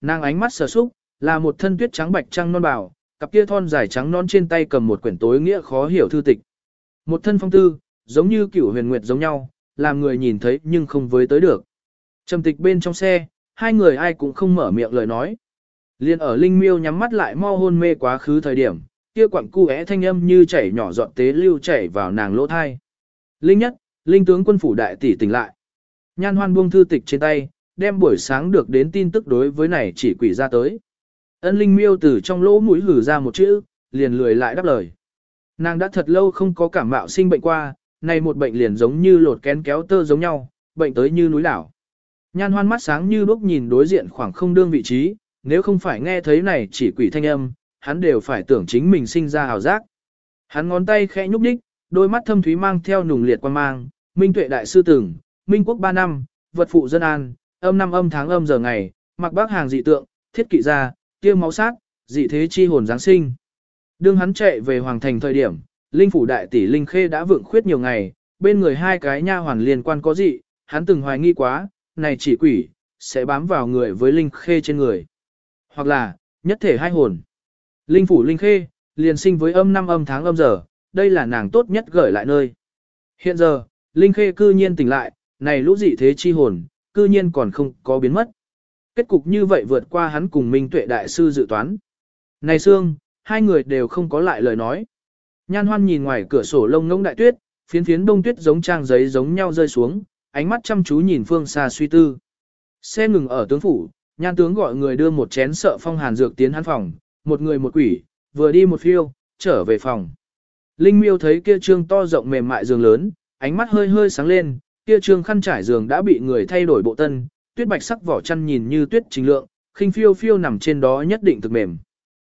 Nàng ánh mắt sờ súc, là một thân tuyết trắng bạch trăng non bảo, cặp kia thon dài trắng non trên tay cầm một quyển tối nghĩa khó hiểu thư tịch. Một thân phong tư, giống như cửu huyền nguyệt giống nhau, làm người nhìn thấy nhưng không với tới được. Trầm tịch bên trong xe, hai người ai cũng không mở miệng lời nói. Liên ở Linh Miêu nhắm mắt lại mo hôn mê quá khứ thời điểm, kia quặng cu é thanh âm như chảy nhỏ giọt tế lưu chảy vào nàng lỗ thai. Linh nhất, Linh tướng quân phủ đại tỷ tỉnh lại. Nhan hoan buông thư tịch trên tay, đem buổi sáng được đến tin tức đối với này chỉ quỷ ra tới. Ân Linh miêu từ trong lỗ mũi hử ra một chữ, liền lười lại đáp lời. Nàng đã thật lâu không có cảm mạo sinh bệnh qua, này một bệnh liền giống như lột kén kéo tơ giống nhau, bệnh tới như núi đảo. Nhan hoan mắt sáng như đúc nhìn đối diện khoảng không đương vị trí, nếu không phải nghe thấy này chỉ quỷ thanh âm, hắn đều phải tưởng chính mình sinh ra hào giác. Hắn ngón tay khẽ nhúc nhích, đôi mắt thâm thúy mang theo nùng liệt quan mang, minh tuệ đại sư tưởng, minh quốc ba năm, vật phụ dân an, âm năm âm tháng âm giờ ngày, mặc bác hàng dị tượng, thiết kỵ ra, tiêu máu sát, dị thế chi hồn Giáng sinh. Đương hắn chạy về hoàng thành thời điểm, linh phủ đại tỷ linh khê đã vượng khuyết nhiều ngày, bên người hai cái nha hoàn liên quan có dị, hắn từng hoài nghi quá, này chỉ quỷ, sẽ bám vào người với linh khê trên người. Hoặc là, nhất thể hai hồn. Linh phủ linh khê, liền sinh với âm năm âm tháng âm giờ, đây là nàng tốt nhất gửi lại nơi. Hiện giờ, linh khê cư nhiên tỉnh lại, này lũ dị thế chi hồn, cư nhiên còn không có biến mất. Kết cục như vậy vượt qua hắn cùng Minh Tuệ Đại Sư dự toán. Này Sương, hai người đều không có lại lời nói. Nhan hoan nhìn ngoài cửa sổ lông ngông đại tuyết, phiến phiến đông tuyết giống trang giấy giống nhau rơi xuống, ánh mắt chăm chú nhìn phương xa suy tư. Xe ngừng ở tướng phủ, nhan tướng gọi người đưa một chén sợ phong hàn dược tiến hắn phòng, một người một quỷ, vừa đi một phiêu, trở về phòng. Linh miêu thấy kia trương to rộng mềm mại giường lớn, ánh mắt hơi hơi sáng lên, kia trương khăn trải giường đã bị người thay đổi bộ tân, tuyết bạch sắc vỏ chăn nhìn như tuyết trình lượng, khinh phiêu phiêu nằm trên đó nhất định thực mềm.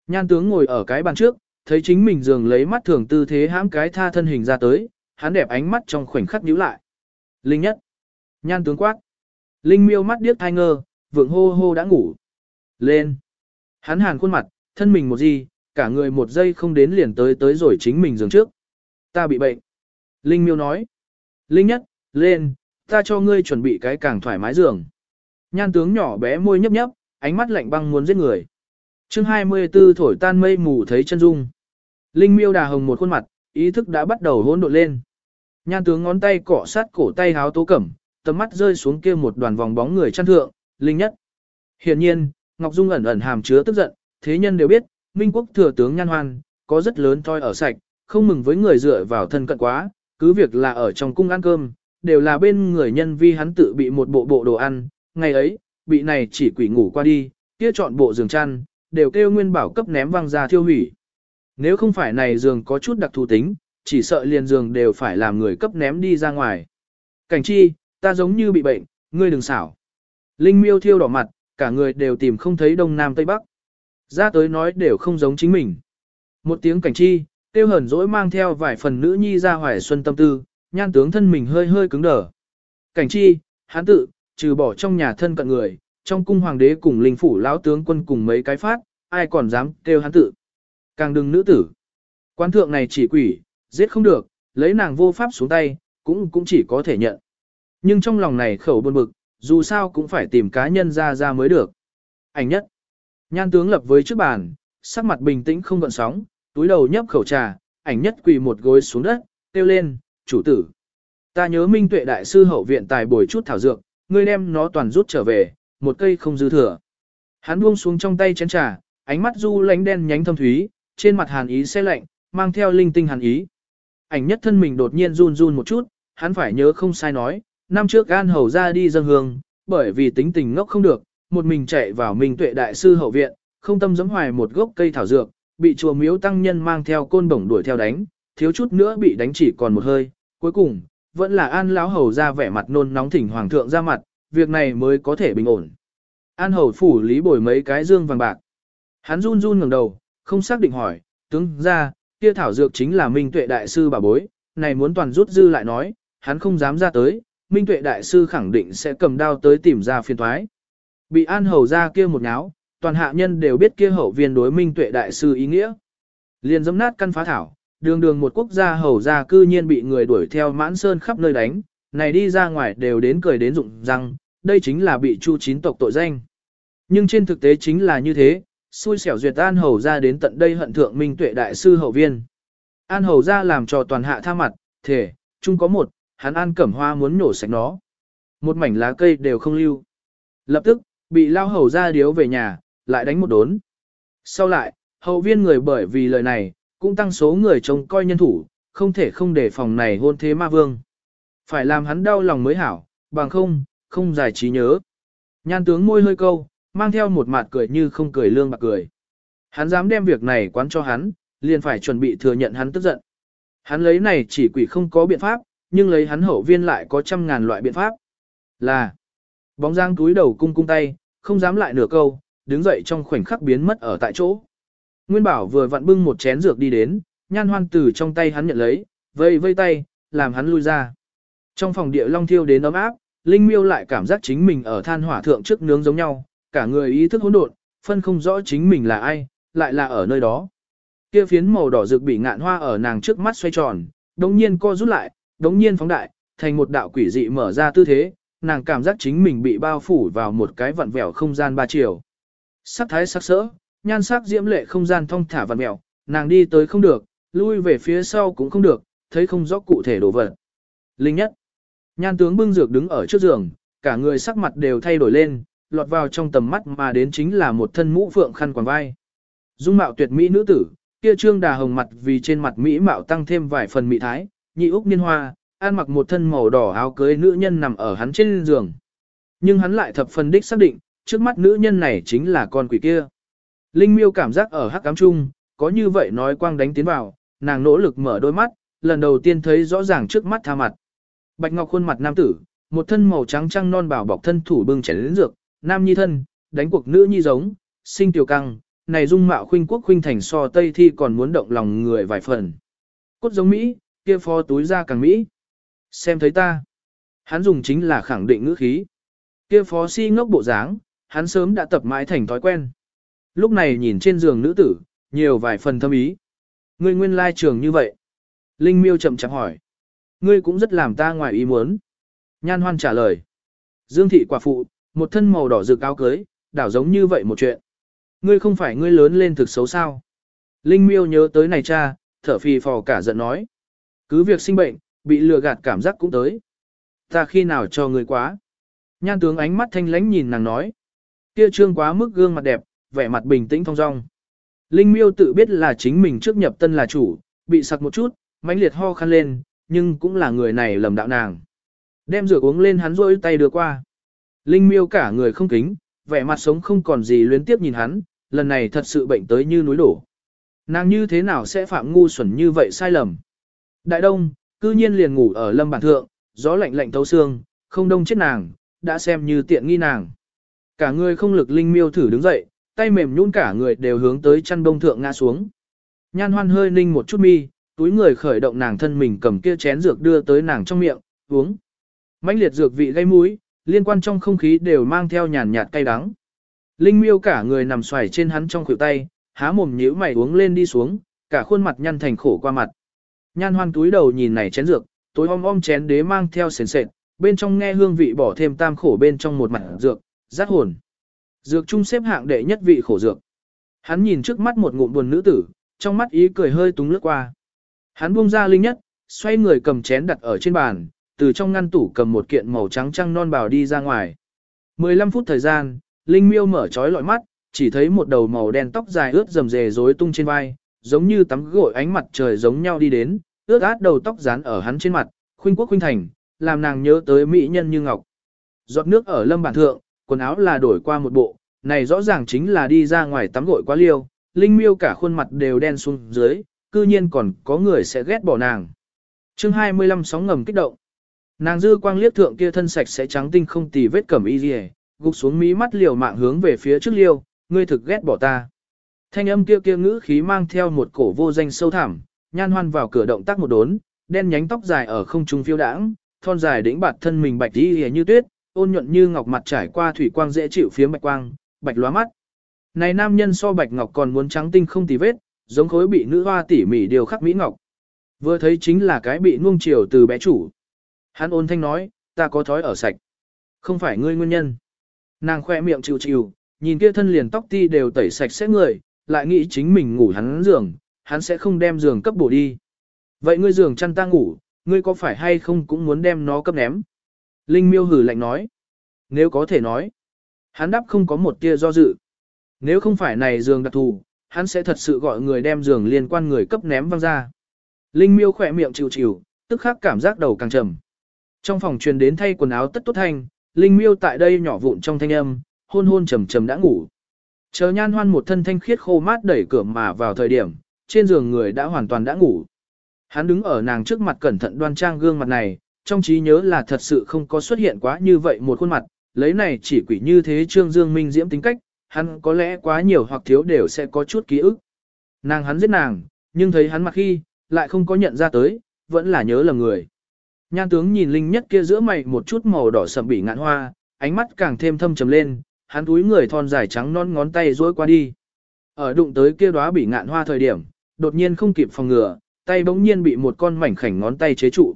Nhan tướng ngồi ở cái bàn trước, thấy chính mình giường lấy mắt thường tư thế hãm cái tha thân hình ra tới, hắn đẹp ánh mắt trong khoảnh khắc nhíu lại. Linh nhất. Nhan tướng quát. Linh miêu mắt điếc thai ngơ, vượng hô hô đã ngủ. Lên. Hắn hàn khuôn mặt, thân mình một gì, cả người một giây không đến liền tới tới rồi chính mình giường trước. Ta bị bệnh. Linh miêu nói. Linh nhất, lên, ta cho ngươi chuẩn bị cái càng thoải mái giường. Nhan tướng nhỏ bé môi nhấp nhấp, ánh mắt lạnh băng muốn giết người. chương 24 thổi tan mây mù thấy chân dung. Linh miêu đà hồng một khuôn mặt, ý thức đã bắt đầu hỗn độn lên. Nhan tướng ngón tay cọ sát cổ tay háo tố cẩm, tầm mắt rơi xuống kia một đoàn vòng bóng người chăn thượng, linh nhất. Hiện nhiên, Ngọc Dung ẩn ẩn hàm chứa tức giận, thế nhân đều biết, Minh quốc thừa tướng Nhan Hoan, có rất lớn toi ở sạch, không mừng với người dựa vào thân cận quá, cứ việc là ở trong cung ăn cơm, đều là bên người nhân vi hắn tự bị một bộ bộ đồ ăn, ngày ấy, bị này chỉ quỷ ngủ qua đi, kia chọn bộ giường chăn, đều kêu nguyên bảo cấp ném văng ra thiêu hủy. Nếu không phải này giường có chút đặc thù tính, chỉ sợ liền giường đều phải làm người cấp ném đi ra ngoài. Cảnh chi, ta giống như bị bệnh, ngươi đừng xảo. Linh miêu thiêu đỏ mặt, cả người đều tìm không thấy đông nam tây bắc. Ra tới nói đều không giống chính mình. Một tiếng cảnh chi, tiêu hờn dỗi mang theo vài phần nữ nhi ra hoài xuân tâm tư, nhan tướng thân mình hơi hơi cứng đờ. Cảnh chi, hán tự, trừ bỏ trong nhà thân cận người, trong cung hoàng đế cùng linh phủ lão tướng quân cùng mấy cái phát, ai còn dám kêu hán tự. Càng đừng nữ tử. Quan thượng này chỉ quỷ, giết không được, lấy nàng vô pháp xuống tay, cũng cũng chỉ có thể nhận. Nhưng trong lòng này khẩu buồn bực, dù sao cũng phải tìm cá nhân ra ra mới được. Ảnh nhất. Nhan tướng lập với trước bàn, sắc mặt bình tĩnh không gợn sóng, túi đầu nhấp khẩu trà, ảnh nhất quỳ một gối xuống đất, kêu lên, chủ tử. Ta nhớ minh tuệ đại sư hậu viện tài bồi chút thảo dược, ngươi đem nó toàn rút trở về, một cây không dư thừa. Hắn buông xuống trong tay chén trà, ánh mắt du lánh đen nhánh thâm thúy, trên mặt hàn ý xe lạnh, mang theo linh tinh hàn ý. Ảnh nhất thân mình đột nhiên run run một chút, hắn phải nhớ không sai nói, năm trước an hầu ra đi dân hương, bởi vì tính tình ngốc không được, một mình chạy vào minh tuệ đại sư hậu viện, không tâm giẫm hoài một gốc cây thảo dược, bị chùa miếu tăng nhân mang theo côn bổng đuổi theo đánh, thiếu chút nữa bị đánh chỉ còn một hơi, cuối cùng, vẫn là an lão hầu ra vẻ mặt nôn nóng thỉnh hoàng thượng ra mặt, việc này mới có thể bình ổn. An hầu phủ lý bồi mấy cái dương vàng bạc. Hắn run run ngẩng đầu, không xác định hỏi, tướng ra, kia thảo dược chính là Minh Tuệ đại sư bà bối, này muốn toàn rút dư lại nói, hắn không dám ra tới, Minh Tuệ đại sư khẳng định sẽ cầm đao tới tìm ra phiền thoái. Bị An hầu ra kia một náo, toàn hạ nhân đều biết kia hậu viên đối Minh Tuệ đại sư ý nghĩa. Liền dẫm nát căn phá thảo, đường đường một quốc gia hầu gia cư nhiên bị người đuổi theo mãn sơn khắp nơi đánh, này đi ra ngoài đều đến cười đến rụng răng, đây chính là bị chu chín tộc tội danh. Nhưng trên thực tế chính là như thế, xui xẻo duyệt An Hầu ra đến tận đây hận thượng minh tuệ đại sư hậu viên. An Hầu ra làm cho toàn hạ tha mặt, thể, chung có một, hắn An Cẩm Hoa muốn nổ sạch nó. Một mảnh lá cây đều không lưu. Lập tức, bị lao hầu ra điếu về nhà, lại đánh một đốn. Sau lại, hậu viên người bởi vì lời này, cũng tăng số người trông coi nhân thủ, không thể không để phòng này hôn thế ma vương. Phải làm hắn đau lòng mới hảo, bằng không, không giải trí nhớ. Nhan tướng môi hơi câu, mang theo một mặt cười như không cười lương bạc cười. Hắn dám đem việc này quán cho hắn, liền phải chuẩn bị thừa nhận hắn tức giận. Hắn lấy này chỉ quỷ không có biện pháp, nhưng lấy hắn hậu viên lại có trăm ngàn loại biện pháp. Là, bóng giang túi đầu cung cung tay, không dám lại nửa câu, đứng dậy trong khoảnh khắc biến mất ở tại chỗ. Nguyên bảo vừa vặn bưng một chén dược đi đến, nhan hoan từ trong tay hắn nhận lấy, vây vây tay, làm hắn lui ra. Trong phòng địa long thiêu đến ấm áp, Linh Miêu lại cảm giác chính mình ở than hỏa thượng trước nướng giống nhau, cả người ý thức hỗn độn, phân không rõ chính mình là ai, lại là ở nơi đó. Kia phiến màu đỏ rực bị ngạn hoa ở nàng trước mắt xoay tròn, đống nhiên co rút lại, đống nhiên phóng đại, thành một đạo quỷ dị mở ra tư thế, nàng cảm giác chính mình bị bao phủ vào một cái vặn vẹo không gian ba chiều. Sắc thái sắc sỡ, nhan sắc diễm lệ không gian thong thả vặn mèo nàng đi tới không được, lui về phía sau cũng không được, thấy không rõ cụ thể đồ vật. Linh nhất. Nhan tướng bưng dược đứng ở trước giường, cả người sắc mặt đều thay đổi lên, lọt vào trong tầm mắt mà đến chính là một thân mũ phượng khăn quàng vai. Dung mạo tuyệt mỹ nữ tử, kia trương đà hồng mặt vì trên mặt mỹ mạo tăng thêm vài phần mỹ thái, nhị úc niên hoa, an mặc một thân màu đỏ áo cưới nữ nhân nằm ở hắn trên giường. Nhưng hắn lại thập phần đích xác định, trước mắt nữ nhân này chính là con quỷ kia. Linh miêu cảm giác ở hắc cám chung, có như vậy nói quang đánh tiến vào, nàng nỗ lực mở đôi mắt, lần đầu tiên thấy rõ ràng trước mắt tha mặt. Bạch Ngọc khuôn mặt nam tử, một thân màu trắng trăng non bảo bọc thân thủ bưng chén đến dược, nam nhi thân, đánh cuộc nữ nhi giống, sinh tiểu căng, này dung mạo khuynh quốc khuynh thành so Tây thi còn muốn động lòng người vài phần. Cốt giống Mỹ, kia phó túi ra càng Mỹ. Xem thấy ta. Hắn dùng chính là khẳng định ngữ khí. Kia phó si ngốc bộ dáng, hắn sớm đã tập mãi thành thói quen. Lúc này nhìn trên giường nữ tử, nhiều vài phần thâm ý. Ngươi nguyên lai trường như vậy. Linh miêu chậm chạp hỏi. Ngươi cũng rất làm ta ngoài ý muốn. Nhan hoan trả lời. Dương thị quả phụ, một thân màu đỏ rực áo cưới, đảo giống như vậy một chuyện. Ngươi không phải ngươi lớn lên thực xấu sao. Linh miêu nhớ tới này cha, thở phì phò cả giận nói. Cứ việc sinh bệnh, bị lừa gạt cảm giác cũng tới. Ta khi nào cho ngươi quá. Nhan tướng ánh mắt thanh lánh nhìn nàng nói. Kia trương quá mức gương mặt đẹp, vẻ mặt bình tĩnh thong dong. Linh miêu tự biết là chính mình trước nhập tân là chủ, bị sặc một chút, mãnh liệt ho khăn lên, nhưng cũng là người này lầm đạo nàng. Đem rửa uống lên hắn rôi tay đưa qua. Linh miêu cả người không kính, vẻ mặt sống không còn gì luyến tiếp nhìn hắn, lần này thật sự bệnh tới như núi đổ. Nàng như thế nào sẽ phạm ngu xuẩn như vậy sai lầm. Đại đông, cư nhiên liền ngủ ở lâm bản thượng, gió lạnh lạnh thấu xương, không đông chết nàng, đã xem như tiện nghi nàng. Cả người không lực linh miêu thử đứng dậy, tay mềm nhũn cả người đều hướng tới chăn bông thượng ngã xuống. Nhan hoan hơi ninh một chút mi, túi người khởi động nàng thân mình cầm kia chén dược đưa tới nàng trong miệng, uống. mãnh liệt dược vị gây mũi, liên quan trong không khí đều mang theo nhàn nhạt cay đắng. Linh miêu cả người nằm xoài trên hắn trong khuỷu tay, há mồm nhíu mày uống lên đi xuống, cả khuôn mặt nhăn thành khổ qua mặt. Nhan hoan túi đầu nhìn này chén dược, tối om om chén đế mang theo sền sệt, bên trong nghe hương vị bỏ thêm tam khổ bên trong một mặt dược, rát hồn. Dược trung xếp hạng đệ nhất vị khổ dược. Hắn nhìn trước mắt một ngụm buồn nữ tử, trong mắt ý cười hơi túng lướt qua. Hắn buông ra linh nhất, xoay người cầm chén đặt ở trên bàn, từ trong ngăn tủ cầm một kiện màu trắng trăng non bào đi ra ngoài. 15 phút thời gian, Linh miêu mở trói lọi mắt, chỉ thấy một đầu màu đen tóc dài ướt rầm rề rối tung trên vai, giống như tắm gội ánh mặt trời giống nhau đi đến, ướt át đầu tóc dán ở hắn trên mặt, khuynh quốc khuynh thành, làm nàng nhớ tới mỹ nhân như ngọc. Giọt nước ở lâm bản thượng, quần áo là đổi qua một bộ, này rõ ràng chính là đi ra ngoài tắm gội quá liêu, Linh miêu cả khuôn mặt đều đen xuống dưới, cư nhiên còn có người sẽ ghét bỏ nàng. chương 25 sóng ngầm kích động. Nàng dư quang liếc thượng kia thân sạch sẽ trắng tinh không tì vết cẩm y gì gục xuống mí mắt liều mạng hướng về phía trước liêu, ngươi thực ghét bỏ ta. Thanh âm kia kia ngữ khí mang theo một cổ vô danh sâu thẳm, nhan hoan vào cửa động tác một đốn, đen nhánh tóc dài ở không trung phiêu đãng, thon dài đĩnh bạt thân mình bạch y như tuyết, ôn nhuận như ngọc mặt trải qua thủy quang dễ chịu phía bạch quang, bạch lóa mắt. Này nam nhân so bạch ngọc còn muốn trắng tinh không tì vết, giống khối bị nữ hoa tỉ mỉ điều khắc mỹ ngọc. Vừa thấy chính là cái bị nuông chiều từ bé chủ. Hắn ôn thanh nói, ta có thói ở sạch. Không phải ngươi nguyên nhân. Nàng khoe miệng chịu chịu, nhìn kia thân liền tóc ti đều tẩy sạch sẽ người, lại nghĩ chính mình ngủ hắn giường, hắn sẽ không đem giường cấp bổ đi. Vậy ngươi giường chăn ta ngủ, ngươi có phải hay không cũng muốn đem nó cấp ném? Linh miêu hử lạnh nói. Nếu có thể nói. Hắn đáp không có một tia do dự. Nếu không phải này giường đặc thù, hắn sẽ thật sự gọi người đem giường liên quan người cấp ném văng ra. Linh miêu khỏe miệng chịu chịu, tức khắc cảm giác đầu càng trầm. Trong phòng truyền đến thay quần áo tất tốt thanh, Linh miêu tại đây nhỏ vụn trong thanh âm, hôn hôn trầm trầm đã ngủ. Chờ nhan hoan một thân thanh khiết khô mát đẩy cửa mà vào thời điểm, trên giường người đã hoàn toàn đã ngủ. Hắn đứng ở nàng trước mặt cẩn thận đoan trang gương mặt này, trong trí nhớ là thật sự không có xuất hiện quá như vậy một khuôn mặt, lấy này chỉ quỷ như thế Trương Dương Minh diễm tính cách, hắn có lẽ quá nhiều hoặc thiếu đều sẽ có chút ký ức. Nàng hắn giết nàng, nhưng thấy hắn mặt khi, lại không có nhận ra tới, vẫn là nhớ lầm người. Nhan tướng nhìn linh nhất kia giữa mày một chút màu đỏ sậm bị ngạn hoa, ánh mắt càng thêm thâm trầm lên, hắn túi người thon dài trắng non ngón tay duỗi qua đi. Ở đụng tới kia đóa bị ngạn hoa thời điểm, đột nhiên không kịp phòng ngừa, tay bỗng nhiên bị một con mảnh khảnh ngón tay chế trụ.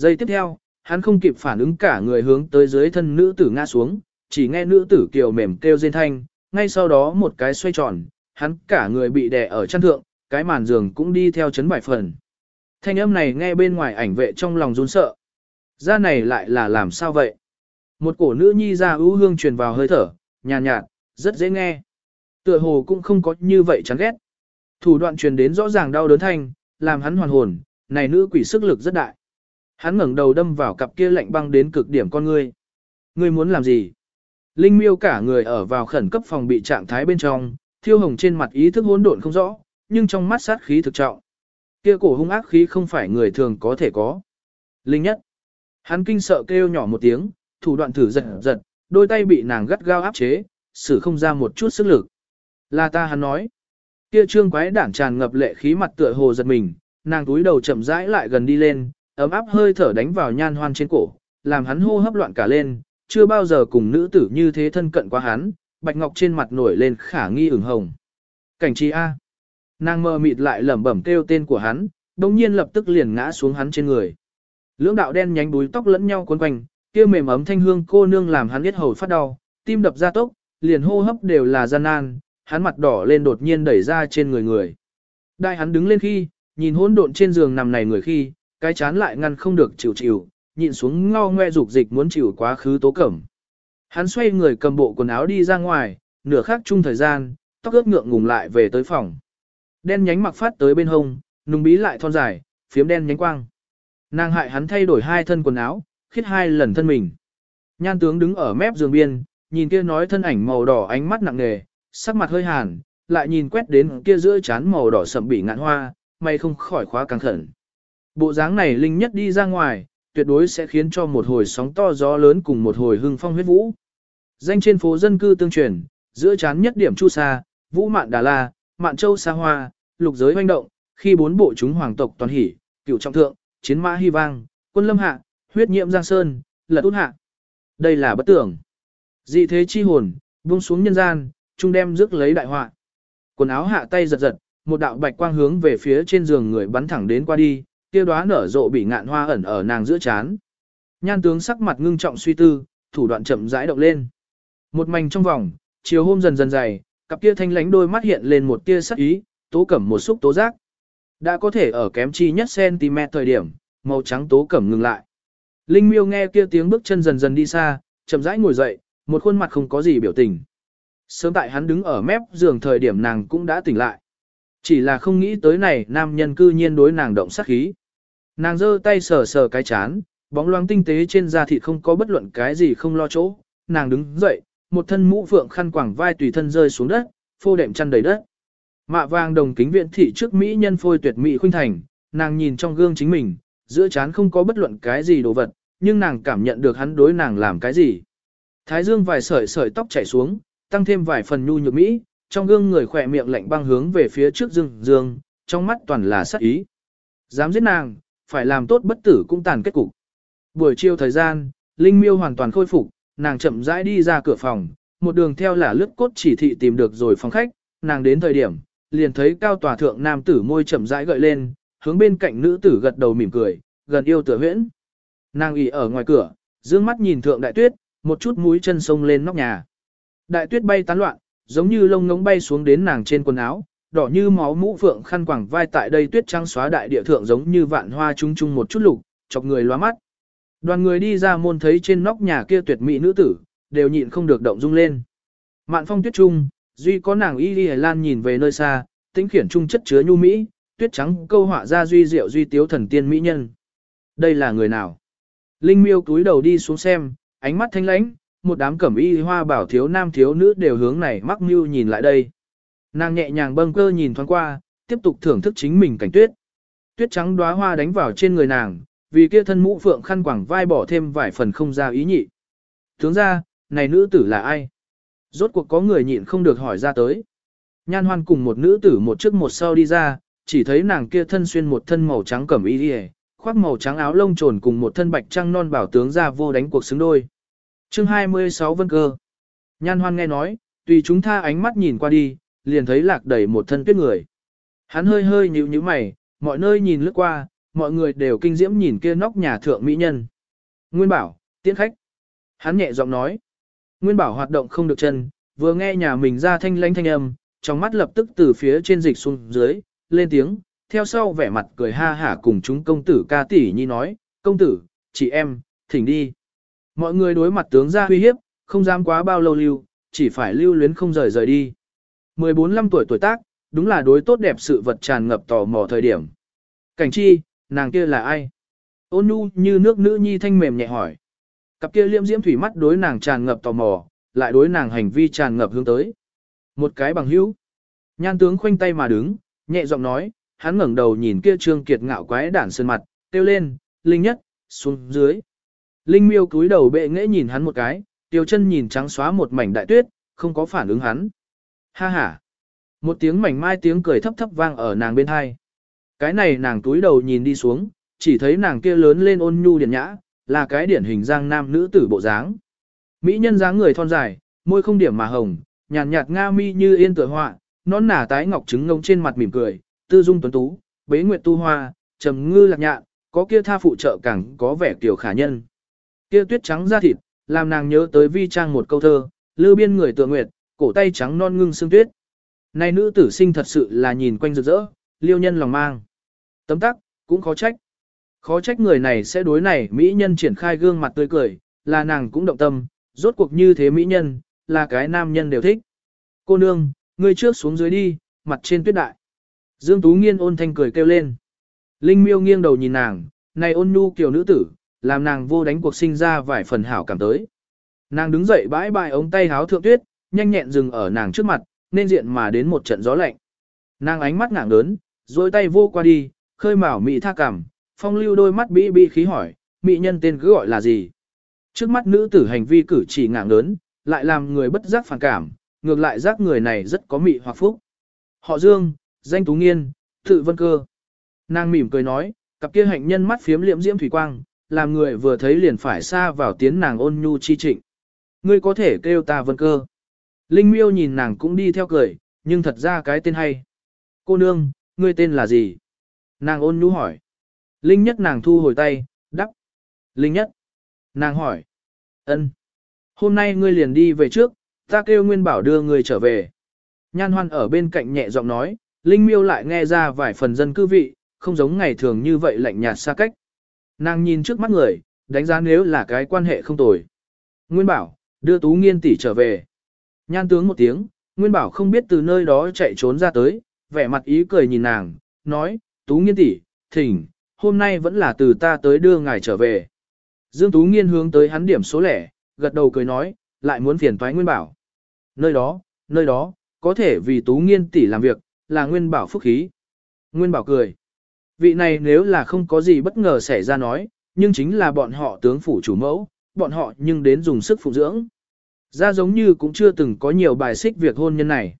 Giây tiếp theo, hắn không kịp phản ứng cả người hướng tới dưới thân nữ tử ngã xuống, chỉ nghe nữ tử kiều mềm kêu rên thanh, ngay sau đó một cái xoay tròn, hắn cả người bị đè ở chân thượng, cái màn giường cũng đi theo chấn bại phần. Thanh âm này nghe bên ngoài ảnh vệ trong lòng run sợ. Ra này lại là làm sao vậy? Một cổ nữ nhi ra ưu hương truyền vào hơi thở, nhàn nhạt, nhạt, rất dễ nghe. Tựa hồ cũng không có như vậy chán ghét. Thủ đoạn truyền đến rõ ràng đau đớn thanh, làm hắn hoàn hồn, này nữ quỷ sức lực rất đại. Hắn ngẩng đầu đâm vào cặp kia lạnh băng đến cực điểm con ngươi. Ngươi muốn làm gì? Linh miêu cả người ở vào khẩn cấp phòng bị trạng thái bên trong, thiêu hồng trên mặt ý thức hỗn độn không rõ, nhưng trong mắt sát khí thực trọng. Kia cổ hung ác khí không phải người thường có thể có. Linh nhất. Hắn kinh sợ kêu nhỏ một tiếng, thủ đoạn thử giật giật, đôi tay bị nàng gắt gao áp chế, xử không ra một chút sức lực. Là ta hắn nói. Kia trương quái đản tràn ngập lệ khí mặt tựa hồ giật mình, nàng túi đầu chậm rãi lại gần đi lên, ấm áp hơi thở đánh vào nhan hoan trên cổ, làm hắn hô hấp loạn cả lên, chưa bao giờ cùng nữ tử như thế thân cận quá hắn, bạch ngọc trên mặt nổi lên khả nghi ửng hồng. Cảnh trí A. Nàng mơ mịt lại lẩm bẩm kêu tên của hắn, đồng nhiên lập tức liền ngã xuống hắn trên người. Lưỡng đạo đen nhánh búi tóc lẫn nhau quấn quanh, kia mềm ấm thanh hương cô nương làm hắn biết hầu phát đau, tim đập ra tốc, liền hô hấp đều là gian nan, hắn mặt đỏ lên đột nhiên đẩy ra trên người người. Đại hắn đứng lên khi, nhìn hỗn độn trên giường nằm này người khi, cái chán lại ngăn không được chịu chịu, nhịn xuống ngao ngoe dục dịch muốn chịu quá khứ tố cẩm. Hắn xoay người cầm bộ quần áo đi ra ngoài, nửa khắc chung thời gian, tóc ướt ngượng ngùng lại về tới phòng. Đen nhánh mặc phát tới bên hông, nùng bí lại thon dài, phiếm đen nhánh quang. Nàng hại hắn thay đổi hai thân quần áo, khiết hai lần thân mình. Nhan tướng đứng ở mép giường biên, nhìn kia nói thân ảnh màu đỏ ánh mắt nặng nề, sắc mặt hơi hàn, lại nhìn quét đến kia giữa chán màu đỏ sậm bị ngạn hoa, mày không khỏi khóa căng khẩn. Bộ dáng này linh nhất đi ra ngoài, tuyệt đối sẽ khiến cho một hồi sóng to gió lớn cùng một hồi hưng phong huyết vũ. Danh trên phố dân cư tương truyền, giữa chán nhất điểm chu sa, vũ mạn đà la, mạn châu sa hoa, lục giới hoành động, khi bốn bộ chúng hoàng tộc toàn hỉ, cựu trọng thượng, chiến mã hy vang, quân lâm hạ, huyết nhiễm giang sơn, lật út hạ. Đây là bất tưởng. Dị thế chi hồn, buông xuống nhân gian, trung đem rước lấy đại họa. Quần áo hạ tay giật giật, một đạo bạch quang hướng về phía trên giường người bắn thẳng đến qua đi, kia đóa nở rộ bị ngạn hoa ẩn ở nàng giữa chán. Nhan tướng sắc mặt ngưng trọng suy tư, thủ đoạn chậm rãi động lên. Một mảnh trong vòng, chiều hôm dần dần dày, cặp kia thanh lánh đôi mắt hiện lên một tia sắc ý, tố cẩm một xúc tố giác. Đã có thể ở kém chi nhất cm thời điểm, màu trắng tố cẩm ngừng lại. Linh miêu nghe kia tiếng bước chân dần dần đi xa, chậm rãi ngồi dậy, một khuôn mặt không có gì biểu tình. Sớm tại hắn đứng ở mép giường thời điểm nàng cũng đã tỉnh lại. Chỉ là không nghĩ tới này nam nhân cư nhiên đối nàng động sát khí. Nàng giơ tay sờ sờ cái chán, bóng loáng tinh tế trên da thịt không có bất luận cái gì không lo chỗ. Nàng đứng dậy, một thân mũ phượng khăn quàng vai tùy thân rơi xuống đất, phô đệm chăn đầy đất. Mạ vàng đồng kính viện thị trước mỹ nhân phôi tuyệt mỹ khuynh thành, nàng nhìn trong gương chính mình, giữa chán không có bất luận cái gì đồ vật, nhưng nàng cảm nhận được hắn đối nàng làm cái gì. Thái dương vài sợi sợi tóc chảy xuống, tăng thêm vài phần nhu nhược mỹ, trong gương người khỏe miệng lạnh băng hướng về phía trước dương dương, trong mắt toàn là sát ý. Dám giết nàng, phải làm tốt bất tử cũng tàn kết cục. Buổi chiều thời gian, Linh Miêu hoàn toàn khôi phục, nàng chậm rãi đi ra cửa phòng, một đường theo là lướt cốt chỉ thị tìm được rồi phòng khách, nàng đến thời điểm, liền thấy cao tòa thượng nam tử môi chậm rãi gợi lên, hướng bên cạnh nữ tử gật đầu mỉm cười, gần yêu tựa huyễn. Nàng ỉ ở ngoài cửa, dương mắt nhìn thượng đại tuyết, một chút mũi chân sông lên nóc nhà. Đại tuyết bay tán loạn, giống như lông ngỗng bay xuống đến nàng trên quần áo, đỏ như máu mũ phượng khăn quàng vai tại đây tuyết trắng xóa đại địa thượng giống như vạn hoa trung trung một chút lục, chọc người loa mắt. Đoàn người đi ra môn thấy trên nóc nhà kia tuyệt mỹ nữ tử, đều nhịn không được động dung lên. Mạn phong tuyết trung, duy có nàng y đi lan nhìn về nơi xa, tĩnh khiển trung chất chứa nhu mỹ, tuyết trắng câu họa ra duy diệu duy tiếu thần tiên mỹ nhân. Đây là người nào? Linh miêu cúi đầu đi xuống xem, ánh mắt thanh lãnh, một đám cẩm y hoa bảo thiếu nam thiếu nữ đều hướng này mắc mưu nhìn lại đây. Nàng nhẹ nhàng bâng cơ nhìn thoáng qua, tiếp tục thưởng thức chính mình cảnh tuyết. Tuyết trắng đóa hoa đánh vào trên người nàng, vì kia thân mũ phượng khăn quàng vai bỏ thêm vài phần không ra ý nhị. Tướng ra, này nữ tử là ai? Rốt cuộc có người nhịn không được hỏi ra tới. Nhan hoan cùng một nữ tử một trước một sau đi ra, chỉ thấy nàng kia thân xuyên một thân màu trắng cẩm y đi khoác màu trắng áo lông trồn cùng một thân bạch trăng non bảo tướng ra vô đánh cuộc xứng đôi chương 26 Vân Cơ Nhan hoan nghe nói, tùy chúng tha ánh mắt nhìn qua đi, liền thấy lạc đầy một thân tuyết người. Hắn hơi hơi nhíu nhíu mày, mọi nơi nhìn lướt qua, mọi người đều kinh diễm nhìn kia nóc nhà thượng mỹ nhân. Nguyên bảo, tiễn khách. Hắn nhẹ giọng nói. Nguyên bảo hoạt động không được chân, vừa nghe nhà mình ra thanh lãnh thanh âm, trong mắt lập tức từ phía trên dịch xuống dưới, lên tiếng, theo sau vẻ mặt cười ha hả cùng chúng công tử ca tỷ nhi nói, công tử, chị em, thỉnh đi. Mọi người đối mặt tướng ra uy hiếp, không dám quá bao lâu lưu, chỉ phải lưu luyến không rời rời đi. 14-15 tuổi tuổi tác, đúng là đối tốt đẹp sự vật tràn ngập tò mò thời điểm. Cảnh chi, nàng kia là ai? Ôn nhu như nước nữ nhi thanh mềm nhẹ hỏi. Cặp kia liêm diễm thủy mắt đối nàng tràn ngập tò mò, lại đối nàng hành vi tràn ngập hướng tới. Một cái bằng hữu. Nhan tướng khoanh tay mà đứng, nhẹ giọng nói, hắn ngẩng đầu nhìn kia trương kiệt ngạo quái đản sơn mặt, kêu lên, linh nhất, xuống dưới. Linh miêu cúi đầu bệ nghễ nhìn hắn một cái, tiêu chân nhìn trắng xóa một mảnh đại tuyết, không có phản ứng hắn. Ha ha. Một tiếng mảnh mai tiếng cười thấp thấp vang ở nàng bên hai. Cái này nàng túi đầu nhìn đi xuống, chỉ thấy nàng kia lớn lên ôn nhu điển nhã, là cái điển hình giang nam nữ tử bộ dáng. Mỹ nhân dáng người thon dài, môi không điểm mà hồng, nhàn nhạt, nhạt nga mi như yên tựa họa, nón nả tái ngọc trứng ngông trên mặt mỉm cười, tư dung tuấn tú, bế nguyệt tu hoa, trầm ngư lạc nhạn, có kia tha phụ trợ càng có vẻ tiểu khả nhân. Kia tuyết trắng da thịt, làm nàng nhớ tới vi trang một câu thơ, lưu biên người tựa nguyệt, cổ tay trắng non ngưng xương tuyết. Này nữ tử sinh thật sự là nhìn quanh rực rỡ, liêu nhân lòng mang. Tấm tắc, cũng khó trách. Khó trách người này sẽ đối này mỹ nhân triển khai gương mặt tươi cười, là nàng cũng động tâm, rốt cuộc như thế mỹ nhân, là cái nam nhân đều thích. Cô nương, ngươi trước xuống dưới đi, mặt trên tuyết đại. Dương Tú Nghiên ôn thanh cười kêu lên. Linh miêu nghiêng đầu nhìn nàng, này ôn nhu kiểu nữ tử, làm nàng vô đánh cuộc sinh ra vài phần hảo cảm tới. Nàng đứng dậy bãi bãi ống tay háo thượng tuyết, nhanh nhẹn dừng ở nàng trước mặt, nên diện mà đến một trận gió lạnh. Nàng ánh mắt ngạng lớn, dôi tay vô qua đi, khơi mào mị tha cảm, phong lưu đôi mắt bị bị khí hỏi, mị nhân tên cứ gọi là gì. Trước mắt nữ tử hành vi cử chỉ ngạng lớn, lại làm người bất giác phản cảm, ngược lại giác người này rất có mị hoặc phúc. Họ Dương, danh Tú Nghiên, tự vân cơ. Nàng mỉm cười nói, cặp kia hạnh nhân mắt phiếm liễm diễm thủy quang, làm người vừa thấy liền phải xa vào tiếng nàng ôn nhu chi trịnh. Ngươi có thể kêu ta vân cơ. Linh miêu nhìn nàng cũng đi theo cười, nhưng thật ra cái tên hay. Cô nương, ngươi tên là gì? Nàng ôn nhu hỏi. Linh nhất nàng thu hồi tay, đắp. Linh nhất. Nàng hỏi. ân. Hôm nay ngươi liền đi về trước, ta kêu Nguyên Bảo đưa ngươi trở về. Nhan hoan ở bên cạnh nhẹ giọng nói, Linh miêu lại nghe ra vài phần dân cư vị, không giống ngày thường như vậy lạnh nhạt xa cách. Nàng nhìn trước mắt người, đánh giá nếu là cái quan hệ không tồi. Nguyên Bảo, đưa Tú Nghiên tỷ trở về. Nhan tướng một tiếng, Nguyên Bảo không biết từ nơi đó chạy trốn ra tới, vẻ mặt ý cười nhìn nàng, nói, Tú Nghiên tỷ, thỉnh, hôm nay vẫn là từ ta tới đưa ngài trở về. Dương Tú Nghiên hướng tới hắn điểm số lẻ, gật đầu cười nói, lại muốn phiền toái Nguyên Bảo. Nơi đó, nơi đó, có thể vì Tú Nghiên tỷ làm việc, là Nguyên Bảo phúc khí. Nguyên Bảo cười. Vị này nếu là không có gì bất ngờ xảy ra nói, nhưng chính là bọn họ tướng phủ chủ mẫu, bọn họ nhưng đến dùng sức phụ dưỡng. Ra giống như cũng chưa từng có nhiều bài xích việc hôn nhân này.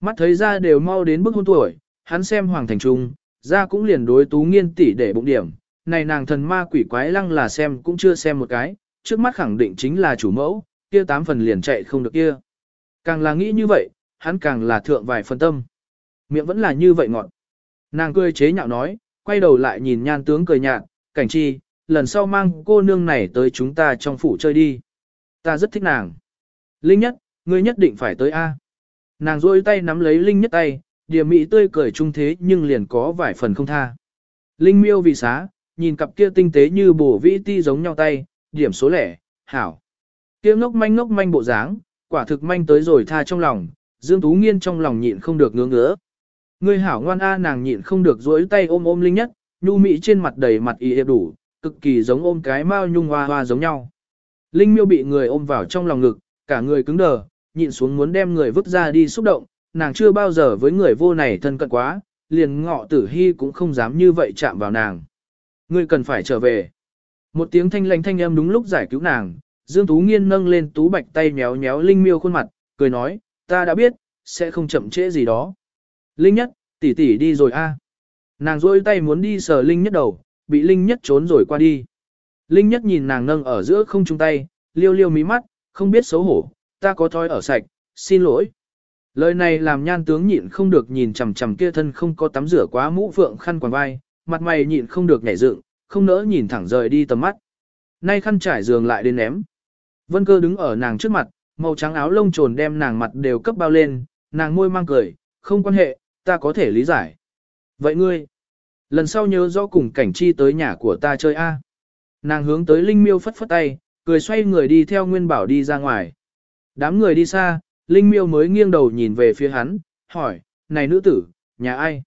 Mắt thấy ra đều mau đến bức hôn tuổi, hắn xem Hoàng Thành Trung, ra cũng liền đối tú nghiên tỷ để bụng điểm. Này nàng thần ma quỷ quái lăng là xem cũng chưa xem một cái, trước mắt khẳng định chính là chủ mẫu, kia tám phần liền chạy không được kia. Càng là nghĩ như vậy, hắn càng là thượng vài phần tâm. Miệng vẫn là như vậy ngọn. Nàng cười chế nhạo nói, quay đầu lại nhìn nhan tướng cười nhạt, cảnh chi, lần sau mang cô nương này tới chúng ta trong phủ chơi đi. Ta rất thích nàng. Linh nhất, ngươi nhất định phải tới A. Nàng rôi tay nắm lấy Linh nhất tay, điểm mỹ tươi cười trung thế nhưng liền có vài phần không tha. Linh miêu vì xá, nhìn cặp kia tinh tế như bổ vĩ ti giống nhau tay, điểm số lẻ, hảo. Kia ngốc manh ngốc manh bộ dáng, quả thực manh tới rồi tha trong lòng, Dương Tú Nghiên trong lòng nhịn không được ngứa ngứa. Ngươi hảo ngoan a nàng nhịn không được duỗi tay ôm ôm Linh nhất, nhu mỹ trên mặt đầy mặt y đủ, cực kỳ giống ôm cái mao nhung hoa hoa giống nhau. Linh miêu bị người ôm vào trong lòng ngực, cả người cứng đờ, nhịn xuống muốn đem người vứt ra đi xúc động, nàng chưa bao giờ với người vô này thân cận quá, liền ngọ tử hy cũng không dám như vậy chạm vào nàng. Ngươi cần phải trở về. Một tiếng thanh lãnh thanh âm đúng lúc giải cứu nàng, Dương Tú Nghiên nâng lên tú bạch tay méo méo Linh Miêu khuôn mặt, cười nói, ta đã biết, sẽ không chậm trễ gì đó. Linh Nhất, tỷ tỷ đi rồi a. Nàng rôi tay muốn đi sờ Linh Nhất đầu, bị Linh Nhất trốn rồi qua đi. Linh Nhất nhìn nàng nâng ở giữa không chung tay, liêu liêu mí mắt, không biết xấu hổ, ta có thói ở sạch, xin lỗi. Lời này làm nhan tướng nhịn không được nhìn chằm chằm kia thân không có tắm rửa quá mũ phượng khăn quàng vai, mặt mày nhịn không được nhảy dựng, không nỡ nhìn thẳng rời đi tầm mắt. Nay khăn trải giường lại đến ném. Vân cơ đứng ở nàng trước mặt, màu trắng áo lông trồn đem nàng mặt đều cấp bao lên, nàng môi mang cười, không quan hệ, ta có thể lý giải. Vậy ngươi, lần sau nhớ rõ cùng cảnh chi tới nhà của ta chơi a. Nàng hướng tới Linh Miêu phất phất tay, cười xoay người đi theo Nguyên Bảo đi ra ngoài. Đám người đi xa, Linh Miêu mới nghiêng đầu nhìn về phía hắn, hỏi, này nữ tử, nhà ai?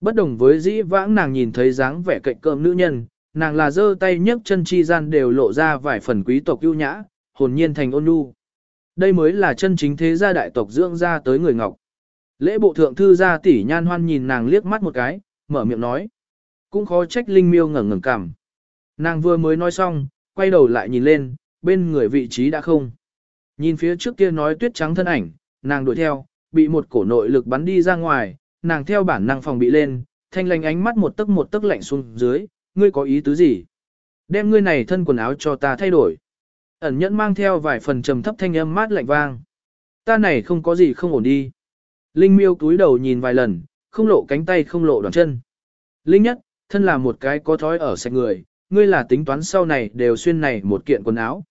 Bất đồng với dĩ vãng nàng nhìn thấy dáng vẻ cạnh cơm nữ nhân, nàng là giơ tay nhấc chân chi gian đều lộ ra vài phần quý tộc ưu nhã, hồn nhiên thành ôn nhu. Đây mới là chân chính thế gia đại tộc dưỡng ra tới người ngọc. Lễ bộ thượng thư gia tỷ nhan hoan nhìn nàng liếc mắt một cái, mở miệng nói. Cũng khó trách Linh Miêu ngẩng ngẩng cằm. Nàng vừa mới nói xong, quay đầu lại nhìn lên, bên người vị trí đã không. Nhìn phía trước kia nói tuyết trắng thân ảnh, nàng đuổi theo, bị một cổ nội lực bắn đi ra ngoài, nàng theo bản năng phòng bị lên, thanh lành ánh mắt một tấc một tấc lạnh xuống dưới, ngươi có ý tứ gì? Đem ngươi này thân quần áo cho ta thay đổi. Ẩn nhẫn mang theo vài phần trầm thấp thanh âm mát lạnh vang. Ta này không có gì không ổn đi. Linh miêu túi đầu nhìn vài lần, không lộ cánh tay không lộ đoàn chân. Linh nhất, thân là một cái có thói ở sạch người, ngươi là tính toán sau này đều xuyên này một kiện quần áo.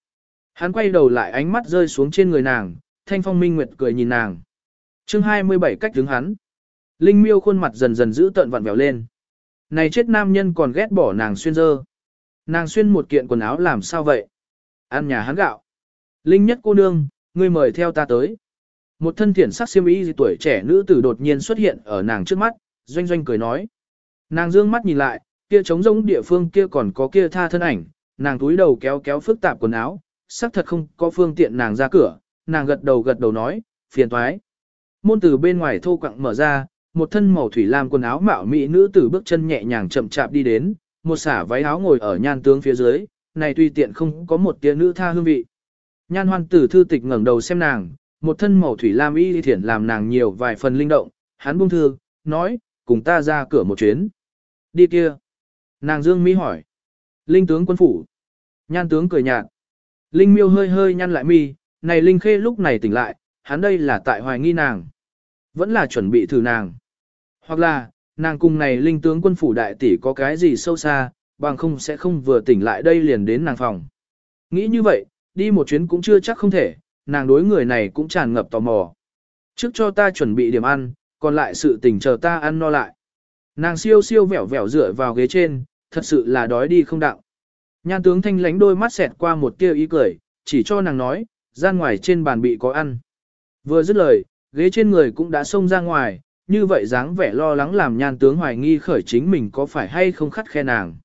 Hắn quay đầu lại ánh mắt rơi xuống trên người nàng, thanh phong minh nguyệt cười nhìn nàng. chương 27 cách đứng hắn. Linh miêu khuôn mặt dần dần giữ tận vặn vẹo lên. Này chết nam nhân còn ghét bỏ nàng xuyên dơ. Nàng xuyên một kiện quần áo làm sao vậy? Ăn nhà hắn gạo. Linh nhất cô nương, ngươi mời theo ta tới. Một thân thiện sắc xiêm y tuổi trẻ nữ tử đột nhiên xuất hiện ở nàng trước mắt, doanh doanh cười nói. Nàng dương mắt nhìn lại, kia trống rỗng địa phương kia còn có kia tha thân ảnh, nàng túi đầu kéo kéo phức tạp quần áo, sắc thật không có phương tiện nàng ra cửa, nàng gật đầu gật đầu nói, phiền toái. Môn từ bên ngoài thô quặng mở ra, một thân màu thủy lam quần áo mạo mỹ nữ tử bước chân nhẹ nhàng chậm chạp đi đến, một xả váy áo ngồi ở nhan tướng phía dưới, này tuy tiện không có một tia nữ tha hương vị. Nhan hoan tử thư tịch ngẩng đầu xem nàng, một thân màu thủy lam y thiển làm nàng nhiều vài phần linh động, hắn buông thư, nói, cùng ta ra cửa một chuyến. Đi kia. Nàng dương mỹ hỏi. Linh tướng quân phủ. Nhan tướng cười nhạt. Linh miêu hơi hơi nhăn lại mi, này Linh khê lúc này tỉnh lại, hắn đây là tại hoài nghi nàng. Vẫn là chuẩn bị thử nàng. Hoặc là, nàng cùng này Linh tướng quân phủ đại tỷ có cái gì sâu xa, bằng không sẽ không vừa tỉnh lại đây liền đến nàng phòng. Nghĩ như vậy, đi một chuyến cũng chưa chắc không thể, nàng đối người này cũng tràn ngập tò mò. Trước cho ta chuẩn bị điểm ăn, còn lại sự tình chờ ta ăn no lại. Nàng siêu siêu vẻo vẻo dựa vào ghế trên, thật sự là đói đi không đạo. Nhan tướng thanh lánh đôi mắt xẹt qua một tia ý cười, chỉ cho nàng nói, gian ngoài trên bàn bị có ăn. Vừa dứt lời, ghế trên người cũng đã xông ra ngoài, như vậy dáng vẻ lo lắng làm nhan tướng hoài nghi khởi chính mình có phải hay không khắt khe nàng.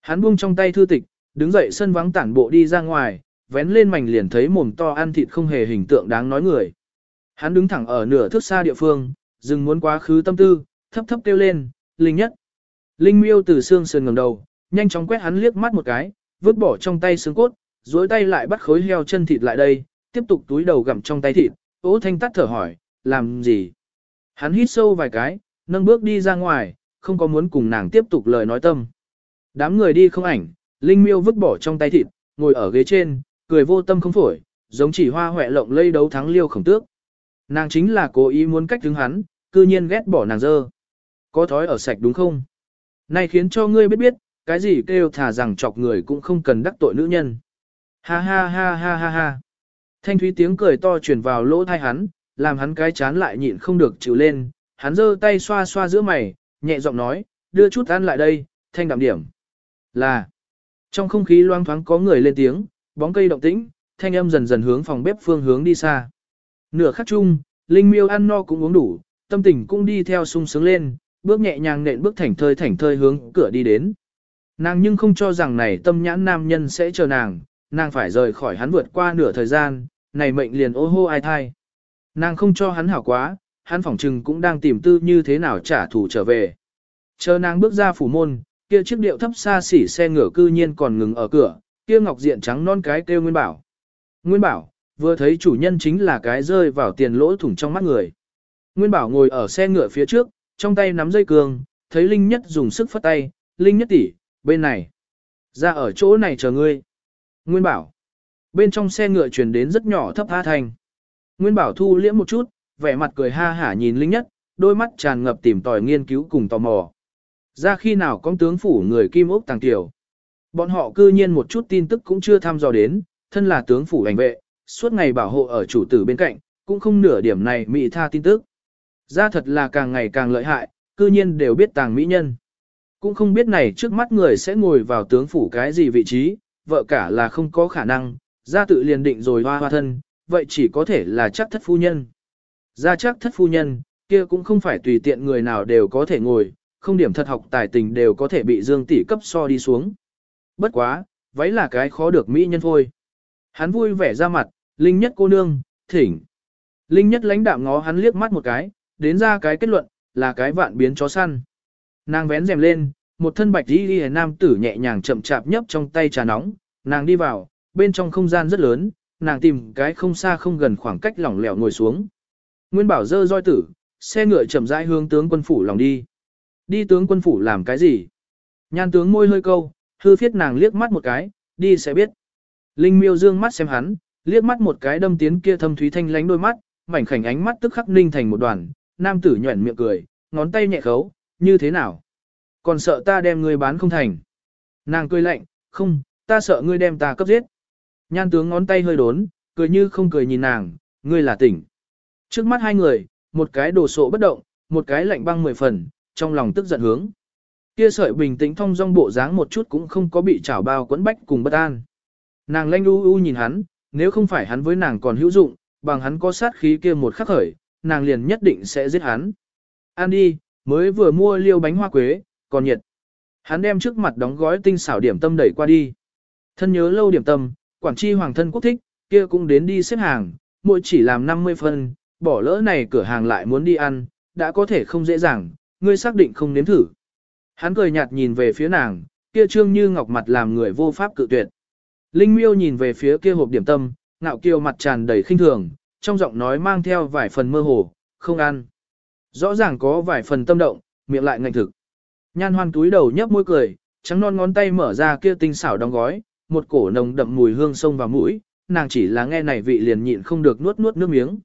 Hắn buông trong tay thư tịch, đứng dậy sân vắng tản bộ đi ra ngoài, vén lên mảnh liền thấy mồm to ăn thịt không hề hình tượng đáng nói người. Hắn đứng thẳng ở nửa thước xa địa phương, dừng muốn quá khứ tâm tư, thấp thấp kêu lên, linh nhất. Linh miêu từ xương sườn ngẩng đầu, nhanh chóng quét hắn liếc mắt một cái, vứt bỏ trong tay xương cốt, duỗi tay lại bắt khối heo chân thịt lại đây, tiếp tục túi đầu gặm trong tay thịt, ố thanh tắt thở hỏi, làm gì? Hắn hít sâu vài cái, nâng bước đi ra ngoài, không có muốn cùng nàng tiếp tục lời nói tâm. Đám người đi không ảnh, Linh miêu vứt bỏ trong tay thịt, ngồi ở ghế trên, cười vô tâm không phổi, giống chỉ hoa hoẹ lộng lây đấu thắng liêu khổng tước. Nàng chính là cố ý muốn cách đứng hắn, cư nhiên ghét bỏ nàng dơ. Có thói ở sạch đúng không? Này khiến cho ngươi biết biết, cái gì kêu thả rằng chọc người cũng không cần đắc tội nữ nhân. Ha ha ha ha ha ha. Thanh thúy tiếng cười to truyền vào lỗ tai hắn, làm hắn cái chán lại nhịn không được chịu lên, hắn giơ tay xoa xoa giữa mày, nhẹ giọng nói, đưa chút ăn lại đây, thanh đạm điểm. Là, trong không khí loang thoáng có người lên tiếng, bóng cây động tĩnh, thanh âm dần dần hướng phòng bếp phương hướng đi xa. Nửa khắc chung, Linh Miêu ăn no cũng uống đủ, tâm tình cũng đi theo sung sướng lên, bước nhẹ nhàng nện bước thảnh thơi thảnh thơi hướng cửa đi đến. Nàng nhưng không cho rằng này tâm nhãn nam nhân sẽ chờ nàng, nàng phải rời khỏi hắn vượt qua nửa thời gian, này mệnh liền ô hô ai thai. Nàng không cho hắn hảo quá, hắn phỏng trừng cũng đang tìm tư như thế nào trả thù trở về. Chờ nàng bước ra phủ môn, kia chiếc điệu thấp xa xỉ xe ngựa cư nhiên còn ngừng ở cửa, kia ngọc diện trắng non cái kêu Nguyên Bảo. Nguyên Bảo, vừa thấy chủ nhân chính là cái rơi vào tiền lỗ thủng trong mắt người. Nguyên Bảo ngồi ở xe ngựa phía trước, trong tay nắm dây cương, thấy Linh Nhất dùng sức phất tay, Linh Nhất tỷ, bên này. Ra ở chỗ này chờ ngươi. Nguyên Bảo. Bên trong xe ngựa truyền đến rất nhỏ thấp tha thành. Nguyên Bảo thu liễm một chút, vẻ mặt cười ha hả nhìn Linh Nhất, đôi mắt tràn ngập tìm tòi nghiên cứu cùng tò mò. Ra khi nào con tướng phủ người Kim Ốc Tàng Tiểu. Bọn họ cư nhiên một chút tin tức cũng chưa tham dò đến, thân là tướng phủ ảnh vệ, suốt ngày bảo hộ ở chủ tử bên cạnh, cũng không nửa điểm này mị tha tin tức. Ra thật là càng ngày càng lợi hại, cư nhiên đều biết tàng mỹ nhân. Cũng không biết này trước mắt người sẽ ngồi vào tướng phủ cái gì vị trí, vợ cả là không có khả năng, ra tự liền định rồi hoa hoa thân, vậy chỉ có thể là chắc thất phu nhân. Ra chắc thất phu nhân, kia cũng không phải tùy tiện người nào đều có thể ngồi, không điểm thật học tài tình đều có thể bị dương tỷ cấp so đi xuống. Bất quá, váy là cái khó được mỹ nhân thôi. Hắn vui vẻ ra mặt, Linh nhất cô nương, thỉnh. Linh nhất lãnh đạm ngó hắn liếc mắt một cái, đến ra cái kết luận, là cái vạn biến chó săn. Nàng vén rèm lên, một thân bạch đi đi nam tử nhẹ nhàng chậm chạp nhấp trong tay trà nóng, nàng đi vào, bên trong không gian rất lớn, nàng tìm cái không xa không gần khoảng cách lỏng lẻo ngồi xuống. Nguyên bảo dơ roi tử, xe ngựa chậm rãi hướng tướng quân phủ lòng đi. Đi tướng quân phủ làm cái gì? Nhan tướng môi hơi câu, hư phiết nàng liếc mắt một cái, đi sẽ biết. Linh miêu dương mắt xem hắn, liếc mắt một cái đâm tiến kia thâm thúy thanh lánh đôi mắt, mảnh khảnh ánh mắt tức khắc ninh thành một đoàn, nam tử nhuẩn miệng cười, ngón tay nhẹ khấu, như thế nào? Còn sợ ta đem ngươi bán không thành. Nàng cười lạnh, không, ta sợ ngươi đem ta cấp giết. Nhan tướng ngón tay hơi đốn, cười như không cười nhìn nàng, ngươi là tỉnh. Trước mắt hai người, một cái đồ sộ bất động, một cái lạnh băng mười phần, trong lòng tức giận hướng. Kia sợi bình tĩnh thông dong bộ dáng một chút cũng không có bị chảo bao quấn bách cùng bất an. Nàng lanh u u nhìn hắn, nếu không phải hắn với nàng còn hữu dụng, bằng hắn có sát khí kia một khắc khởi, nàng liền nhất định sẽ giết hắn. An đi, mới vừa mua liêu bánh hoa quế, còn nhiệt. Hắn đem trước mặt đóng gói tinh xảo điểm tâm đẩy qua đi. Thân nhớ lâu điểm tâm, quản tri hoàng thân quốc thích, kia cũng đến đi xếp hàng, mỗi chỉ làm 50 phân, bỏ lỡ này cửa hàng lại muốn đi ăn, đã có thể không dễ dàng, ngươi xác định không nếm thử. Hắn cười nhạt nhìn về phía nàng, kia trương như ngọc mặt làm người vô pháp cự tuyệt. Linh miêu nhìn về phía kia hộp điểm tâm, ngạo kiều mặt tràn đầy khinh thường, trong giọng nói mang theo vài phần mơ hồ, không ăn. Rõ ràng có vài phần tâm động, miệng lại ngạnh thực. Nhan hoan túi đầu nhấp môi cười, trắng non ngón tay mở ra kia tinh xảo đóng gói, một cổ nồng đậm mùi hương sông vào mũi, nàng chỉ là nghe này vị liền nhịn không được nuốt nuốt nước miếng.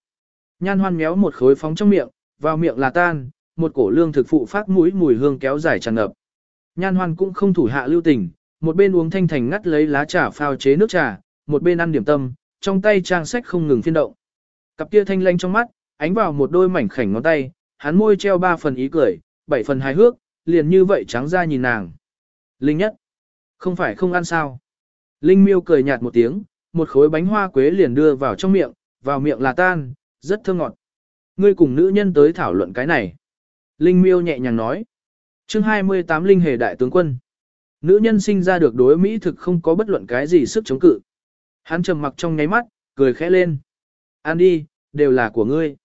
Nhan hoan méo một khối phóng trong miệng, vào miệng là tan, một cổ lương thực phụ phát mũi mùi hương kéo dài tràn ngập. Nhan hoan cũng không thủ hạ lưu tình, một bên uống thanh thành ngắt lấy lá trà phao chế nước trà, một bên ăn điểm tâm, trong tay trang sách không ngừng phiên động. Cặp kia thanh lanh trong mắt, ánh vào một đôi mảnh khảnh ngón tay, hắn môi treo ba phần ý cười, bảy phần hài hước, liền như vậy trắng ra nhìn nàng. Linh nhất, không phải không ăn sao. Linh miêu cười nhạt một tiếng, một khối bánh hoa quế liền đưa vào trong miệng, vào miệng là tan, rất thơm ngọt. Ngươi cùng nữ nhân tới thảo luận cái này. Linh miêu nhẹ nhàng nói. chương 28 Linh hề đại tướng quân. Nữ nhân sinh ra được đối Mỹ thực không có bất luận cái gì sức chống cự. Hắn trầm mặc trong nháy mắt, cười khẽ lên. An đi, đều là của ngươi.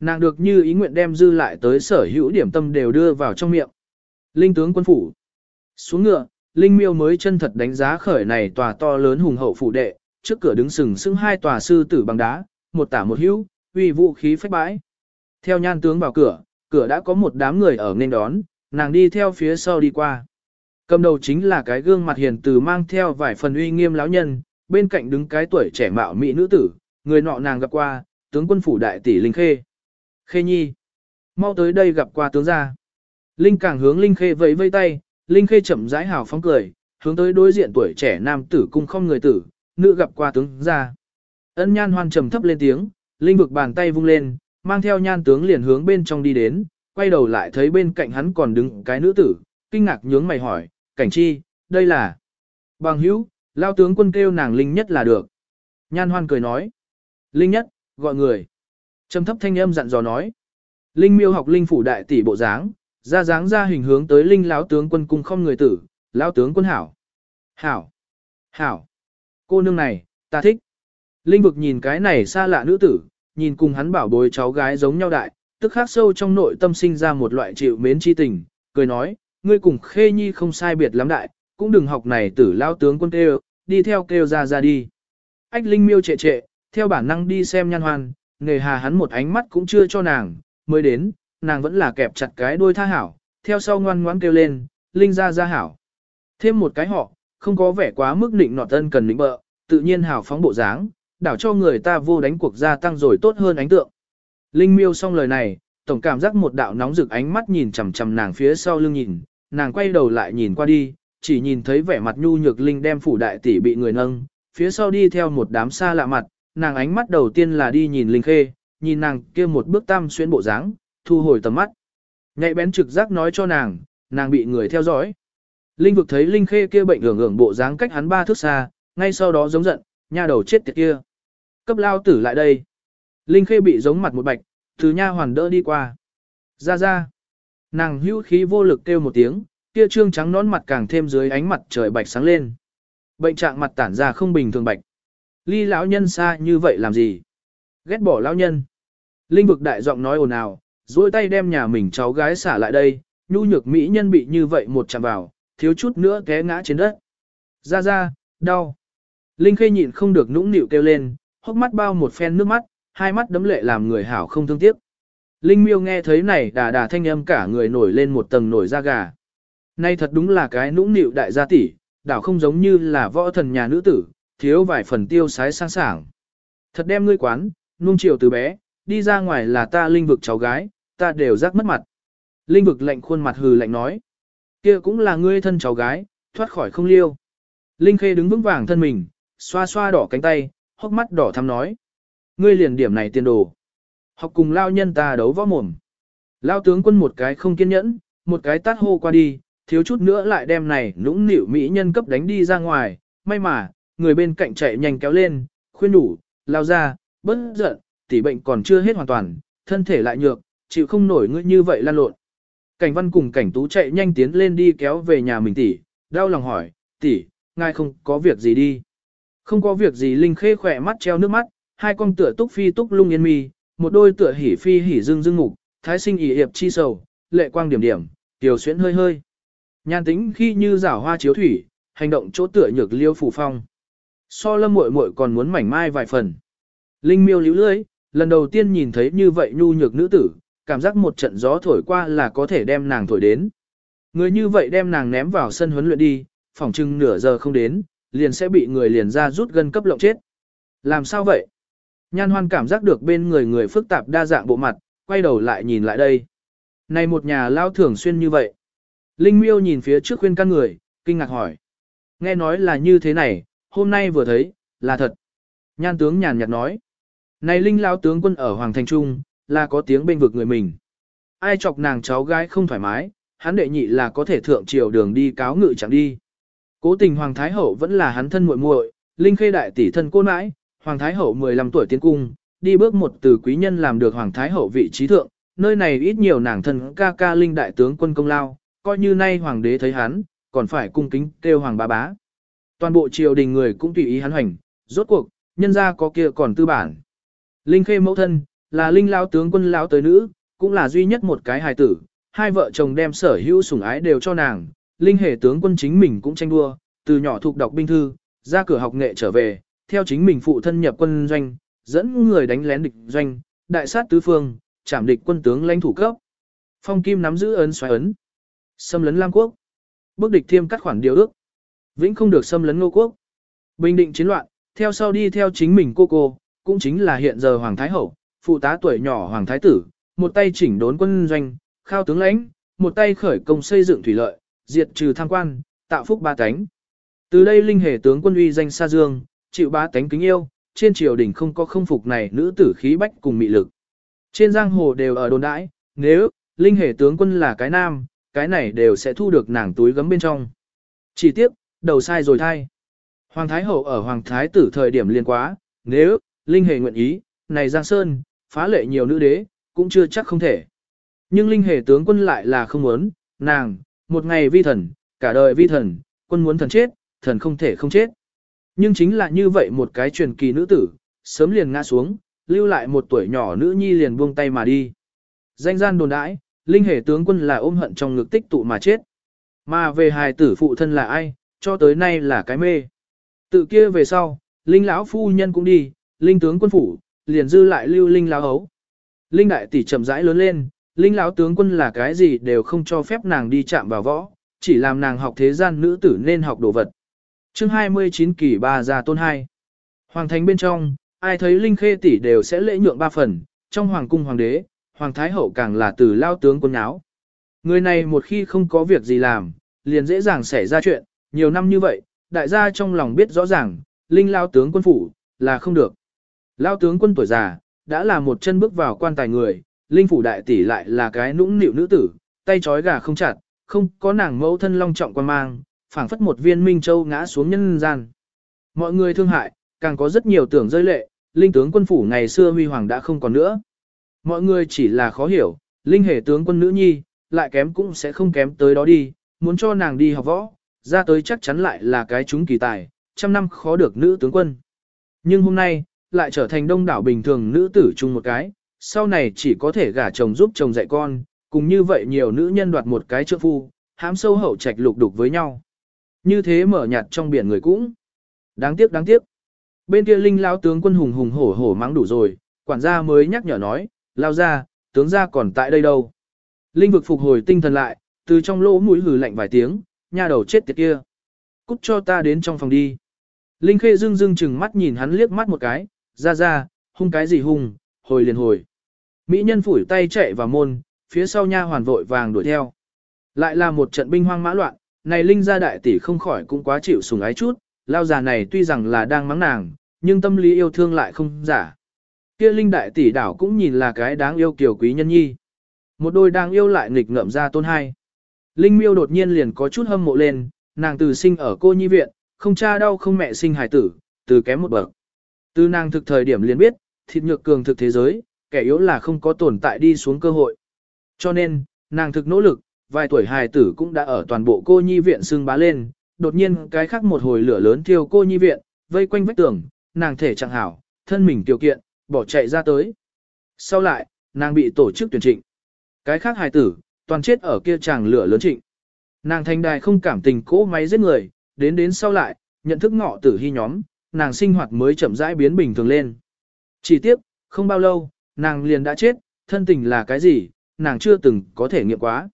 Nàng được như ý nguyện đem dư lại tới sở hữu điểm tâm đều đưa vào trong miệng. Linh tướng quân phủ. Xuống ngựa, Linh miêu mới chân thật đánh giá khởi này tòa to lớn hùng hậu phủ đệ, trước cửa đứng sừng sững hai tòa sư tử bằng đá, một tả một hữu, uy vũ khí phách bãi. Theo nhan tướng vào cửa, cửa đã có một đám người ở nên đón, nàng đi theo phía sau đi qua. Cầm đầu chính là cái gương mặt hiền từ mang theo vài phần uy nghiêm lão nhân, bên cạnh đứng cái tuổi trẻ mạo mỹ nữ tử, người nọ nàng gặp qua, tướng quân phủ đại tỷ Linh Khê. Khê Nhi, mau tới đây gặp qua tướng gia. Linh càng hướng Linh Khê vẫy vây tay, Linh Khê chậm rãi hào phóng cười, hướng tới đối diện tuổi trẻ nam tử cung không người tử, nữ gặp qua tướng gia. Ân nhan hoan trầm thấp lên tiếng, linh vực bàn tay vung lên, mang theo nhan tướng liền hướng bên trong đi đến, quay đầu lại thấy bên cạnh hắn còn đứng cái nữ tử, kinh ngạc nhướng mày hỏi, cảnh chi, đây là bằng hữu, lao tướng quân kêu nàng linh nhất là được. Nhan hoan cười nói, linh nhất, gọi người. Trầm thấp thanh âm dặn dò nói, linh miêu học linh phủ đại tỷ bộ dáng, ra dáng ra hình hướng tới linh lão tướng quân cung không người tử, lão tướng quân hảo. Hảo, hảo, cô nương này, ta thích. Linh vực nhìn cái này xa lạ nữ tử, nhìn cùng hắn bảo bối cháu gái giống nhau đại, tức khắc sâu trong nội tâm sinh ra một loại chịu mến chi tình, cười nói, ngươi cùng khê nhi không sai biệt lắm đại, cũng đừng học này tử lao tướng quân kêu, đi theo kêu ra ra đi. Ách Linh miêu trệ trệ, theo bản năng đi xem nhan hoan, nề hà hắn một ánh mắt cũng chưa cho nàng, mới đến, nàng vẫn là kẹp chặt cái đôi tha hảo, theo sau ngoan ngoãn kêu lên, Linh ra ra hảo. Thêm một cái họ, không có vẻ quá mức định nọt tân cần lĩnh bợ, tự nhiên hảo phóng bộ dáng, đảo cho người ta vô đánh cuộc gia tăng rồi tốt hơn ánh tượng. Linh miêu xong lời này, tổng cảm giác một đạo nóng rực ánh mắt nhìn chằm chằm nàng phía sau lưng nhìn, nàng quay đầu lại nhìn qua đi, chỉ nhìn thấy vẻ mặt nhu nhược Linh đem phủ đại tỷ bị người nâng, phía sau đi theo một đám xa lạ mặt, nàng ánh mắt đầu tiên là đi nhìn Linh khê, nhìn nàng kia một bước tam xuyên bộ dáng, thu hồi tầm mắt. Nhạy bén trực giác nói cho nàng, nàng bị người theo dõi. Linh vực thấy Linh khê kia bệnh hưởng hưởng bộ dáng cách hắn ba thước xa, ngay sau đó giống giận, nha đầu chết tiệt kia. Cấp lao tử lại đây. Linh Khê bị giống mặt một bạch, từ nha hoàn đỡ đi qua. Ra ra. Nàng hữu khí vô lực kêu một tiếng, kia trương trắng nón mặt càng thêm dưới ánh mặt trời bạch sáng lên. Bệnh trạng mặt tản ra không bình thường bạch. Ly lão nhân xa như vậy làm gì? Ghét bỏ lão nhân. Linh vực đại giọng nói ồn ào, duỗi tay đem nhà mình cháu gái xả lại đây, nhu nhược mỹ nhân bị như vậy một chạm vào, thiếu chút nữa té ngã trên đất. Ra ra, đau. Linh khê nhịn không được nũng nịu kêu lên, hốc mắt bao một phen nước mắt, hai mắt đấm lệ làm người hảo không thương tiếc. Linh miêu nghe thấy này đà đà thanh âm cả người nổi lên một tầng nổi da gà. Nay thật đúng là cái nũng nịu đại gia tỷ, đảo không giống như là võ thần nhà nữ tử, thiếu vài phần tiêu sái sang sảng. Thật đem ngươi quán, nuông chiều từ bé, đi ra ngoài là ta linh vực cháu gái, ta đều rắc mất mặt. Linh vực lạnh khuôn mặt hừ lạnh nói. kia cũng là ngươi thân cháu gái, thoát khỏi không liêu. Linh khê đứng vững vàng thân mình, xoa xoa đỏ cánh tay, hốc mắt đỏ thắm nói. Ngươi liền điểm này tiền đồ. Học cùng lao nhân ta đấu võ mồm. Lao tướng quân một cái không kiên nhẫn, một cái tát hô qua đi, thiếu chút nữa lại đem này nũng nịu mỹ nhân cấp đánh đi ra ngoài. May mà, người bên cạnh chạy nhanh kéo lên, khuyên đủ, lao ra, bất giận, tỷ bệnh còn chưa hết hoàn toàn, thân thể lại nhược, chịu không nổi ngươi như vậy lan lộn. Cảnh văn cùng cảnh tú chạy nhanh tiến lên đi kéo về nhà mình tỷ, đau lòng hỏi, tỷ, ngài không có việc gì đi. Không có việc gì Linh Khê khỏe mắt treo nước mắt, hai con tựa túc phi túc lung yên mi, một đôi tựa hỉ phi hỉ dương dương ngục, thái sinh ỉ hiệp chi sầu, lệ quang điểm điểm, tiểu xuyễn hơi hơi. Nhan tính khi như rảo hoa chiếu thủy, hành động chỗ tựa nhược liêu phủ phong. So lâm muội muội còn muốn mảnh mai vài phần. Linh miêu liễu lưới, lần đầu tiên nhìn thấy như vậy nhu nhược nữ tử, cảm giác một trận gió thổi qua là có thể đem nàng thổi đến. Người như vậy đem nàng ném vào sân huấn luyện đi, phỏng chừng nửa giờ không đến, liền sẽ bị người liền ra rút gân cấp lộng chết. Làm sao vậy? Nhan hoan cảm giác được bên người người phức tạp đa dạng bộ mặt, quay đầu lại nhìn lại đây. Này một nhà lao thường xuyên như vậy. Linh miêu nhìn phía trước khuyên căn người, kinh ngạc hỏi. Nghe nói là như thế này, hôm nay vừa thấy, là thật. Nhan tướng nhàn nhạt nói. Này Linh lao tướng quân ở Hoàng Thành Trung, là có tiếng bên vực người mình. Ai chọc nàng cháu gái không thoải mái, hắn đệ nhị là có thể thượng triều đường đi cáo ngự chẳng đi. Cố tình Hoàng Thái Hậu vẫn là hắn thân muội muội, Linh Khê đại tỷ thân cô nãi, Hoàng Thái Hậu 15 tuổi tiến cung, đi bước một từ quý nhân làm được Hoàng Thái Hậu vị trí thượng, nơi này ít nhiều nàng thân ca ca Linh đại tướng quân công lao, coi như nay Hoàng đế thấy hắn, còn phải cung kính kêu Hoàng bá bá. Toàn bộ triều đình người cũng tùy ý hắn hành, rốt cuộc, nhân gia có kia còn tư bản. Linh Khê mẫu thân, là Linh lao tướng quân lao tới nữ, cũng là duy nhất một cái hài tử, hai vợ chồng đem sở hữu sủng ái đều cho nàng, Linh hệ tướng quân chính mình cũng tranh đua, từ nhỏ thuộc đọc binh thư, ra cửa học nghệ trở về, theo chính mình phụ thân nhập quân doanh, dẫn người đánh lén địch doanh, đại sát tứ phương, chạm địch quân tướng lãnh thủ cấp. Phong Kim nắm giữ ấn xoáy ấn. Xâm lấn Lam quốc. Bước địch thiêm cắt khoản điều ước. Vĩnh không được xâm lấn Ngô quốc. Bình định chiến loạn, theo sau đi theo chính mình cô cô, cũng chính là hiện giờ Hoàng Thái Hậu, phụ tá tuổi nhỏ Hoàng Thái Tử, một tay chỉnh đốn quân doanh, khao tướng lãnh, một tay khởi công xây dựng thủy lợi, diệt trừ tham quan, tạo phúc ba tánh. Từ đây linh hề tướng quân uy danh xa dương, chịu ba tánh kính yêu, trên triều đình không có không phục này nữ tử khí bách cùng mị lực. Trên giang hồ đều ở đồn đãi, nếu, linh hề tướng quân là cái nam, cái này đều sẽ thu được nàng túi gấm bên trong. Chỉ tiếp, đầu sai rồi thay. Hoàng Thái Hậu ở Hoàng Thái tử thời điểm liên quá, nếu, Linh Hề nguyện ý, này Giang Sơn, phá lệ nhiều nữ đế, cũng chưa chắc không thể. Nhưng Linh Hề tướng quân lại là không muốn, nàng, một ngày vi thần, cả đời vi thần, quân muốn thần chết, thần không thể không chết. Nhưng chính là như vậy một cái truyền kỳ nữ tử, sớm liền ngã xuống, lưu lại một tuổi nhỏ nữ nhi liền buông tay mà đi. Danh gian đồn đãi, Linh Hề tướng quân là ôm hận trong ngực tích tụ mà chết. Mà về hài tử phụ thân là ai, cho tới nay là cái mê. Tự kia về sau, Linh lão phu nhân cũng đi, Linh tướng quân phủ, liền dư lại lưu Linh lão hấu. Linh đại tỷ chậm rãi lớn lên, Linh lão tướng quân là cái gì đều không cho phép nàng đi chạm vào võ, chỉ làm nàng học thế gian nữ tử nên học đồ vật. Chương 29 kỳ ba gia tôn hai. Hoàng thành bên trong, ai thấy Linh khê tỷ đều sẽ lễ nhượng ba phần, trong hoàng cung hoàng đế, hoàng thái hậu càng là từ lao tướng quân áo. Người này một khi không có việc gì làm, liền dễ dàng xảy ra chuyện, nhiều năm như vậy, đại gia trong lòng biết rõ ràng, Linh lao tướng quân phủ, là không được. Lao tướng quân tuổi già, đã là một chân bước vào quan tài người, Linh phủ đại tỷ lại là cái nũng nịu nữ tử, tay trói gà không chặt, không có nàng mẫu thân long trọng quan mang, phảng phất một viên minh châu ngã xuống nhân gian. Mọi người thương hại, càng có rất nhiều tưởng rơi lệ, Linh tướng quân phủ ngày xưa huy hoàng đã không còn nữa. Mọi người chỉ là khó hiểu, Linh hề tướng quân nữ nhi, lại kém cũng sẽ không kém tới đó đi, muốn cho nàng đi học võ, ra tới chắc chắn lại là cái chúng kỳ tài, trăm năm khó được nữ tướng quân. Nhưng hôm nay, lại trở thành đông đảo bình thường nữ tử chung một cái, sau này chỉ có thể gả chồng giúp chồng dạy con, cùng như vậy nhiều nữ nhân đoạt một cái trượng phu, hãm sâu hậu trạch lục đục với nhau. Như thế mở nhạt trong biển người cũng. Đáng tiếc đáng tiếc. Bên kia linh lao tướng quân hùng hùng hổ hổ mắng đủ rồi, quản gia mới nhắc nhở nói, lao ra, tướng gia còn tại đây đâu. Linh vực phục hồi tinh thần lại, từ trong lỗ mũi hừ lạnh vài tiếng, nha đầu chết tiệt kia. Cút cho ta đến trong phòng đi. Linh Khê dưng dưng chừng mắt nhìn hắn liếc mắt một cái, ra ra, hung cái gì hung, hồi liền hồi. Mỹ nhân phủi tay chạy vào môn, phía sau nha hoàn vội vàng đuổi theo. Lại là một trận binh hoang mã loạn, này Linh gia đại tỷ không khỏi cũng quá chịu sủng ái chút, lao già này tuy rằng là đang mắng nàng, nhưng tâm lý yêu thương lại không giả. Kia Linh đại tỷ đảo cũng nhìn là cái đáng yêu kiều quý nhân nhi. Một đôi đang yêu lại nghịch ngợm ra tôn hai. Linh miêu đột nhiên liền có chút hâm mộ lên, nàng từ sinh ở cô nhi viện, không cha đau không mẹ sinh hài tử, từ kém một bậc. Từ nàng thực thời điểm liền biết, thịt nhược cường thực thế giới, kẻ yếu là không có tồn tại đi xuống cơ hội. Cho nên, nàng thực nỗ lực, vài tuổi hài tử cũng đã ở toàn bộ cô nhi viện xưng bá lên, đột nhiên cái khác một hồi lửa lớn thiêu cô nhi viện, vây quanh vách tường, nàng thể chẳng hảo, thân mình tiểu kiện, bỏ chạy ra tới. Sau lại, nàng bị tổ chức tuyển trịnh. Cái khác hài tử, toàn chết ở kia chàng lửa lớn trịnh. Nàng thanh đài không cảm tình cỗ máy giết người, đến đến sau lại, nhận thức ngọ tử hy nhóm, nàng sinh hoạt mới chậm rãi biến bình thường lên. Chỉ tiếp, không bao lâu, nàng liền đã chết, thân tình là cái gì, nàng chưa từng có thể nghiệm quá.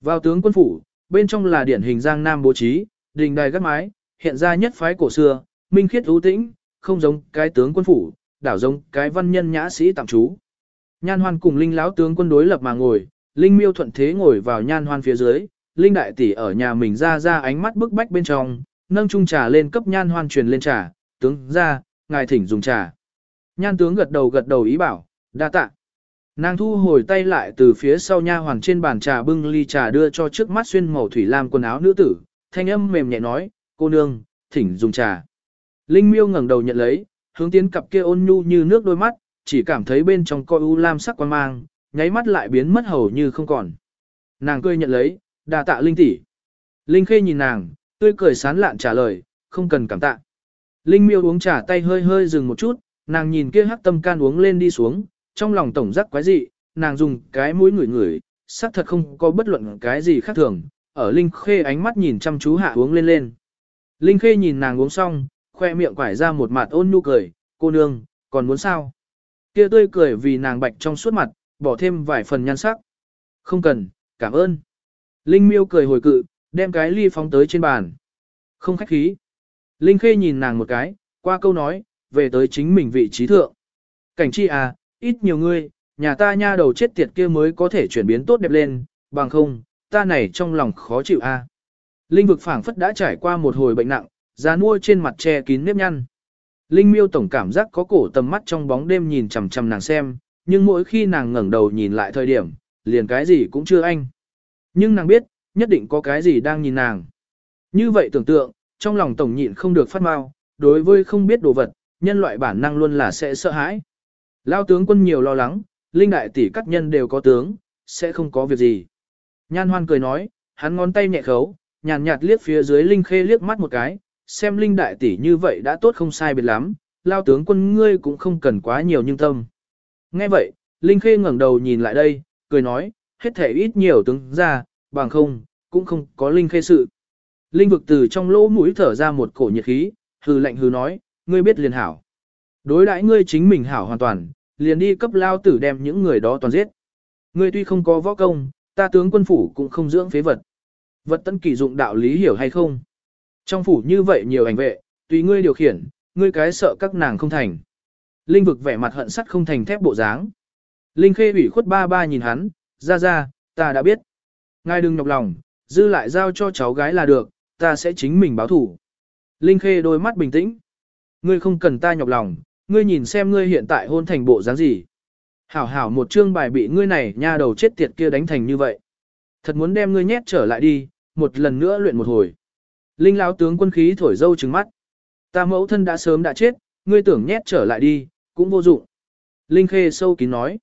Vào tướng quân phủ, bên trong là điển hình giang nam bố trí, đình đài gác mái, hiện ra nhất phái cổ xưa, minh khiết ưu tĩnh, không giống cái tướng quân phủ, đảo giống cái văn nhân nhã sĩ tạm trú. Nhan hoan cùng linh lão tướng quân đối lập mà ngồi, linh miêu thuận thế ngồi vào nhan hoan phía dưới, linh đại tỷ ở nhà mình ra ra ánh mắt bức bách bên trong, nâng chung trà lên cấp nhan hoan truyền lên trà, tướng ra, ngài thỉnh dùng trà. Nhan tướng gật đầu gật đầu ý bảo, đa tạ. Nàng thu hồi tay lại từ phía sau nha hoàn trên bàn trà bưng ly trà đưa cho trước mắt xuyên màu thủy lam quần áo nữ tử, thanh âm mềm nhẹ nói, cô nương, thỉnh dùng trà. Linh miêu ngẩng đầu nhận lấy, hướng tiến cặp kia ôn nhu như nước đôi mắt, chỉ cảm thấy bên trong coi u lam sắc quan mang, nháy mắt lại biến mất hầu như không còn. Nàng cười nhận lấy, đà tạ Linh tỷ. Linh khê nhìn nàng, tươi cười sán lạn trả lời, không cần cảm tạ. Linh miêu uống trà tay hơi hơi dừng một chút, nàng nhìn kia hắc tâm can uống lên đi xuống, trong lòng tổng giác quái dị, nàng dùng cái mũi ngửi ngửi, xác thật không có bất luận cái gì khác thường, ở Linh Khê ánh mắt nhìn chăm chú hạ uống lên lên. Linh Khê nhìn nàng uống xong, khoe miệng quải ra một mặt ôn nhu cười, cô nương, còn muốn sao? Kia tươi cười vì nàng bạch trong suốt mặt, bỏ thêm vài phần nhan sắc. Không cần, cảm ơn. Linh miêu cười hồi cự, đem cái ly phóng tới trên bàn. Không khách khí. Linh Khê nhìn nàng một cái, qua câu nói, về tới chính mình vị trí thượng. Cảnh chi à, ít nhiều ngươi, nhà ta nha đầu chết tiệt kia mới có thể chuyển biến tốt đẹp lên, bằng không, ta này trong lòng khó chịu a. À. Linh vực phảng phất đã trải qua một hồi bệnh nặng, da nuôi trên mặt che kín nếp nhăn. Linh miêu tổng cảm giác có cổ tầm mắt trong bóng đêm nhìn chằm chằm nàng xem, nhưng mỗi khi nàng ngẩng đầu nhìn lại thời điểm, liền cái gì cũng chưa anh. Nhưng nàng biết, nhất định có cái gì đang nhìn nàng. Như vậy tưởng tượng, trong lòng tổng nhịn không được phát mau, đối với không biết đồ vật, nhân loại bản năng luôn là sẽ sợ hãi. Lao tướng quân nhiều lo lắng, linh đại tỷ các nhân đều có tướng, sẽ không có việc gì. Nhan hoan cười nói, hắn ngón tay nhẹ khấu, nhàn nhạt liếc phía dưới linh khê liếc mắt một cái, xem linh đại tỷ như vậy đã tốt không sai biệt lắm, lao tướng quân ngươi cũng không cần quá nhiều nhưng tâm. Nghe vậy, linh khê ngẩng đầu nhìn lại đây, cười nói, hết thể ít nhiều tướng ra, bằng không, cũng không có linh khê sự. Linh vực từ trong lỗ mũi thở ra một cổ nhiệt khí, hừ lạnh hừ nói, ngươi biết liền hảo. Đối đãi ngươi chính mình hảo hoàn toàn, liền đi cấp lao tử đem những người đó toàn giết. Ngươi tuy không có võ công, ta tướng quân phủ cũng không dưỡng phế vật. Vật tân kỳ dụng đạo lý hiểu hay không? Trong phủ như vậy nhiều ảnh vệ, tùy ngươi điều khiển, ngươi cái sợ các nàng không thành. Linh vực vẻ mặt hận sắt không thành thép bộ dáng. Linh khê ủy khuất ba ba nhìn hắn, ra ra, ta đã biết. Ngài đừng nhọc lòng, dư lại giao cho cháu gái là được, ta sẽ chính mình báo thủ. Linh khê đôi mắt bình tĩnh. Ngươi không cần ta nhọc lòng, ngươi nhìn xem ngươi hiện tại hôn thành bộ dáng gì. Hảo hảo một chương bài bị ngươi này nha đầu chết tiệt kia đánh thành như vậy. Thật muốn đem ngươi nhét trở lại đi, một lần nữa luyện một hồi. Linh lão tướng quân khí thổi dâu trừng mắt. Ta mẫu thân đã sớm đã chết, ngươi tưởng nhét trở lại đi, cũng vô dụng. Linh khê sâu kín nói.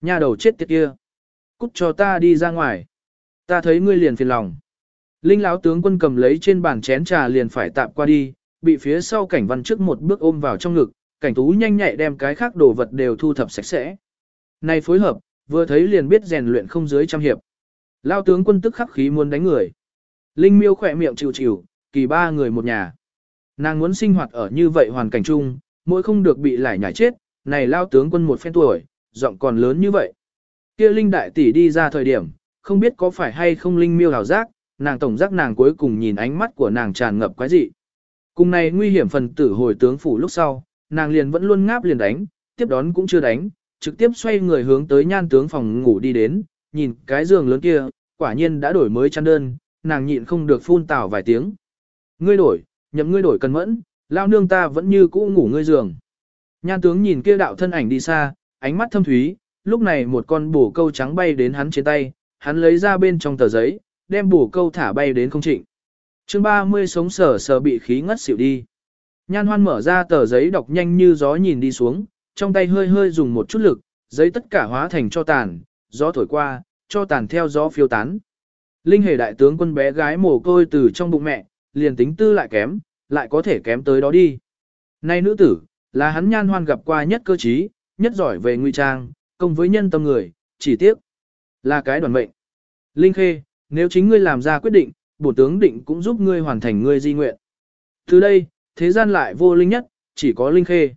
Nha đầu chết tiệt kia. Cút cho ta đi ra ngoài. Ta thấy ngươi liền phiền lòng. Linh lão tướng quân cầm lấy trên bàn chén trà liền phải tạm qua đi, bị phía sau cảnh văn trước một bước ôm vào trong ngực, cảnh tú nhanh nhạy đem cái khác đồ vật đều thu thập sạch sẽ. Này phối hợp, vừa thấy liền biết rèn luyện không dưới trăm hiệp. Lao tướng quân tức khắc khí muốn đánh người. Linh miêu khỏe miệng chịu chịu, kỳ ba người một nhà. Nàng muốn sinh hoạt ở như vậy hoàn cảnh chung, mỗi không được bị lải nhải chết, này lao tướng quân một phen tuổi, giọng còn lớn như vậy. Kia Linh đại tỷ đi ra thời điểm, không biết có phải hay không Linh miêu hào giác, nàng tổng giác nàng cuối cùng nhìn ánh mắt của nàng tràn ngập quái dị. Cùng này nguy hiểm phần tử hồi tướng phủ lúc sau, nàng liền vẫn luôn ngáp liền đánh, tiếp đón cũng chưa đánh, trực tiếp xoay người hướng tới nhan tướng phòng ngủ đi đến, nhìn cái giường lớn kia, quả nhiên đã đổi mới chăn đơn, nàng nhịn không được phun tào vài tiếng. Ngươi đổi, nhậm ngươi đổi cần mẫn, lao nương ta vẫn như cũ ngủ ngươi giường. Nhan tướng nhìn kia đạo thân ảnh đi xa, ánh mắt thâm thúy, lúc này một con bổ câu trắng bay đến hắn trên tay, hắn lấy ra bên trong tờ giấy, đem bổ câu thả bay đến không trịnh. chương 30 sống sở sở bị khí ngất xỉu đi. Nhan hoan mở ra tờ giấy đọc nhanh như gió nhìn đi xuống, trong tay hơi hơi dùng một chút lực, giấy tất cả hóa thành cho tàn, gió thổi qua, cho tàn theo gió phiêu tán. Linh hề đại tướng quân bé gái mồ côi từ trong bụng mẹ, liền tính tư lại kém, lại có thể kém tới đó đi. Nay nữ tử, là hắn nhan hoan gặp qua nhất cơ trí, nhất giỏi về nguy trang, công với nhân tâm người, chỉ tiếc là cái đoàn mệnh. Linh khê, nếu chính ngươi làm ra quyết định, bổ tướng định cũng giúp ngươi hoàn thành ngươi di nguyện. Từ đây, thế gian lại vô linh nhất, chỉ có linh khê.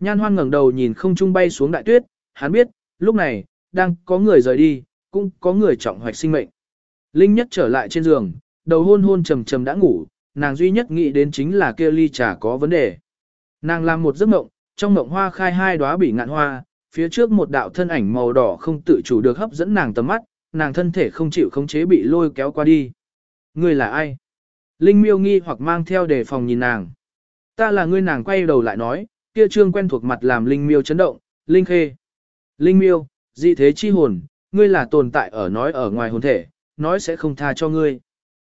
Nhan hoan ngẩng đầu nhìn không trung bay xuống đại tuyết, hắn biết, lúc này, đang có người rời đi, cũng có người trọng hoạch sinh mệnh. Linh nhất trở lại trên giường, đầu hôn hôn trầm trầm đã ngủ, nàng duy nhất nghĩ đến chính là kia ly trà có vấn đề. Nàng làm một giấc mộng, trong mộng hoa khai hai đóa bị ngạn hoa, phía trước một đạo thân ảnh màu đỏ không tự chủ được hấp dẫn nàng tầm mắt, nàng thân thể không chịu khống chế bị lôi kéo qua đi. Người là ai? Linh miêu nghi hoặc mang theo đề phòng nhìn nàng. Ta là ngươi nàng quay đầu lại nói, kia trương quen thuộc mặt làm Linh miêu chấn động, Linh khê. Linh miêu, dị thế chi hồn, ngươi là tồn tại ở nói ở ngoài hồn thể, nói sẽ không tha cho ngươi.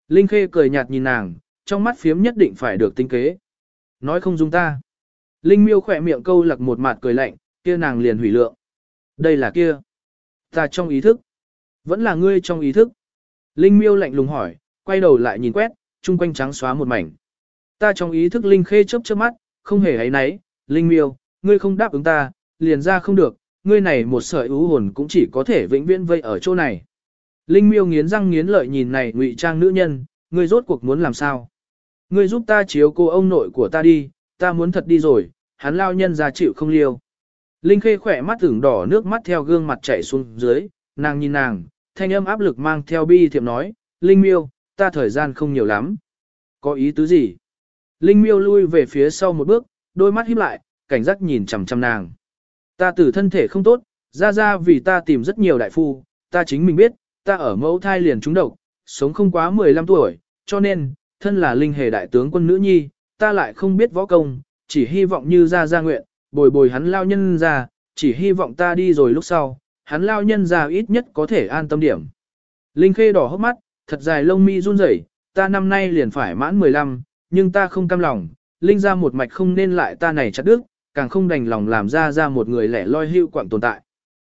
Linh khê cười nhạt nhìn nàng, trong mắt phiếm nhất định phải được tinh kế. Nói không dung ta. Linh miêu khỏe miệng câu lặc một mặt cười lạnh, kia nàng liền hủy lượng. Đây là kia. Ta trong ý thức. Vẫn là ngươi trong ý thức. Linh miêu lạnh lùng hỏi, quay đầu lại nhìn quét, chung quanh trắng xóa một mảnh. Ta trong ý thức Linh khê chớp chớp mắt, không hề ấy nấy, Linh miêu, ngươi không đáp ứng ta, liền ra không được, ngươi này một sợi ưu hồn cũng chỉ có thể vĩnh viễn vây ở chỗ này. Linh miêu nghiến răng nghiến lợi nhìn này ngụy trang nữ nhân, ngươi rốt cuộc muốn làm sao? Ngươi giúp ta chiếu cô ông nội của ta đi, ta muốn thật đi rồi, hắn lao nhân ra chịu không liêu. Linh khê khỏe mắt tưởng đỏ nước mắt theo gương mặt chảy xuống dưới, nàng nhìn nàng, thanh âm áp lực mang theo bi thiệm nói, Linh miêu, ta thời gian không nhiều lắm. Có ý tứ gì? Linh miêu lui về phía sau một bước, đôi mắt híp lại, cảnh giác nhìn chằm chằm nàng. Ta tử thân thể không tốt, ra ra vì ta tìm rất nhiều đại phu, ta chính mình biết, ta ở mẫu thai liền trúng độc, sống không quá 15 tuổi, cho nên, thân là linh hề đại tướng quân nữ nhi, ta lại không biết võ công, chỉ hy vọng như ra ra nguyện, bồi bồi hắn lao nhân ra, chỉ hy vọng ta đi rồi lúc sau, hắn lao nhân ra ít nhất có thể an tâm điểm. Linh Khê đỏ hốc mắt, thật dài lông mi run rẩy, ta năm nay liền phải mãn 15, nhưng ta không cam lòng, Linh ra một mạch không nên lại ta này chặt đứt, càng không đành lòng làm ra ra một người lẻ loi hưu quạng tồn tại.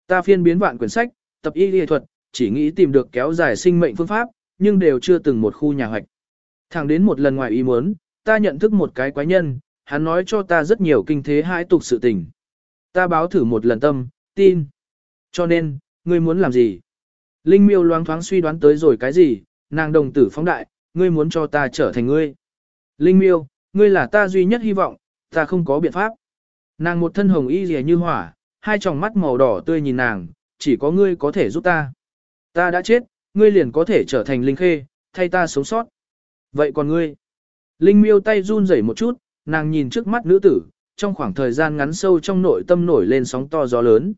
Ta phiên biến vạn quyển sách, tập y lý thuật, chỉ nghĩ tìm được kéo dài sinh mệnh phương pháp, nhưng đều chưa từng một khu nhà hoạch. Thẳng đến một lần ngoài ý muốn, ta nhận thức một cái quái nhân, hắn nói cho ta rất nhiều kinh thế hãi tục sự tình. Ta báo thử một lần tâm, tin. Cho nên, ngươi muốn làm gì? Linh miêu loáng thoáng suy đoán tới rồi cái gì, nàng đồng tử phóng đại, ngươi muốn cho ta trở thành ngươi. Linh miêu, ngươi là ta duy nhất hy vọng, ta không có biện pháp. Nàng một thân hồng y rìa như hỏa, hai tròng mắt màu đỏ tươi nhìn nàng, chỉ có ngươi có thể giúp ta. Ta đã chết, ngươi liền có thể trở thành linh khê, thay ta sống sót. Vậy còn ngươi? Linh miêu tay run rẩy một chút, nàng nhìn trước mắt nữ tử, trong khoảng thời gian ngắn sâu trong nội tâm nổi lên sóng to gió lớn.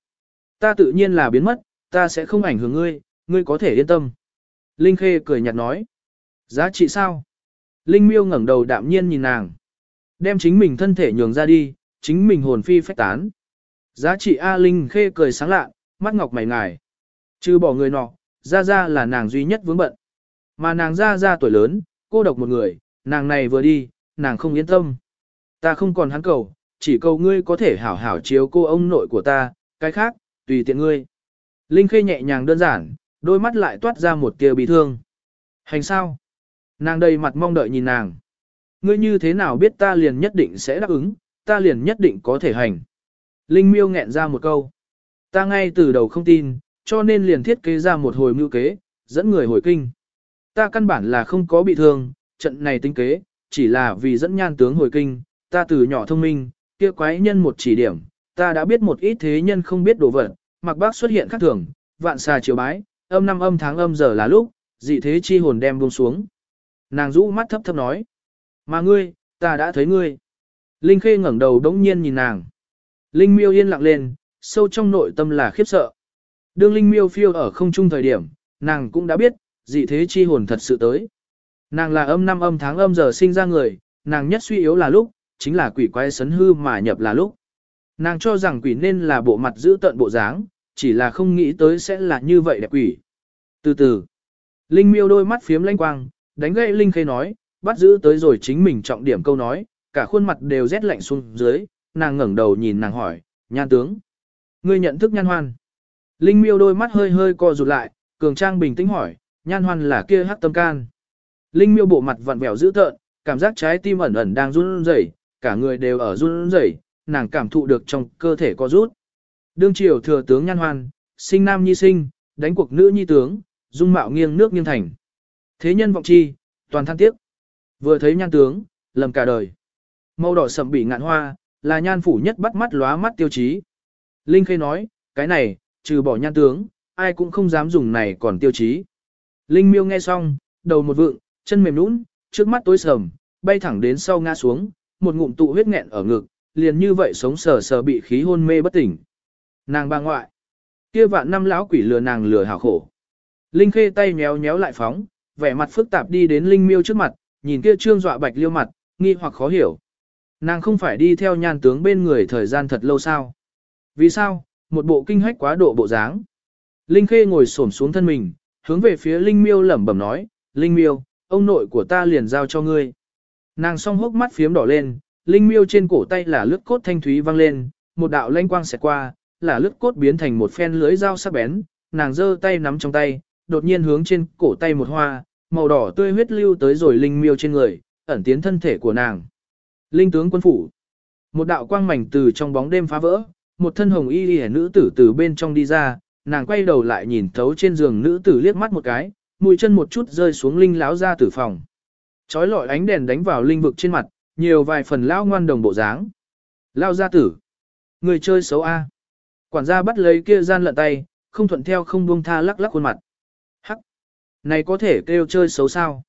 Ta tự nhiên là biến mất, ta sẽ không ảnh hưởng ngươi, ngươi có thể yên tâm. Linh khê cười nhạt nói. Giá trị sao? Linh miêu ngẩng đầu đạm nhiên nhìn nàng. Đem chính mình thân thể nhường ra đi, chính mình hồn phi phách tán. Giá trị A Linh khê cười sáng lạ, mắt ngọc mày ngài. Chứ bỏ người nọ, ra ra là nàng duy nhất vướng bận. Mà nàng ra ra tuổi lớn, cô độc một người, nàng này vừa đi, nàng không yên tâm. Ta không còn hắn cầu, chỉ cầu ngươi có thể hảo hảo chiếu cô ông nội của ta, cái khác, tùy tiện ngươi. Linh khê nhẹ nhàng đơn giản, đôi mắt lại toát ra một tia bị thương. Hành sao? Nàng đầy mặt mong đợi nhìn nàng. Ngươi như thế nào biết ta liền nhất định sẽ đáp ứng, ta liền nhất định có thể hành. Linh miêu nghẹn ra một câu. Ta ngay từ đầu không tin, cho nên liền thiết kế ra một hồi mưu kế, dẫn người hồi kinh. Ta căn bản là không có bị thương, trận này tính kế, chỉ là vì dẫn nhan tướng hồi kinh, ta từ nhỏ thông minh, kia quái nhân một chỉ điểm, ta đã biết một ít thế nhân không biết đồ vật, mặc bác xuất hiện khác thường, vạn xà chiều bái, âm năm âm tháng âm giờ là lúc, dị thế chi hồn đem buông xuống. Nàng rũ mắt thấp thấp nói, mà ngươi, ta đã thấy ngươi. Linh Khê ngẩng đầu đống nhiên nhìn nàng. Linh miêu yên lặng lên, sâu trong nội tâm là khiếp sợ. Đương Linh miêu phiêu ở không trung thời điểm, nàng cũng đã biết, dị thế chi hồn thật sự tới. Nàng là âm năm âm tháng âm giờ sinh ra người, nàng nhất suy yếu là lúc, chính là quỷ quái sấn hư mà nhập là lúc. Nàng cho rằng quỷ nên là bộ mặt giữ tận bộ dáng, chỉ là không nghĩ tới sẽ là như vậy đẹp quỷ. Từ từ, Linh miêu đôi mắt phiếm lanh quang, đánh gậy Linh khê nói, bắt giữ tới rồi chính mình trọng điểm câu nói, cả khuôn mặt đều rét lạnh xuống dưới, nàng ngẩng đầu nhìn nàng hỏi, nhan tướng. Ngươi nhận thức nhan hoan. Linh miêu đôi mắt hơi hơi co rụt lại, cường trang bình tĩnh hỏi, nhan hoan là kia hắc tâm can. Linh miêu bộ mặt vặn vẹo dữ tợn, cảm giác trái tim ẩn ẩn đang run rẩy, cả người đều ở run rẩy, nàng cảm thụ được trong cơ thể co rút. Đương triều thừa tướng nhan hoan, sinh nam nhi sinh, đánh cuộc nữ nhi tướng, dung mạo nghiêng nước nghiêng thành. Thế nhân vọng chi, toàn than tiếc. Vừa thấy nhan tướng, lầm cả đời. Màu đỏ sậm bị ngạn hoa, là nhan phủ nhất bắt mắt lóa mắt tiêu chí. Linh Khê nói, cái này, trừ bỏ nhan tướng, ai cũng không dám dùng này còn tiêu chí. Linh miêu nghe xong, đầu một vượng, chân mềm nũng, trước mắt tối sầm, bay thẳng đến sau ngã xuống, một ngụm tụ huyết nghẹn ở ngực, liền như vậy sống sờ sờ bị khí hôn mê bất tỉnh. Nàng ba ngoại, kia vạn năm lão quỷ lừa nàng lừa hảo khổ. Linh Khê tay nhéo nhéo lại phóng, vẻ mặt phức tạp đi đến Linh Miêu trước mặt, nhìn kia trương dọa bạch liêu mặt, nghi hoặc khó hiểu. Nàng không phải đi theo nhan tướng bên người thời gian thật lâu sao? Vì sao? Một bộ kinh hách quá độ bộ dáng. Linh Khê ngồi xổm xuống thân mình, hướng về phía Linh Miêu lẩm bẩm nói, Linh Miêu, ông nội của ta liền giao cho ngươi. Nàng song hốc mắt phiếm đỏ lên, Linh Miêu trên cổ tay là lướt cốt thanh thúy vang lên, một đạo lanh quang xẹt qua, là lướt cốt biến thành một phen lưới dao sắc bén, nàng giơ tay nắm trong tay, đột nhiên hướng trên cổ tay một hoa, màu đỏ tươi huyết lưu tới rồi Linh Miêu trên người, ẩn tiến thân thể của nàng. Linh tướng quân phủ. Một đạo quang mảnh từ trong bóng đêm phá vỡ, một thân hồng y liễu nữ tử từ bên trong đi ra, nàng quay đầu lại nhìn thấu trên giường nữ tử liếc mắt một cái, mũi chân một chút rơi xuống linh lão ra tử phòng. Chói lọi ánh đèn đánh vào linh vực trên mặt, nhiều vài phần lao ngoan đồng bộ dáng. Lao gia tử. Người chơi xấu A. Quản gia bắt lấy kia gian lận tay, không thuận theo không buông tha lắc lắc khuôn mặt. Này có thể kêu chơi xấu sao?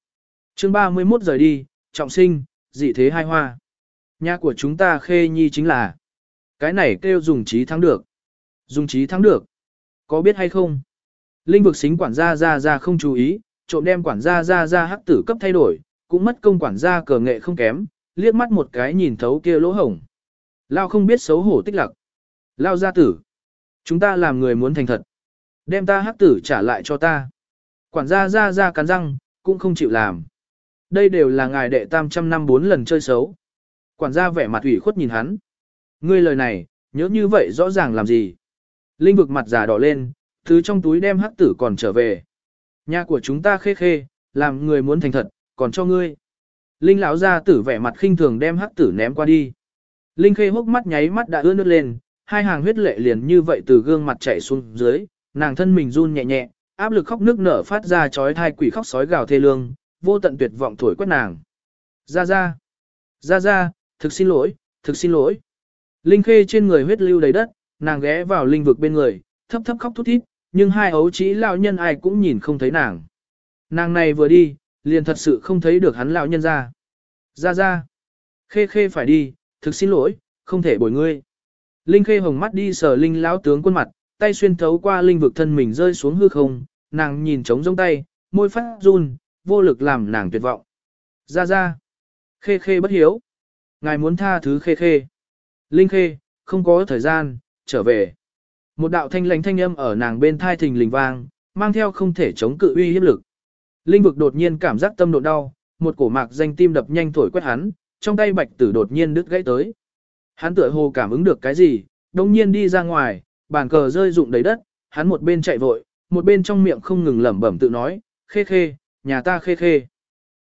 chương 31 rời đi, trọng sinh, dị thế hai hoa. Nhà của chúng ta khê nhi chính là. Cái này kêu dùng trí thắng được. Dùng trí thắng được. Có biết hay không? Linh vực xính quản gia ra ra không chú ý, trộm đem quản gia ra ra hắc tử cấp thay đổi, cũng mất công quản gia cờ nghệ không kém, liếc mắt một cái nhìn thấu kia lỗ hổng. Lao không biết xấu hổ tích lặc. Lao gia tử. Chúng ta làm người muốn thành thật. Đem ta hắc tử trả lại cho ta. Quản gia ra ra cắn răng, cũng không chịu làm. Đây đều là ngài đệ tam trăm năm bốn lần chơi xấu. Quản gia vẻ mặt ủy khuất nhìn hắn. Ngươi lời này, nhớ như vậy rõ ràng làm gì. Linh vực mặt giả đỏ lên, thứ trong túi đem hắc tử còn trở về. Nhà của chúng ta khê khê, làm người muốn thành thật, còn cho ngươi. Linh lão gia tử vẻ mặt khinh thường đem hắc tử ném qua đi. Linh khê hốc mắt nháy mắt đã ướt nước lên, hai hàng huyết lệ liền như vậy từ gương mặt chảy xuống dưới, nàng thân mình run nhẹ nhẹ, áp lực khóc nước nở phát ra chói thai quỷ khóc sói gào thê lương, vô tận tuyệt vọng thổi quét nàng. Ra ra, ra ra, thực xin lỗi, thực xin lỗi. Linh khê trên người huyết lưu đầy đất, nàng ghé vào linh vực bên người, thấp thấp khóc thút thít, nhưng hai ấu trí lão nhân ai cũng nhìn không thấy nàng. Nàng này vừa đi, liền thật sự không thấy được hắn lão nhân ra. Ra ra, khê khê phải đi, thực xin lỗi, không thể bồi ngươi. Linh khê hồng mắt đi sờ linh lão tướng quân mặt, tay xuyên thấu qua linh vực thân mình rơi xuống hư không, nàng nhìn trống rông tay, môi phát run, vô lực làm nàng tuyệt vọng. Ra ra, khê khê bất hiếu. Ngài muốn tha thứ khê khê. Linh khê, không có thời gian, trở về. Một đạo thanh lãnh thanh âm ở nàng bên thai thình lình vang, mang theo không thể chống cự uy hiếp lực. Linh vực đột nhiên cảm giác tâm độ đau, một cổ mạc danh tim đập nhanh thổi quét hắn, trong tay bạch tử đột nhiên đứt gãy tới. Hắn tựa hồ cảm ứng được cái gì, đồng nhiên đi ra ngoài, bàn cờ rơi rụng đầy đất, hắn một bên chạy vội, một bên trong miệng không ngừng lẩm bẩm tự nói, khê khê, nhà ta khê khê.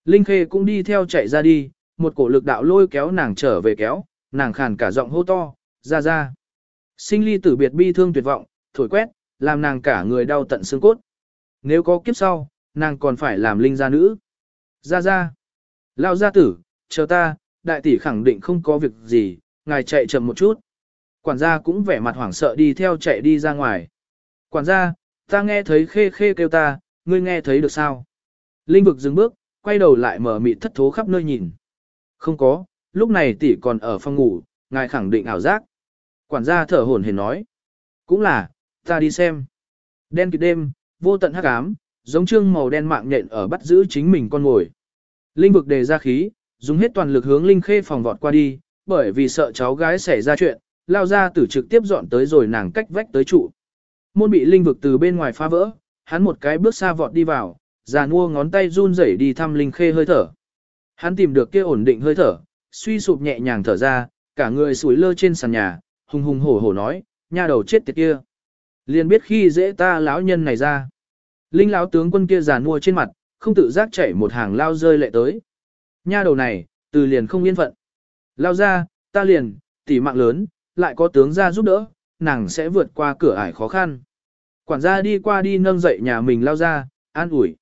Linh khê cũng đi theo chạy ra đi, một cổ lực đạo lôi kéo nàng trở về kéo, nàng khàn cả giọng hô to, ra ra. Sinh ly tử biệt bi thương tuyệt vọng, thổi quét, làm nàng cả người đau tận xương cốt. Nếu có kiếp sau, nàng còn phải làm linh gia nữ. Ra ra. Lao gia tử, chờ ta, đại tỷ khẳng định không có việc gì, ngài chạy chậm một chút. Quản gia cũng vẻ mặt hoảng sợ đi theo chạy đi ra ngoài. Quản gia, ta nghe thấy khê khê kêu ta, ngươi nghe thấy được sao? Linh vực dừng bước, quay đầu lại mở mịt thất thố khắp nơi nhìn. Không có, lúc này tỷ còn ở phòng ngủ, ngài khẳng định ảo giác. Quản gia thở hổn hển nói. Cũng là, ta đi xem. Đen kịt đêm, vô tận hắc ám, giống trương màu đen mạng nhện ở bắt giữ chính mình con ngồi. Linh vực đề ra khí, dùng hết toàn lực hướng Linh Khê phòng vọt qua đi, bởi vì sợ cháu gái xảy ra chuyện, lao ra tử trực tiếp dọn tới rồi nàng cách vách tới trụ. Môn bị Linh vực từ bên ngoài phá vỡ, hắn một cái bước xa vọt đi vào, già mua ngón tay run rẩy đi thăm Linh Khê hơi thở. Hắn tìm được kia ổn định hơi thở, suy sụp nhẹ nhàng thở ra, cả người sủi lơ trên sàn nhà, hùng hùng hổ hổ nói, nha đầu chết tiệt kia. Liền biết khi dễ ta lão nhân này ra. Linh lão tướng quân kia giàn mua trên mặt, không tự giác chảy một hàng lao rơi lệ tới. Nha đầu này, từ liền không yên phận. Lao ra, ta liền, tỉ mạng lớn, lại có tướng gia giúp đỡ, nàng sẽ vượt qua cửa ải khó khăn. Quản gia đi qua đi nâng dậy nhà mình lao ra, an ủi.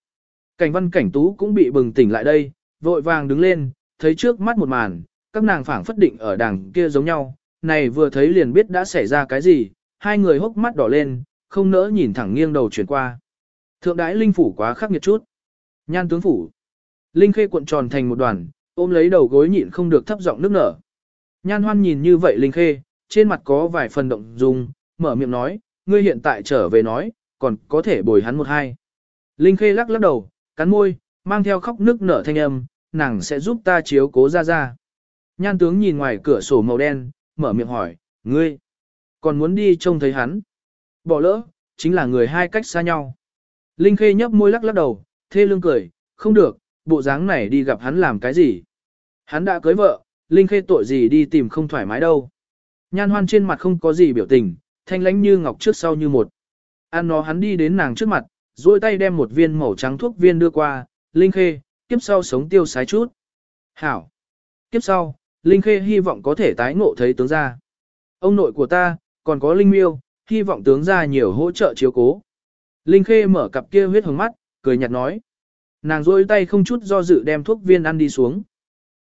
Cảnh văn cảnh tú cũng bị bừng tỉnh lại đây, vội vàng đứng lên, thấy trước mắt một màn, các nàng phảng phất định ở đằng kia giống nhau, này vừa thấy liền biết đã xảy ra cái gì, hai người hốc mắt đỏ lên, không nỡ nhìn thẳng nghiêng đầu chuyển qua. Thượng đái linh phủ quá khắc nghiệt chút. Nhan tướng phủ. Linh khê cuộn tròn thành một đoàn, ôm lấy đầu gối nhịn không được thấp giọng nước nở. Nhan hoan nhìn như vậy linh khê, trên mặt có vài phần động dung, mở miệng nói, ngươi hiện tại trở về nói, còn có thể bồi hắn một hai. Linh khê lắc lắc đầu, cắn môi, mang theo khóc nước nở thanh âm, nàng sẽ giúp ta chiếu cố ra ra. Nhan tướng nhìn ngoài cửa sổ màu đen, mở miệng hỏi, ngươi, còn muốn đi trông thấy hắn. Bỏ lỡ, chính là người hai cách xa nhau. Linh Khê nhấp môi lắc lắc đầu, thê lương cười, không được, bộ dáng này đi gặp hắn làm cái gì. Hắn đã cưới vợ, Linh Khê tội gì đi tìm không thoải mái đâu. Nhan hoan trên mặt không có gì biểu tình, thanh lánh như ngọc trước sau như một. Ăn nó hắn đi đến nàng trước mặt, duỗi tay đem một viên màu trắng thuốc viên đưa qua, Linh Khê, kiếp sau sống tiêu sái chút. Hảo. Kiếp sau, Linh Khê hy vọng có thể tái ngộ thấy tướng gia. Ông nội của ta, còn có Linh Miêu, hy vọng tướng gia nhiều hỗ trợ chiếu cố. Linh Khê mở cặp kia huyết hồng mắt, cười nhạt nói. Nàng rôi tay không chút do dự đem thuốc viên ăn đi xuống.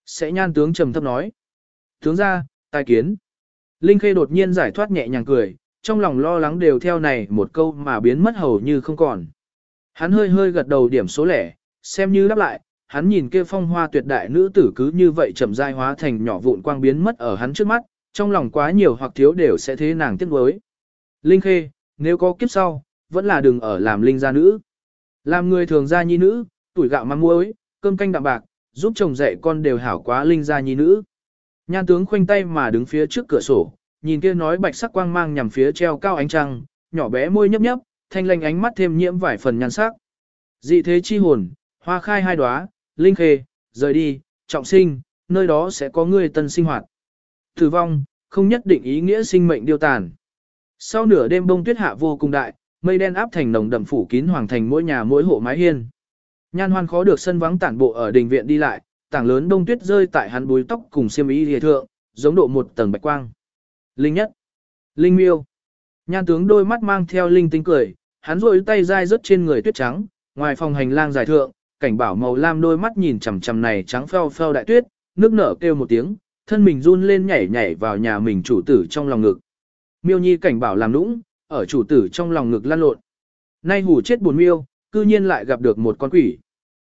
Sẽ nhan tướng trầm thấp nói. Tướng gia, tài kiến. Linh Khê đột nhiên giải thoát nhẹ nhàng cười, trong lòng lo lắng đều theo này một câu mà biến mất hầu như không còn. Hắn hơi hơi gật đầu điểm số lẻ, xem như đáp lại, hắn nhìn kia phong hoa tuyệt đại nữ tử cứ như vậy chậm rãi hóa thành nhỏ vụn quang biến mất ở hắn trước mắt, trong lòng quá nhiều hoặc thiếu đều sẽ thế nàng tiếc nuối. Linh Khê, nếu có kiếp sau, vẫn là đừng ở làm linh gia nữ. Làm người thường gia nhi nữ, tuổi gạo mang muối, cơm canh đạm bạc, giúp chồng dạy con đều hảo quá linh gia nhi nữ. Nhan tướng khoanh tay mà đứng phía trước cửa sổ, nhìn kia nói bạch sắc quang mang nhằm phía treo cao ánh trăng, nhỏ bé môi nhấp nhấp, thanh lanh ánh mắt thêm nhiễm vài phần nhan sắc. Dị thế chi hồn, hoa khai hai đóa, linh khê, rời đi, trọng sinh, nơi đó sẽ có người tân sinh hoạt. Tử vong, không nhất định ý nghĩa sinh mệnh điêu tàn. Sau nửa đêm bông tuyết hạ vô cùng đại, mây đen áp thành nồng đậm phủ kín hoàng thành mỗi nhà mỗi hộ mái hiên. Nhan hoan khó được sân vắng tản bộ ở đình viện đi lại, tảng lớn đông tuyết rơi tại hắn búi tóc cùng xiêm y lìa thượng, giống độ một tầng bạch quang. Linh nhất, linh miêu. Nhan tướng đôi mắt mang theo linh tinh cười, hắn rôi tay dai rớt trên người tuyết trắng, ngoài phòng hành lang dài thượng, cảnh bảo màu lam đôi mắt nhìn chằm chằm này trắng pheo pheo đại tuyết, nước nở kêu một tiếng, thân mình run lên nhảy nhảy vào nhà mình chủ tử trong lòng ngực. Miêu nhi cảnh bảo làm nũng, ở chủ tử trong lòng ngực lăn lộn. Nay hủ chết buồn miêu, cư nhiên lại gặp được một con quỷ.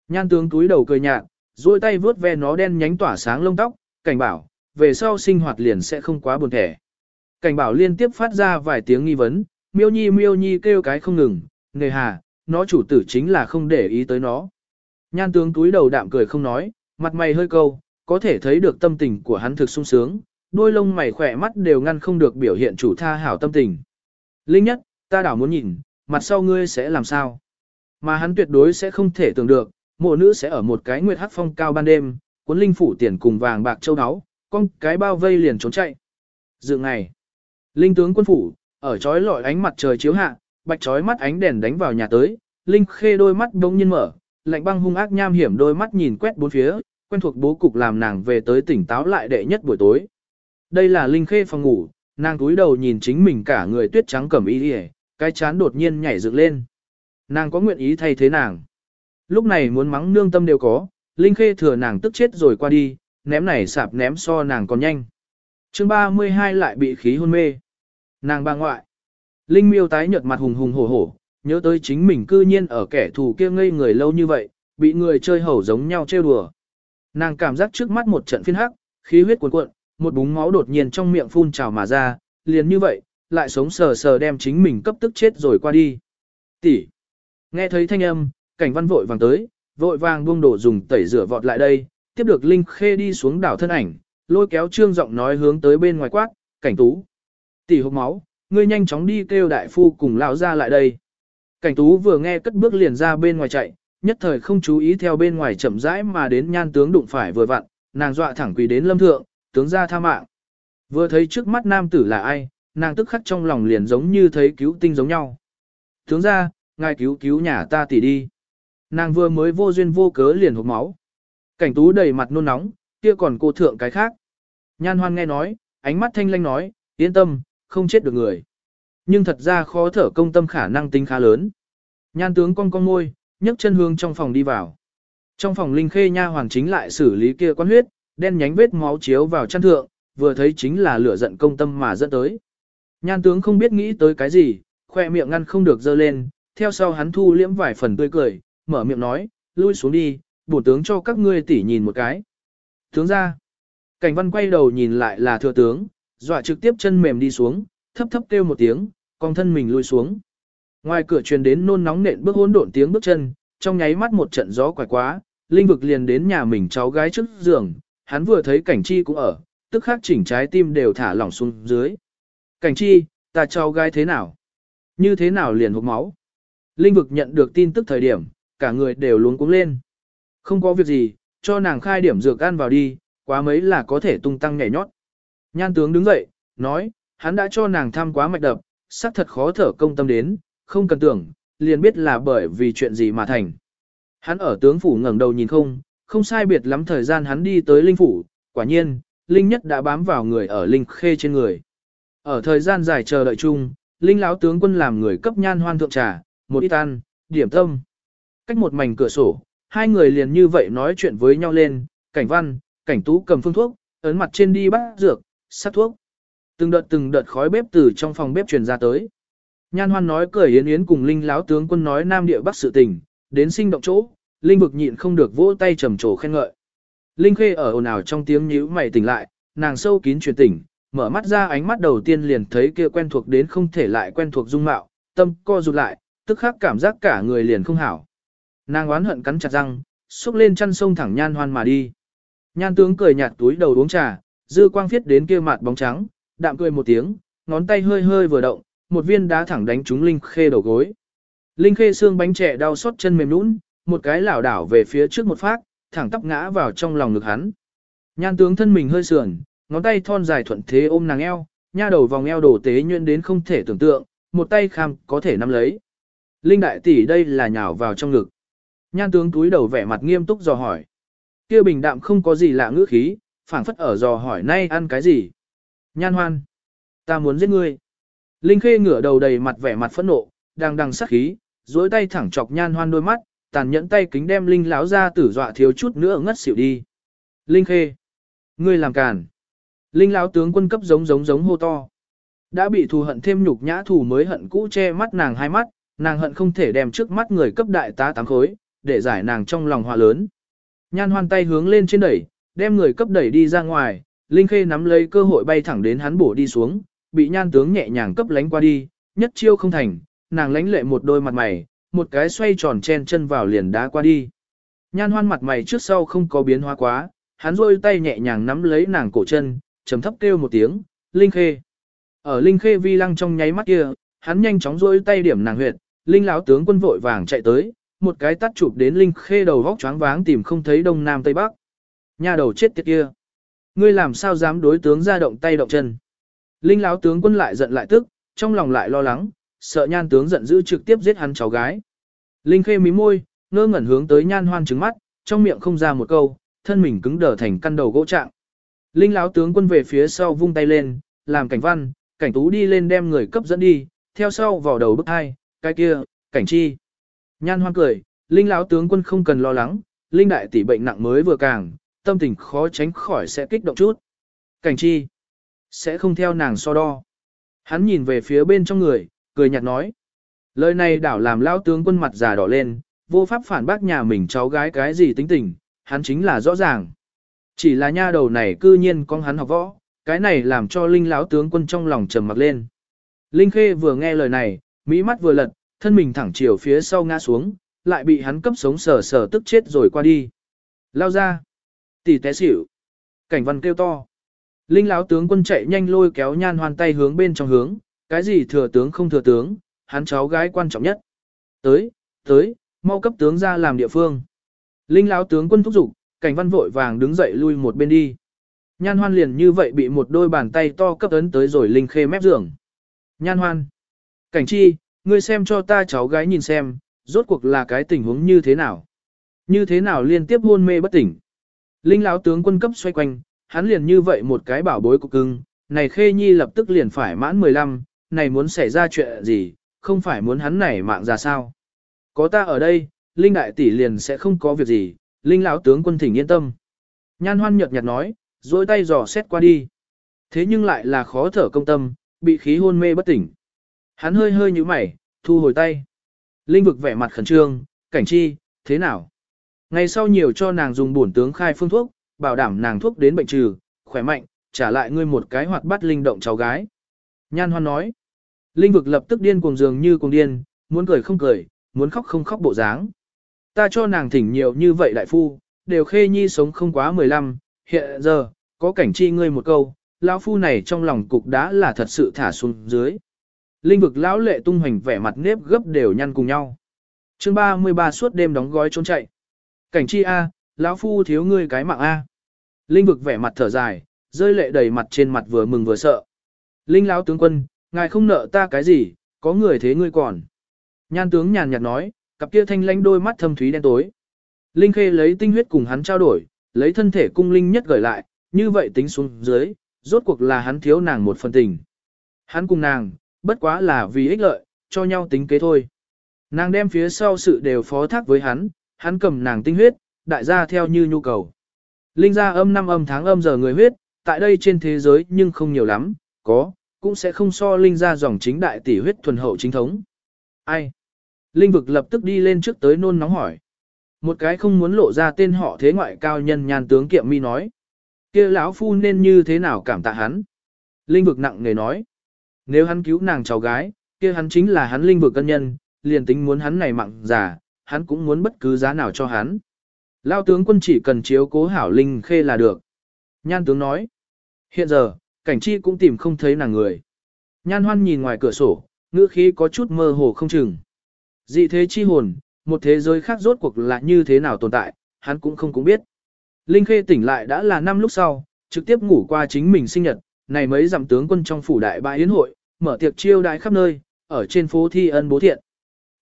Nhan tướng túi đầu cười nhạt, duỗi tay vướt ve nó đen nhánh tỏa sáng lông tóc, cảnh bảo, về sau sinh hoạt liền sẽ không quá buồn thẻ. Cảnh bảo liên tiếp phát ra vài tiếng nghi vấn, miêu nhi miêu nhi kêu cái không ngừng, nề hà, nó chủ tử chính là không để ý tới nó. Nhan tướng túi đầu đạm cười không nói, mặt mày hơi câu, có thể thấy được tâm tình của hắn thực sung sướng, đôi lông mày khỏe mắt đều ngăn không được biểu hiện chủ tha hảo tâm tình. Linh nhất, ta đảo muốn nhìn, mặt sau ngươi sẽ làm sao? Mà hắn tuyệt đối sẽ không thể tưởng được, mộ nữ sẽ ở một cái nguyệt hắc phong cao ban đêm, cuốn linh phủ tiền cùng vàng bạc châu áo, con cái bao vây liền trốn chạy. Dự ngày, linh tướng quân phủ, ở trói lọi ánh mặt trời chiếu hạ, bạch trói mắt ánh đèn đánh vào nhà tới, linh khê đôi mắt đống nhiên mở, lạnh băng hung ác nham hiểm đôi mắt nhìn quét bốn phía, quen thuộc bố cục làm nàng về tới tỉnh táo lại đệ nhất buổi tối. Đây là linh khê phòng ngủ, nàng cúi đầu nhìn chính mình cả người tuyết trắng cẩm y cái chán đột nhiên nhảy dựng lên. Nàng có nguyện ý thay thế nàng. Lúc này muốn mắng nương tâm đều có, linh khê thừa nàng tức chết rồi qua đi, ném này sạp ném so nàng còn nhanh. chương 32 lại bị khí hôn mê. Nàng bà ngoại. Linh miêu tái nhợt mặt hùng hùng hổ hổ, nhớ tới chính mình cư nhiên ở kẻ thù kia ngây người lâu như vậy, bị người chơi hầu giống nhau trêu đùa. Nàng cảm giác trước mắt một trận phiên hắc, khí huyết cuồn cuộn, một búng máu đột nhiên trong miệng phun trào mà ra, liền như vậy, lại sống sờ sờ đem chính mình cấp tức chết rồi qua đi. Tỷ. Nghe thấy thanh âm, cảnh văn vội vàng tới, vội vàng buông đổ dùng tẩy rửa vọt lại đây, tiếp được Linh Khê đi xuống đảo thân ảnh, lôi kéo trương giọng nói hướng tới bên ngoài quát, cảnh tú. Tỷ hộp máu, ngươi nhanh chóng đi kêu đại phu cùng lão ra lại đây. Cảnh tú vừa nghe cất bước liền ra bên ngoài chạy, nhất thời không chú ý theo bên ngoài chậm rãi mà đến nhan tướng đụng phải vừa vặn, nàng dọa thẳng quỳ đến lâm thượng, tướng ra tha mạng. Vừa thấy trước mắt nam tử là ai, nàng tức khắc trong lòng liền giống như thấy cứu tinh giống nhau. Tướng ra, ngài cứu cứu nhà ta tỷ đi. Nàng vừa mới vô duyên vô cớ liền hộp máu. Cảnh tú đầy mặt nôn nóng, kia còn cô thượng cái khác. Nhan hoan nghe nói, ánh mắt thanh lanh nói, yên tâm, không chết được người. Nhưng thật ra khó thở công tâm khả năng tính khá lớn. Nhan tướng cong cong môi, nhấc chân hương trong phòng đi vào. Trong phòng linh khê nha hoàng chính lại xử lý kia quan huyết, đen nhánh vết máu chiếu vào chăn thượng, vừa thấy chính là lửa giận công tâm mà dẫn tới. Nhan tướng không biết nghĩ tới cái gì, khoe miệng ngăn không được dơ lên, theo sau hắn thu liễm vài phần tươi cười, mở miệng nói, lui xuống đi, bổ tướng cho các ngươi tỉ nhìn một cái. Tướng ra, cảnh văn quay đầu nhìn lại là thừa tướng, dọa trực tiếp chân mềm đi xuống, thấp thấp kêu một tiếng, con thân mình lui xuống. Ngoài cửa truyền đến nôn nóng nện bước hỗn độn tiếng bước chân, trong nháy mắt một trận gió quải quá, linh vực liền đến nhà mình cháu gái trước giường, hắn vừa thấy cảnh chi cũng ở, tức khắc chỉnh trái tim đều thả lỏng xuống dưới. Cảnh chi, ta cháu gái thế nào? Như thế nào liền hụt máu? Linh vực nhận được tin tức thời điểm, cả người đều luống cuống lên. Không có việc gì, cho nàng khai điểm dược ăn vào đi, quá mấy là có thể tung tăng nhảy nhót. Nhan tướng đứng dậy, nói, hắn đã cho nàng thăm quá mạch đập, xác thật khó thở công tâm đến, không cần tưởng, liền biết là bởi vì chuyện gì mà thành. Hắn ở tướng phủ ngẩng đầu nhìn không, không sai biệt lắm thời gian hắn đi tới linh phủ, quả nhiên, linh nhất đã bám vào người ở linh khê trên người. Ở thời gian dài chờ đợi chung, linh lão tướng quân làm người cấp nhan hoan thượng trà, một ít ăn, điểm tâm. Cách một mảnh cửa sổ, hai người liền như vậy nói chuyện với nhau lên, cảnh văn, cảnh tú cầm phương thuốc, ấn mặt trên đi bát dược, sát thuốc. Từng đợt từng đợt khói bếp từ trong phòng bếp truyền ra tới. Nhan hoan nói cười yến yến cùng linh Láo tướng quân nói nam địa bắc sự tình, đến sinh động chỗ, linh vực nhịn không được vỗ tay trầm trồ khen ngợi. Linh khê ở ồn ào trong tiếng nhíu mày tỉnh lại, nàng sâu kín truyền tỉnh, mở mắt ra ánh mắt đầu tiên liền thấy kia quen thuộc đến không thể lại quen thuộc dung mạo, tâm co rụt lại, tức khắc cảm giác cả người liền không hảo. Nàng oán hận cắn chặt răng, xúc lên chăn sông thẳng nhan hoan mà đi. Nhan tướng cười nhạt túi đầu uống trà, dư quang phiết đến kia mặt bóng trắng, đạm cười một tiếng, ngón tay hơi hơi vừa động, một viên đá thẳng đánh trúng Linh Khê đầu gối. Linh Khê xương bánh trẻ đau xót chân mềm nhũn, một cái lảo đảo về phía trước một phát, thẳng tắp ngã vào trong lòng ngực hắn. Nhan tướng thân mình hơi sườn, ngón tay thon dài thuận thế ôm nàng eo, nha đầu vòng eo đổ tế nhuyễn đến không thể tưởng tượng, một tay kham có thể nắm lấy. Linh đại tỷ đây là nhào vào trong ngực. Nhan tướng túi đầu vẻ mặt nghiêm túc dò hỏi. Kia bình đạm không có gì lạ ngữ khí, phảng phất ở dò hỏi nay ăn cái gì. Nhan hoan. Ta muốn giết ngươi. Linh khê ngửa đầu đầy mặt vẻ mặt phẫn nộ, đang đằng sát khí, duỗi tay thẳng chọc nhan hoan đôi mắt, tàn nhẫn tay kính đem Linh lão ra tử dọa thiếu chút nữa ngất xỉu đi. Linh khê. Ngươi làm càn. Linh lão tướng quân cấp giống giống giống hô to. Đã bị thù hận thêm nhục nhã thù mới hận cũ che mắt nàng hai mắt, nàng hận không thể đem trước mắt người cấp đại tá tám khối, để giải nàng trong lòng hòa lớn. Nhan hoan tay hướng lên trên đẩy, đem người cấp đẩy đi ra ngoài, Linh Khê nắm lấy cơ hội bay thẳng đến hắn bổ đi xuống, bị nhan tướng nhẹ nhàng cấp lánh qua đi, nhất chiêu không thành, nàng lánh lệ một đôi mặt mày, một cái xoay tròn chen chân vào liền đá qua đi. Nhan hoan mặt mày trước sau không có biến hóa quá, hắn rôi tay nhẹ nhàng nắm lấy nàng cổ chân, trầm thấp kêu một tiếng, Linh Khê. Ở Linh Khê vi lăng trong nháy mắt kia, hắn nhanh chóng rôi tay điểm nàng huyệt, Linh lão tướng quân vội vàng chạy tới, một cái tắt chụp đến Linh Khê đầu góc choáng váng tìm không thấy đông nam tây bắc. Nhà đầu chết tiệt kia. Ngươi làm sao dám đối tướng ra động tay động chân. Linh lão tướng quân lại giận lại tức, trong lòng lại lo lắng, sợ nhan tướng giận dữ trực tiếp giết hắn cháu gái. Linh Khê mí môi, ngơ ngẩn hướng tới nhan hoan trứng mắt, trong miệng không ra một câu, thân mình cứng đờ thành căn đầu gỗ trạng. Linh lão tướng quân về phía sau vung tay lên, làm cảnh văn, cảnh tú đi lên đem người cấp dẫn đi, theo sau vào đầu bức hai, cái kia, cảnh chi. Nhan hoan cười, Linh lão tướng quân không cần lo lắng, Linh đại tỷ bệnh nặng mới vừa càng, tâm tình khó tránh khỏi sẽ kích động chút. Cảnh chi, sẽ không theo nàng so đo. Hắn nhìn về phía bên trong người, cười nhạt nói. Lời này đảo làm lão tướng quân mặt già đỏ lên, vô pháp phản bác nhà mình cháu gái cái gì tính tình, hắn chính là rõ ràng. Chỉ là nha đầu này cư nhiên con hắn học võ, cái này làm cho Linh lão tướng quân trong lòng trầm mặc lên. Linh Khê vừa nghe lời này, mỹ mắt vừa lật, thân mình thẳng chiều phía sau ngã xuống, lại bị hắn cấp sống sờ sờ tức chết rồi qua đi. Lao ra. Tỷ té xỉu. Cảnh văn kêu to. Linh lão tướng quân chạy nhanh lôi kéo nhan hoan tay hướng bên trong hướng, cái gì thừa tướng không thừa tướng, hắn cháu gái quan trọng nhất. Tới, tới, mau cấp tướng ra làm địa phương. Linh lão tướng quân thúc giục, cảnh văn vội vàng đứng dậy lui một bên đi. Nhan hoan liền như vậy bị một đôi bàn tay to cấp ấn tới rồi linh khê mép giường. Nhan hoan. Cảnh chi, ngươi xem cho ta cháu gái nhìn xem, rốt cuộc là cái tình huống như thế nào. Như thế nào liên tiếp hôn mê bất tỉnh. Linh lão tướng quân cấp xoay quanh, hắn liền như vậy một cái bảo bối của cưng, này khê nhi lập tức liền phải mãn 15, này muốn xảy ra chuyện gì, không phải muốn hắn nảy mạng ra sao. Có ta ở đây, Linh đại tỷ liền sẽ không có việc gì, Linh lão tướng quân thỉnh yên tâm. Nhan hoan nhật nhạt nói, dối tay dò xét qua đi. Thế nhưng lại là khó thở công tâm, bị khí hôn mê bất tỉnh. Hắn hơi hơi như mày, thu hồi tay. Linh vực vẻ mặt khẩn trương, cảnh chi, thế nào? Ngày sau nhiều cho nàng dùng bổn tướng khai phương thuốc, bảo đảm nàng thuốc đến bệnh trừ, khỏe mạnh, trả lại ngươi một cái hoạt bát linh động cháu gái. Nhan hoan nói. Linh vực lập tức điên cuồng dường như cuồng điên, muốn cười không cười, muốn khóc không khóc bộ dáng. Ta cho nàng thỉnh nhiều như vậy đại phu, đều khê nhi sống không quá 15, hiện giờ, có cảnh chi ngươi một câu, lão phu này trong lòng cục đã là thật sự thả xuống dưới. Linh vực lão lệ tung hoành vẻ mặt nếp gấp đều nhăn cùng nhau. Chương 33 suốt đêm đóng gói trốn chạy. Cảnh chi a, lão phu thiếu ngươi cái mạng a. Linh vực vẻ mặt thở dài, rơi lệ đầy mặt trên mặt vừa mừng vừa sợ. Linh lão tướng quân, ngài không nợ ta cái gì, có người thế ngươi còn. Nhan tướng nhàn nhạt nói, cặp kia thanh lãnh đôi mắt thâm thúy đen tối. Linh khê lấy tinh huyết cùng hắn trao đổi, lấy thân thể cung linh nhất gửi lại, như vậy tính xuống dưới, rốt cuộc là hắn thiếu nàng một phần tình. Hắn cùng nàng, bất quá là vì ích lợi, cho nhau tính kế thôi. Nàng đem phía sau sự đều phó thác với hắn, hắn cầm nàng tinh huyết, đại gia theo như nhu cầu. Linh gia âm năm âm tháng âm giờ người huyết, tại đây trên thế giới nhưng không nhiều lắm, có, cũng sẽ không so linh gia dòng chính đại tỷ huyết thuần hậu chính thống. Ai? Linh vực lập tức đi lên trước tới nôn nóng hỏi. Một cái không muốn lộ ra tên họ thế ngoại cao nhân nhàn tướng kiệm mi nói. kia lão phu nên như thế nào cảm tạ hắn? Linh vực nặng nề nói. Nếu hắn cứu nàng cháu gái, kia hắn chính là hắn linh vực cân nhân, liền tính muốn hắn này mặn giả, hắn cũng muốn bất cứ giá nào cho hắn. Lao tướng quân chỉ cần chiếu cố hảo Linh Khê là được. Nhan tướng nói. Hiện giờ, cảnh chi cũng tìm không thấy nàng người. Nhan hoan nhìn ngoài cửa sổ, ngữ khí có chút mơ hồ không chừng. Dị thế chi hồn, một thế giới khác rốt cuộc là như thế nào tồn tại, hắn cũng không cũng biết. Linh Khê tỉnh lại đã là năm lúc sau, trực tiếp ngủ qua chính mình sinh nhật, này mấy dặm tướng quân trong phủ đại bãi yến hội, mở tiệc chiêu đãi khắp nơi, ở trên phố thi ân bố thiện.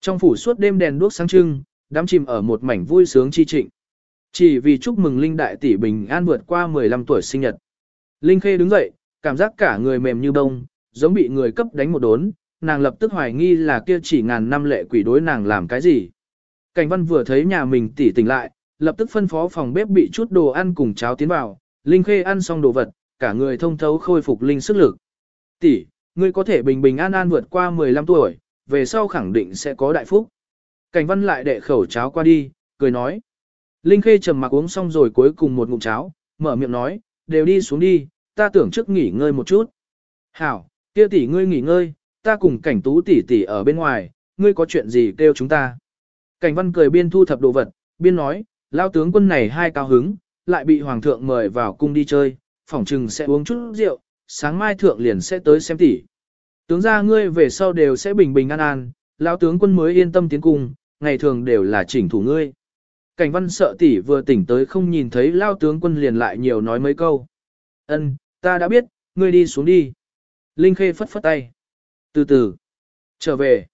Trong phủ suốt đêm đèn đuốc sáng trưng, đám chìm ở một mảnh vui sướng chi trịnh. Chỉ vì chúc mừng Linh đại tỷ bình an vượt qua 15 tuổi sinh nhật. Linh Khê đứng dậy, cảm giác cả người mềm như bông, giống bị người cấp đánh một đốn, nàng lập tức hoài nghi là kia chỉ ngàn năm lệ quỷ đối nàng làm cái gì. Cảnh văn vừa thấy nhà mình tỷ tỉnh lại, lập tức phân phó phòng bếp bị chút đồ ăn cùng cháo tiến vào, Linh Khê ăn xong đồ vật, cả người thông thấu khôi phục linh sức lực. Tỷ, ngươi có thể bình bình an an vượt qua 15 tuổi, về sau khẳng định sẽ có đại phúc. Cảnh văn lại đệ khẩu cháo qua đi, cười nói. Linh Khê trầm mặc uống xong rồi cuối cùng một ngụm cháo, mở miệng nói, đều đi xuống đi, ta tưởng trước nghỉ ngơi một chút. Hảo, kia tỷ ngươi nghỉ ngơi, ta cùng cảnh tú tỷ tỷ ở bên ngoài, ngươi có chuyện gì kêu chúng ta. Cảnh văn cười biên thu thập đồ vật, biên nói, lao tướng quân này hai cao hứng, lại bị hoàng thượng mời vào cung đi chơi, phỏng chừng sẽ uống chút rượu, sáng mai thượng liền sẽ tới xem tỷ. Tướng ra ngươi về sau đều sẽ bình bình an an, lão tướng quân mới yên tâm tiến cung, ngày thường đều là chỉnh thủ ngươi. Cảnh văn sợ tỷ vừa tỉnh tới không nhìn thấy lao tướng quân liền lại nhiều nói mấy câu. Ân, ta đã biết, ngươi đi xuống đi. Linh Khê phất phất tay. Từ từ. Trở về.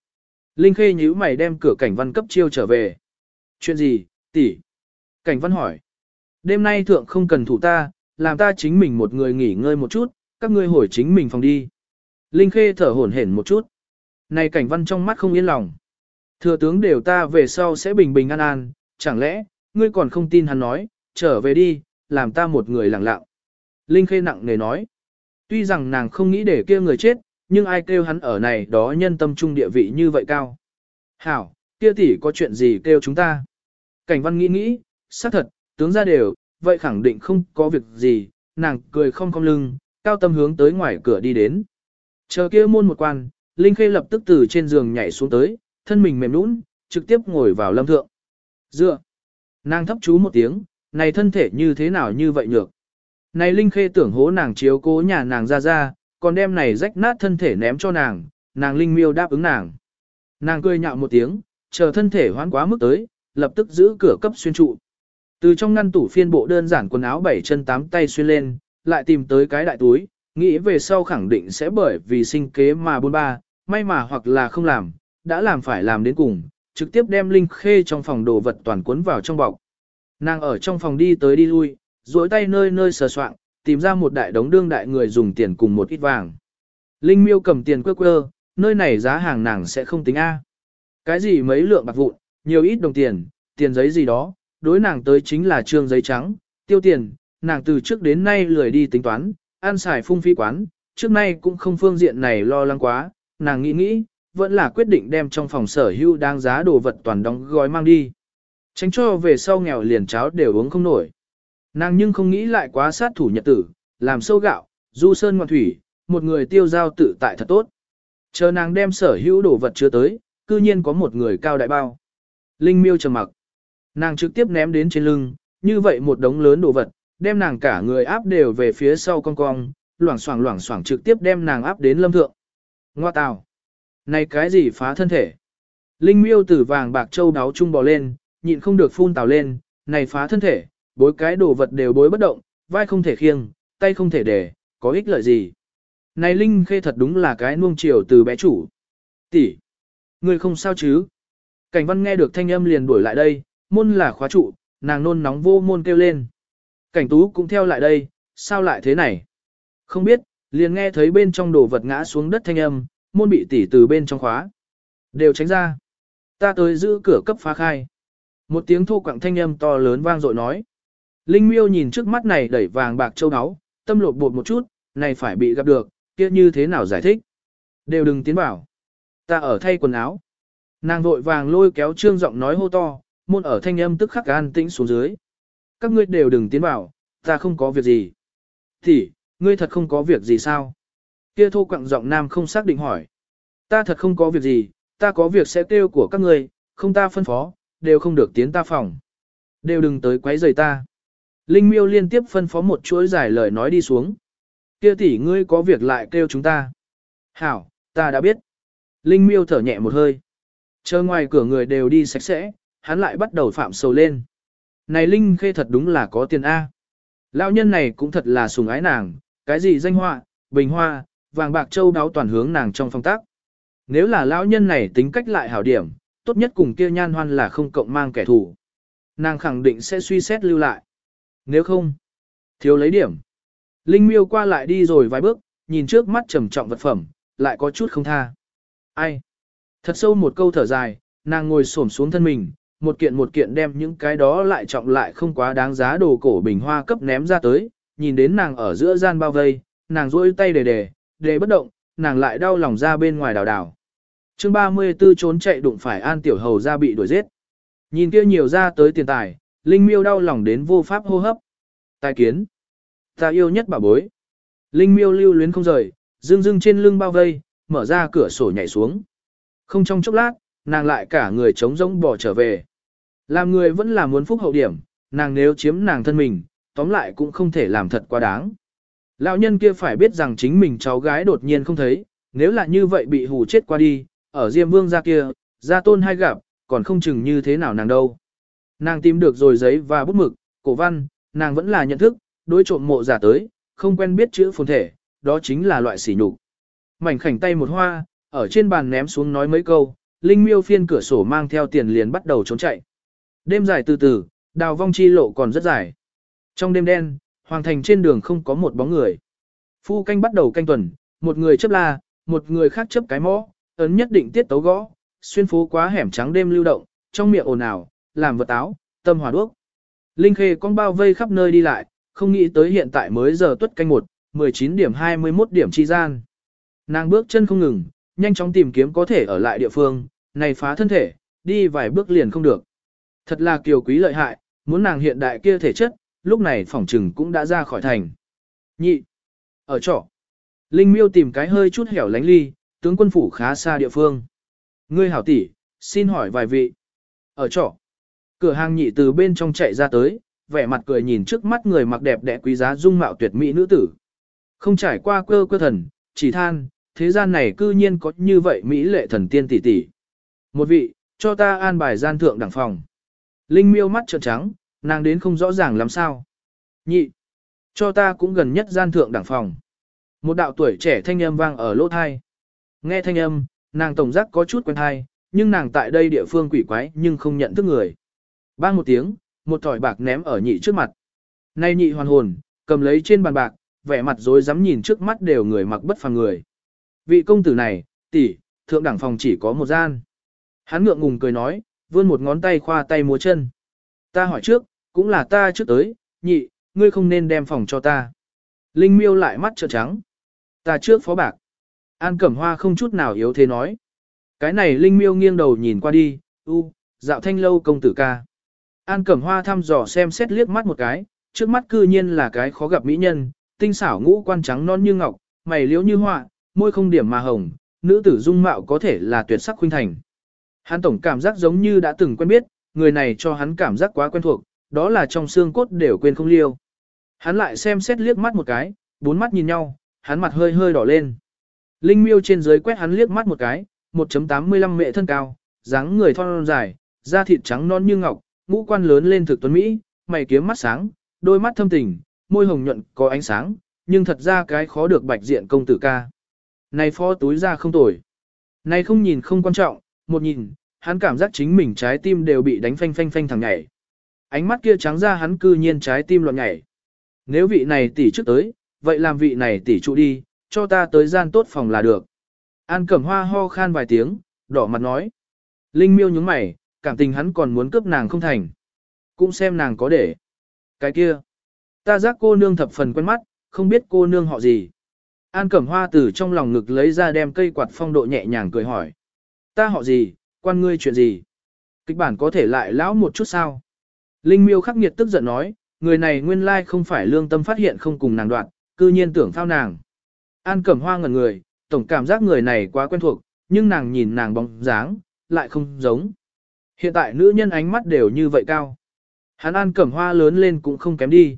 Linh Khê nhíu mày đem cửa cảnh văn cấp chiêu trở về. Chuyện gì, tỷ? Cảnh văn hỏi. Đêm nay thượng không cần thủ ta, làm ta chính mình một người nghỉ ngơi một chút, các ngươi hồi chính mình phòng đi. Linh Khê thở hổn hển một chút. Này cảnh văn trong mắt không yên lòng. Thừa tướng đều ta về sau sẽ bình bình an an, chẳng lẽ, ngươi còn không tin hắn nói, trở về đi, làm ta một người lặng lặng. Linh Khê nặng nề nói. Tuy rằng nàng không nghĩ để kia người chết, nhưng ai kêu hắn ở này đó nhân tâm trung địa vị như vậy cao. Hảo, kia tỷ có chuyện gì kêu chúng ta? Cảnh văn nghĩ nghĩ, xác thật, tướng ra đều, vậy khẳng định không có việc gì, nàng cười không cong lưng, cao tâm hướng tới ngoài cửa đi đến. Chờ kia môn một quan, Linh Khê lập tức từ trên giường nhảy xuống tới, thân mình mềm nũng, trực tiếp ngồi vào lâm thượng. Dựa. Nàng thấp chú một tiếng, này thân thể như thế nào như vậy nhược. Này Linh Khê tưởng hố nàng chiếu cố nhà nàng ra ra, còn đem này rách nát thân thể ném cho nàng, nàng Linh miêu đáp ứng nàng. Nàng cười nhạo một tiếng, chờ thân thể hoán quá mức tới, lập tức giữ cửa cấp xuyên trụ. Từ trong ngăn tủ phiên bộ đơn giản quần áo bảy chân tám tay xuyên lên, lại tìm tới cái đại túi, nghĩ về sau khẳng định sẽ bởi vì sinh kế mà buôn ba, may mà hoặc là không làm, đã làm phải làm đến cùng, trực tiếp đem Linh Khê trong phòng đồ vật toàn cuốn vào trong bọc. Nàng ở trong phòng đi tới đi lui, duỗi tay nơi nơi sờ soạng, tìm ra một đại đống đương đại người dùng tiền cùng một ít vàng. Linh miêu cầm tiền quơ quơ, nơi này giá hàng nàng sẽ không tính A. Cái gì mấy lượng bạc vụn, nhiều ít đồng tiền, tiền giấy gì đó, đối nàng tới chính là trương giấy trắng, tiêu tiền, nàng từ trước đến nay lười đi tính toán, ăn xài phung phí quán, trước nay cũng không phương diện này lo lắng quá, nàng nghĩ nghĩ, vẫn là quyết định đem trong phòng sở hữu đáng giá đồ vật toàn đóng gói mang đi. Tránh cho về sau nghèo liền cháo đều uống không nổi. Nàng nhưng không nghĩ lại quá sát thủ nhật tử, làm sâu gạo, du sơn ngoan thủy, một người tiêu giao tự tại thật tốt. Chờ nàng đem sở hữu đồ vật chưa tới, cư nhiên có một người cao đại bao. Linh miêu trầm mặc. Nàng trực tiếp ném đến trên lưng, như vậy một đống lớn đồ vật, đem nàng cả người áp đều về phía sau con cong, loảng xoảng loảng xoảng trực tiếp đem nàng áp đến lâm thượng. Ngoa tào. Này cái gì phá thân thể? Linh miêu tử vàng bạc châu đáo trung bò lên, nhịn không được phun tào lên, này phá thân thể, bối cái đồ vật đều bối bất động, vai không thể khiêng, tay không thể để, có ích lợi gì? Này Linh khê thật đúng là cái nuông chiều từ bé chủ. Tỷ, người không sao chứ? Cảnh văn nghe được thanh âm liền đuổi lại đây, môn là khóa trụ, nàng nôn nóng vô môn kêu lên. Cảnh tú cũng theo lại đây, sao lại thế này? Không biết, liền nghe thấy bên trong đồ vật ngã xuống đất thanh âm, môn bị tỉ từ bên trong khóa. Đều tránh ra. Ta tới giữ cửa cấp phá khai. Một tiếng thu quặng thanh âm to lớn vang dội nói. Linh miêu nhìn trước mắt này đẩy vàng bạc châu áo, tâm lột bột một chút, này phải bị gặp được, kia như thế nào giải thích. Đều đừng tiến bảo. Ta ở thay quần áo. Nàng vội vàng lôi kéo trương giọng nói hô to, môn ở thanh âm tức khắc an tĩnh xuống dưới. Các ngươi đều đừng tiến vào, ta không có việc gì. Thì, ngươi thật không có việc gì sao? Kia thô quặng giọng nam không xác định hỏi. Ta thật không có việc gì, ta có việc sẽ kêu của các ngươi, không ta phân phó, đều không được tiến ta phòng. Đều đừng tới quấy rầy ta. Linh miêu liên tiếp phân phó một chuỗi dài lời nói đi xuống. Kia tỷ ngươi có việc lại kêu chúng ta. Hảo, ta đã biết. Linh miêu thở nhẹ một hơi. Chờ ngoài cửa người đều đi sạch sẽ, hắn lại bắt đầu phạm sầu lên. Này Linh khê thật đúng là có tiền A. Lão nhân này cũng thật là sùng ái nàng, cái gì danh họa, bình hoa, vàng bạc châu đáo toàn hướng nàng trong phong tác. Nếu là lão nhân này tính cách lại hảo điểm, tốt nhất cùng kia nhan hoan là không cộng mang kẻ thù. Nàng khẳng định sẽ suy xét lưu lại. Nếu không, thiếu lấy điểm. Linh miêu qua lại đi rồi vài bước, nhìn trước mắt trầm trọng vật phẩm, lại có chút không tha. Ai? Thật sâu một câu thở dài, nàng ngồi xổm xuống thân mình, một kiện một kiện đem những cái đó lại trọng lại không quá đáng giá đồ cổ bình hoa cấp ném ra tới, nhìn đến nàng ở giữa gian bao vây, nàng duỗi tay đề đề, đề bất động, nàng lại đau lòng ra bên ngoài đào đào. chương 34 trốn chạy đụng phải an tiểu hầu ra bị đuổi giết. Nhìn kia nhiều ra tới tiền tài, Linh miêu đau lòng đến vô pháp hô hấp. Tài kiến. Ta yêu nhất bà bối. Linh miêu lưu luyến không rời, dương dương trên lưng bao vây, mở ra cửa sổ nhảy xuống. Không trong chốc lát, nàng lại cả người trống rỗng bỏ trở về. Làm người vẫn là muốn phúc hậu điểm, nàng nếu chiếm nàng thân mình, tóm lại cũng không thể làm thật quá đáng. Lão nhân kia phải biết rằng chính mình cháu gái đột nhiên không thấy, nếu là như vậy bị hù chết qua đi, ở Diêm Vương gia kia, gia tôn hay gặp, còn không chừng như thế nào nàng đâu. Nàng tìm được rồi giấy và bút mực, cổ văn, nàng vẫn là nhận thức, đối trộm mộ giả tới, không quen biết chữ phồn thể, đó chính là loại sỉ nhục. Mảnh khảnh tay một hoa, ở trên bàn ném xuống nói mấy câu, Linh Miêu phiên cửa sổ mang theo tiền liền bắt đầu trốn chạy. Đêm dài từ từ, đào vong chi lộ còn rất dài. Trong đêm đen, hoàng thành trên đường không có một bóng người. Phu canh bắt đầu canh tuần, một người chấp la, một người khác chấp cái mõ, ấn nhất định tiết tấu gõ, xuyên phố quá hẻm trắng đêm lưu động, trong miệng ồn ào, làm vật áo, tâm hòa đuốc. Linh Khê con bao vây khắp nơi đi lại, không nghĩ tới hiện tại mới giờ tuất canh một, 19 điểm 21 điểm chi gian. Nàng bước chân không ngừng, nhanh chóng tìm kiếm có thể ở lại địa phương, này phá thân thể, đi vài bước liền không được. Thật là kiều quý lợi hại, muốn nàng hiện đại kia thể chất, lúc này phỏng trừng cũng đã ra khỏi thành. Nhị, ở trọ, Linh miêu tìm cái hơi chút hẻo lánh ly, tướng quân phủ khá xa địa phương. Ngươi hảo tỷ, xin hỏi vài vị. Ở trọ, cửa hàng nhị từ bên trong chạy ra tới, vẻ mặt cười nhìn trước mắt người mặc đẹp đẽ quý giá dung mạo tuyệt mỹ nữ tử. Không trải qua cơ cơ thần, chỉ than, thế gian này cư nhiên có như vậy mỹ lệ thần tiên tỷ tỷ. Một vị, cho ta an bài gian thượng đẳng phòng. Linh miêu mắt trợn trắng, nàng đến không rõ ràng làm sao. Nhị, cho ta cũng gần nhất gian thượng đẳng phòng. Một đạo tuổi trẻ thanh âm vang ở lỗ thai. Nghe thanh âm, nàng tổng giác có chút quen thai, nhưng nàng tại đây địa phương quỷ quái nhưng không nhận thức người. Bang một tiếng, một thỏi bạc ném ở nhị trước mặt. Nay nhị hoàn hồn, cầm lấy trên bàn bạc, vẻ mặt rối rắm nhìn trước mắt đều người mặc bất phàm người. Vị công tử này, tỷ, thượng đẳng phòng chỉ có một gian. Hắn ngượng ngùng cười nói, vươn một ngón tay khoa tay múa chân. Ta hỏi trước, cũng là ta trước tới, nhị, ngươi không nên đem phòng cho ta. Linh miêu lại mắt trợn trắng. Ta trước phó bạc. An Cẩm Hoa không chút nào yếu thế nói. Cái này Linh miêu nghiêng đầu nhìn qua đi, u, dạo thanh lâu công tử ca. An Cẩm Hoa thăm dò xem xét liếc mắt một cái, trước mắt cư nhiên là cái khó gặp mỹ nhân, tinh xảo ngũ quan trắng non như ngọc, mày liễu như họa, môi không điểm mà hồng, nữ tử dung mạo có thể là tuyệt sắc khuynh thành. Hắn tổng cảm giác giống như đã từng quen biết, người này cho hắn cảm giác quá quen thuộc, đó là trong xương cốt đều quên không liêu. Hắn lại xem xét liếc mắt một cái, bốn mắt nhìn nhau, hắn mặt hơi hơi đỏ lên. Linh miêu trên dưới quét hắn liếc mắt một cái, 1.85 mệ thân cao, dáng người thon dài, da thịt trắng non như ngọc, ngũ quan lớn lên thực tuấn Mỹ, mày kiếm mắt sáng, đôi mắt thâm tình, môi hồng nhuận có ánh sáng, nhưng thật ra cái khó được bạch diện công tử ca. Này phó túi ra không tồi. Này không nhìn không quan trọng, một nhìn, hắn cảm giác chính mình trái tim đều bị đánh phanh phanh phanh thẳng nhảy. Ánh mắt kia trắng ra hắn cư nhiên trái tim loạn nhảy. Nếu vị này tỷ trước tới, vậy làm vị này tỷ trụ đi, cho ta tới gian tốt phòng là được. An cẩm hoa ho khan vài tiếng, đỏ mặt nói. Linh miêu nhướng mày, cảm tình hắn còn muốn cướp nàng không thành. Cũng xem nàng có để. Cái kia. Ta giác cô nương thập phần quen mắt, không biết cô nương họ gì. An cẩm hoa từ trong lòng ngực lấy ra đem cây quạt phong độ nhẹ nhàng cười hỏi. Ta họ gì, quan ngươi chuyện gì? Kịch bản có thể lại lão một chút sao? Linh miêu khắc nghiệt tức giận nói, người này nguyên lai không phải lương tâm phát hiện không cùng nàng đoạn, cư nhiên tưởng phao nàng. An cẩm hoa ngẩn người, tổng cảm giác người này quá quen thuộc, nhưng nàng nhìn nàng bóng dáng, lại không giống. Hiện tại nữ nhân ánh mắt đều như vậy cao. Hắn An Cẩm Hoa lớn lên cũng không kém đi.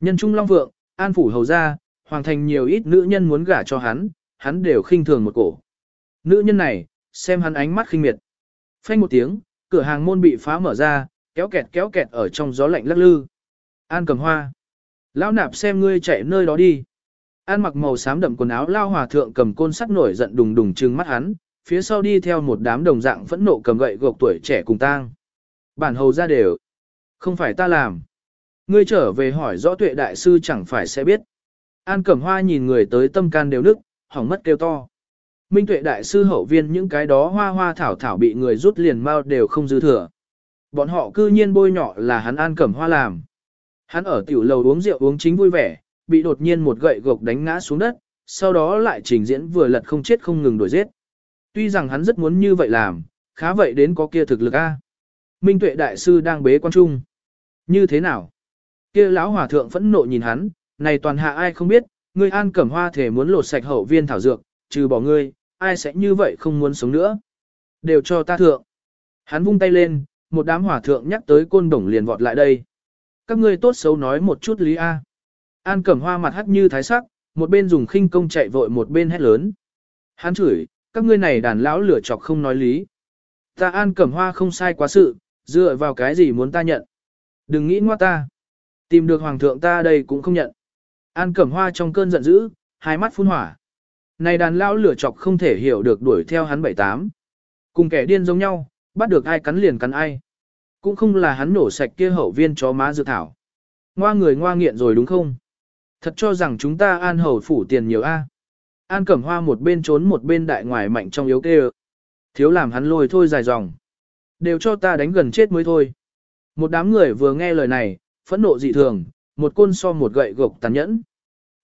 Nhân trung long vượng, An phủ hầu gia hoàng thành nhiều ít nữ nhân muốn gả cho hắn, hắn đều khinh thường một cổ. Nữ nhân này, xem hắn ánh mắt khinh miệt. Phanh một tiếng, cửa hàng môn bị phá mở ra, kéo kẹt kéo kẹt ở trong gió lạnh lắc lư. An cầm hoa. Lão nạp xem ngươi chạy nơi đó đi. An mặc màu xám đậm quần áo lao hòa thượng cầm côn sắt nổi giận đùng đùng trừng mắt hắn, phía sau đi theo một đám đồng dạng phẫn nộ cầm gậy gộc tuổi trẻ cùng tang. Bản hầu ra đều. Không phải ta làm. Ngươi trở về hỏi rõ tuệ đại sư chẳng phải sẽ biết. An Cẩm Hoa nhìn người tới tâm can đều nức, hỏng mất kêu to. Minh tuệ đại sư hậu viên những cái đó hoa hoa thảo thảo bị người rút liền mau đều không dư thừa. Bọn họ cư nhiên bôi nhỏ là hắn An Cẩm Hoa làm. Hắn ở tiểu lầu uống rượu uống chính vui vẻ, bị đột nhiên một gậy gộc đánh ngã xuống đất, sau đó lại trình diễn vừa lật không chết không ngừng đuổi giết. Tuy rằng hắn rất muốn như vậy làm, khá vậy đến có kia thực lực a. Minh tuệ đại sư đang bế quan trung. Như thế nào? Kia lão hòa thượng phẫn nộ nhìn hắn, này toàn hạ ai không biết, ngươi an cẩm hoa thể muốn lột sạch hậu viên thảo dược, trừ bỏ ngươi, ai sẽ như vậy không muốn sống nữa. Đều cho ta thượng. Hắn vung tay lên, một đám hỏa thượng nhắc tới côn đồng liền vọt lại đây. Các ngươi tốt xấu nói một chút lý A. An cẩm hoa mặt hắt như thái sắc, một bên dùng khinh công chạy vội một bên hét lớn. Hắn chửi, các ngươi này đàn lão lửa chọc không nói lý. Ta an cẩm hoa không sai quá sự, dựa vào cái gì muốn ta nhận. Đừng nghĩ ngoa ta. Tìm được hoàng thượng ta đây cũng không nhận. An cẩm hoa trong cơn giận dữ, hai mắt phun hỏa. Này đàn lão lửa chọc không thể hiểu được đuổi theo hắn bảy tám. Cùng kẻ điên giống nhau, bắt được ai cắn liền cắn ai. Cũng không là hắn nổ sạch kia hậu viên chó má dược thảo. Ngoa người ngoa nghiện rồi đúng không? Thật cho rằng chúng ta an hầu phủ tiền nhiều a. An cẩm hoa một bên trốn một bên đại ngoài mạnh trong yếu kêu. Thiếu làm hắn lôi thôi dài dòng. Đều cho ta đánh gần chết mới thôi. Một đám người vừa nghe lời này, phẫn nộ dị thường, một côn so một gậy gộc tàn nhẫn.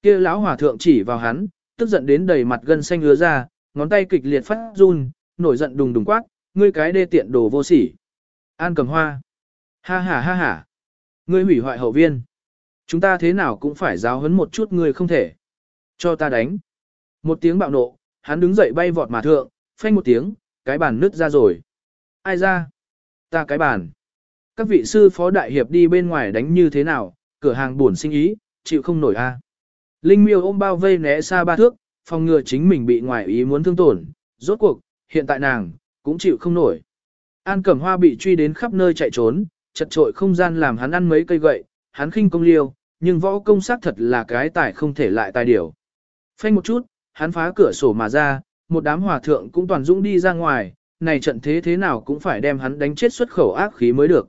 Kia lão hòa thượng chỉ vào hắn, tức giận đến đầy mặt gân xanh ứa ra, ngón tay kịch liệt phát run, nổi giận đùng đùng quát, ngươi cái đê tiện đồ vô sỉ. An cầm hoa. Ha ha ha ha. Ngươi hủy hoại hậu viên. Chúng ta thế nào cũng phải giáo huấn một chút ngươi không thể. Cho ta đánh. Một tiếng bạo nộ, hắn đứng dậy bay vọt mà thượng, phanh một tiếng, cái bàn nứt ra rồi. Ai ra? Ta cái bàn. Các vị sư phó đại hiệp đi bên ngoài đánh như thế nào, cửa hàng buồn sinh ý, chịu không nổi a. Linh miêu ôm bao vây né xa ba thước, phòng ngừa chính mình bị ngoài ý muốn thương tổn, rốt cuộc, hiện tại nàng, cũng chịu không nổi. An Cẩm Hoa bị truy đến khắp nơi chạy trốn, chật trội không gian làm hắn ăn mấy cây gậy, hắn khinh công liêu, nhưng võ công sát thật là cái tài không thể lại tài điều. Phanh một chút, hắn phá cửa sổ mà ra, một đám hòa thượng cũng toàn dũng đi ra ngoài, này trận thế thế nào cũng phải đem hắn đánh chết xuất khẩu ác khí mới được.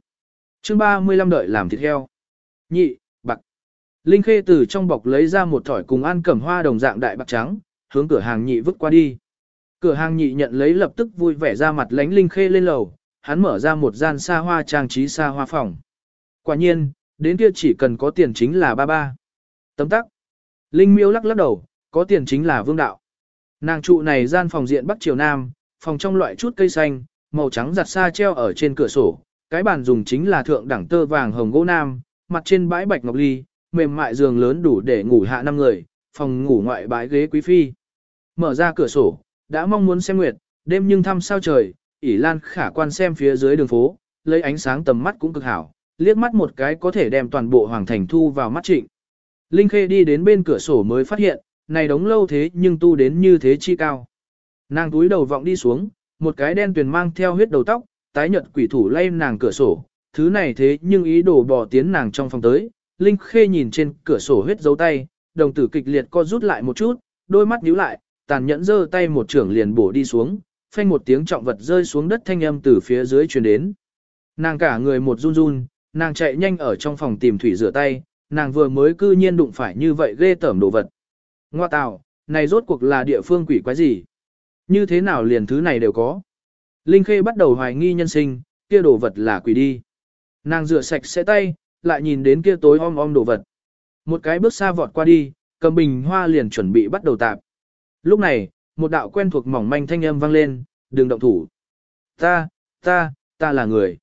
chương 35 đợi làm thịt heo. Nhị. Linh Khê từ trong bọc lấy ra một thỏi cùng An Cẩm Hoa đồng dạng đại bạc trắng, hướng cửa hàng nhị vứt qua đi. Cửa hàng nhị nhận lấy lập tức vui vẻ ra mặt lánh Linh Khê lên lầu, hắn mở ra một gian xa hoa trang trí xa hoa phòng. Quả nhiên, đến kia chỉ cần có tiền chính là ba ba. Tấm tắc. Linh miêu lắc lắc đầu, có tiền chính là vương đạo. Nàng trụ này gian phòng diện bắc triều nam, phòng trong loại chút cây xanh, màu trắng giặt xa treo ở trên cửa sổ, cái bàn dùng chính là thượng đẳng tơ vàng hồng gỗ nam, mặt trên bãi bạch ngọc ly, mềm mại giường lớn đủ để ngủ hạ năm người, phòng ngủ ngoại bãi ghế quý phi. Mở ra cửa sổ, đã mong muốn xem nguyệt, đêm nhưng thăm sao trời, ỉ lan khả quan xem phía dưới đường phố, lấy ánh sáng tầm mắt cũng cực hảo, liếc mắt một cái có thể đem toàn bộ hoàng thành thu vào mắt trịnh. Linh Khê đi đến bên cửa sổ mới phát hiện, này đống lâu thế nhưng tu đến như thế chi cao. Nàng túi đầu vọng đi xuống, một cái đen tuyền mang theo huyết đầu tóc, tái nhợt quỷ thủ lay nàng cửa sổ, thứ này thế nhưng ý đồ bỏ tiến nàng trong phòng tới. Linh Khê nhìn trên cửa sổ huyết dấu tay, đồng tử kịch liệt co rút lại một chút, đôi mắt nhíu lại, tàn nhẫn giơ tay một trưởng liền bổ đi xuống, phanh một tiếng trọng vật rơi xuống đất thanh âm từ phía dưới truyền đến. Nàng cả người một run run, nàng chạy nhanh ở trong phòng tìm thủy rửa tay, nàng vừa mới cư nhiên đụng phải như vậy ghê tởm đồ vật. Ngoa tào, này rốt cuộc là địa phương quỷ quái gì? Như thế nào liền thứ này đều có? Linh Khê bắt đầu hoài nghi nhân sinh, kia đồ vật là quỷ đi. Nàng rửa sạch sẽ tay, lại nhìn đến kia tối om om đồ vật. Một cái bước xa vọt qua đi, cầm bình hoa liền chuẩn bị bắt đầu tạp. Lúc này, một đạo quen thuộc mỏng manh thanh âm vang lên, đừng động thủ. Ta, ta, ta là người.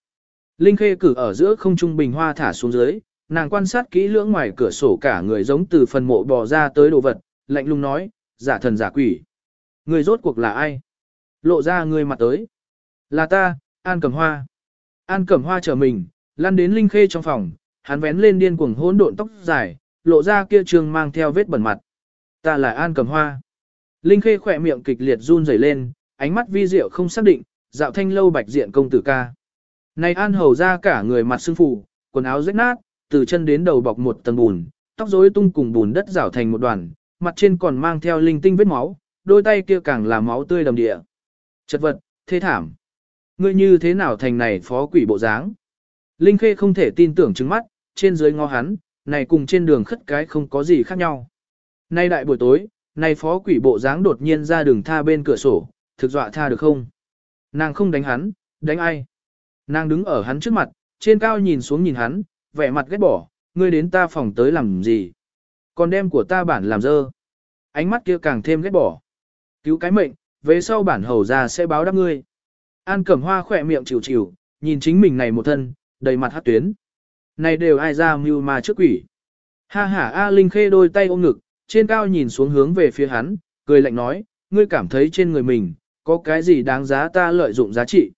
Linh Khê cử ở giữa không trung bình hoa thả xuống dưới, nàng quan sát kỹ lưỡng ngoài cửa sổ cả người giống từ phần mộ bò ra tới đồ vật, lạnh lùng nói, giả thần giả quỷ. Người rốt cuộc là ai? Lộ ra người mặt tới. Là ta, An Cẩm Hoa. An Cẩm Hoa trở mình, lăn đến Linh Khê trong phòng, hắn vén lên điên cuồng hỗn độn tóc dài, lộ ra kia trường mang theo vết bẩn mặt. Ta là An Cầm Hoa. Linh Khê khỏe miệng kịch liệt run rẩy lên, ánh mắt vi diệu không xác định, dạo thanh lâu bạch diện công tử ca. Này An hầu ra cả người mặt sưng phù, quần áo rách nát, từ chân đến đầu bọc một tầng bùn, tóc rối tung cùng bùn đất rảo thành một đoàn, mặt trên còn mang theo linh tinh vết máu, đôi tay kia càng là máu tươi đầm địa. Chật vật, thế thảm. Ngươi như thế nào thành này phó quỷ bộ dáng? Linh Khê không thể tin tưởng trứng mắt, trên dưới ngó hắn, này cùng trên đường khất cái không có gì khác nhau. Nay đại buổi tối, này phó quỷ bộ dáng đột nhiên ra đường tha bên cửa sổ, thực dọa tha được không? Nàng không đánh hắn, đánh ai? Nàng đứng ở hắn trước mặt, trên cao nhìn xuống nhìn hắn, vẻ mặt ghét bỏ, ngươi đến ta phòng tới làm gì? Còn đem của ta bản làm dơ. Ánh mắt kia càng thêm ghét bỏ. Cứu cái mệnh, về sau bản hầu ra sẽ báo đáp ngươi. An cẩm hoa khỏe miệng chịu chịu, nhìn chính mình này một thân, đầy mặt hát tuyến. Này đều ai ra mưu mà trước quỷ. Ha ha A Linh khê đôi tay ôm ngực, trên cao nhìn xuống hướng về phía hắn, cười lạnh nói, ngươi cảm thấy trên người mình, có cái gì đáng giá ta lợi dụng giá trị.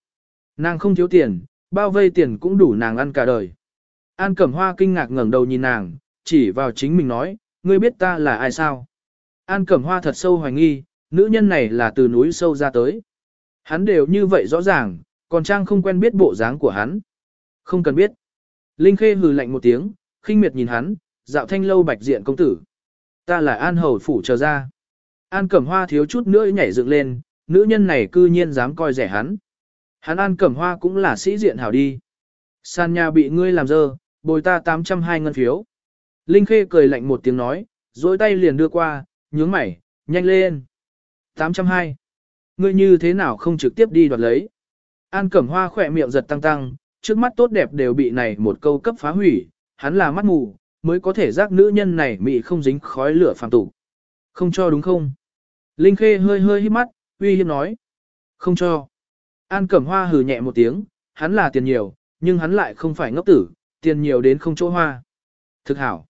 Nàng không thiếu tiền, bao vây tiền cũng đủ nàng ăn cả đời. An Cẩm Hoa kinh ngạc ngẩng đầu nhìn nàng, chỉ vào chính mình nói, ngươi biết ta là ai sao? An Cẩm Hoa thật sâu hoài nghi, nữ nhân này là từ núi sâu ra tới. Hắn đều như vậy rõ ràng, còn Trang không quen biết bộ dáng của hắn. Không cần biết. Linh Khê hừ lạnh một tiếng, khinh miệt nhìn hắn, dạo thanh lâu bạch diện công tử. Ta là An Hầu Phủ chờ ra. An Cẩm Hoa thiếu chút nữa nhảy dựng lên, nữ nhân này cư nhiên dám coi rẻ hắn. Hắn An Cẩm Hoa cũng là sĩ diện hảo đi. san nhà bị ngươi làm dơ, bồi ta 802 ngân phiếu. Linh Khê cười lạnh một tiếng nói, dối tay liền đưa qua, nhướng mày, nhanh lên. 802. Ngươi như thế nào không trực tiếp đi đoạt lấy. An Cẩm Hoa khỏe miệng giật tăng tăng, trước mắt tốt đẹp đều bị này một câu cấp phá hủy, hắn là mắt mù, mới có thể giác nữ nhân này mị không dính khói lửa phàm tục. Không cho đúng không? Linh Khê hơi hơi hít mắt, uy hiếp nói. Không cho. An Cẩm Hoa hừ nhẹ một tiếng, hắn là tiền nhiều, nhưng hắn lại không phải ngốc tử, tiền nhiều đến không chỗ hoa. Thực hảo.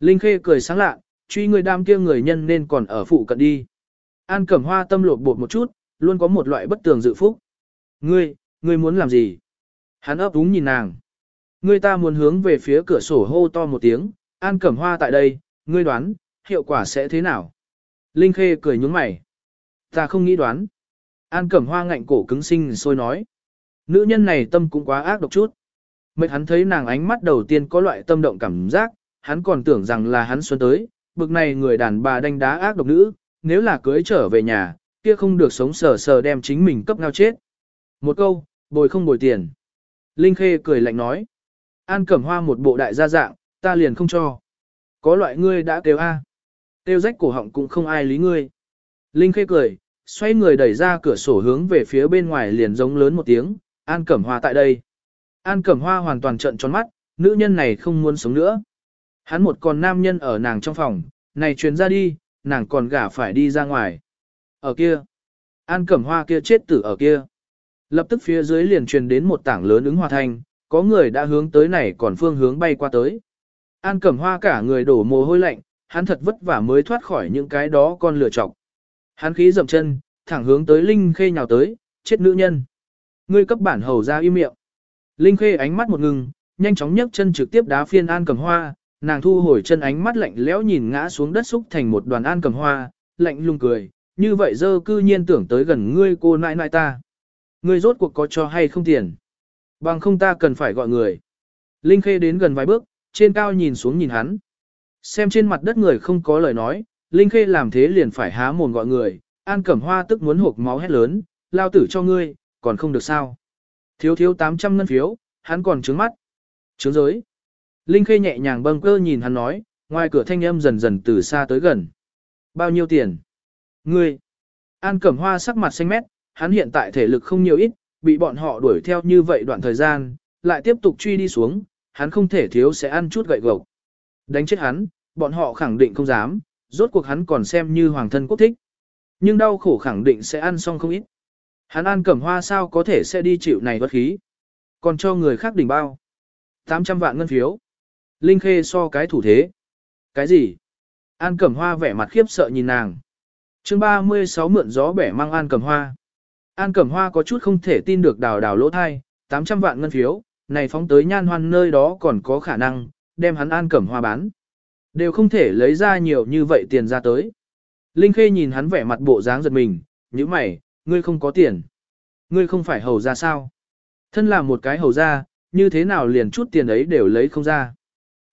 Linh Khê cười sáng lạ, truy người đam kia người nhân nên còn ở phụ cận đi. An Cẩm Hoa tâm lột bột một chút, luôn có một loại bất tường dự phúc. Ngươi, ngươi muốn làm gì? Hắn ấp úng nhìn nàng. Ngươi ta muốn hướng về phía cửa sổ hô to một tiếng, An Cẩm Hoa tại đây, ngươi đoán, hiệu quả sẽ thế nào? Linh Khê cười nhướng mày. Ta không nghĩ đoán. An Cẩm Hoa ngạnh cổ cứng sinh sôi nói. Nữ nhân này tâm cũng quá ác độc chút. Mệt hắn thấy nàng ánh mắt đầu tiên có loại tâm động cảm giác, hắn còn tưởng rằng là hắn xuân tới, bực này người đàn bà đánh đá ác độc nữ, nếu là cưới trở về nhà, kia không được sống sờ sờ đem chính mình cấp ngao chết. Một câu, bồi không bồi tiền. Linh Khê cười lạnh nói. An Cẩm Hoa một bộ đại gia dạng, ta liền không cho. Có loại ngươi đã kêu A. tiêu rách cổ họng cũng không ai lý ngươi. Linh Khê cười, xoay người đẩy ra cửa sổ hướng về phía bên ngoài liền giống lớn một tiếng, An Cẩm Hoa tại đây. An Cẩm Hoa hoàn toàn trợn tròn mắt, nữ nhân này không muốn sống nữa. Hắn một con nam nhân ở nàng trong phòng, này truyền ra đi, nàng còn gả phải đi ra ngoài. Ở kia, An Cẩm Hoa kia chết tử ở kia. Lập tức phía dưới liền truyền đến một tảng lớn ứng hòa thanh, có người đã hướng tới này còn phương hướng bay qua tới. An Cẩm Hoa cả người đổ mồ hôi lạnh, hắn thật vất vả mới thoát khỏi những cái đó con lửa chọc. Hắn khí dậm chân, thẳng hướng tới Linh Khê nhào tới, chết nữ nhân. Ngươi cấp bản hầu ra im miệng. Linh Khê ánh mắt một ngừng, nhanh chóng nhấc chân trực tiếp đá phiên An Cẩm Hoa, nàng thu hồi chân ánh mắt lạnh lẽo nhìn ngã xuống đất xúc thành một đoàn An Cẩm Hoa, lạnh lùng cười, như vậy dơ cư nhiên tưởng tới gần ngươi cô nãi nãi ta. Ngươi rốt cuộc có cho hay không tiền? Bằng không ta cần phải gọi người. Linh Khê đến gần vài bước, trên cao nhìn xuống nhìn hắn. Xem trên mặt đất người không có lời nói, Linh Khê làm thế liền phải há mồm gọi người, An Cẩm Hoa tức muốn hộp máu hét lớn, lao tử cho ngươi, còn không được sao. Thiếu thiếu 800 ngân phiếu, hắn còn trướng mắt. Trướng giới. Linh Khê nhẹ nhàng bâng cơ nhìn hắn nói, ngoài cửa thanh âm dần dần từ xa tới gần. Bao nhiêu tiền? Ngươi. An Cẩm Hoa sắc mặt xanh mét, hắn hiện tại thể lực không nhiều ít, bị bọn họ đuổi theo như vậy đoạn thời gian, lại tiếp tục truy đi xuống, hắn không thể thiếu sẽ ăn chút gậy gộc. Đánh chết hắn, bọn họ khẳng định không dám, rốt cuộc hắn còn xem như hoàng thân quốc thích. Nhưng đau khổ khẳng định sẽ ăn xong không ít. Hắn ăn Cẩm Hoa sao có thể sẽ đi chịu này bất khí. Còn cho người khác đỉnh bao. 800 vạn ngân phiếu. Linh Khê so cái thủ thế. Cái gì? An Cẩm Hoa vẻ mặt khiếp sợ nhìn nàng. chương 36 mượn gió bẻ mang An Cẩm Hoa. An Cẩm Hoa có chút không thể tin được đào đào lỗ thai, 800 vạn ngân phiếu, này phóng tới nhan hoan nơi đó còn có khả năng, đem hắn an cẩm hoa bán. Đều không thể lấy ra nhiều như vậy tiền ra tới. Linh Khê nhìn hắn vẻ mặt bộ dáng giật mình, như mày, ngươi không có tiền. Ngươi không phải hầu ra sao? Thân là một cái hầu ra, như thế nào liền chút tiền ấy đều lấy không ra.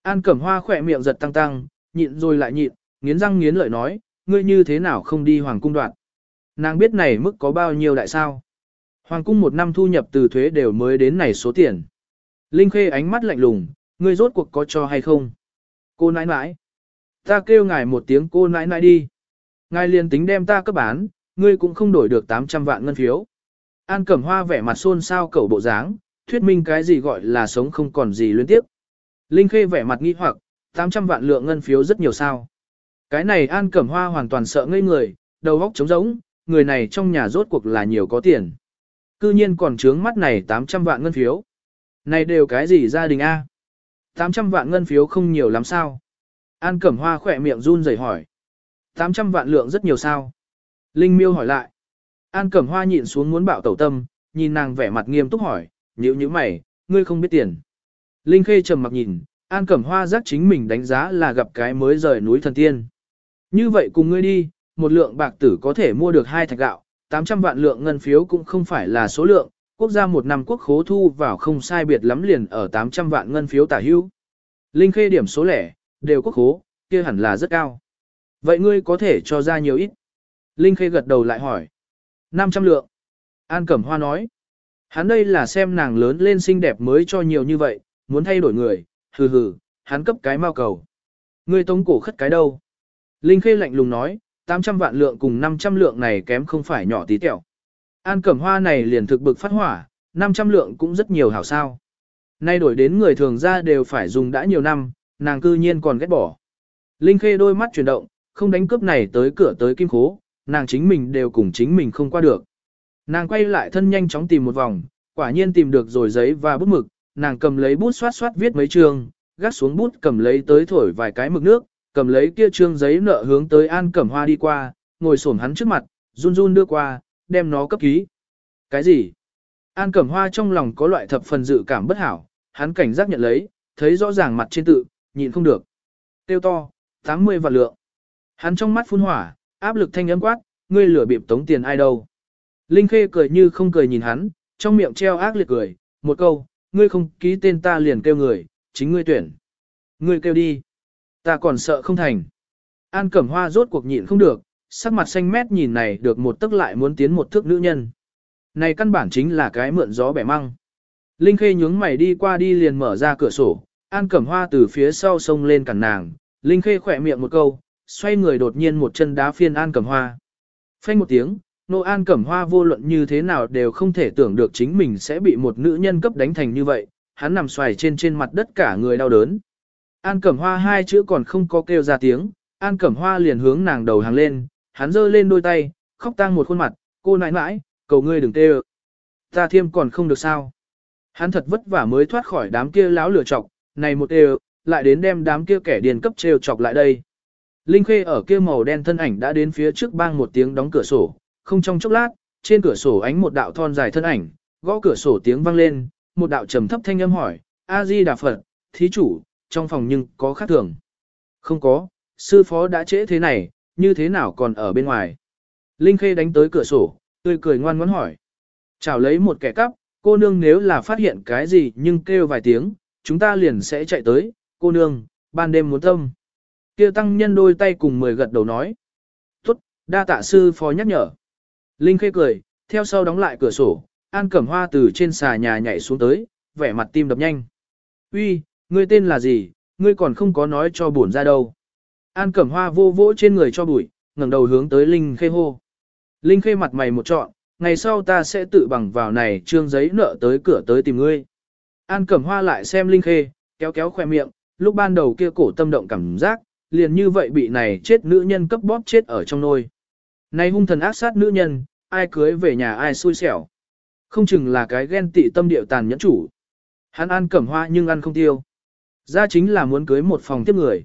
An cẩm hoa khỏe miệng giật tăng tăng, nhịn rồi lại nhịn, nghiến răng nghiến lợi nói, ngươi như thế nào không đi hoàng cung đoạn. Nàng biết này mức có bao nhiêu đại sao. Hoàng cung một năm thu nhập từ thuế đều mới đến này số tiền. Linh Khê ánh mắt lạnh lùng, ngươi rốt cuộc có cho hay không? Cô nãi nãi. Ta kêu ngài một tiếng cô nãi nãi đi. Ngài liền tính đem ta cấp bán, ngươi cũng không đổi được 800 vạn ngân phiếu. An Cẩm Hoa vẻ mặt xôn xao cẩu bộ dáng, thuyết minh cái gì gọi là sống không còn gì liên tiếp. Linh Khê vẻ mặt nghi hoặc, 800 vạn lượng ngân phiếu rất nhiều sao. Cái này An Cẩm Hoa hoàn toàn sợ ngây người, đầu óc trống rỗng, người này trong nhà rốt cuộc là nhiều có tiền. Cư nhiên còn trướng mắt này 800 vạn ngân phiếu. Này đều cái gì gia đình A? 800 vạn ngân phiếu không nhiều lắm sao? An Cẩm Hoa khỏe miệng run rẩy hỏi. 800 vạn lượng rất nhiều sao? Linh Miêu hỏi lại. An Cẩm Hoa nhịn xuống muốn bạo tẩu tâm, nhìn nàng vẻ mặt nghiêm túc hỏi, nhíu nhíu mày, ngươi không biết tiền. Linh Khê trầm mặc nhìn, An Cẩm Hoa giác chính mình đánh giá là gặp cái mới rời núi thần tiên. Như vậy cùng ngươi đi, một lượng bạc tử có thể mua được hai thạch gạo, 800 vạn lượng ngân phiếu cũng không phải là số lượng, quốc gia một năm quốc khố thu vào không sai biệt lắm liền ở 800 vạn ngân phiếu tả hữu. Linh Khê điểm số lẻ, đều quốc khố, kia hẳn là rất cao. Vậy ngươi có thể cho ra nhiều ít? Linh Khê gật đầu lại hỏi. 500 lượng. An Cẩm Hoa nói. Hắn đây là xem nàng lớn lên xinh đẹp mới cho nhiều như vậy, muốn thay đổi người, hừ hừ, hắn cấp cái mau cầu. Ngươi tống cổ khất cái đâu? Linh Khê lạnh lùng nói, 800 vạn lượng cùng 500 lượng này kém không phải nhỏ tí tẹo. An Cẩm Hoa này liền thực bực phát hỏa, 500 lượng cũng rất nhiều hảo sao. Nay đổi đến người thường ra đều phải dùng đã nhiều năm, nàng cư nhiên còn ghét bỏ. Linh Khê đôi mắt chuyển động, không đánh cướp này tới cửa tới kim khố, nàng chính mình đều cùng chính mình không qua được. Nàng quay lại thân nhanh chóng tìm một vòng, quả nhiên tìm được rồi giấy và bút mực, nàng cầm lấy bút xoát xoát viết mấy trường, gác xuống bút cầm lấy tới thổi vài cái mực nước, cầm lấy kia trương giấy nợ hướng tới An Cẩm Hoa đi qua, ngồi xổm hắn trước mặt, run run đưa qua, đem nó cấp ký. Cái gì? An Cẩm Hoa trong lòng có loại thập phần dự cảm bất hảo, hắn cảnh giác nhận lấy, thấy rõ ràng mặt trên tự, nhịn không được. Tiêu to, 80 vạn lượng. Hắn trong mắt phun hỏa, áp lực thanh âm quát, ngươi lửa bịp tống tiền ai đâu. Linh Khê cười như không cười nhìn hắn, trong miệng treo ác liệt cười, một câu, ngươi không ký tên ta liền kêu người, chính ngươi tuyển. Ngươi kêu đi. Ta còn sợ không thành. An Cẩm Hoa rốt cuộc nhịn không được, sắc mặt xanh mét nhìn này được một tức lại muốn tiến một thước nữ nhân. Này căn bản chính là cái mượn gió bẻ măng. Linh Khê nhướng mày đi qua đi liền mở ra cửa sổ, An Cẩm Hoa từ phía sau sông lên cản nàng, Linh Khê khỏe miệng một câu, xoay người đột nhiên một chân đá phiên An Cẩm Hoa. Phanh một tiếng, nô An Cẩm Hoa vô luận như thế nào đều không thể tưởng được chính mình sẽ bị một nữ nhân cấp đánh thành như vậy, hắn nằm xoài trên trên mặt đất cả người đau đớn. An Cẩm Hoa hai chữ còn không có kêu ra tiếng, An Cẩm Hoa liền hướng nàng đầu hàng lên, hắn giơ lên đôi tay, khóc tang một khuôn mặt, cô nãi nãi, cầu ngươi đừng tê ơ. Ta thiêm còn không được sao. Hắn thật vất vả mới thoát khỏi đám kia láo lửa chọc, này một đều, lại đến đem đám kia kẻ điền cấp trêu chọc lại đây. Linh Khê ở kia màu đen thân ảnh đã đến phía trước bang một tiếng đóng cửa sổ, không trong chốc lát, trên cửa sổ ánh một đạo thon dài thân ảnh, gõ cửa sổ tiếng vang lên, một đạo trầm thấp thanh âm hỏi, A Di Đà Phật, thí chủ, trong phòng nhưng có khác thường. Không có, sư phó đã trễ thế này, như thế nào còn ở bên ngoài. Linh Khê đánh tới cửa sổ, tươi cười ngoan ngoãn hỏi. Chào lấy một kẻ cắp, cô nương nếu là phát hiện cái gì nhưng kêu vài tiếng, chúng ta liền sẽ chạy tới, cô nương, ban đêm muốn tâm. Kia tăng nhân đôi tay cùng mười gật đầu nói. Tốt, đa tạ sư phó nhắc nhở. Linh Khê cười, theo sau đóng lại cửa sổ, An Cẩm Hoa từ trên xà nhà nhảy xuống tới, vẻ mặt tim đập nhanh. Uy, ngươi tên là gì, ngươi còn không có nói cho bổn ra đâu. An Cẩm Hoa vô vỗ trên người cho bụi, ngẩng đầu hướng tới Linh Khê hô. Linh Khê mặt mày một trọn, ngày sau ta sẽ tự bằng vào này trương giấy nợ tới cửa tới tìm ngươi. An Cẩm Hoa lại xem Linh Khê, kéo kéo khoe miệng, lúc ban đầu kia cổ tâm động cảm giác, liền như vậy bị này chết nữ nhân cấp bóp chết ở trong nôi. Này hung thần ác sát nữ nhân, ai cưới về nhà ai xui xẻo. Không chừng là cái ghen tị tâm điệu tàn nhẫn chủ. Hắn An Cẩm Hoa nhưng ăn không tiêu. Ra chính là muốn cưới một phòng tiếp người.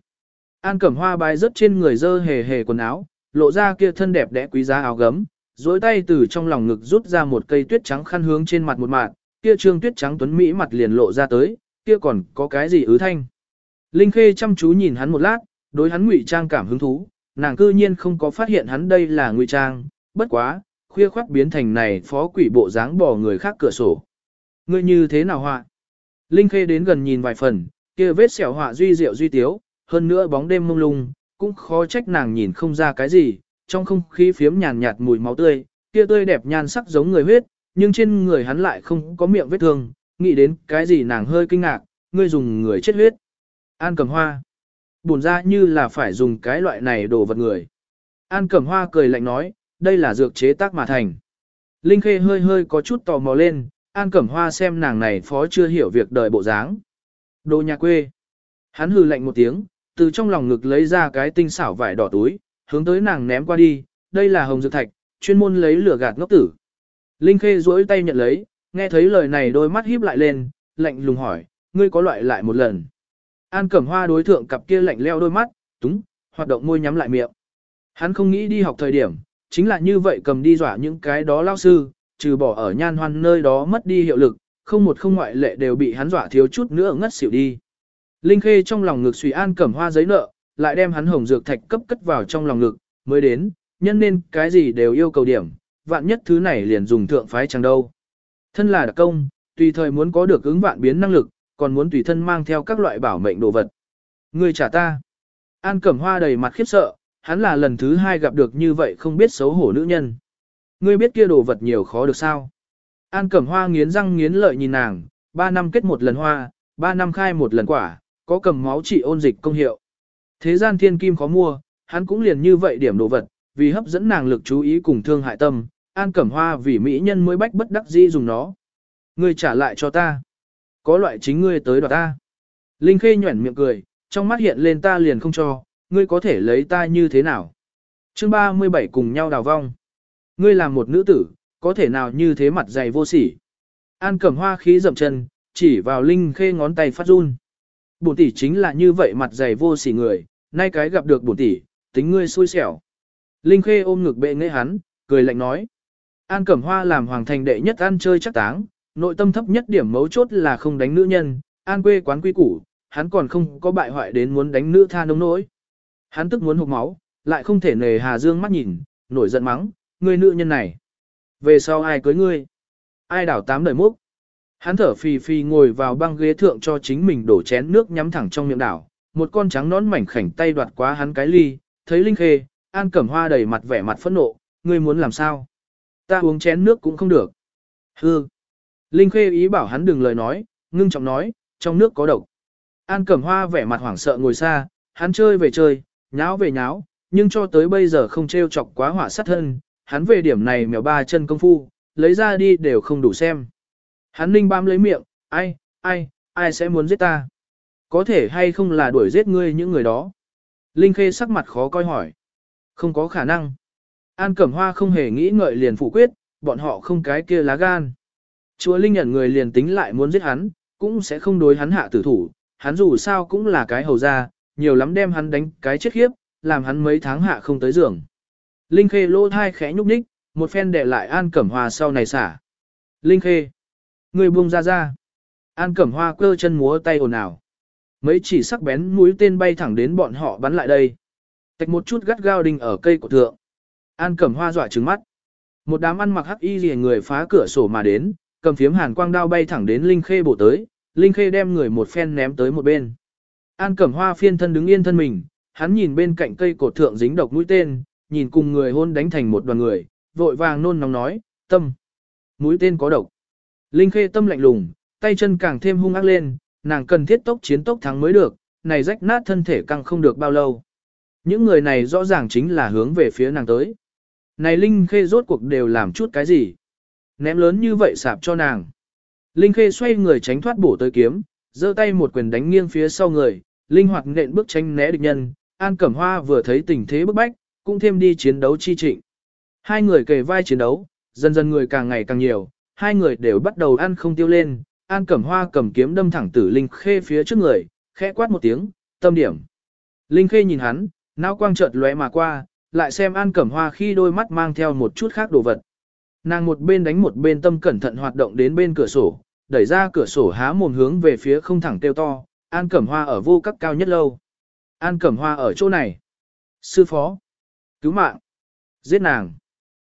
An Cẩm Hoa bài rất trên người dơ hề hề quần áo, lộ ra kia thân đẹp đẽ quý giá áo gấm, dối tay từ trong lòng ngực rút ra một cây tuyết trắng khăn hướng trên mặt một mạng, kia trương tuyết trắng tuấn Mỹ mặt liền lộ ra tới, kia còn có cái gì ứ thanh. Linh Khê chăm chú nhìn hắn một lát, đối hắn ngụy trang cảm hứng thú, nàng cư nhiên không có phát hiện hắn đây là ngụy trang, bất quá, khuya khoát biến thành này phó quỷ bộ dáng bỏ người khác cửa sổ. Ngươi như thế nào họa? Linh Khê đến gần nhìn vài phần, kia vết sẹo họa duy diệu duy tiếu, hơn nữa bóng đêm mông lung, cũng khó trách nàng nhìn không ra cái gì, trong không khí phiếm nhàn nhạt mùi máu tươi, kia tươi đẹp nhan sắc giống người huyết, nhưng trên người hắn lại không có miệng vết thương, nghĩ đến cái gì nàng hơi kinh ngạc, ngươi dùng người chết huyết. An cầm hoa. Buồn ra như là phải dùng cái loại này đồ vật người. An cầm hoa cười lạnh nói, đây là dược chế tác mà thành. Linh Khê hơi hơi có chút tò mò lên, An Cẩm Hoa xem nàng này phó chưa hiểu việc đời bộ dáng. Đồ nhà quê. Hắn hừ lạnh một tiếng, từ trong lòng ngực lấy ra cái tinh xảo vải đỏ túi, hướng tới nàng ném qua đi, đây là hồng dược thạch, chuyên môn lấy lửa gạt ngốc tử. Linh Khê duỗi tay nhận lấy, nghe thấy lời này đôi mắt híp lại lên, lạnh lùng hỏi, ngươi có loại lại một lần. An Cẩm Hoa đối thượng cặp kia lạnh leo đôi mắt, túng, hoạt động môi nhắm lại miệng. Hắn không nghĩ đi học thời điểm, chính là như vậy cầm đi dọa những cái đó lao sư, trừ bỏ ở nhan hoan nơi đó mất đi hiệu lực, không một không ngoại lệ đều bị hắn dọa thiếu chút nữa ngất xỉu đi. Linh Khê trong lòng ngực Sùy an cẩm hoa giấy nợ, lại đem hắn hồng dược thạch cấp cất vào trong lòng ngực, mới đến, nhân nên cái gì đều yêu cầu điểm, vạn nhất thứ này liền dùng thượng phái chẳng đâu. Thân là đặc công, tùy thời muốn có được ứng vạn biến năng lực, còn muốn tùy thân mang theo các loại bảo mệnh đồ vật. Người trả ta. An cẩm hoa đầy mặt khiếp sợ, hắn là lần thứ hai gặp được như vậy không biết xấu hổ nữ nhân. Ngươi biết kia đồ vật nhiều khó được sao? An Cẩm Hoa nghiến răng nghiến lợi nhìn nàng, ba năm kết một lần hoa, ba năm khai một lần quả, có cầm máu trị ôn dịch công hiệu. Thế gian thiên kim khó mua, hắn cũng liền như vậy điểm đồ vật, vì hấp dẫn nàng lực chú ý cùng thương hại tâm, An Cẩm Hoa vì mỹ nhân mới bách bất đắc dĩ dùng nó. Ngươi trả lại cho ta. Có loại chính ngươi tới đoạt ta. Linh Khê nhuẩn miệng cười, trong mắt hiện lên ta liền không cho, ngươi có thể lấy ta như thế nào? chương 37 cùng nhau đào vong. Ngươi là một nữ tử, có thể nào như thế mặt dày vô sỉ? An cẩm hoa khí dậm chân, chỉ vào Linh Khê ngón tay phát run. Bổn tỷ chính là như vậy mặt dày vô sỉ người, nay cái gặp được bổn tỷ, tính ngươi xui xẻo. Linh Khê ôm ngực bệ nghệ hắn, cười lạnh nói. An Cẩm Hoa làm hoàng thành đệ nhất ăn chơi chắc táng, nội tâm thấp nhất điểm mấu chốt là không đánh nữ nhân, an quê quán quy củ, hắn còn không có bại hoại đến muốn đánh nữ tha nông nỗi. Hắn tức muốn hụt máu, lại không thể nề Hà Dương mắt nhìn, nổi giận mắng, người nữ nhân này. Về sau ai cưới ngươi? Ai đảo tám đời múc? Hắn thở phì phì ngồi vào băng ghế thượng cho chính mình đổ chén nước nhắm thẳng trong miệng đảo. Một con trắng nón mảnh khảnh tay đoạt quá hắn cái ly, thấy Linh Khê, An Cẩm Hoa đầy mặt vẻ mặt phẫn nộ, ngươi muốn làm sao? Ta uống chén nước cũng không được. hừ, Linh Khê ý bảo hắn đừng lời nói, ngưng trọng nói, trong nước có độc. An Cẩm Hoa vẻ mặt hoảng sợ ngồi xa, hắn chơi về chơi, nháo về nháo, nhưng cho tới bây giờ không treo chọc quá hỏa sát thân, hắn về điểm này mèo ba chân công phu, lấy ra đi đều không đủ xem. Hắn ninh bám lấy miệng, ai, ai, ai sẽ muốn giết ta? Có thể hay không là đuổi giết ngươi những người đó? Linh Khê sắc mặt khó coi hỏi. Không có khả năng. An Cẩm Hoa không hề nghĩ ngợi liền phủ quyết, bọn họ không cái kia lá gan. Chúa Linh nhận người liền tính lại muốn giết hắn, cũng sẽ không đối hắn hạ tử thủ, hắn dù sao cũng là cái hầu gia, nhiều lắm đem hắn đánh cái chết khiếp, làm hắn mấy tháng hạ không tới giường. Linh Khê lỗ thai khẽ nhúc nhích, một phen để lại An Cẩm Hoa sau này xả. Linh Khê, người buông ra ra. An Cẩm Hoa cơ chân múa tay ồn ào. Mấy chỉ sắc bén mũi tên bay thẳng đến bọn họ bắn lại đây. Tạch một chút gắt gao đinh ở cây cổ thượng. An Cẩm Hoa dọa trừng mắt. Một đám ăn mặc hắc y rìa người phá cửa sổ mà đến, cầm phiếm hàn quang đao bay thẳng đến Linh Khê bổ tới. Linh Khê đem người một phen ném tới một bên. An Cẩm Hoa phiên thân đứng yên thân mình, hắn nhìn bên cạnh cây cột thượng dính độc mũi tên, nhìn cùng người hôn đánh thành một đoàn người, vội vàng nôn nóng nói, tâm. Mũi tên có độc. Linh khê tâm lạnh lùng, tay chân càng thêm hung ác lên, nàng cần thiết tốc chiến tốc thắng mới được, này rách nát thân thể càng không được bao lâu. Những người này rõ ràng chính là hướng về phía nàng tới. Này Linh khê rốt cuộc đều làm chút cái gì? Ném lớn như vậy sạp cho nàng. Linh khê xoay người tránh thoát bổ tới kiếm, giơ tay một quyền đánh nghiêng phía sau người, linh hoạt nện bước tránh né địch nhân. An Cẩm Hoa vừa thấy tình thế bức bách, cũng thêm đi chiến đấu chi trịnh. Hai người kề vai chiến đấu, dần dần người càng ngày càng nhiều, hai người đều bắt đầu ăn không tiêu lên, An Cẩm Hoa cầm kiếm đâm thẳng tử Linh Khê phía trước người, khẽ quát một tiếng, tâm điểm. Linh Khê nhìn hắn, não quang chợt lóe mà qua, lại xem An Cẩm Hoa khi đôi mắt mang theo một chút khác đồ vật. Nàng một bên đánh một bên tâm cẩn thận hoạt động đến bên cửa sổ, đẩy ra cửa sổ há mồm hướng về phía không thẳng tiêu to, An Cẩm Hoa ở vô cấp cao nhất lâu. An Cẩm Hoa ở chỗ này. Sư phó. Cứu mạng. Giết nàng.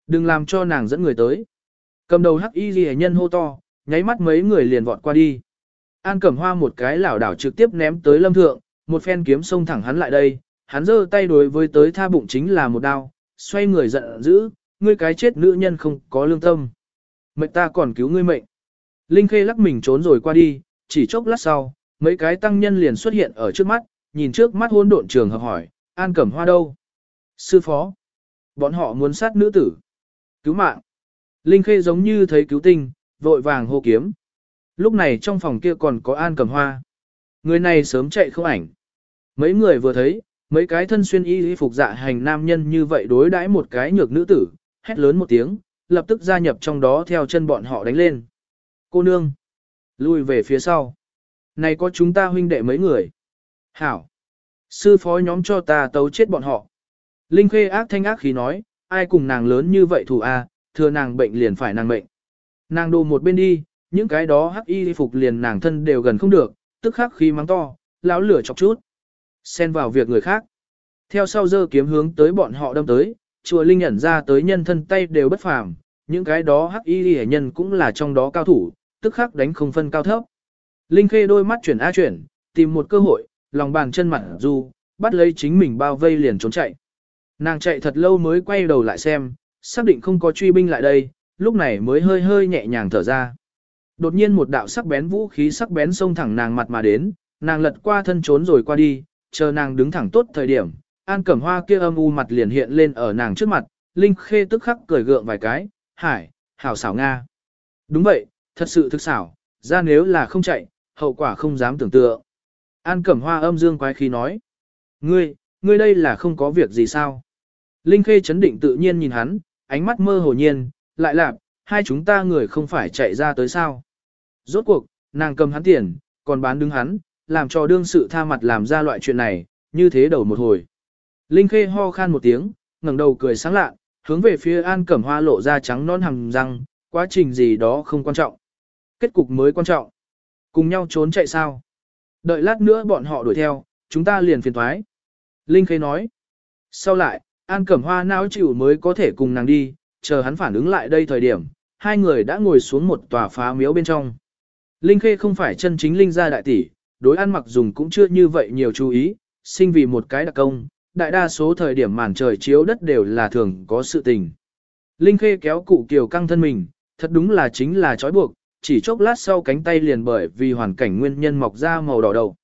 Đừng làm cho nàng dẫn người tới. Cầm đầu hắc y ghi nhân hô to, nháy mắt mấy người liền vọt qua đi. An Cẩm Hoa một cái lảo đảo trực tiếp ném tới lâm thượng, một phen kiếm xông thẳng hắn lại đây, hắn giơ tay đối với tới tha bụng chính là một đao, xoay người giận dữ, ngươi cái chết nữ nhân không có lương tâm. Mệnh ta còn cứu ngươi mệnh. Linh Khê lắc mình trốn rồi qua đi, chỉ chốc lát sau, mấy cái tăng nhân liền xuất hiện ở trước mắt, nhìn trước mắt hôn độn trường hợp hỏi, An Cẩm Hoa đâu? Sư phó. Bọn họ muốn sát nữ tử. Cứu mạng. Linh Khê giống như thấy cứu tinh, vội vàng hô kiếm. Lúc này trong phòng kia còn có An Cẩm Hoa. Người này sớm chạy không ảnh. Mấy người vừa thấy, mấy cái thân xuyên y phục dạ hành nam nhân như vậy đối đãi một cái nhược nữ tử, hét lớn một tiếng, lập tức gia nhập trong đó theo chân bọn họ đánh lên. Cô nương, lui về phía sau. Này có chúng ta huynh đệ mấy người. Hảo, sư phó nhóm cho ta tấu chết bọn họ. Linh khê ác thanh ác khí nói, ai cùng nàng lớn như vậy thủ a, thừa nàng bệnh liền phải nàng bệnh. Nàng đồ một bên đi, những cái đó hắc y phục liền nàng thân đều gần không được, tức khắc khí mắng to, lão lửa chọc chút. Xen vào việc người khác. Theo sau dơ kiếm hướng tới bọn họ đâm tới, chùa Linh nhận ra tới nhân thân tay đều bất phàm, những cái đó hắc y hệ nhân cũng là trong đó cao thủ, tức khắc đánh không phân cao thấp. Linh khê đôi mắt chuyển a chuyển, tìm một cơ hội, lòng bàn chân mặt du, bắt lấy chính mình bao vây liền trốn chạy. Nàng chạy thật lâu mới quay đầu lại xem, xác định không có truy binh lại đây, lúc này mới hơi hơi nhẹ nhàng thở ra. Đột nhiên một đạo sắc bén vũ khí sắc bén xông thẳng nàng mặt mà đến, nàng lật qua thân trốn rồi qua đi, chờ nàng đứng thẳng tốt thời điểm, An Cẩm Hoa kia âm u mặt liền hiện lên ở nàng trước mặt, Linh Khê tức khắc cười gượng vài cái, "Hải, hảo xảo nga." Đúng vậy, thật sự thực xảo, ra nếu là không chạy, hậu quả không dám tưởng tượng. An Cẩm Hoa âm dương quái khí nói, "Ngươi, ngươi đây là không có việc gì sao?" Linh Khê chấn định tự nhiên nhìn hắn, ánh mắt mơ hồ nhiên, lại lạp, hai chúng ta người không phải chạy ra tới sao. Rốt cuộc, nàng cầm hắn tiền, còn bán đứng hắn, làm cho đương sự tha mặt làm ra loại chuyện này, như thế đầu một hồi. Linh Khê ho khan một tiếng, ngẩng đầu cười sáng lạ, hướng về phía An Cẩm Hoa lộ ra trắng non hằng răng, quá trình gì đó không quan trọng. Kết cục mới quan trọng. Cùng nhau trốn chạy sao? Đợi lát nữa bọn họ đuổi theo, chúng ta liền phiền thoái. Linh Khê nói. Sau lại, An Cẩm Hoa não chịu mới có thể cùng nàng đi, chờ hắn phản ứng lại đây thời điểm, hai người đã ngồi xuống một tòa phá miếu bên trong. Linh Khê không phải chân chính Linh gia đại tỷ, đối ăn mặc dùng cũng chưa như vậy nhiều chú ý, sinh vì một cái đặc công, đại đa số thời điểm màn trời chiếu đất đều là thường có sự tình. Linh Khê kéo cụ kiều căng thân mình, thật đúng là chính là trói buộc, chỉ chốc lát sau cánh tay liền bởi vì hoàn cảnh nguyên nhân mọc ra màu đỏ đầu.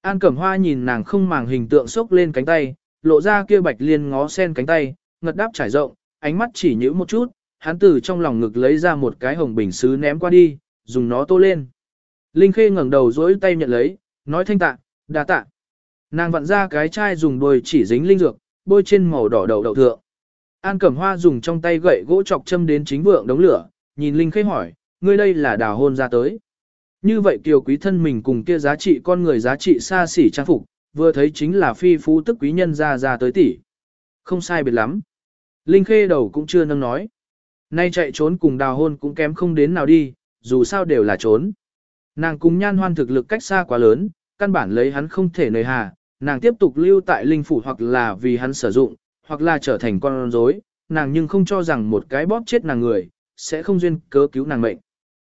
An Cẩm Hoa nhìn nàng không màng hình tượng sốc lên cánh tay, lộ ra kia bạch liên ngó sen cánh tay, ngật đáp trải rộng, ánh mắt chỉ nhữ một chút, hắn từ trong lòng ngực lấy ra một cái hồng bình sứ ném qua đi, dùng nó tô lên. Linh Khê ngẩng đầu dối tay nhận lấy, nói thanh tạ, đa tạ. Nàng vặn ra cái chai dùng đôi chỉ dính linh dược, bôi trên màu đỏ đầu đậu thượng. An Cẩm Hoa dùng trong tay gậy gỗ chọc châm đến chính vượng đống lửa, nhìn Linh Khê hỏi, ngươi đây là đào hôn ra tới. Như vậy kiều quý thân mình cùng kia giá trị con người giá trị xa xỉ trang phục, vừa thấy chính là phi phú tức quý nhân ra ra tới tỷ. Không sai biệt lắm. Linh Khê đầu cũng chưa nâng nói. Nay chạy trốn cùng đào hôn cũng kém không đến nào đi, dù sao đều là trốn. Nàng cùng nhan hoan thực lực cách xa quá lớn, căn bản lấy hắn không thể nơi hà, nàng tiếp tục lưu tại linh phủ hoặc là vì hắn sử dụng, hoặc là trở thành con rối, nàng nhưng không cho rằng một cái bóp chết nàng người, sẽ không duyên cớ cứu nàng mệnh.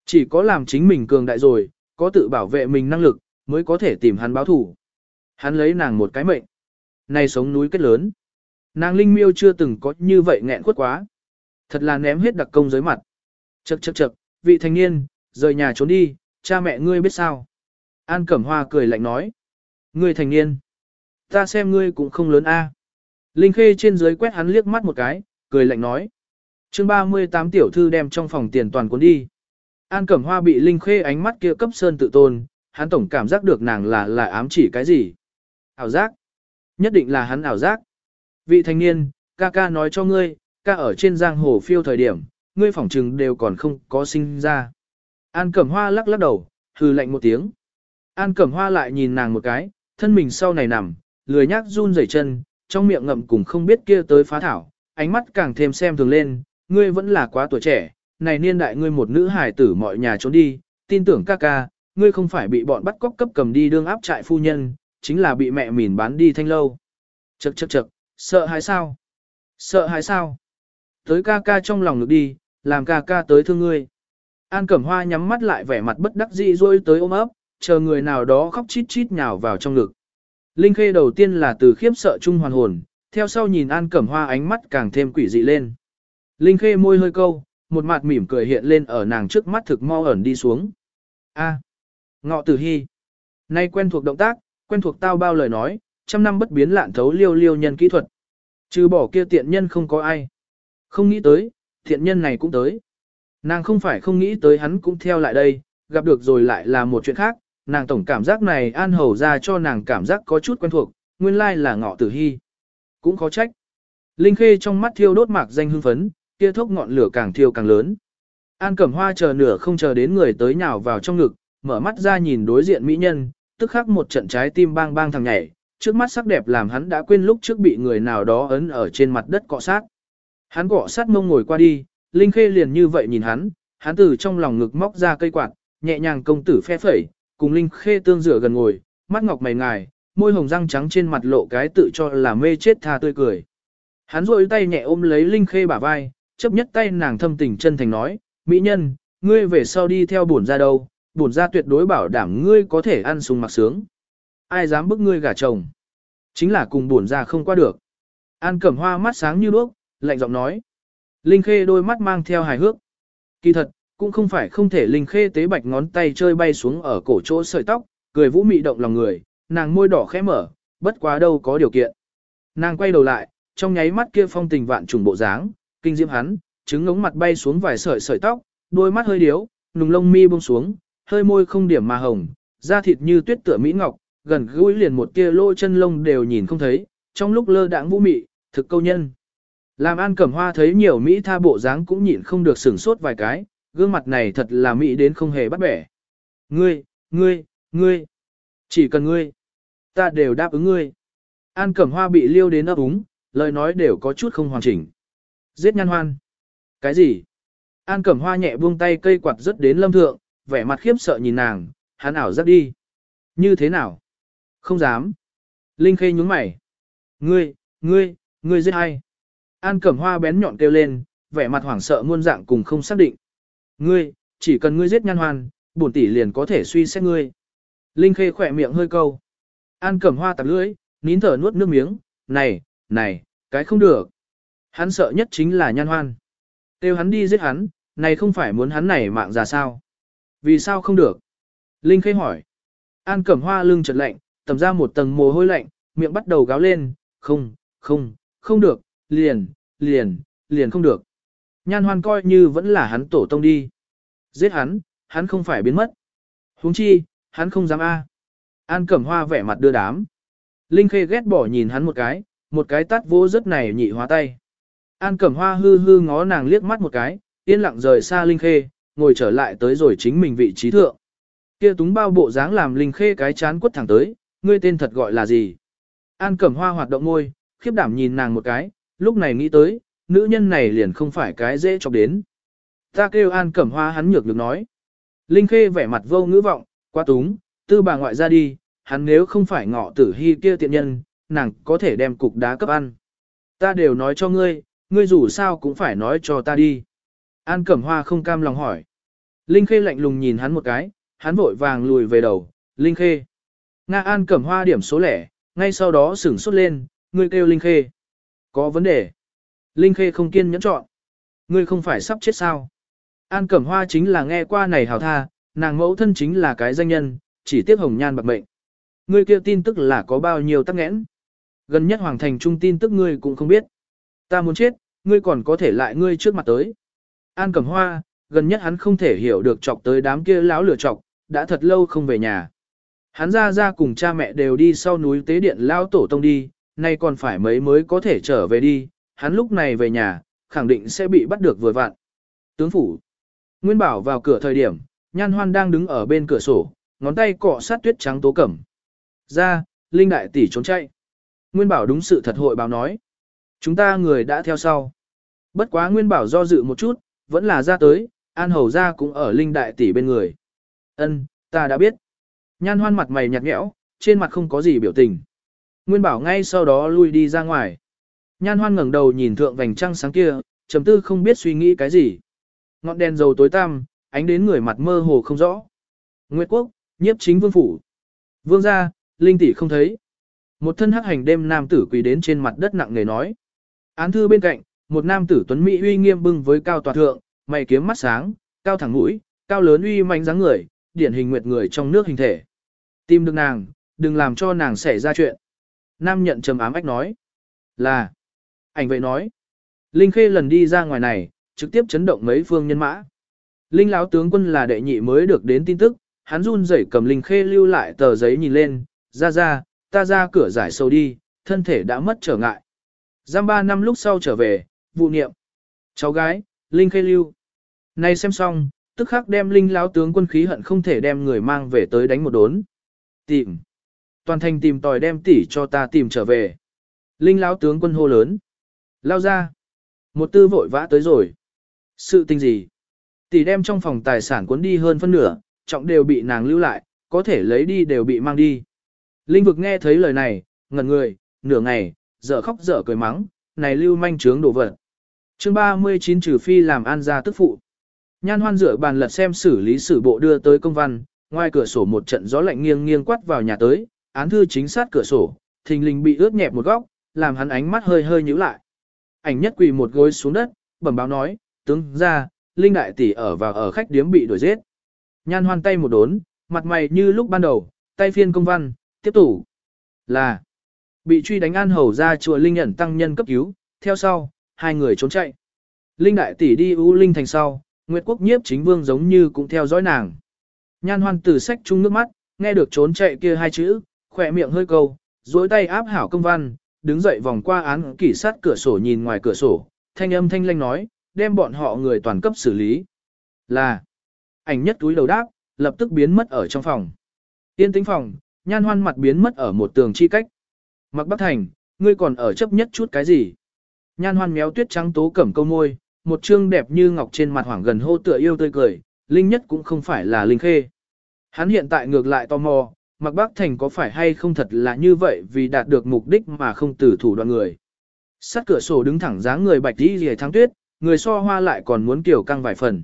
Chỉ có làm chính mình cường đại rồi, có tự bảo vệ mình năng lực, mới có thể tìm hắn báo thủ. Hắn lấy nàng một cái mệnh. Này sống núi kết lớn. Nàng linh miêu chưa từng có như vậy nghẹn khuất quá. Thật là ném hết đặc công dưới mặt. Chậc chậc chậc, vị thanh niên, rời nhà trốn đi, cha mẹ ngươi biết sao. An Cẩm Hoa cười lạnh nói. Ngươi thành niên. Ta xem ngươi cũng không lớn a. Linh Khê trên dưới quét hắn liếc mắt một cái, cười lạnh nói. chương 38 tiểu thư đem trong phòng tiền toàn cuốn đi. An Cẩm Hoa bị Linh Khê ánh mắt kia cấp sơn tự tôn, hắn tổng cảm giác được nàng là là ám chỉ cái gì. Ảo giác. Nhất định là hắn ảo giác. Vị thanh niên, ca ca nói cho ngươi, ca ở trên giang hồ phiêu thời điểm, ngươi phỏng trừng đều còn không có sinh ra. An Cẩm Hoa lắc lắc đầu, hừ lạnh một tiếng. An Cẩm Hoa lại nhìn nàng một cái, thân mình sau này nằm, lười nhác run rẩy chân, trong miệng ngậm cùng không biết kia tới phá thảo, ánh mắt càng thêm xem thường lên, ngươi vẫn là quá tuổi trẻ, này niên đại ngươi một nữ hài tử mọi nhà trốn đi, tin tưởng ca ca, ngươi không phải bị bọn bắt cóc cấp cầm đi đương áp trại phu nhân, chính là bị mẹ mìn bán đi thanh lâu. Chậc chậc chậc, sợ hãi sao? Sợ hãi sao? Tới ca ca trong lòng ngực đi, làm ca ca tới thương ngươi. An Cẩm Hoa nhắm mắt lại vẻ mặt bất đắc dĩ rôi tới ôm ấp, chờ người nào đó khóc chít chít nhào vào trong ngực. Linh Khê đầu tiên là từ khiếp sợ chung hoàn hồn, theo sau nhìn An Cẩm Hoa ánh mắt càng thêm quỷ dị lên. Linh Khê môi hơi câu, một mặt mỉm cười hiện lên ở nàng trước mắt thực mau ẩn đi xuống. A, ngọ tử hy. Nay quen thuộc động tác, quen thuộc tao bao lời nói, trăm năm bất biến lạn thấu liêu liêu nhân kỹ thuật. Trừ bỏ kia tiện nhân không có ai. Không nghĩ tới, thiện nhân này cũng tới. Nàng không phải không nghĩ tới hắn cũng theo lại đây, gặp được rồi lại là một chuyện khác, nàng tổng cảm giác này an hầu ra cho nàng cảm giác có chút quen thuộc, nguyên lai là ngọ tử hy. Cũng khó trách. Linh Khê trong mắt thiêu đốt mạc danh hưng phấn, kia thốc ngọn lửa càng thiêu càng lớn. An Cẩm Hoa chờ nửa không chờ đến người tới nhào vào trong ngực, mở mắt ra nhìn đối diện mỹ nhân, tức khắc một trận trái tim bang bang thằng nhảy, trước mắt sắc đẹp làm hắn đã quên lúc trước bị người nào đó ấn ở trên mặt đất cọ sát. Hắn cọ sát mông ngồi qua đi, Linh Khê liền như vậy nhìn hắn, hắn từ trong lòng ngực móc ra cây quạt, nhẹ nhàng công tử phe phẩy, cùng Linh Khê tương rửa gần ngồi, mắt ngọc mày ngài, môi hồng răng trắng trên mặt lộ cái tự cho là mê chết tha tươi cười. Hắn rôi tay nhẹ ôm lấy Linh Khê bả vai, chấp nhất tay nàng thâm tình chân thành nói, mỹ nhân, ngươi về sau đi theo bổn ra đâu, bổn ra tuyệt đối bảo đảm ngươi có thể ăn sung mặc sướng. Ai dám bức ngươi gả chồng? Chính là cùng bổn ra không qua được. An cẩm hoa mắt sáng như đuốc, lạnh giọng nói. Linh Khê đôi mắt mang theo hài hước. Kỳ thật, cũng không phải không thể Linh Khê tế bạch ngón tay chơi bay xuống ở cổ chỗ sợi tóc, cười vũ mị động lòng người, nàng môi đỏ khẽ mở, bất quá đâu có điều kiện. Nàng quay đầu lại, trong nháy mắt kia phong tình vạn trùng bộ dáng, kinh diễm hắn, trứng ngống mặt bay xuống vài sợi sợi tóc, đôi mắt hơi điếu, nùng lông mi buông xuống, hơi môi không điểm mà hồng, da thịt như tuyết tựa mỹ ngọc, gần gũi liền một kia lỗ chân lông đều nhìn không thấy, trong lúc lơ đãng vũ mị, thực câu nhân. Làm An Cẩm Hoa thấy nhiều Mỹ tha bộ dáng cũng nhịn không được sửng sốt vài cái, gương mặt này thật là Mỹ đến không hề bắt bẻ. Ngươi, ngươi, ngươi, chỉ cần ngươi, ta đều đáp ứng ngươi. An Cẩm Hoa bị liêu đến ấp úng, lời nói đều có chút không hoàn chỉnh. Giết nhan hoan. Cái gì? An Cẩm Hoa nhẹ buông tay cây quạt rất đến lâm thượng, vẻ mặt khiếp sợ nhìn nàng, hắn ảo giác đi. Như thế nào? Không dám. Linh Khê nhúng mày. Ngươi, ngươi, ngươi giết ai? An Cẩm Hoa bén nhọn kêu lên, vẻ mặt hoảng sợ muôn dạng cùng không xác định. Ngươi, chỉ cần ngươi giết nhan hoan, bổn tỷ liền có thể suy xét ngươi. Linh Khê khỏe miệng hơi câu. An Cẩm Hoa tạp lưỡi, nín thở nuốt nước miếng, này, này, cái không được. Hắn sợ nhất chính là nhan hoan. Tiêu hắn đi giết hắn, này không phải muốn hắn này mạng ra sao. Vì sao không được? Linh Khê hỏi. An Cẩm Hoa lưng chợt lạnh, tầm ra một tầng mồ hôi lạnh, miệng bắt đầu gáo lên, không, không, không được, liền, liền, liền không được. Nhan hoan coi như vẫn là hắn tổ tông đi. Giết hắn, hắn không phải biến mất. huống chi, hắn không dám a. An cẩm hoa vẻ mặt đưa đám. Linh khê ghét bỏ nhìn hắn một cái, một cái tát vô rất này nhị hóa tay. An cẩm hoa hư hư ngó nàng liếc mắt một cái, yên lặng rời xa Linh khê, ngồi trở lại tới rồi chính mình vị trí thượng. Kia túng bao bộ dáng làm Linh khê cái chán quất thẳng tới, ngươi tên thật gọi là gì? An cẩm hoa hoạt động môi, khiếp đảm nhìn nàng một cái, lúc này nghĩ tới, nữ nhân này liền không phải cái dễ chọc đến. Ta kêu An Cẩm Hoa hắn nhược được nói. Linh Khê vẻ mặt vô ngữ vọng, quá túng, tư bà ngoại ra đi, hắn nếu không phải ngọ tử hy kia tiện nhân, nàng có thể đem cục đá cấp ăn. Ta đều nói cho ngươi, ngươi dù sao cũng phải nói cho ta đi. An Cẩm Hoa không cam lòng hỏi. Linh Khê lạnh lùng nhìn hắn một cái, hắn vội vàng lùi về đầu, Linh Khê. Nga An Cẩm Hoa điểm số lẻ, ngay sau đó sửng sốt lên, ngươi kêu Linh Khê. Có vấn đề. Linh Khê không kiên nhẫn chọn. Ngươi không phải sắp chết sao? An Cẩm Hoa chính là nghe qua này hào tha, nàng mẫu thân chính là cái danh nhân, chỉ tiếc hồng nhan bạc mệnh. Ngươi kia tin tức là có bao nhiêu tắc nghẽn. Gần nhất hoàng thành trung tin tức ngươi cũng không biết. Ta muốn chết, ngươi còn có thể lại ngươi trước mặt tới. An Cẩm Hoa, gần nhất hắn không thể hiểu được chọc tới đám kia lão lửa chọc, đã thật lâu không về nhà. Hắn ra ra cùng cha mẹ đều đi sau núi tế điện lao tổ tông đi, nay còn phải mấy mới có thể trở về đi, hắn lúc này về nhà, khẳng định sẽ bị bắt được vừa vạn. Tướng phủ. Nguyên Bảo vào cửa thời điểm, Nhan Hoan đang đứng ở bên cửa sổ, ngón tay cọ sát tuyết trắng tố cẩm. Ra, Linh Đại tỷ trốn chạy. Nguyên Bảo đúng sự thật hội báo nói. Chúng ta người đã theo sau. Bất quá Nguyên Bảo do dự một chút, vẫn là ra tới, An Hầu ra cũng ở Linh Đại tỷ bên người. Ân, ta đã biết. Nhan hoan mặt mày nhạt nhẽo, trên mặt không có gì biểu tình. Nguyên bảo ngay sau đó lui đi ra ngoài. Nhan hoan ngẩng đầu nhìn thượng vành trăng sáng kia, trầm tư không biết suy nghĩ cái gì. Ngọn đèn dầu tối tăm, ánh đến người mặt mơ hồ không rõ. Nguyệt quốc, nhiếp chính vương phủ. Vương gia, linh tỷ không thấy. Một thân hắc hành đêm nam tử quỳ đến trên mặt đất nặng nề nói. Án thư bên cạnh, một nam tử tuấn mỹ uy nghiêm bưng với cao tòa thượng, mày kiếm mắt sáng, cao thẳng mũi, cao lớn uy mạnh dáng người, điển hình nguyệt người trong nước hình thể. Tìm được nàng, đừng làm cho nàng xảy ra chuyện. Nam nhận trầm ám ách nói. Là. Ảnh vậy nói. Linh Khê lần đi ra ngoài này, trực tiếp chấn động mấy phương nhân mã. Linh lão tướng quân là đệ nhị mới được đến tin tức, hắn run rẩy cầm Linh Khê lưu lại tờ giấy nhìn lên, ra ra, ta ra cửa giải sâu đi, thân thể đã mất trở ngại. Giam ba năm lúc sau trở về, vụ niệm. Cháu gái, Linh Khê lưu. Này xem xong, tức khắc đem Linh lão tướng quân khí hận không thể đem người mang về tới đánh một đốn. Tìm. Toàn thành tìm tòi đem tỷ cho ta tìm trở về. Linh lão tướng quân hô lớn. Lao ra. Một tư vội vã tới rồi. Sự tình gì? Tỷ đem trong phòng tài sản cuốn đi hơn phân nửa, trọng đều bị nàng lưu lại, có thể lấy đi đều bị mang đi. Linh vực nghe thấy lời này, ngẩn người, nửa ngày, dở khóc dở cười mắng, này lưu manh trướng đổ vật chương 39 trừ phi làm an gia tức phụ. Nhan hoan rửa bàn lật xem xử lý sử bộ đưa tới công văn, ngoài cửa sổ một trận gió lạnh nghiêng nghiêng quát vào nhà tới, án thư chính sát cửa sổ, thình lình bị ướt nhẹp một góc, làm hắn ánh mắt hơi hơi nhíu lại. Ảnh nhất quỳ một gối xuống đất, bẩm báo nói, tướng ra, Linh đại tỷ ở và ở khách điếm bị đuổi giết. Nhan hoan tay một đốn, mặt mày như lúc ban đầu, tay phiên công văn, tiếp tục. Là, bị truy đánh an hầu ra chùa Linh nhận tăng nhân cấp cứu, theo sau, hai người trốn chạy. Linh đại tỷ đi U Linh thành sau, Nguyệt quốc nhiếp chính vương giống như cũng theo dõi nàng. Nhan hoan từ sách chung nước mắt, nghe được trốn chạy kia hai chữ, khỏe miệng hơi câu, duỗi tay áp hảo công văn, đứng dậy vòng qua án kỷ sát cửa sổ nhìn ngoài cửa sổ, thanh âm thanh lanh nói, đem bọn họ người toàn cấp xử lý. Là, ảnh nhất túi đầu đáp, lập tức biến mất ở trong phòng. Tiên tính phòng, nhan hoan mặt biến mất ở một tường chi cách. Mặc Bắc Thành, ngươi còn ở chấp nhất chút cái gì? Nhan hoan méo tuyết trắng tố cẩm câu môi, một trương đẹp như ngọc trên mặt hoảng gần hô tựa yêu tươi cười, Linh nhất cũng không phải là Linh khê. Hắn hiện tại ngược lại tò mò, Mặc Bác Thành có phải hay không thật là như vậy vì đạt được mục đích mà không từ thủ đoạn người. Sát cửa sổ đứng thẳng dáng người bạch đi rìa thắng tuyết, người so hoa lại còn muốn kiểu căng vài phần.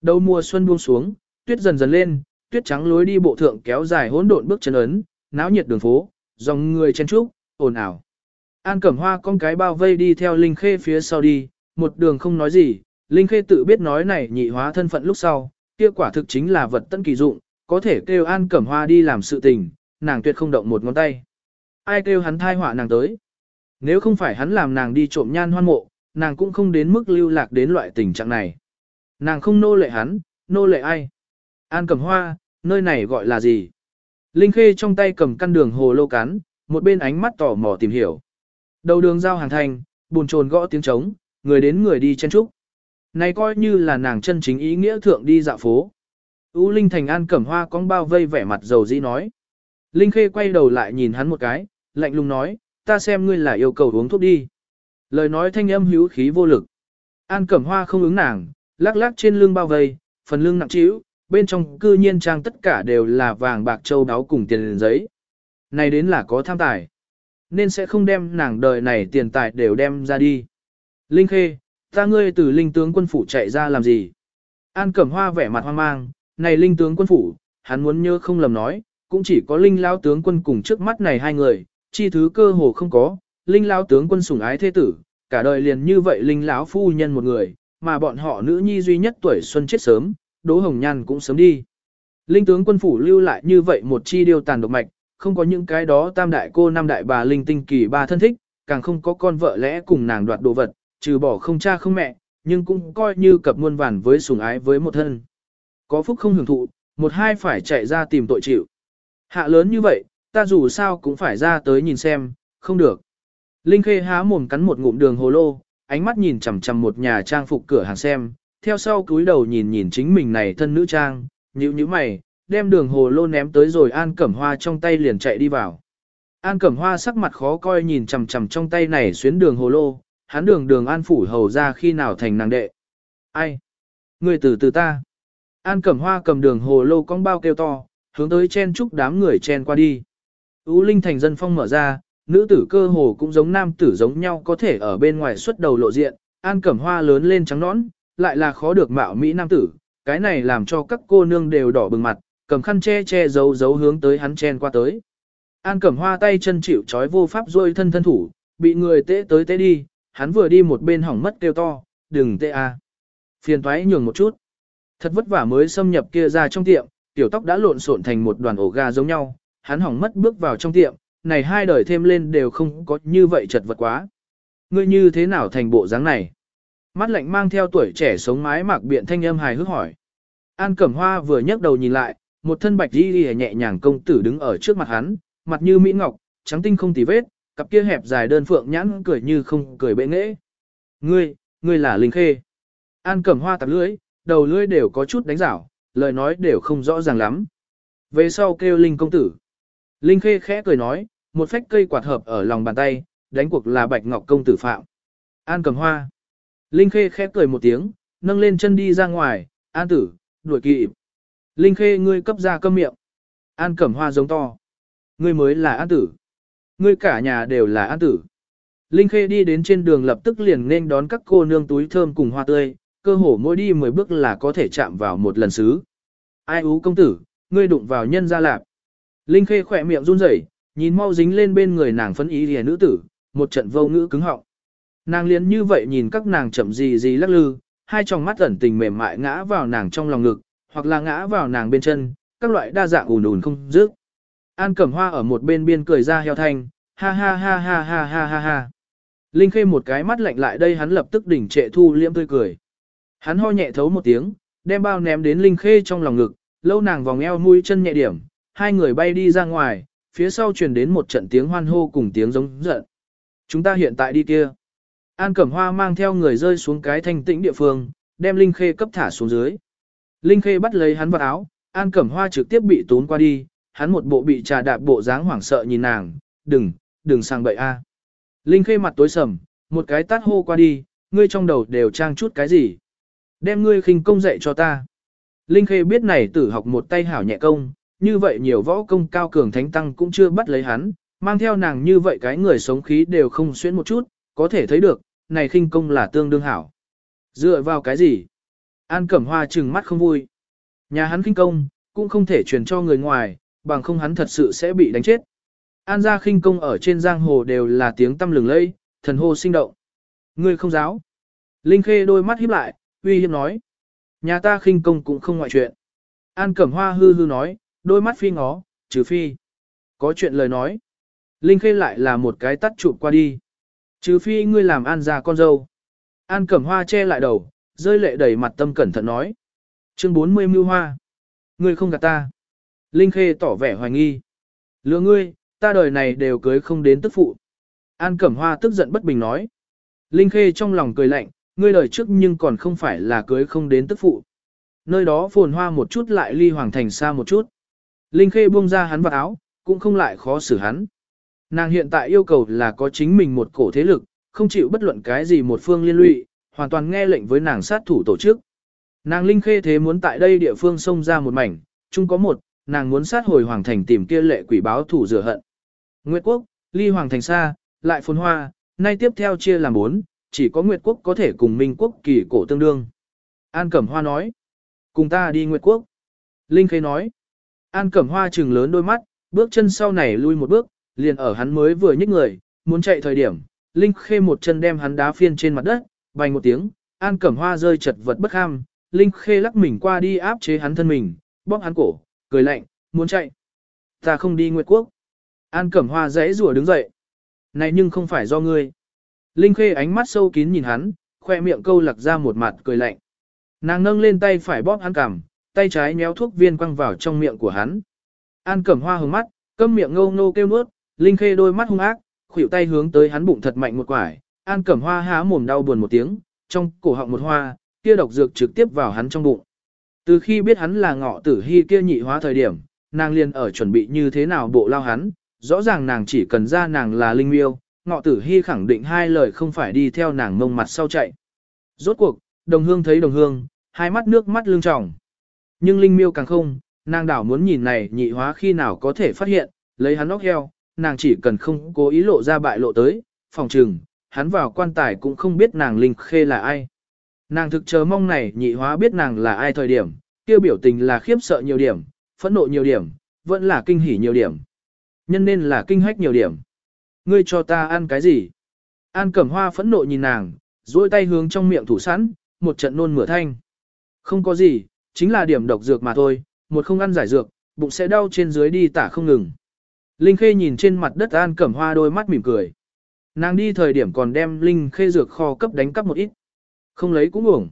Đầu mùa xuân buông xuống, tuyết dần dần lên, tuyết trắng lối đi bộ thượng kéo dài hỗn độn bước chân ấn, náo nhiệt đường phố, dòng người chen trúc, ồn ào. An Cẩm Hoa con cái bao vây đi theo Linh Khê phía sau đi, một đường không nói gì, Linh Khê tự biết nói này nhị hóa thân phận lúc sau, kia quả thực chính là vật tân kỳ dụng, có thể kêu An Cẩm Hoa đi làm sự tình, nàng tuyệt không động một ngón tay. Ai kêu hắn thai họa nàng tới? Nếu không phải hắn làm nàng đi trộm nhan hoan mộ, nàng cũng không đến mức lưu lạc đến loại tình trạng này. Nàng không nô lệ hắn, nô lệ ai? An Cẩm Hoa, nơi này gọi là gì? Linh Khê trong tay cầm căn đường hồ lô cán, một bên ánh mắt tò mò tìm hiểu. Đầu đường giao hàng thành, buồn trồn gõ tiếng trống, người đến người đi chen trúc. Này coi như là nàng chân chính ý nghĩa thượng đi dạo phố. U Linh Thành An cẩm hoa cong bao vây vẻ mặt dầu dĩ nói. Linh Khê quay đầu lại nhìn hắn một cái, lạnh lùng nói, ta xem ngươi là yêu cầu uống thuốc đi. Lời nói thanh âm hữu khí vô lực. An cẩm hoa không ứng nàng, lắc lắc trên lưng bao vây, phần lưng nặng trĩu, bên trong cư nhiên trang tất cả đều là vàng bạc châu đáo cùng tiền giấy. Này đến là có tham tài. Nên sẽ không đem nàng đời này tiền tài đều đem ra đi. Linh Khê, ta ngươi từ linh tướng quân phủ chạy ra làm gì? An Cẩm Hoa vẻ mặt hoang mang, này linh tướng quân phủ, hắn muốn nhớ không lầm nói, cũng chỉ có linh lão tướng quân cùng trước mắt này hai người, chi thứ cơ hồ không có, linh lão tướng quân sủng ái thế tử, cả đời liền như vậy linh lão phu nhân một người, mà bọn họ nữ nhi duy nhất tuổi xuân chết sớm, Đỗ Hồng Nhan cũng sớm đi. Linh tướng quân phủ lưu lại như vậy một chi điều tàn độc mạch, không có những cái đó tam đại cô năm đại bà linh tinh kỳ ba thân thích, càng không có con vợ lẽ cùng nàng đoạt đồ vật, trừ bỏ không cha không mẹ, nhưng cũng coi như cập muôn vàn với sùng ái với một thân. Có phúc không hưởng thụ, một hai phải chạy ra tìm tội chịu. Hạ lớn như vậy, ta dù sao cũng phải ra tới nhìn xem, không được. Linh Khê há mồm cắn một ngụm đường hồ lô, ánh mắt nhìn chằm chằm một nhà trang phục cửa hàng xem, theo sau cúi đầu nhìn nhìn chính mình này thân nữ trang, nhíu nhíu mày, đem đường hồ lô ném tới rồi An Cẩm Hoa trong tay liền chạy đi vào. An Cẩm Hoa sắc mặt khó coi nhìn chằm chằm trong tay này xuyến đường hồ lô, hắn đường đường An phủ hầu ra khi nào thành nàng đệ. Ai? Người từ từ ta. An Cẩm Hoa cầm đường hồ lô cong bao kêu to, hướng tới chen chúc đám người chen qua đi. U Linh thành dân phong mở ra, nữ tử cơ hồ cũng giống nam tử giống nhau có thể ở bên ngoài xuất đầu lộ diện, An Cẩm Hoa lớn lên trắng nõn, lại là khó được mạo mỹ nam tử, cái này làm cho các cô nương đều đỏ bừng mặt, cầm khăn che che giấu giấu hướng tới hắn chen qua tới. An Cẩm Hoa tay chân chịu trói vô pháp rôi thân thân thủ, bị người tễ tới tễ đi, hắn vừa đi một bên hỏng mất kêu to, đừng tệ a. Phiền toái nhường một chút. Thật vất vả mới xâm nhập kia ra trong tiệm, tiểu tóc đã lộn xộn thành một đoàn ổ gà giống nhau, hắn hỏng mất bước vào trong tiệm, này hai đời thêm lên đều không có như vậy chật vật quá. Ngươi như thế nào thành bộ dáng này? Mắt lạnh mang theo tuổi trẻ sống mái mặc biện thanh âm hài hước hỏi. An Cẩm Hoa vừa nhấc đầu nhìn lại, một thân bạch y nhẹ nhàng công tử đứng ở trước mặt hắn, mặt như mỹ ngọc, trắng tinh không tì vết, cặp kia hẹp dài đơn phượng nhãn cười như không cười bệ nghễ. Ngươi, ngươi là Linh Khê. An Cẩm Hoa tạp lưỡi, đầu lưỡi đều có chút đánh rảo, lời nói đều không rõ ràng lắm. Về sau kêu Linh công tử. Linh Khê khẽ cười nói, một phách cây quạt hợp ở lòng bàn tay, đánh cuộc là Bạch Ngọc công tử phạm. An Cẩm Hoa. Linh Khê khẽ cười một tiếng, nâng lên chân đi ra ngoài, An tử, đuổi kịp. Linh Khê ngươi cấp ra câm miệng. An Cẩm Hoa giống to. Ngươi mới là An tử. Ngươi cả nhà đều là An tử. Linh Khê đi đến trên đường lập tức liền nên đón các cô nương túi thơm cùng hoa tươi, cơ hồ mỗi đi 10 bước là có thể chạm vào một lần xứ. Ai ú công tử, ngươi đụng vào nhân gia lạp. Linh Khê khỏe miệng run rẩy, nhìn mau dính lên bên người nàng phấn ý lìa nữ tử, một trận vô ngữ cứng họng. Nàng liền như vậy nhìn các nàng chậm gì gì lắc lư, hai tròng mắt ẩn tình mềm mại ngã vào nàng trong lòng ngực, hoặc là ngã vào nàng bên chân, các loại đa dạng ùn ùn không dứt. An Cẩm Hoa ở một bên biên cười ra heo thanh, ha ha ha ha ha ha ha ha. Linh Khê một cái mắt lạnh lại đây hắn lập tức đỉnh trệ thu liễm tươi cười. Hắn ho nhẹ thấu một tiếng, đem bao ném đến Linh Khê trong lòng ngực, lâu nàng vòng eo mũi chân nhẹ điểm, hai người bay đi ra ngoài, phía sau truyền đến một trận tiếng hoan hô cùng tiếng giống giận. Chúng ta hiện tại đi kia. An Cẩm Hoa mang theo người rơi xuống cái thanh tĩnh địa phương, đem Linh Khê cấp thả xuống dưới. Linh Khê bắt lấy hắn vào áo, An Cẩm Hoa trực tiếp bị tốn qua đi, hắn một bộ bị trà đạp bộ dáng hoảng sợ nhìn nàng, đừng, đừng sang bậy a. Linh Khê mặt tối sầm, một cái tát hô qua đi, ngươi trong đầu đều trang chút cái gì. Đem ngươi khinh công dạy cho ta. Linh Khê biết này tử học một tay hảo nhẹ công, như vậy nhiều võ công cao cường thánh tăng cũng chưa bắt lấy hắn, mang theo nàng như vậy cái người sống khí đều không xuyên một chút, có thể thấy được, này khinh công là tương đương hảo. Dựa vào cái gì? An Cẩm Hoa trừng mắt không vui. Nhà hắn khinh công, cũng không thể truyền cho người ngoài, bằng không hắn thật sự sẽ bị đánh chết. An gia khinh công ở trên giang hồ đều là tiếng tâm lừng lây, thần hô sinh động. Ngươi không giáo. Linh Khê đôi mắt híp lại, uy hiếp nói. Nhà ta khinh công cũng không ngoại chuyện. An Cẩm Hoa hư hư nói, đôi mắt phi ngó, trừ phi. Có chuyện lời nói. Linh Khê lại là một cái tắt chụp qua đi. Trừ phi ngươi làm An gia con dâu. An Cẩm Hoa che lại đầu, rơi lệ đầy mặt tâm cẩn thận nói. Chương 40 mưu hoa. Ngươi không gạt ta. Linh Khê tỏ vẻ hoài nghi. Lừa ngươi, ta đời này đều cưới không đến tức phụ. An Cẩm Hoa tức giận bất bình nói. Linh Khê trong lòng cười lạnh, ngươi đời trước nhưng còn không phải là cưới không đến tức phụ. Nơi đó phồn hoa một chút lại ly hoàng thành xa một chút. Linh Khê buông ra hắn vào áo, cũng không lại khó xử hắn. Nàng hiện tại yêu cầu là có chính mình một cổ thế lực, không chịu bất luận cái gì một phương liên lụy, hoàn toàn nghe lệnh với nàng sát thủ tổ chức. Nàng Linh Khê thế muốn tại đây địa phương xông ra một mảnh, chung có một, nàng muốn sát hồi hoàng thành tìm kia lệ quỷ báo thủ rửa hận. Nguyệt quốc, ly hoàng thành xa, lại phồn hoa, nay tiếp theo chia làm bốn, chỉ có Nguyệt quốc có thể cùng Minh quốc kỳ cổ tương đương. An Cẩm Hoa nói, cùng ta đi Nguyệt quốc. Linh Khê nói, An Cẩm Hoa trừng lớn đôi mắt, bước chân sau này lui một bước, liền ở hắn mới vừa nhích người, muốn chạy thời điểm, Linh Khê một chân đem hắn đá phiên trên mặt đất, bành một tiếng, An Cẩm Hoa rơi chật vật bất ham, Linh Khê lắc mình qua đi áp chế hắn thân mình, bóp hắn cổ, cười lạnh, muốn chạy. Ta không đi Nguyệt Quốc. An Cẩm Hoa rẽ rùa đứng dậy. Này nhưng không phải do ngươi. Linh Khê ánh mắt sâu kín nhìn hắn, khoe miệng câu lạc ra một mặt cười lạnh. Nàng nâng lên tay phải bóp hắn cằm, tay trái nhéo thuốc viên quăng vào trong miệng của hắn. An Cẩm Hoa hướng mắt, câm miệng ngâu ngô kêu nuốt, Linh Khê đôi mắt hung ác, khuỷu tay hướng tới hắn bụng thật mạnh một quải, An Cẩm Hoa há mồm đau buồn một tiếng, trong cổ họng một hoa, kia độc dược trực tiếp vào hắn trong bụng. Từ khi biết hắn là ngọ tử hy kia nhị hóa thời điểm, nàng liền ở chuẩn bị như thế nào bộ lao hắn, rõ ràng nàng chỉ cần ra nàng là linh miêu, ngọ tử hy khẳng định hai lời không phải đi theo nàng mông mặt sau chạy. Rốt cuộc, đồng hương thấy đồng hương, hai mắt nước mắt lưng tròng. Nhưng Linh Miêu càng không, nàng đảo muốn nhìn này nhị hóa khi nào có thể phát hiện, lấy hắn óc heo, nàng chỉ cần không cố ý lộ ra bại lộ tới, phòng trừng, hắn vào quan tài cũng không biết nàng Linh Khê là ai. Nàng thực chờ mong này nhị hóa biết nàng là ai thời điểm, kêu biểu tình là khiếp sợ nhiều điểm, phẫn nộ nhiều điểm, vẫn là kinh hỉ nhiều điểm. Nhân nên là kinh hách nhiều điểm. Ngươi cho ta ăn cái gì? An Cẩm Hoa phẫn nộ nhìn nàng, duỗi tay hướng trong miệng thủ sẵn, một trận nôn mửa thanh. Không có gì, chính là điểm độc dược mà thôi, một không ăn giải dược, bụng sẽ đau trên dưới đi tả không ngừng. Linh Khê nhìn trên mặt đất An Cẩm Hoa đôi mắt mỉm cười. Nàng đi thời điểm còn đem Linh Khê dược kho cấp đánh cắp một ít. Không lấy cũng uổng.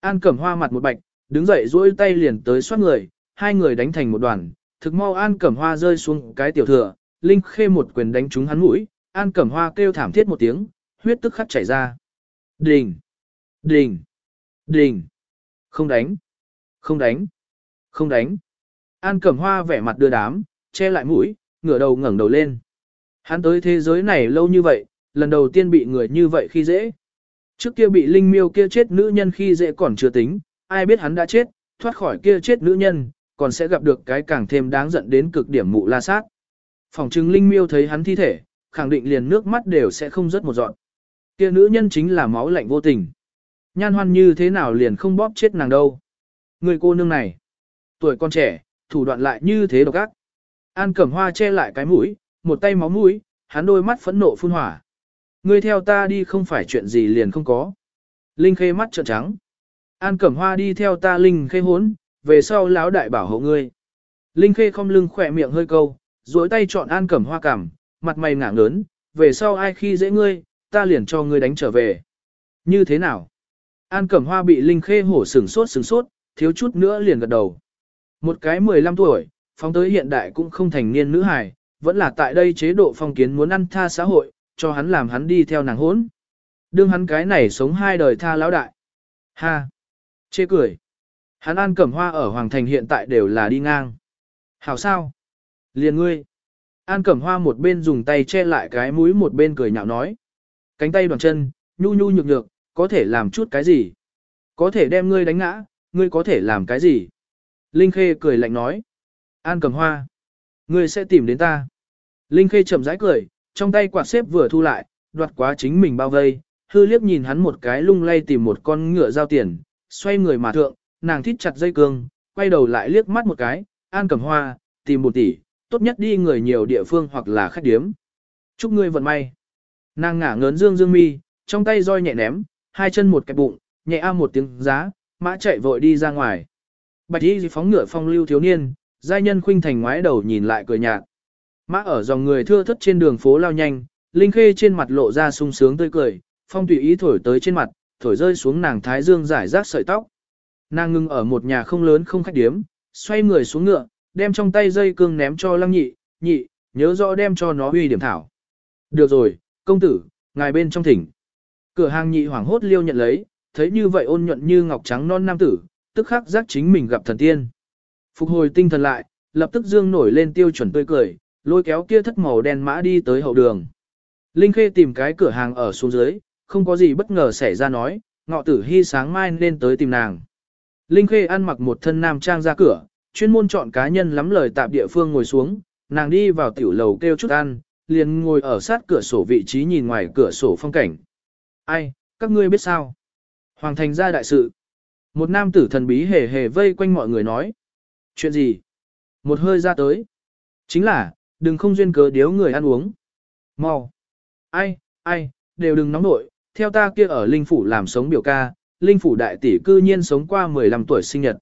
An Cẩm Hoa mặt một bạch, đứng dậy duỗi tay liền tới xoát người, hai người đánh thành một đoàn. Thực mau An Cẩm Hoa rơi xuống cái tiểu thừa, Linh Khê một quyền đánh trúng hắn mũi, An Cẩm Hoa kêu thảm thiết một tiếng, huyết tức khắc chảy ra. Đình! Đình! Đình! Không đánh! Không đánh! Không đánh! An Cẩm Hoa vẻ mặt đưa đám, che lại mũi, ngửa đầu ngẩng đầu lên. Hắn tới thế giới này lâu như vậy, lần đầu tiên bị người như vậy khi dễ. Trước kia bị linh miêu kia chết nữ nhân khi dễ còn chưa tính, ai biết hắn đã chết, thoát khỏi kia chết nữ nhân, còn sẽ gặp được cái càng thêm đáng giận đến cực điểm mụ la sát. Phòng chứng linh miêu thấy hắn thi thể, khẳng định liền nước mắt đều sẽ không rớt một giọt. Kia nữ nhân chính là máu lạnh vô tình. Nhan hoan như thế nào liền không bóp chết nàng đâu. Người cô nương này, tuổi con trẻ, thủ đoạn lại như thế độc ác. An cẩm hoa che lại cái mũi, một tay máu mũi, hắn đôi mắt phẫn nộ phun hỏa. Ngươi theo ta đi không phải chuyện gì liền không có. Linh khê mắt trợn trắng. An cẩm hoa đi theo ta Linh khê hốn, về sau lão đại bảo hộ ngươi. Linh khê không lưng khỏe miệng hơi câu, duỗi tay chọn an cẩm hoa cằm, mặt mày ngả lớn, về sau ai khi dễ ngươi, ta liền cho ngươi đánh trở về. Như thế nào? An cẩm hoa bị Linh khê hổ sừng sốt sừng sốt, thiếu chút nữa liền gật đầu. Một cái 15 tuổi, phóng tới hiện đại cũng không thành niên nữ hài, vẫn là tại đây chế độ phong kiến muốn ăn tha xã hội, cho hắn làm hắn đi theo nàng hốn. Đương hắn cái này sống hai đời tha lão đại. Ha! Chê cười. Hắn ăn cẩm hoa ở Hoàng Thành hiện tại đều là đi ngang. Hảo sao? Liền ngươi. An cẩm hoa một bên dùng tay che lại cái mũi một bên cười nhạo nói. Cánh tay đoàn chân, nhu nhu nhược nhược, có thể làm chút cái gì? Có thể đem ngươi đánh ngã, ngươi có thể làm cái gì? Linh Khê cười lạnh nói. An cầm hoa. Ngươi sẽ tìm đến ta. Linh Khê chậm rãi cười, trong tay quạt xếp vừa thu lại, đoạt quá chính mình bao vây, hư liếc nhìn hắn một cái lung lay tìm một con ngựa giao tiền, xoay người mà thượng, nàng thít chặt dây cương, quay đầu lại liếc mắt một cái, an cầm hoa, tìm một tỷ, tốt nhất đi người nhiều địa phương hoặc là khách điếm. Chúc ngươi vận may. Nàng ngả ngớn dương dương mi, trong tay roi nhẹ ném, hai chân một cái bụng, nhẹ a một tiếng giá, mã chạy vội đi ra ngoài. Bạch y phóng ngựa phong lưu thiếu niên, giai nhân khuynh thành ngoái đầu nhìn lại cười nhạt. Mã ở dòng người thưa thất trên đường phố lao nhanh, Linh Khê trên mặt lộ ra sung sướng tươi cười, phong tùy ý thổi tới trên mặt, thổi rơi xuống nàng thái dương giải rác sợi tóc. Nàng ngưng ở một nhà không lớn không khách điếm, xoay người xuống ngựa, đem trong tay dây cương ném cho lăng nhị, nhị, nhớ rõ đem cho nó huy điểm thảo. Được rồi, công tử, ngài bên trong thỉnh. Cửa hàng nhị hoảng hốt liêu nhận lấy, thấy như vậy ôn nhuận như ngọc trắng non nam tử, tức khắc giác chính mình gặp thần tiên. Phục hồi tinh thần lại, lập tức dương nổi lên tiêu chuẩn tươi cười, lôi kéo kia thất màu đen mã đi tới hậu đường. Linh Khê tìm cái cửa hàng ở xuống dưới, không có gì bất ngờ xảy ra nói, ngọ tử hy sáng mai nên tới tìm nàng. Linh Khê ăn mặc một thân nam trang ra cửa, chuyên môn chọn cá nhân lắm lời tạp địa phương ngồi xuống, nàng đi vào tiểu lầu kêu chút ăn, liền ngồi ở sát cửa sổ vị trí nhìn ngoài cửa sổ phong cảnh. Ai, các ngươi biết sao? Hoàng thành ra đại sự. Một nam tử thần bí hề hề vây quanh mọi người nói. Chuyện gì? Một hơi ra tới. Chính là, đừng không duyên cớ điếu người ăn uống. Mau. Ai, ai, đều đừng nóng nội, theo ta kia ở Linh Phủ làm sống biểu ca, Linh Phủ đại tỷ cư nhiên sống qua 15 tuổi sinh nhật.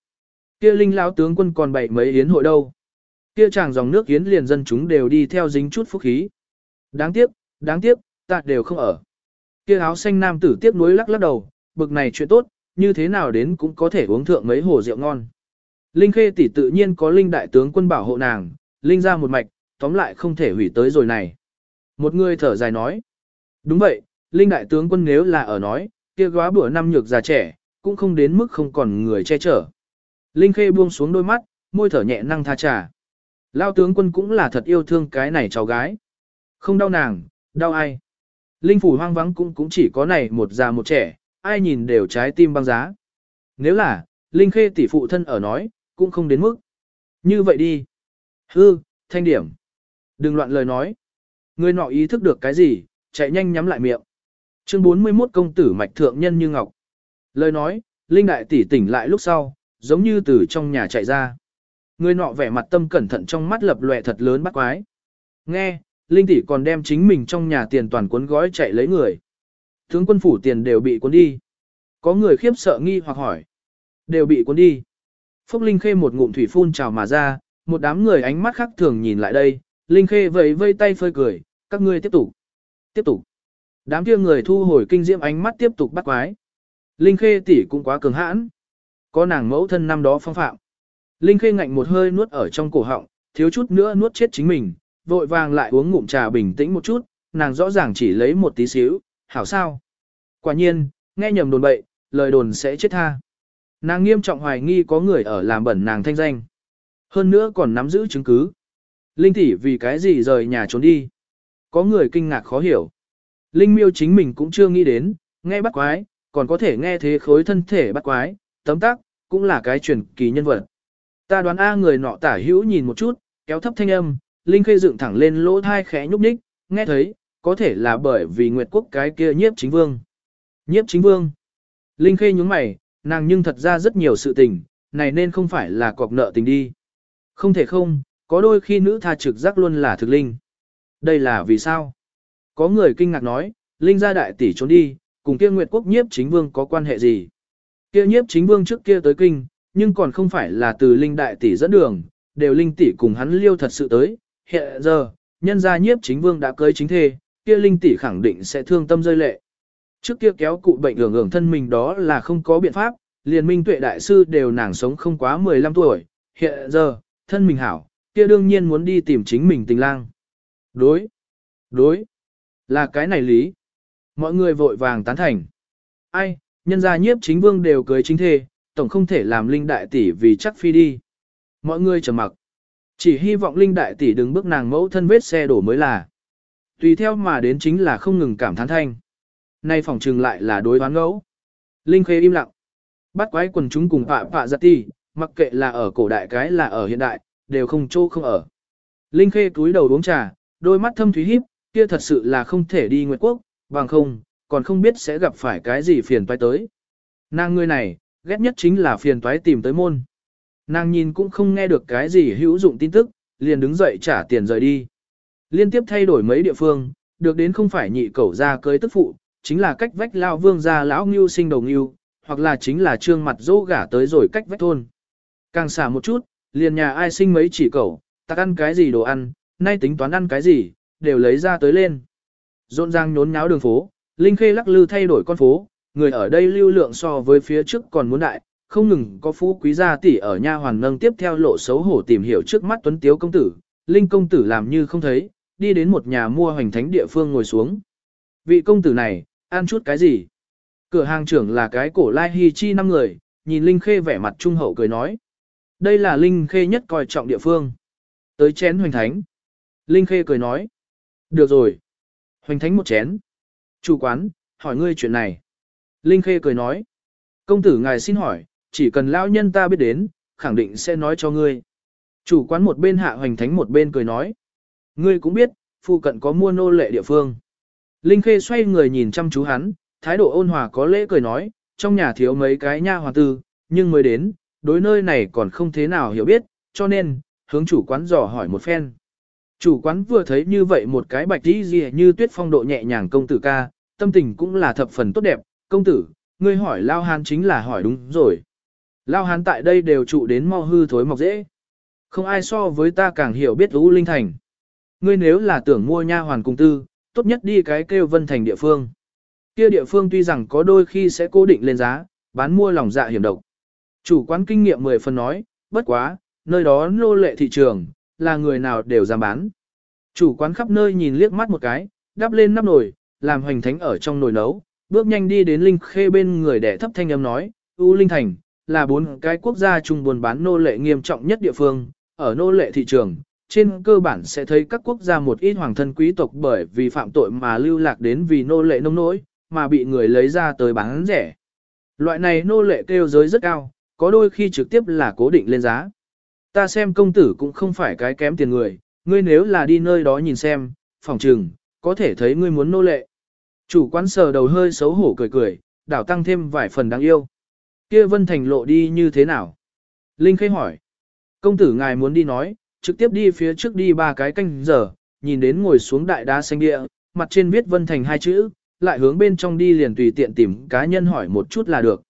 Kia Linh lão tướng quân còn bảy mấy yến hội đâu. Kia chàng dòng nước yến liền dân chúng đều đi theo dính chút phúc khí. Đáng tiếc, đáng tiếc, ta đều không ở. Kia áo xanh nam tử tiếc nuối lắc lắc đầu, bực này chuyện tốt, như thế nào đến cũng có thể uống thượng mấy hồ rượu ngon. Linh Khê tỷ tự nhiên có Linh đại tướng quân bảo hộ nàng, Linh ra một mạch, tóm lại không thể hủy tới rồi này. Một người thở dài nói. Đúng vậy, Linh đại tướng quân nếu là ở nói, kia góa bữa năm nhược già trẻ, cũng không đến mức không còn người che chở. Linh Khê buông xuống đôi mắt, môi thở nhẹ năng tha trà. Lao tướng quân cũng là thật yêu thương cái này cháu gái. Không đau nàng, đau ai. Linh phủ hoang vắng cũng cũng chỉ có này một già một trẻ, ai nhìn đều trái tim băng giá. Nếu là, Linh Khê tỷ phụ thân ở nói, cũng không đến mức. Như vậy đi. Hư, thanh điểm. Đừng loạn lời nói. Người nọ ý thức được cái gì, chạy nhanh nhắm lại miệng. Chương 41 công tử mạch thượng nhân như ngọc. Lời nói, Linh đại tỷ tỉnh lại lúc sau, giống như từ trong nhà chạy ra. Người nọ vẻ mặt tâm cẩn thận trong mắt lập lòe thật lớn bắt quái. Nghe, Linh tỷ còn đem chính mình trong nhà tiền toàn cuốn gói chạy lấy người. Tướng quân phủ tiền đều bị cuốn đi. Có người khiếp sợ nghi hoặc hỏi. Đều bị cuốn đi. Phúc Linh Khê một ngụm thủy phun trào mà ra, một đám người ánh mắt khác thường nhìn lại đây. Linh Khê vẫy vây tay phơi cười, các ngươi tiếp tục. Tiếp tục. Đám kia người thu hồi kinh diễm ánh mắt tiếp tục bắt quái. Linh Khê tỷ cũng quá cường hãn. Có nàng mẫu thân năm đó phong phạm. Linh Khê ngạnh một hơi nuốt ở trong cổ họng, thiếu chút nữa nuốt chết chính mình, vội vàng lại uống ngụm trà bình tĩnh một chút, nàng rõ ràng chỉ lấy một tí xíu, hảo sao. Quả nhiên, nghe nhầm đồn bậy, lời đồn sẽ chết tha. Nàng nghiêm trọng hoài nghi có người ở làm bẩn nàng thanh danh. Hơn nữa còn nắm giữ chứng cứ. Linh tỷ vì cái gì rời nhà trốn đi. Có người kinh ngạc khó hiểu. Linh miêu chính mình cũng chưa nghĩ đến, nghe bắt quái, còn có thể nghe thế khối thân thể bắt quái, tấm tác, cũng là cái truyền kỳ nhân vật. Ta đoán A người nọ tả hữu nhìn một chút, kéo thấp thanh âm, Linh khê dựng thẳng lên lỗ thai khẽ nhúc nhích, nghe thấy, có thể là bởi vì Nguyệt Quốc cái kia nhiếp chính vương. Nhiếp chính vương. Linh khê nhúng mày, nàng nhưng thật ra rất nhiều sự tình, này nên không phải là cọc nợ tình đi. Không thể không, có đôi khi nữ tha trực giác luôn là thực linh. Đây là vì sao? Có người kinh ngạc nói, Linh gia đại tỷ trốn đi, cùng kia Nguyệt Quốc nhiếp chính vương có quan hệ gì? Kia nhiếp chính vương trước kia tới kinh, nhưng còn không phải là từ Linh đại tỷ dẫn đường, đều Linh tỷ cùng hắn liêu thật sự tới. Hiện giờ, nhân gia nhiếp chính vương đã cưới chính thê, kia Linh tỷ khẳng định sẽ thương tâm rơi lệ. Trước kia kéo cụ bệnh ưởng ưởng thân mình đó là không có biện pháp, liền minh tuệ đại sư đều nàng sống không quá 15 tuổi, hiện giờ, thân mình hảo, kia đương nhiên muốn đi tìm chính mình tình lang. Đối, đối, là cái này lý. Mọi người vội vàng tán thành. Ai, nhân gia nhiếp chính vương đều cưới chính thê, tổng không thể làm linh đại tỷ vì chắc phi đi. Mọi người trầm mặc. Chỉ hy vọng linh đại tỷ đừng bước nàng mẫu thân vết xe đổ mới là. Tùy theo mà đến chính là không ngừng cảm thán thanh. Nay phòng trừng lại là đối đoán ngẫu. Linh khê im lặng. Bắt quái quần chúng cùng phạ phạ giặt ti, mặc kệ là ở cổ đại cái là ở hiện đại, đều không chỗ không ở. Linh khê túi đầu uống trà, đôi mắt thâm thúy híp, kia thật sự là không thể đi Nguyệt Quốc, bằng không, còn không biết sẽ gặp phải cái gì phiền toái tới. Nàng người này, ghét nhất chính là phiền toái tìm tới môn. Nàng nhìn cũng không nghe được cái gì hữu dụng tin tức, liền đứng dậy trả tiền rời đi. Liên tiếp thay đổi mấy địa phương, được đến không phải nhị cẩu ra cưới tức phụ, chính là cách vách lao vương gia lão ngưu sinh đầu ngưu, hoặc là chính là trương mặt dỗ gả tới rồi cách vách thôn. Càng xả một chút, liền nhà ai sinh mấy chỉ cẩu, ta ăn cái gì đồ ăn, nay tính toán ăn cái gì, đều lấy ra tới lên. Rộn ràng nhốn nháo đường phố, Linh Khê lắc lư thay đổi con phố, người ở đây lưu lượng so với phía trước còn muốn đại, không ngừng có phú quý gia tỷ ở nha hoàn nâng tiếp theo lộ xấu hổ tìm hiểu trước mắt tuấn tiếu công tử, Linh công tử làm như không thấy, đi đến một nhà mua hoành thánh địa phương ngồi xuống. Vị công tử này, ăn chút cái gì? Cửa hàng trưởng là cái cổ lai hi chi năm người, nhìn Linh Khê vẻ mặt trung hậu cười nói. Đây là Linh Khê nhất coi trọng địa phương. Tới chén hoành thánh. Linh Khê cười nói. Được rồi. Hoành thánh một chén. Chủ quán, hỏi ngươi chuyện này. Linh Khê cười nói. Công tử ngài xin hỏi, chỉ cần lão nhân ta biết đến, khẳng định sẽ nói cho ngươi. Chủ quán một bên hạ hoành thánh một bên cười nói. Ngươi cũng biết, phụ cận có mua nô lệ địa phương. Linh Khê xoay người nhìn chăm chú hắn, thái độ ôn hòa có lễ cười nói, trong nhà thiếu mấy cái nha hoàn tư, nhưng mới đến, đối nơi này còn không thế nào hiểu biết, cho nên, hướng chủ quán dò hỏi một phen. Chủ quán vừa thấy như vậy một cái bạch tí gì như tuyết phong độ nhẹ nhàng công tử ca, tâm tình cũng là thập phần tốt đẹp, công tử, ngươi hỏi Lao Hán chính là hỏi đúng rồi. Lao Hán tại đây đều trụ đến mau hư thối mọc dễ. Không ai so với ta càng hiểu biết Ú Linh Thành. Ngươi nếu là tưởng mua nha hoàn cung tư, tốt nhất đi cái kêu vân thành địa phương. Kia địa phương tuy rằng có đôi khi sẽ cố định lên giá, bán mua lòng dạ hiểm độc. Chủ quán kinh nghiệm 10 phần nói, bất quá, nơi đó nô lệ thị trường, là người nào đều dám bán. Chủ quán khắp nơi nhìn liếc mắt một cái, đắp lên nắp nồi, làm hoành thánh ở trong nồi nấu, bước nhanh đi đến Linh Khê bên người đẻ thấp thanh âm nói, U Linh Thành, là bốn cái quốc gia chung buôn bán nô lệ nghiêm trọng nhất địa phương, ở nô lệ thị trường, trên cơ bản sẽ thấy các quốc gia một ít hoàng thân quý tộc bởi vì phạm tội mà lưu lạc đến vì nô lệ nông nỗi, mà bị người lấy ra tới bán rẻ. Loại này nô lệ kêu giới rất cao, có đôi khi trực tiếp là cố định lên giá. Ta xem công tử cũng không phải cái kém tiền người, ngươi nếu là đi nơi đó nhìn xem, phòng trừng, có thể thấy ngươi muốn nô lệ. Chủ quán sờ đầu hơi xấu hổ cười cười, đảo tăng thêm vài phần đáng yêu. Kia Vân Thành lộ đi như thế nào? Linh Khê hỏi. Công tử ngài muốn đi nói, trực tiếp đi phía trước đi ba cái canh giờ, nhìn đến ngồi xuống đại đá xanh địa, mặt trên viết Vân Thành hai chữ, lại hướng bên trong đi liền tùy tiện tìm cá nhân hỏi một chút là được.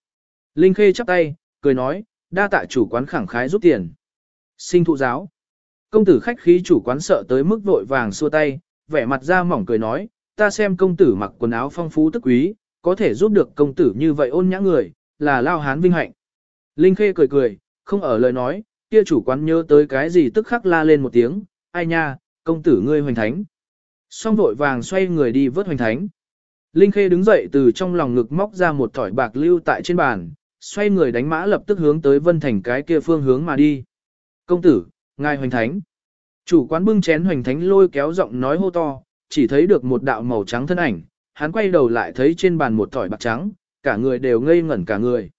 Linh Khê chắp tay, cười nói, đa tạ chủ quán khẳng khái giúp tiền. Sinh thụ giáo. Công tử khách khí chủ quán sợ tới mức vội vàng xua tay, vẻ mặt ra mỏng cười nói, ta xem công tử mặc quần áo phong phú tức quý, có thể giúp được công tử như vậy ôn nhã người, là lao hán vinh hạnh. Linh Khê cười cười, không ở lời nói, kia chủ quán nhớ tới cái gì tức khắc la lên một tiếng, ai nha, công tử ngươi hoành thánh. Xong vội vàng xoay người đi vớt hoành thánh. Linh Khê đứng dậy từ trong lòng ngực móc ra một thỏi bạc lưu tại trên bàn, xoay người đánh mã lập tức hướng tới Vân Thành cái kia phương hướng mà đi. Công tử, ngài hoành thánh. Chủ quán bưng chén hoành thánh lôi kéo giọng nói hô to, chỉ thấy được một đạo màu trắng thân ảnh, hắn quay đầu lại thấy trên bàn một thỏi bạc trắng, cả người đều ngây ngẩn cả người.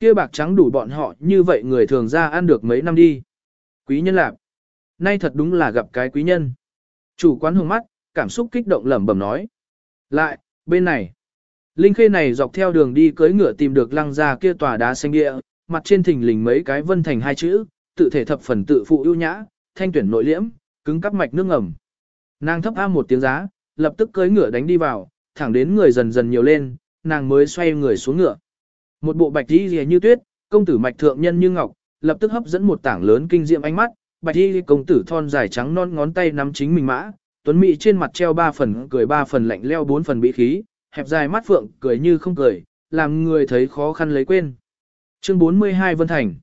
Kia bạc trắng đủ bọn họ như vậy người thường ra ăn được mấy năm đi. Quý nhân lạc. Nay thật đúng là gặp cái quý nhân. Chủ quán hồng mắt, cảm xúc kích động lẩm bẩm nói. Lại, bên này. Linh khê này dọc theo đường đi cưỡi ngựa tìm được lăng ra kia tòa đá xanh địa, mặt trên thình lình mấy cái vân thành hai chữ, tự thể thập phần tự phụ ưu nhã, thanh tuyển nội liễm, cứng cắp mạch nước ngầm. Nàng thấp a một tiếng giá, lập tức cưỡi ngựa đánh đi vào, thẳng đến người dần dần nhiều lên, nàng mới xoay người xuống ngựa. Một bộ bạch y rìa như tuyết, công tử mạch thượng nhân như ngọc, lập tức hấp dẫn một tảng lớn kinh diệm ánh mắt, bạch y công tử thon dài trắng non ngón tay nắm chính mình mã, tuấn mỹ trên mặt treo ba phần cười ba phần lạnh leo bốn phần bị khí, hẹp dài mắt phượng cười như không cười, làm người thấy khó khăn lấy quên. Chương 42 Vân Thành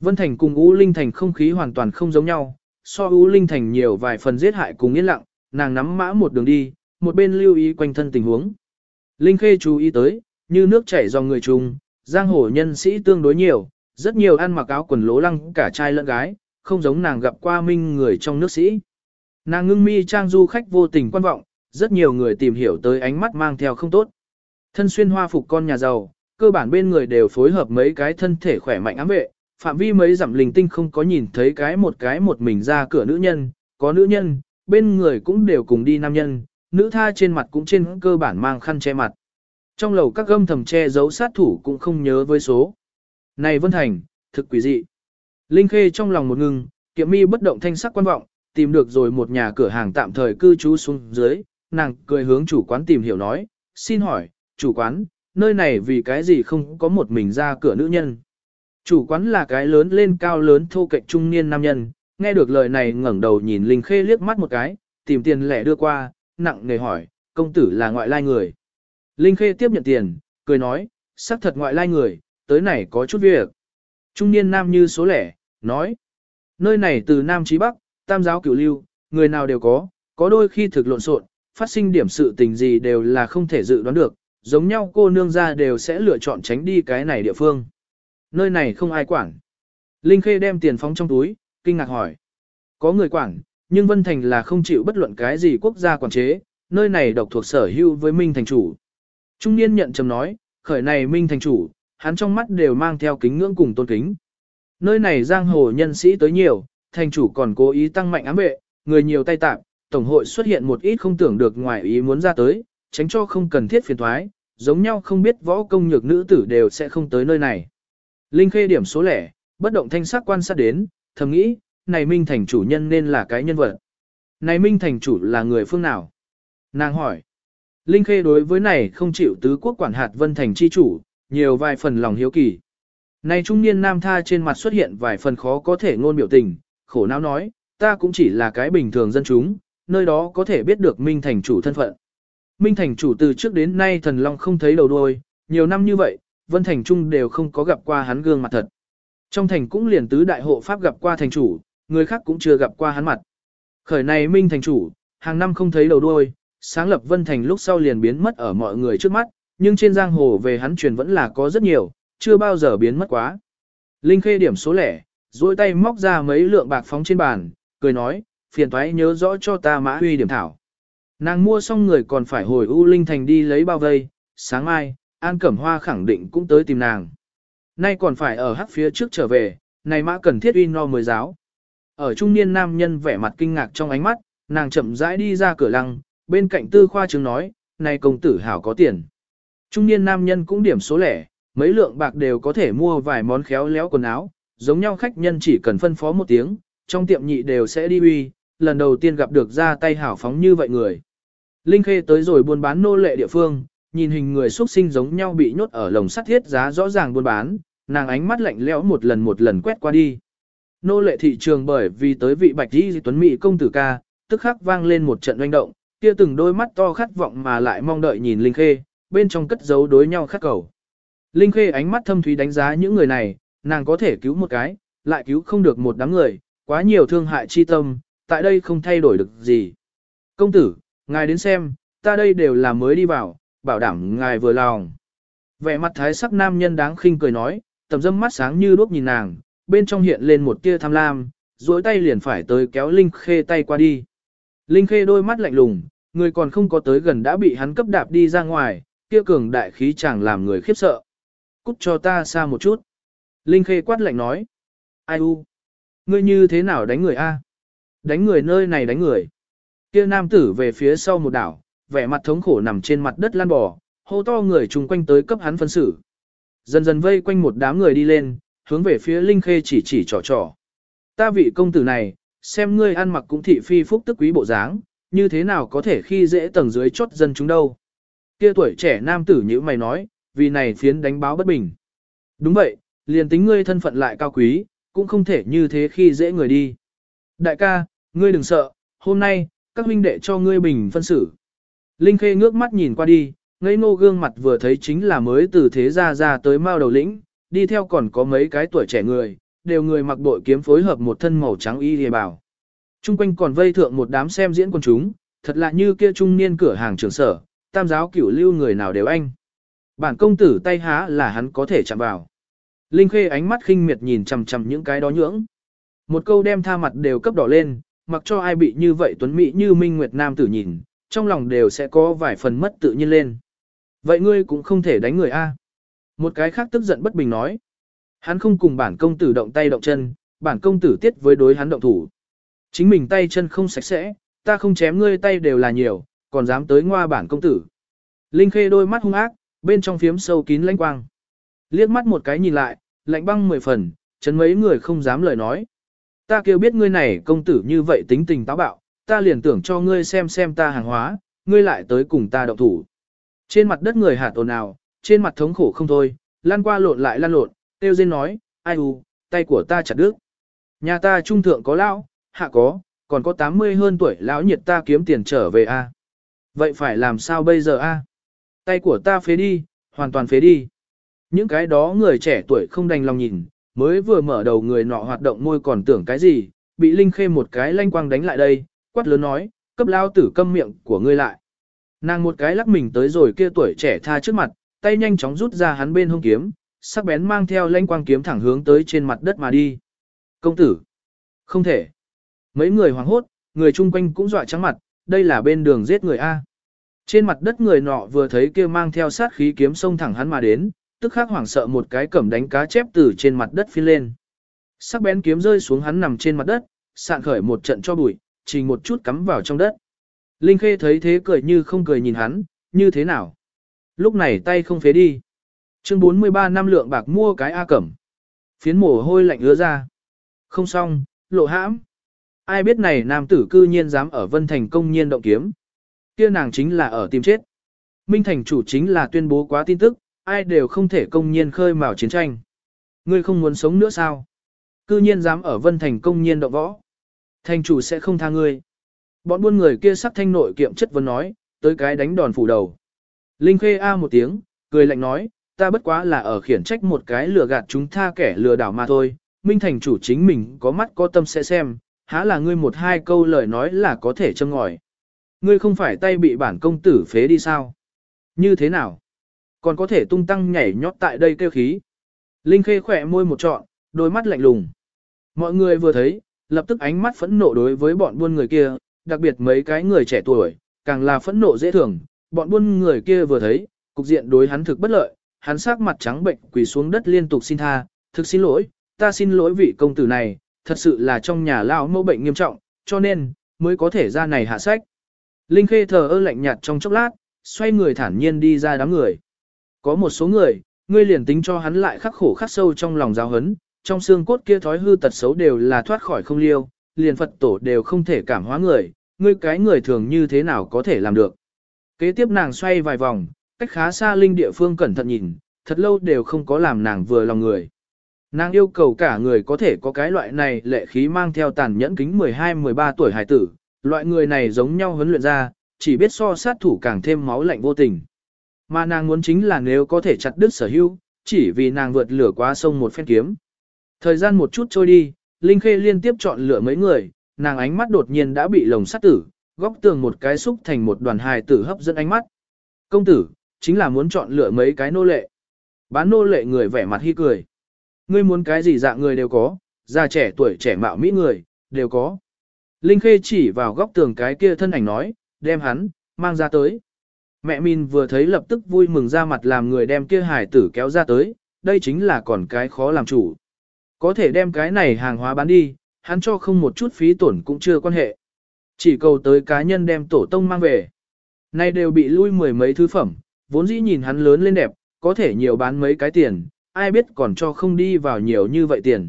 Vân Thành cùng U Linh Thành không khí hoàn toàn không giống nhau, so U Linh Thành nhiều vài phần giết hại cùng yên lặng, nàng nắm mã một đường đi, một bên lưu ý quanh thân tình huống. Linh Khê chú ý tới, như nước chảy dòng người trùng giang hồ nhân sĩ tương đối nhiều, rất nhiều ăn mặc áo quần lố lăng cả trai lẫn gái, không giống nàng gặp qua minh người trong nước sĩ. Nàng ngưng mi trang du khách vô tình quan vọng, rất nhiều người tìm hiểu tới ánh mắt mang theo không tốt. Thân xuyên hoa phục con nhà giàu, cơ bản bên người đều phối hợp mấy cái thân thể khỏe mạnh ám vệ, phạm vi mấy dặm linh tinh không có nhìn thấy cái một cái một mình ra cửa nữ nhân, có nữ nhân, bên người cũng đều cùng đi nam nhân, nữ tha trên mặt cũng trên cơ bản mang khăn che mặt. Trong lầu các gâm thầm che giấu sát thủ cũng không nhớ với số. Này Vân Thành, thực quỷ dị. Linh Khê trong lòng một ngừng, kiệm mi bất động thanh sắc quan vọng, tìm được rồi một nhà cửa hàng tạm thời cư trú xuống dưới, nàng cười hướng chủ quán tìm hiểu nói, xin hỏi, chủ quán, nơi này vì cái gì không có một mình ra cửa nữ nhân. Chủ quán là cái lớn lên cao lớn thô kệch trung niên nam nhân, nghe được lời này ngẩng đầu nhìn Linh Khê liếc mắt một cái, tìm tiền lẻ đưa qua, nặng nề hỏi, công tử là ngoại lai người. Linh Khê tiếp nhận tiền, cười nói, xác thật ngoại lai người, tới này có chút việc. Trung niên nam như số lẻ, nói, nơi này từ Nam chí Bắc, tam giáo cửu lưu, người nào đều có, có đôi khi thực lộn xộn, phát sinh điểm sự tình gì đều là không thể dự đoán được, giống nhau cô nương ra đều sẽ lựa chọn tránh đi cái này địa phương. Nơi này không ai quản. Linh Khê đem tiền phóng trong túi, kinh ngạc hỏi. Có người quản, nhưng Vân Thành là không chịu bất luận cái gì quốc gia quản chế, nơi này độc thuộc sở hữu với Minh Thành chủ. Trung niên nhận trầm nói, khởi này Minh Thành chủ, hắn trong mắt đều mang theo kính ngưỡng cùng tôn kính. Nơi này giang hồ nhân sĩ tới nhiều, thành chủ còn cố ý tăng mạnh ám vệ, người nhiều tay tạm, tổng hội xuất hiện một ít không tưởng được ngoài ý muốn ra tới, tránh cho không cần thiết phiền thoái, giống nhau không biết võ công nhược nữ tử đều sẽ không tới nơi này. Linh khê điểm số lẻ, bất động thanh sắc quan sát đến, thầm nghĩ, này Minh Thành chủ nhân nên là cái nhân vật. Này Minh Thành chủ là người phương nào? Nàng hỏi. Linh khê đối với này không chịu tứ quốc quản hạt Vân Thành chi chủ, nhiều vài phần lòng hiếu kỳ. Này trung niên nam tha trên mặt xuất hiện vài phần khó có thể ngôn biểu tình, khổ não nói, ta cũng chỉ là cái bình thường dân chúng, nơi đó có thể biết được Minh Thành chủ thân phận. Minh Thành chủ từ trước đến nay thần long không thấy đầu đuôi, nhiều năm như vậy, Vân Thành Trung đều không có gặp qua hắn gương mặt thật. Trong thành cũng liền tứ đại hộ pháp gặp qua thành chủ, người khác cũng chưa gặp qua hắn mặt. Khởi này Minh Thành chủ, hàng năm không thấy đầu đuôi, sáng lập Vân Thành lúc sau liền biến mất ở mọi người trước mắt, nhưng trên giang hồ về hắn truyền vẫn là có rất nhiều, chưa bao giờ biến mất quá. Linh khê điểm số lẻ, duỗi tay móc ra mấy lượng bạc phóng trên bàn, cười nói, phiền toái nhớ rõ cho ta mã huy điểm thảo. Nàng mua xong người còn phải hồi U Linh Thành đi lấy bao vây, sáng mai, An Cẩm Hoa khẳng định cũng tới tìm nàng. Nay còn phải ở hắc phía trước trở về, này mã cần thiết uy no mới giáo. Ở trung niên nam nhân vẻ mặt kinh ngạc trong ánh mắt, nàng chậm rãi đi ra cửa lăng, bên cạnh tư khoa chứng nói, này công tử hảo có tiền. Trung niên nam nhân cũng điểm số lẻ, mấy lượng bạc đều có thể mua vài món khéo léo quần áo, giống nhau khách nhân chỉ cần phân phó một tiếng, trong tiệm nhị đều sẽ đi uy, lần đầu tiên gặp được ra tay hảo phóng như vậy người. Linh Khê tới rồi buôn bán nô lệ địa phương, nhìn hình người xuất sinh giống nhau bị nhốt ở lồng sắt thiết giá rõ ràng buôn bán, nàng ánh mắt lạnh lẽo một lần một lần quét qua đi. Nô lệ thị trường bởi vì tới vị bạch y tuấn mỹ công tử ca, tức khắc vang lên một trận oanh động, kia từng đôi mắt to khát vọng mà lại mong đợi nhìn Linh Khê, bên trong cất giấu đối nhau khát cầu. Linh Khê ánh mắt thâm thúy đánh giá những người này, nàng có thể cứu một cái, lại cứu không được một đám người, quá nhiều thương hại chi tâm, tại đây không thay đổi được gì. Công tử, ngài đến xem, ta đây đều là mới đi vào, bảo đảm ngài vừa lòng. Vẻ mặt thái sắc nam nhân đáng khinh cười nói, tầm dâm mắt sáng như đuốc nhìn nàng, bên trong hiện lên một tia tham lam, duỗi tay liền phải tới kéo Linh Khê tay qua đi. Linh Khê đôi mắt lạnh lùng, người còn không có tới gần đã bị hắn cấp đạp đi ra ngoài, kia cường đại khí chẳng làm người khiếp sợ. Cút cho ta xa một chút. Linh Khê quát lạnh nói. Ai u? Ngươi như thế nào đánh người a? Đánh người nơi này đánh người. Kia nam tử về phía sau một đảo, vẻ mặt thống khổ nằm trên mặt đất lăn bò, hô to người chung quanh tới cấp hắn phân xử. Dần dần vây quanh một đám người đi lên, hướng về phía Linh Khê chỉ chỉ trò trò. Ta vị công tử này, xem ngươi ăn mặc cũng thị phi phúc tức quý bộ dáng, như thế nào có thể khi dễ tầng dưới chốt dân chúng đâu. Kia tuổi trẻ nam tử như mày nói, vì này phiến đánh báo bất bình. Đúng vậy, liền tính ngươi thân phận lại cao quý, cũng không thể như thế khi dễ người đi. Đại ca, ngươi đừng sợ, hôm nay, các huynh đệ cho ngươi bình phân xử. Linh Khê ngước mắt nhìn qua đi, ngây ngô gương mặt vừa thấy chính là mới từ thế gia ra tới mao đầu lĩnh, đi theo còn có mấy cái tuổi trẻ người, đều người mặc bội kiếm phối hợp một thân màu trắng y hề bảo. Trung quanh còn vây thượng một đám xem diễn quần chúng, thật lạ như kia trung niên cửa hàng trường sở, tam giáo cửu lưu người nào đều anh. Bản công tử tay há là hắn có thể chạm vào. Linh Khê ánh mắt khinh miệt nhìn chằm chằm những cái đó nhưỡng. Một câu đem tha mặt đều cấp đỏ lên, mặc cho ai bị như vậy tuấn mỹ như Minh Nguyệt Nam tử nhìn, trong lòng đều sẽ có vài phần mất tự nhiên lên. Vậy ngươi cũng không thể đánh người A. Một cái khác tức giận bất bình nói. Hắn không cùng bản công tử động tay động chân, bản công tử tiết với đối hắn động thủ. Chính mình tay chân không sạch sẽ, ta không chém ngươi tay đều là nhiều, còn dám tới ngoa bản công tử. Linh Khê đôi mắt hung ác, bên trong phiếm sâu kín lãnh quang. Liếc mắt một cái nhìn lại, lạnh băng mười phần, chấn mấy người không dám lời nói. Ta kêu biết ngươi này công tử như vậy tính tình táo bạo, ta liền tưởng cho ngươi xem xem ta hàng hóa, ngươi lại tới cùng ta động thủ. Trên mặt đất người hạt ồn ào, trên mặt thống khổ không thôi, lan qua lộn lại lan lộn, tiêu dên nói, ai u, tay của ta chặt đứt. Nhà ta trung thượng có lão, hạ có, còn có 80 hơn tuổi lão nhiệt ta kiếm tiền trở về a. Vậy phải làm sao bây giờ a? Tay của ta phế đi, hoàn toàn phế đi. Những cái đó người trẻ tuổi không đành lòng nhìn, mới vừa mở đầu người nọ hoạt động môi còn tưởng cái gì, bị Linh Khê một cái lanh quang đánh lại đây, quát lớn nói, cấp lao tử câm miệng của ngươi lại. Nàng một cái lắc mình tới rồi kia tuổi trẻ tha trước mặt, tay nhanh chóng rút ra hắn bên hông kiếm, sắc bén mang theo lanh quang kiếm thẳng hướng tới trên mặt đất mà đi. Công tử! Không thể! Mấy người hoảng hốt, người chung quanh cũng dọa trắng mặt, đây là bên đường giết người A. Trên mặt đất người nọ vừa thấy kia mang theo sát khí kiếm xông thẳng hắn mà đến, tức khắc hoảng sợ một cái cẩm đánh cá chép từ trên mặt đất phi lên. Sắc bén kiếm rơi xuống hắn nằm trên mặt đất, sạn khởi một trận cho bụi, chỉ một chút cắm vào trong đất. Linh Khê thấy thế cười như không cười nhìn hắn, như thế nào? Lúc này tay không phế đi. Chương 43 năm lượng bạc mua cái A cẩm. Phiến mồ hôi lạnh ứa ra. Không xong, lộ hãm. Ai biết này nam tử cư nhiên dám ở Vân Thành công nhiên động kiếm. Kia nàng chính là ở tìm chết. Minh Thành chủ chính là tuyên bố quá tin tức, ai đều không thể công nhiên khơi mào chiến tranh. Ngươi không muốn sống nữa sao? Cư nhiên dám ở Vân Thành công nhiên động võ. Thành chủ sẽ không tha ngươi. Bọn buôn người kia sắc thanh nội kiệm chất vấn nói, tới cái đánh đòn phủ đầu. Linh Khê A một tiếng, cười lạnh nói, ta bất quá là ở khiển trách một cái lừa gạt chúng tha kẻ lừa đảo mà thôi. Minh thành chủ chính mình có mắt có tâm sẽ xem, há là ngươi một hai câu lời nói là có thể châm ngòi. Ngươi không phải tay bị bản công tử phế đi sao? Như thế nào? Còn có thể tung tăng nhảy nhót tại đây kêu khí. Linh Khê khỏe môi một trọn, đôi mắt lạnh lùng. Mọi người vừa thấy, lập tức ánh mắt phẫn nộ đối với bọn buôn người kia, đặc biệt mấy cái người trẻ tuổi, càng là phẫn nộ dễ thường. Bọn buôn người kia vừa thấy, cục diện đối hắn thực bất lợi, hắn sắc mặt trắng bệnh quỳ xuống đất liên tục xin tha, thực xin lỗi, ta xin lỗi vị công tử này, thật sự là trong nhà lão mẫu bệnh nghiêm trọng, cho nên, mới có thể ra này hạ sách. Linh Khê thờ ơ lạnh nhạt trong chốc lát, xoay người thản nhiên đi ra đám người. Có một số người, ngươi liền tính cho hắn lại khắc khổ khắc sâu trong lòng giáo hấn, trong xương cốt kia thói hư tật xấu đều là thoát khỏi không liêu, liền Phật tổ đều không thể cảm hóa người, ngươi cái người thường như thế nào có thể làm được. Kế tiếp nàng xoay vài vòng, cách khá xa linh địa phương cẩn thận nhìn, thật lâu đều không có làm nàng vừa lòng người. Nàng yêu cầu cả người có thể có cái loại này lệ khí mang theo tàn nhẫn kính 12-13 tuổi hải tử, loại người này giống nhau huấn luyện ra, chỉ biết so sát thủ càng thêm máu lạnh vô tình. Mà nàng muốn chính là nếu có thể chặt đứt sở hữu, chỉ vì nàng vượt lửa qua sông một phen kiếm. Thời gian một chút trôi đi, Linh Khê liên tiếp chọn lựa mấy người, nàng ánh mắt đột nhiên đã bị lồng sắt tử, góc tường một cái xúc thành một đoàn hài tử hấp dẫn ánh mắt. Công tử, chính là muốn chọn lựa mấy cái nô lệ. Bán nô lệ người vẻ mặt hi cười. Ngươi muốn cái gì dạng người đều có, già trẻ tuổi trẻ mạo mỹ người, đều có. Linh Khê chỉ vào góc tường cái kia thân ảnh nói, đem hắn, mang ra tới. Mẹ Min vừa thấy lập tức vui mừng ra mặt làm người đem kia hải tử kéo ra tới, đây chính là còn cái khó làm chủ. Có thể đem cái này hàng hóa bán đi, hắn cho không một chút phí tổn cũng chưa quan hệ. Chỉ cầu tới cá nhân đem tổ tông mang về. Nay đều bị lui mười mấy thứ phẩm, vốn dĩ nhìn hắn lớn lên đẹp, có thể nhiều bán mấy cái tiền, ai biết còn cho không đi vào nhiều như vậy tiền.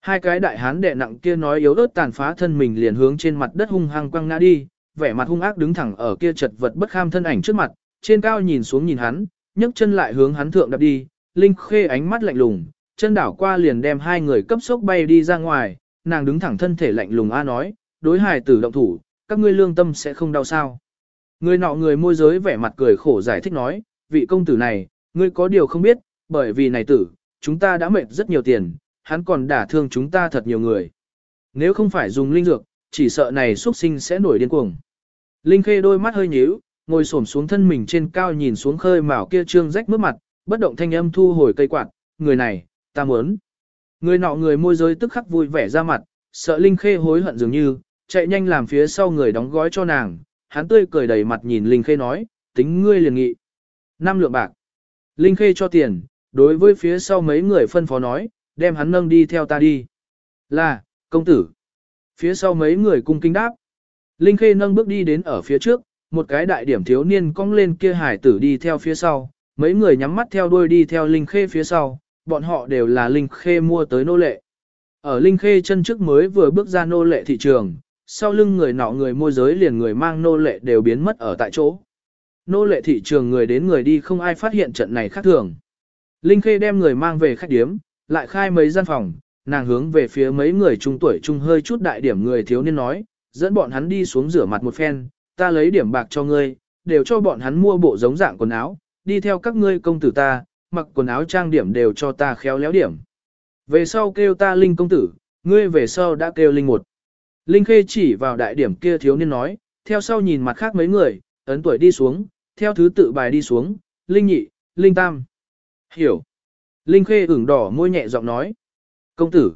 Hai cái đại hán đệ nặng kia nói yếu ớt tàn phá thân mình liền hướng trên mặt đất hung hăng quăng ngã đi, vẻ mặt hung ác đứng thẳng ở kia chật vật bất kham thân ảnh trước mặt, trên cao nhìn xuống nhìn hắn, nhấc chân lại hướng hắn thượng đập đi, Linh Khê ánh mắt lạnh lùng, chân đảo qua liền đem hai người cấp sốc bay đi ra ngoài, nàng đứng thẳng thân thể lạnh lùng a nói, đối hài tử động thủ, các ngươi lương tâm sẽ không đau sao. Người nọ người môi giới vẻ mặt cười khổ giải thích nói, vị công tử này, ngươi có điều không biết, bởi vì này tử, chúng ta đã mệt rất nhiều tiền, hắn còn đả thương chúng ta thật nhiều người. Nếu không phải dùng linh dược, chỉ sợ này xuất sinh sẽ nổi điên cuồng. Linh khê đôi mắt hơi nhíu, ngồi xổm xuống thân mình trên cao nhìn xuống khơi mào kia trương rách mướt mặt, bất động thanh âm thu hồi cây quạt, người này, ta muốn. Người nọ người môi giới tức khắc vui vẻ ra mặt, sợ Linh khê hối hận dường như, chạy nhanh làm phía sau người đóng gói cho nàng, hắn tươi cười đầy mặt nhìn Linh khê nói, tính ngươi liền nghị. Năm lượng bạc. Linh khê cho tiền, đối với phía sau mấy người phân phó nói, đem hắn nâng đi theo ta đi. Là, công tử. Phía sau mấy người cung kính đáp. Linh Khê nâng bước đi đến ở phía trước, một cái đại điểm thiếu niên cong lên kia hải tử đi theo phía sau, mấy người nhắm mắt theo đuôi đi theo Linh Khê phía sau, bọn họ đều là Linh Khê mua tới nô lệ. Ở Linh Khê chân trước mới vừa bước ra nô lệ thị trường, sau lưng người nọ người môi giới liền người mang nô lệ đều biến mất ở tại chỗ. Nô lệ thị trường người đến người đi không ai phát hiện trận này khác thường. Linh Khê đem người mang về khách điếm, lại khai mấy gian phòng, nàng hướng về phía mấy người trung tuổi trung hơi chút đại điểm người thiếu niên nói, dẫn bọn hắn đi xuống rửa mặt một phen, ta lấy điểm bạc cho ngươi, đều cho bọn hắn mua bộ giống dạng quần áo, đi theo các ngươi công tử ta, mặc quần áo trang điểm đều cho ta khéo léo điểm. Về sau kêu ta Linh công tử, ngươi về sau đã kêu Linh một. Linh khê chỉ vào đại điểm kia thiếu niên nói, theo sau nhìn mặt khác mấy người, ấn tuổi đi xuống, theo thứ tự bài đi xuống, Linh nhị, Linh tam. Hiểu. Linh khê ửng đỏ môi nhẹ giọng nói. Công tử.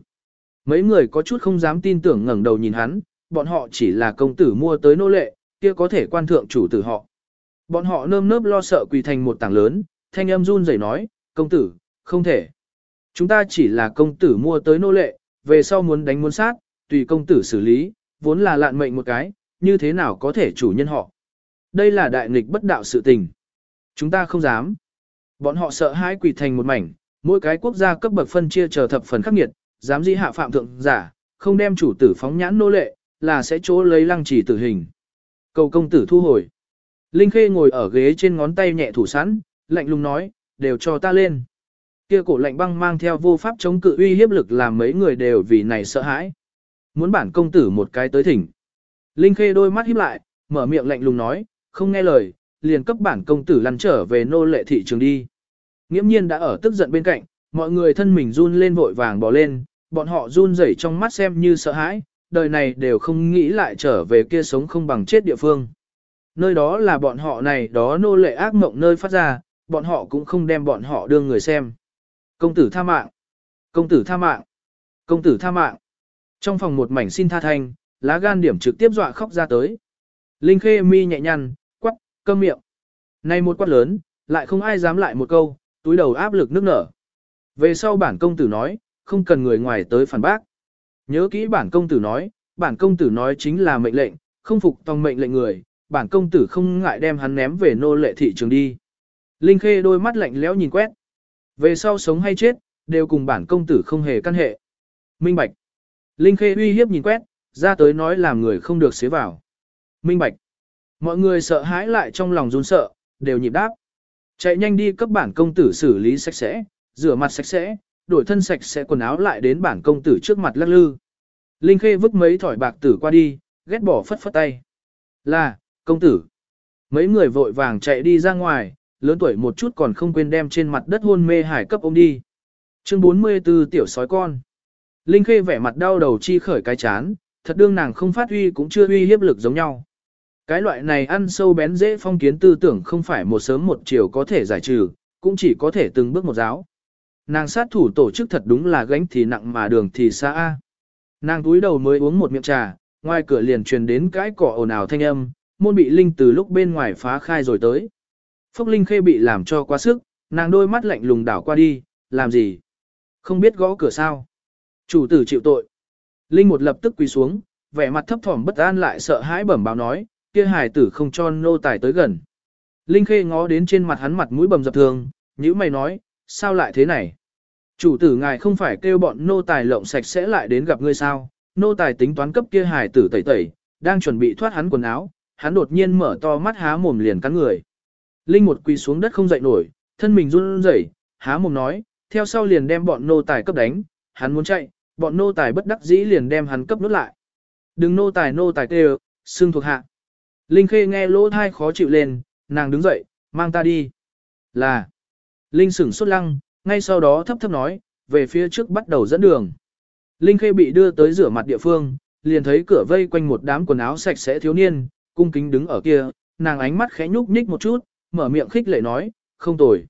Mấy người có chút không dám tin tưởng ngẩng đầu nhìn hắn, bọn họ chỉ là công tử mua tới nô lệ, kia có thể quan thượng chủ tử họ. Bọn họ nơm nớp lo sợ quỳ thành một tảng lớn, thanh âm run rẩy nói, công tử, không thể. Chúng ta chỉ là công tử mua tới nô lệ, về sau muốn đánh muốn sát, tùy công tử xử lý, vốn là lạn mệnh một cái, như thế nào có thể chủ nhân họ. Đây là đại nghịch bất đạo sự tình. Chúng ta không dám. Bọn họ sợ hãi quỷ thành một mảnh, mỗi cái quốc gia cấp bậc phân chia chờ thập phần khắc nghiệt, dám dĩ hạ phạm thượng giả, không đem chủ tử phóng nhãn nô lệ, là sẽ chỗ lấy lăng trì tử hình. Cầu công tử thu hồi. Linh Khê ngồi ở ghế trên ngón tay nhẹ thủ sẵn, lạnh lùng nói, đều cho ta lên. Kia cổ lạnh băng mang theo vô pháp chống cự uy hiếp lực làm mấy người đều vì này sợ hãi. Muốn bản công tử một cái tới thỉnh. Linh Khê đôi mắt híp lại, mở miệng lạnh lùng nói, không nghe lời, liền cấp bản công tử lăn trở về nô lệ thị trường đi. Nghiễm nhiên đã ở tức giận bên cạnh, mọi người thân mình run lên vội vàng bỏ lên, bọn họ run rẩy trong mắt xem như sợ hãi, đời này đều không nghĩ lại trở về kia sống không bằng chết địa phương. Nơi đó là bọn họ này đó nô lệ ác mộng nơi phát ra, bọn họ cũng không đem bọn họ đưa người xem. Công tử tha mạng! Công tử tha mạng! Công tử tha mạng! Trong phòng một mảnh xin tha thanh, lá gan điểm trực tiếp dọa khóc ra tới. Linh khê mi nhẹ nhăn, quắc, cơm miệng. Này một quát lớn, lại không ai dám lại một câu, túi đầu áp lực nước nở. Về sau bản công tử nói, không cần người ngoài tới phản bác. Nhớ kỹ bản công tử nói, bản công tử nói chính là mệnh lệnh, không phục tòng mệnh lệnh người, bản công tử không ngại đem hắn ném về nô lệ thị trường đi. Linh Khê đôi mắt lạnh lẽo nhìn quét. Về sau sống hay chết, đều cùng bản công tử không hề căn hệ. Minh Bạch. Linh Khê uy hiếp nhìn quét, ra tới nói làm người không được xế vào. Minh Bạch. Mọi người sợ hãi lại trong lòng run sợ, đều nhịp đáp. Chạy nhanh đi cấp bản công tử xử lý sạch sẽ, rửa mặt sạch sẽ, đổi thân sạch sẽ quần áo lại đến bản công tử trước mặt lắc lư. Linh Khê vứt mấy thỏi bạc tử qua đi, ghét bỏ phất phất tay. Là, công tử. Mấy người vội vàng chạy đi ra ngoài, lớn tuổi một chút còn không quên đem trên mặt đất hôn mê hải cấp ôm đi. Chương 44 tiểu sói con. Linh Khê vẻ mặt đau đầu chi khởi cái chán, thật đương nàng không phát huy cũng chưa uy hiếp lực giống nhau. Cái loại này ăn sâu bén dễ phong kiến tư tưởng không phải một sớm một chiều có thể giải trừ, cũng chỉ có thể từng bước một giáo. Nàng sát thủ tổ chức thật đúng là gánh thì nặng mà đường thì xa. a. Nàng túi đầu mới uống một miệng trà, ngoài cửa liền truyền đến cái cỏ ồn ào thanh âm, môn bị Linh từ lúc bên ngoài phá khai rồi tới. Phúc Linh khê bị làm cho quá sức, nàng đôi mắt lạnh lùng đảo qua đi, làm gì? Không biết gõ cửa sao? Chủ tử chịu tội. Linh một lập tức quỳ xuống, vẻ mặt thấp thỏm bất an lại sợ hãi bẩm báo nói, kia hài tử không cho nô tài tới gần. Linh khê ngó đến trên mặt hắn mặt mũi bầm dập thường, nhữ mày nói, sao lại thế này? Chủ tử ngài không phải kêu bọn nô tài lộng sạch sẽ lại đến gặp ngươi sao? Nô tài tính toán cấp kia hài tử tẩy tẩy, đang chuẩn bị thoát hắn quần áo, hắn đột nhiên mở to mắt há mồm liền cắn người. Linh một quỳ xuống đất không dậy nổi, thân mình run rẩy, há mồm nói, theo sau liền đem bọn nô tài cấp đánh, hắn muốn chạy, bọn nô tài bất đắc dĩ liền đem hắn cấp nút lại. Đừng nô tài nô tài kêu, xương thuộc hạ. Linh Khê nghe lỗ thai khó chịu lên, nàng đứng dậy, mang ta đi. Là. Linh sửng sốt lăng, ngay sau đó thấp thấp nói, về phía trước bắt đầu dẫn đường. Linh Khê bị đưa tới rửa mặt địa phương, liền thấy cửa vây quanh một đám quần áo sạch sẽ thiếu niên, cung kính đứng ở kia, nàng ánh mắt khẽ nhúc nhích một chút, mở miệng khích lệ nói, không tồi.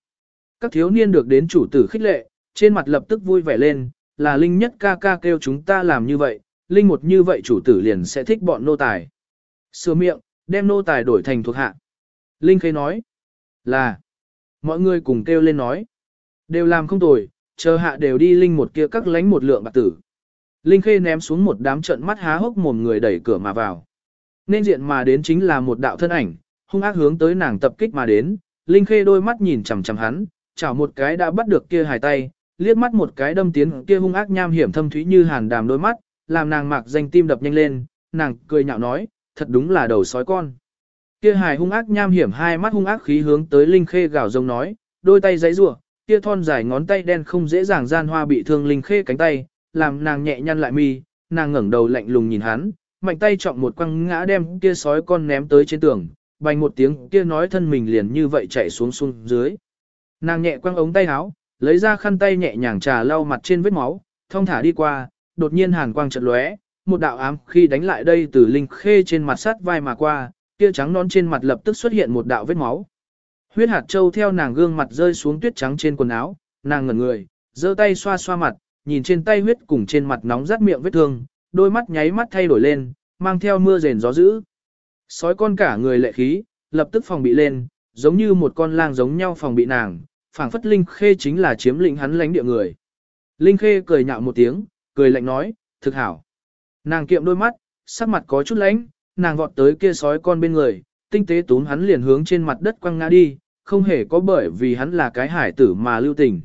Các thiếu niên được đến chủ tử khích lệ, trên mặt lập tức vui vẻ lên, là Linh nhất ca ca kêu chúng ta làm như vậy, Linh một như vậy chủ tử liền sẽ thích bọn nô tài. Sửa miệng, đem nô tài đổi thành thuộc hạ. Linh khê nói, là, mọi người cùng kêu lên nói, đều làm không tồi, chờ hạ đều đi Linh một kia các lánh một lượng bạc tử. Linh khê ném xuống một đám trận mắt há hốc mồm người đẩy cửa mà vào. Nên diện mà đến chính là một đạo thân ảnh, hung ác hướng tới nàng tập kích mà đến, Linh khê đôi mắt nhìn chằm chằm hắn, chảo một cái đã bắt được kia hài tay, liếc mắt một cái đâm tiến kia hung ác nham hiểm thâm thúy như hàn đàm đôi mắt, làm nàng mạc danh tim đập nhanh lên, nàng cười nhạo nói, thật đúng là đầu sói con. Kia hài hung ác nham hiểm hai mắt hung ác khí hướng tới Linh Khê gào rống nói, đôi tay giãy giụa, kia thon dài ngón tay đen không dễ dàng gian hoa bị thương Linh Khê cánh tay, làm nàng nhẹ nhăn lại mi, nàng ngẩng đầu lạnh lùng nhìn hắn, mạnh tay trọng một quăng ngã đem kia sói con ném tới trên tường, bành một tiếng kia nói thân mình liền như vậy chạy xuống xuống dưới. Nàng nhẹ quăng ống tay áo, lấy ra khăn tay nhẹ nhàng trà lau mặt trên vết máu, thông thả đi qua, đột nhiên hàn quang chợt lóe, một đạo ám khi đánh lại đây từ linh khê trên mặt sắt vai mà qua, kia trắng nón trên mặt lập tức xuất hiện một đạo vết máu. Huyết hạt châu theo nàng gương mặt rơi xuống tuyết trắng trên quần áo, nàng ngẩn người, giơ tay xoa xoa mặt, nhìn trên tay huyết cùng trên mặt nóng rát miệng vết thương, đôi mắt nháy mắt thay đổi lên, mang theo mưa rền gió dữ. Sói con cả người lệ khí, lập tức phòng bị lên, giống như một con lang giống nhau phòng bị nàng, phảng phất Linh Khê chính là chiếm lĩnh hắn lãnh địa người. Linh Khê cười nhạo một tiếng, cười lạnh nói, thực hảo. Nàng kiệm đôi mắt, sắc mặt có chút lãnh, nàng vọt tới kia sói con bên người, tinh tế túm hắn liền hướng trên mặt đất quăng ngã đi, không hề có bởi vì hắn là cái hải tử mà lưu tình.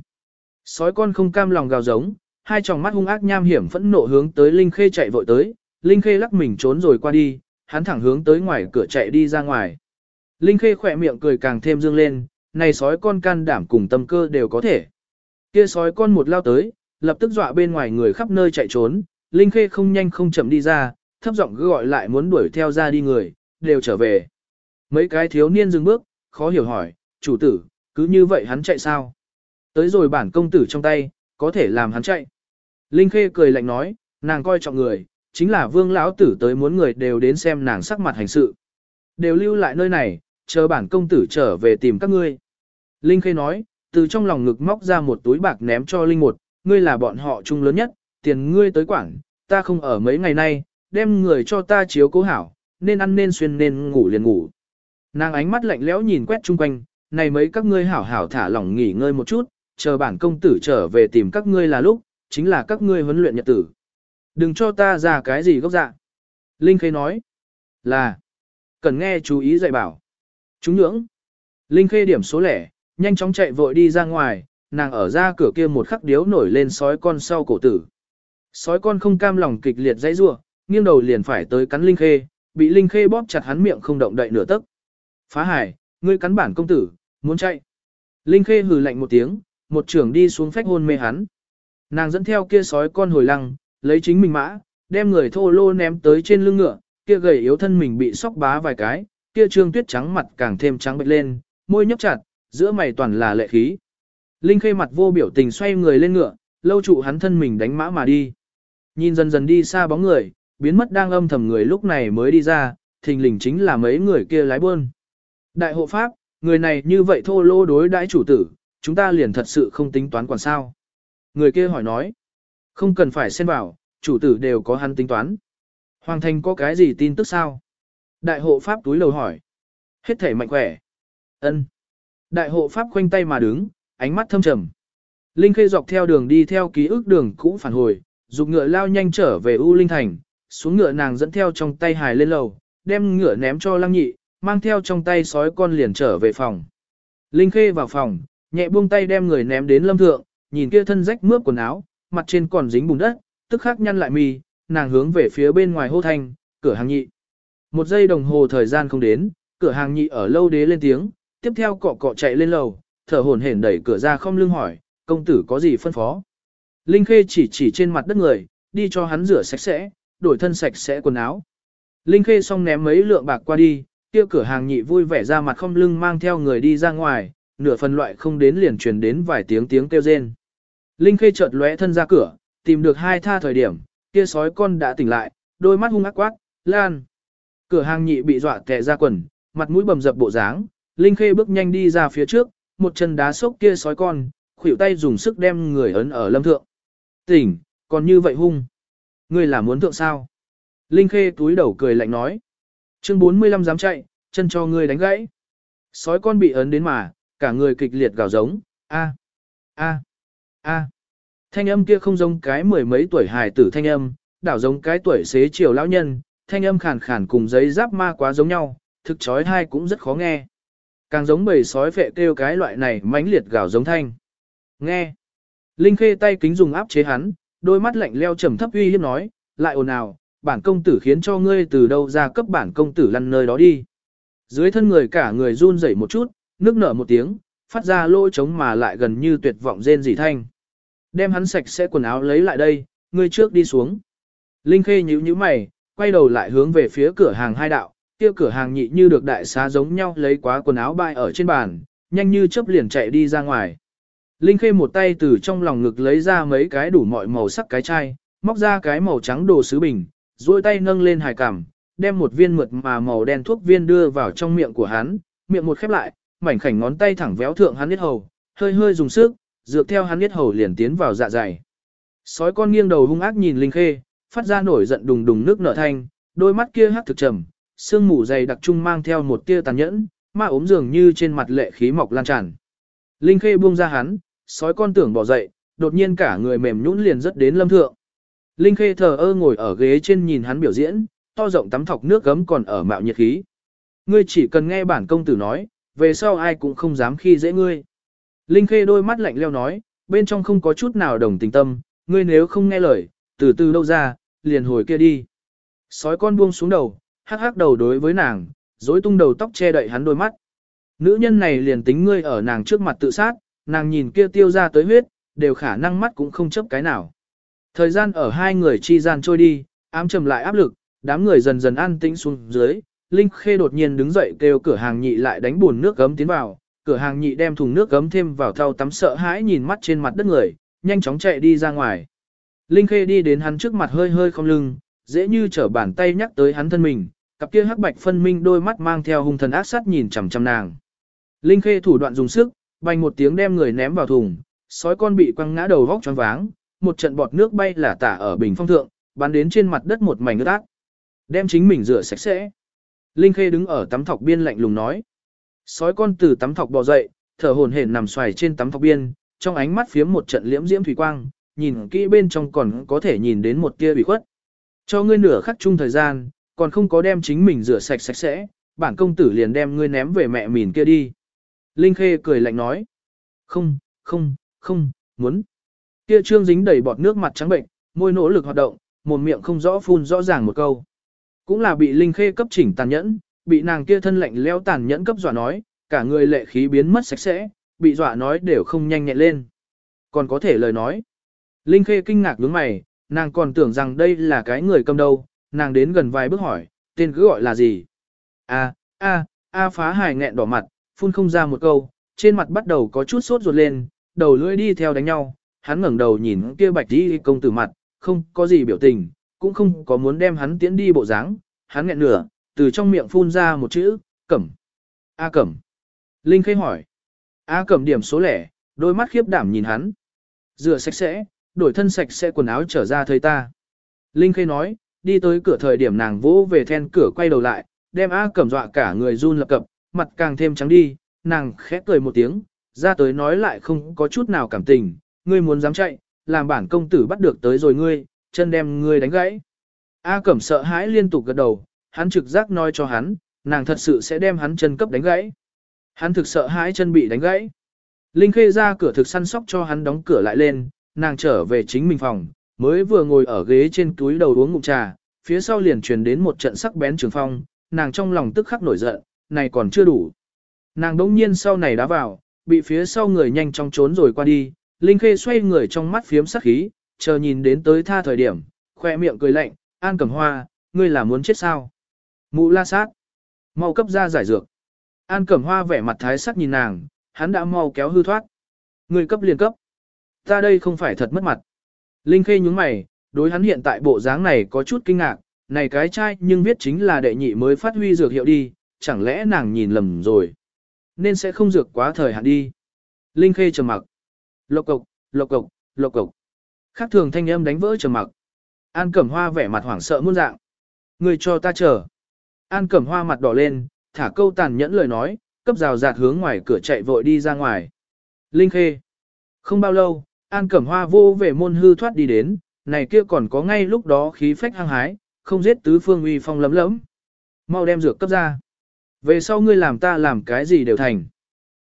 Sói con không cam lòng gào giống, hai tròng mắt hung ác nham hiểm phẫn nộ hướng tới Linh Khê chạy vội tới, Linh Khê lắc mình trốn rồi qua đi, hắn thẳng hướng tới ngoài cửa chạy đi ra ngoài. Linh Khê khỏe miệng cười càng thêm dương lên, này sói con can đảm cùng tâm cơ đều có thể. Kia sói con một lao tới, lập tức dọa bên ngoài người khắp nơi chạy trốn, Linh Khê không nhanh không chậm đi ra, thấp giọng gọi lại muốn đuổi theo ra đi người, đều trở về. Mấy cái thiếu niên dừng bước, khó hiểu hỏi, chủ tử, cứ như vậy hắn chạy sao? Tới rồi bản công tử trong tay, có thể làm hắn chạy. Linh Khê cười lạnh nói, nàng coi trọng người, chính là vương lão tử tới muốn người đều đến xem nàng sắc mặt hành sự. Đều lưu lại nơi này, chờ bản công tử trở về tìm các ngươi. Linh Khê nói, từ trong lòng ngực móc ra một túi bạc ném cho Linh một, ngươi là bọn họ chung lớn nhất, tiền ngươi tới quảng, ta không ở mấy ngày nay, đem người cho ta chiếu cố hảo, nên ăn nên xuyên nên ngủ liền ngủ. Nàng ánh mắt lạnh lẽo nhìn quét chung quanh, này mấy các ngươi hảo hảo thả lỏng nghỉ ngơi một chút, chờ bản công tử trở về tìm các ngươi là lúc, chính là các ngươi huấn luyện nhật tử. Đừng cho ta ra cái gì gốc dạ. Linh Khê nói là, cần nghe chú ý dạy bảo. Chúng nhưỡng. Linh Khê điểm số lẻ, nhanh chóng chạy vội đi ra ngoài, nàng ở ra cửa kia một khắc điếu nổi lên sói con sau cổ tử. Sói con không cam lòng kịch liệt dãy rủa, nghiêng đầu liền phải tới cắn Linh Khê, bị Linh Khê bóp chặt hắn miệng không động đậy nửa tấc. Phá hải, ngươi cắn bản công tử, muốn chạy. Linh Khê hừ lạnh một tiếng, một trưởng đi xuống phách hôn mê hắn. Nàng dẫn theo kia sói con hồi lăng, lấy chính mình mã, đem người thô lô ném tới trên lưng ngựa, kia gầy yếu thân mình bị sóc bá vài cái, kia trương tuyết trắng mặt càng thêm trắng bệch lên, môi nhấp chặt, giữa mày toàn là lệ khí. Linh Khê mặt vô biểu tình xoay người lên ngựa, lâu trụ hắn thân mình đánh mã mà đi. Nhìn dần dần đi xa bóng người, biến mất đang âm thầm người lúc này mới đi ra, thình lình chính là mấy người kia lái buôn. Đại hộ pháp, người này như vậy thô lô đối đãi chủ tử, chúng ta liền thật sự không tính toán quản sao. Người kia hỏi nói, không cần phải xen vào, chủ tử đều có hắn tính toán. Hoàng thành có cái gì tin tức sao? Đại hộ pháp túi lầu hỏi. Hết thể mạnh khỏe. ân Đại hộ pháp khoanh tay mà đứng, ánh mắt thâm trầm. Linh Khê dọc theo đường đi theo ký ức đường cũ phản hồi, dục ngựa lao nhanh trở về U Linh Thành, xuống ngựa nàng dẫn theo trong tay hài lên lầu, đem ngựa ném cho Lăng Nhị, mang theo trong tay sói con liền trở về phòng. Linh Khê vào phòng, nhẹ buông tay đem người ném đến lâm thượng, nhìn kia thân rách mướp quần áo, mặt trên còn dính bùn đất, tức khắc nhăn lại mi, nàng hướng về phía bên ngoài hô thanh, cửa hàng nhị. Một giây đồng hồ thời gian không đến, cửa hàng nhị ở lâu đế lên tiếng, tiếp theo cọ cọ chạy lên lầu, thở hổn hển đẩy cửa ra không lưng hỏi, công tử có gì phân phó. Linh Khê chỉ chỉ trên mặt đất người, đi cho hắn rửa sạch sẽ, đổi thân sạch sẽ quần áo. Linh Khê xong ném mấy lượng bạc qua đi, kia cửa hàng nhị vui vẻ ra mặt không lưng mang theo người đi ra ngoài, nửa phần loại không đến liền truyền đến vài tiếng tiếng kêu rên. Linh Khê chợt lóe thân ra cửa, tìm được hai tha thời điểm, kia sói con đã tỉnh lại, đôi mắt hung ác quát, lan. Cửa hàng nhị bị dọa tè ra quần, mặt mũi bầm dập bộ dáng, Linh Khê bước nhanh đi ra phía trước, một chân đá sốc kia sói con, khuỷu tay dùng sức đem người ấn ở lâm thượng. Tỉnh, còn như vậy hung. Ngươi là muốn thượng sao? Linh Khê túi đầu cười lạnh nói. Chương 45 dám chạy, chân cho ngươi đánh gãy. Sói con bị ấn đến mà, cả người kịch liệt gào giống, a, a, a. Thanh âm kia không giống cái mười mấy tuổi hài tử thanh âm, đảo giống cái tuổi xế chiều lão nhân, thanh âm khàn khàn cùng giấy giáp ma quá giống nhau, thực chói tai cũng rất khó nghe. Càng giống bầy sói vệ kêu cái loại này mãnh liệt gào giống thanh. Nghe. Linh khê tay kính dùng áp chế hắn, đôi mắt lạnh leo trầm thấp uy hiếp nói, lại ồn ào, bản công tử khiến cho ngươi từ đâu ra cấp bản công tử lăn nơi đó đi. Dưới thân người cả người run rẩy một chút, nước nở một tiếng, phát ra lỗ trống mà lại gần như tuyệt vọng rên rỉ thanh. Đem hắn sạch sẽ quần áo lấy lại đây, ngươi trước đi xuống. Linh Khê nhíu nhíu mày, quay đầu lại hướng về phía cửa hàng hai đạo, kia cửa hàng nhị như được đại xá giống nhau lấy quá quần áo bại ở trên bàn, nhanh như chớp liền chạy đi ra ngoài. Linh Khê một tay từ trong lòng ngực lấy ra mấy cái đủ mọi màu sắc cái chai, móc ra cái màu trắng đồ sứ bình, duỗi tay nâng lên hài cằm, đem một viên mượt mà màu đen thuốc viên đưa vào trong miệng của hắn, miệng một khép lại, mảnh khảnh ngón tay thẳng véo thượng hắn huyết hầu, hơi hơi dùng sức, dược theo hắn huyết hầu liền tiến vào dạ dày. Sói con nghiêng đầu hung ác nhìn Linh Khê, phát ra nổi giận đùng đùng nước nở thanh, đôi mắt kia hắc thực trầm, sương mù dày đặc trung mang theo một tia tàn nhẫn, ma ốm dường như trên mặt lệ khí mọc lan tràn. Linh Khê buông ra hắn, sói con tưởng bỏ dậy, đột nhiên cả người mềm nhũn liền rất đến lâm thượng. Linh Khê thờ ơ ngồi ở ghế trên nhìn hắn biểu diễn, to rộng tắm thọc nước gấm còn ở mạo nhiệt khí. Ngươi chỉ cần nghe bản công tử nói, về sau ai cũng không dám khi dễ ngươi. Linh Khê đôi mắt lạnh lẽo nói, bên trong không có chút nào đồng tình tâm, ngươi nếu không nghe lời, từ từ đâu ra, liền hồi kia đi. Sói con buông xuống đầu, hắc hắc đầu đối với nàng, dối tung đầu tóc che đậy hắn đôi mắt. Nữ nhân này liền tính ngươi ở nàng trước mặt tự sát, nàng nhìn kia tiêu ra tới huyết, đều khả năng mắt cũng không chấp cái nào. Thời gian ở hai người chi gian trôi đi, ám trầm lại áp lực, đám người dần dần an tĩnh xuống dưới, Linh Khê đột nhiên đứng dậy kêu cửa hàng nhị lại đánh buồn nước gấm tiến vào, cửa hàng nhị đem thùng nước gấm thêm vào thau tắm sợ hãi nhìn mắt trên mặt đất người, nhanh chóng chạy đi ra ngoài. Linh Khê đi đến hắn trước mặt hơi hơi không lưng, dễ như trở bàn tay nhắc tới hắn thân mình, cặp kia hắc bạch phân minh đôi mắt mang theo hung thần ác sát nhìn chằm chằm nàng. Linh Khê thủ đoạn dùng sức, bành một tiếng đem người ném vào thùng, sói con bị quăng ngã đầu vóc choáng váng, một trận bọt nước bay là tả ở bình phong thượng, bắn đến trên mặt đất một mảnh ướt át. Đem chính mình rửa sạch sẽ. Linh Khê đứng ở tắm thọc biên lạnh lùng nói. Sói con từ tắm thọc bò dậy, thở hổn hển nằm xoài trên tắm thọc biên, trong ánh mắt phiếm một trận liễm diễm thủy quang, nhìn kỹ bên trong còn có thể nhìn đến một tia bị khuất. Cho ngươi nửa khắc chung thời gian, còn không có đem chính mình rửa sạch sạch sẽ, bản công tử liền đem ngươi ném về mẹ mìn kia đi. Linh Khê cười lạnh nói. Không, không, không, muốn. Kia trương dính đầy bọt nước mặt trắng bệnh, môi nỗ lực hoạt động, mồm miệng không rõ phun rõ ràng một câu. Cũng là bị Linh Khê cấp chỉnh tàn nhẫn, bị nàng kia thân lạnh leo tàn nhẫn cấp dọa nói, cả người lệ khí biến mất sạch sẽ, bị dọa nói đều không nhanh nhẹn lên. Còn có thể lời nói. Linh Khê kinh ngạc đứng mày, nàng còn tưởng rằng đây là cái người cầm đầu, nàng đến gần vài bước hỏi, tên cứ gọi là gì? A, a, a phá hài nghẹn đỏ mặt, phun không ra một câu, trên mặt bắt đầu có chút sốt ruột lên, đầu lưỡi đi theo đánh nhau, hắn ngẩng đầu nhìn kia bạch đi công tử mặt, không có gì biểu tình, cũng không có muốn đem hắn tiến đi bộ dáng, hắn nghẹn nửa, từ trong miệng phun ra một chữ, cẩm. A cẩm. Linh khê hỏi. A cẩm điểm số lẻ, đôi mắt khiếp đảm nhìn hắn. Rửa sạch sẽ, đổi thân sạch sẽ quần áo trở ra thấy ta. Linh khê nói, đi tới cửa thời điểm nàng vỗ về then cửa quay đầu lại, đem A cẩm dọa cả người run lập cập, mặt càng thêm trắng đi, nàng khẽ cười một tiếng, ra tới nói lại không có chút nào cảm tình, ngươi muốn dám chạy, làm bản công tử bắt được tới rồi ngươi, chân đem ngươi đánh gãy. A Cẩm sợ hãi liên tục gật đầu, hắn trực giác nói cho hắn, nàng thật sự sẽ đem hắn chân cấp đánh gãy. Hắn thực sợ hãi chân bị đánh gãy. Linh Khê ra cửa thực săn sóc cho hắn đóng cửa lại lên, nàng trở về chính mình phòng, mới vừa ngồi ở ghế trên túi đầu uống ngụm trà, phía sau liền truyền đến một trận sắc bén trường phong, nàng trong lòng tức khắc nổi giận, này còn chưa đủ. Nàng đống nhiên sau này đá vào, bị phía sau người nhanh chóng trốn rồi qua đi, Linh Khê xoay người trong mắt phiếm sắc khí, chờ nhìn đến tới tha thời điểm, khoe miệng cười lạnh, An Cẩm Hoa, ngươi là muốn chết sao? Mụ la sát, mau cấp ra giải dược. An Cẩm Hoa vẻ mặt thái sắc nhìn nàng, hắn đã mau kéo hư thoát. Ngươi cấp liền cấp. Ta đây không phải thật mất mặt. Linh Khê nhúng mày, đối hắn hiện tại bộ dáng này có chút kinh ngạc, này cái trai nhưng viết chính là đệ nhị mới phát huy dược hiệu đi, chẳng lẽ nàng nhìn lầm rồi. Nên sẽ không dược quá thời hạn đi. Linh Khê trầm mặc. Lộc cộc, lộc cộc, lộc cộc. Khác thường thanh âm đánh vỡ trầm mặc. An Cẩm Hoa vẻ mặt hoảng sợ muôn dạng. Người cho ta chờ. An Cẩm Hoa mặt đỏ lên, thả câu tàn nhẫn lời nói, cấp rào rạt hướng ngoài cửa chạy vội đi ra ngoài. Linh Khê. Không bao lâu, An Cẩm Hoa vô về môn hư thoát đi đến, này kia còn có ngay lúc đó khí phách hăng hái, không giết tứ phương uy phong lấm lấm. Mau đem dược cấp ra. Về sau ngươi làm ta làm cái gì đều thành.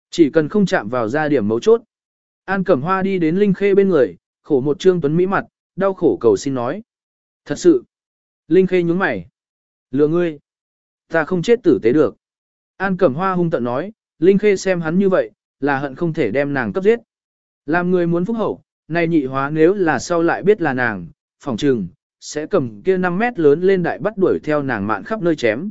Chỉ cần không chạm vào ra điểm mấu chốt. An Cẩm Hoa đi đến Linh Khê bên người, khổ một trương tuấn mỹ mặt, đau khổ cầu xin nói. Thật sự. Linh Khê nhúng mày. Lừa ngươi. Ta không chết tử tế được. An Cẩm Hoa hung tận nói, Linh Khê xem hắn như vậy, là hận không thể đem nàng cấp giết. Làm người muốn phúc hậu, này nhị hóa nếu là sau lại biết là nàng, phòng trừng, sẽ cầm kia 5 mét lớn lên đại bắt đuổi theo nàng mạn khắp nơi chém.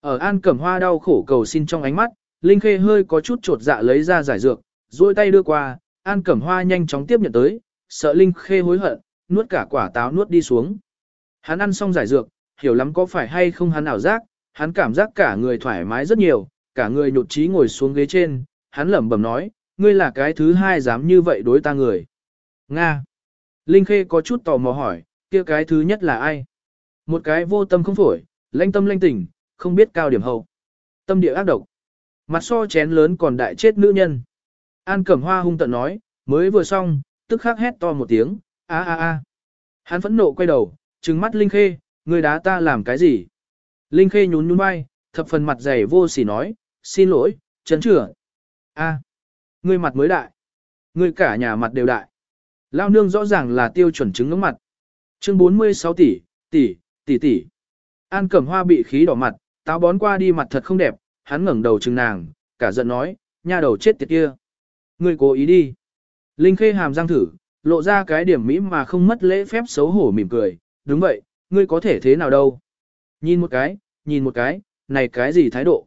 Ở An Cẩm Hoa đau khổ cầu xin trong ánh mắt, Linh Khê hơi có chút trột dạ lấy ra giải dược, duỗi tay đưa qua, An Cẩm Hoa nhanh chóng tiếp nhận tới, sợ Linh Khê hối hận, nuốt cả quả táo nuốt đi xuống. Hắn ăn xong giải dược, hiểu lắm có phải hay không hắn ảo giác, hắn cảm giác cả người thoải mái rất nhiều, cả người nhột trí ngồi xuống ghế trên, hắn lẩm bẩm nói, ngươi là cái thứ hai dám như vậy đối ta người. Nga. Linh Khê có chút tò mò hỏi, kia cái thứ nhất là ai? Một cái vô tâm không phổi, lanh tâm lanh tỉnh, không biết cao điểm hậu. Tâm địa ác độc. Mặt so chén lớn còn đại chết nữ nhân. An Cẩm Hoa hung tận nói, mới vừa xong, tức khắc hét to một tiếng, a a a. Hắn phẫn nộ quay đầu, trừng mắt Linh Khê, người đá ta làm cái gì? Linh Khê nhún nhún vai, thập phần mặt dày vô sỉ nói, xin lỗi, chấn trưởng. A, ngươi mặt mới đại. Ngươi cả nhà mặt đều đại. Lao nương rõ ràng là tiêu chuẩn chứng ngưỡng mặt. Chương 46 tỷ, tỷ, tỷ tỷ. An Cẩm Hoa bị khí đỏ mặt, táo bón qua đi mặt thật không đẹp, hắn ngẩng đầu chừng nàng, cả giận nói, nha đầu chết tiệt kia. Ngươi cố ý đi. Linh Khê hàm răng thử, lộ ra cái điểm mỹ mà không mất lễ phép xấu hổ mỉm cười, đúng vậy, ngươi có thể thế nào đâu. Nhìn một cái, nhìn một cái, này cái gì thái độ.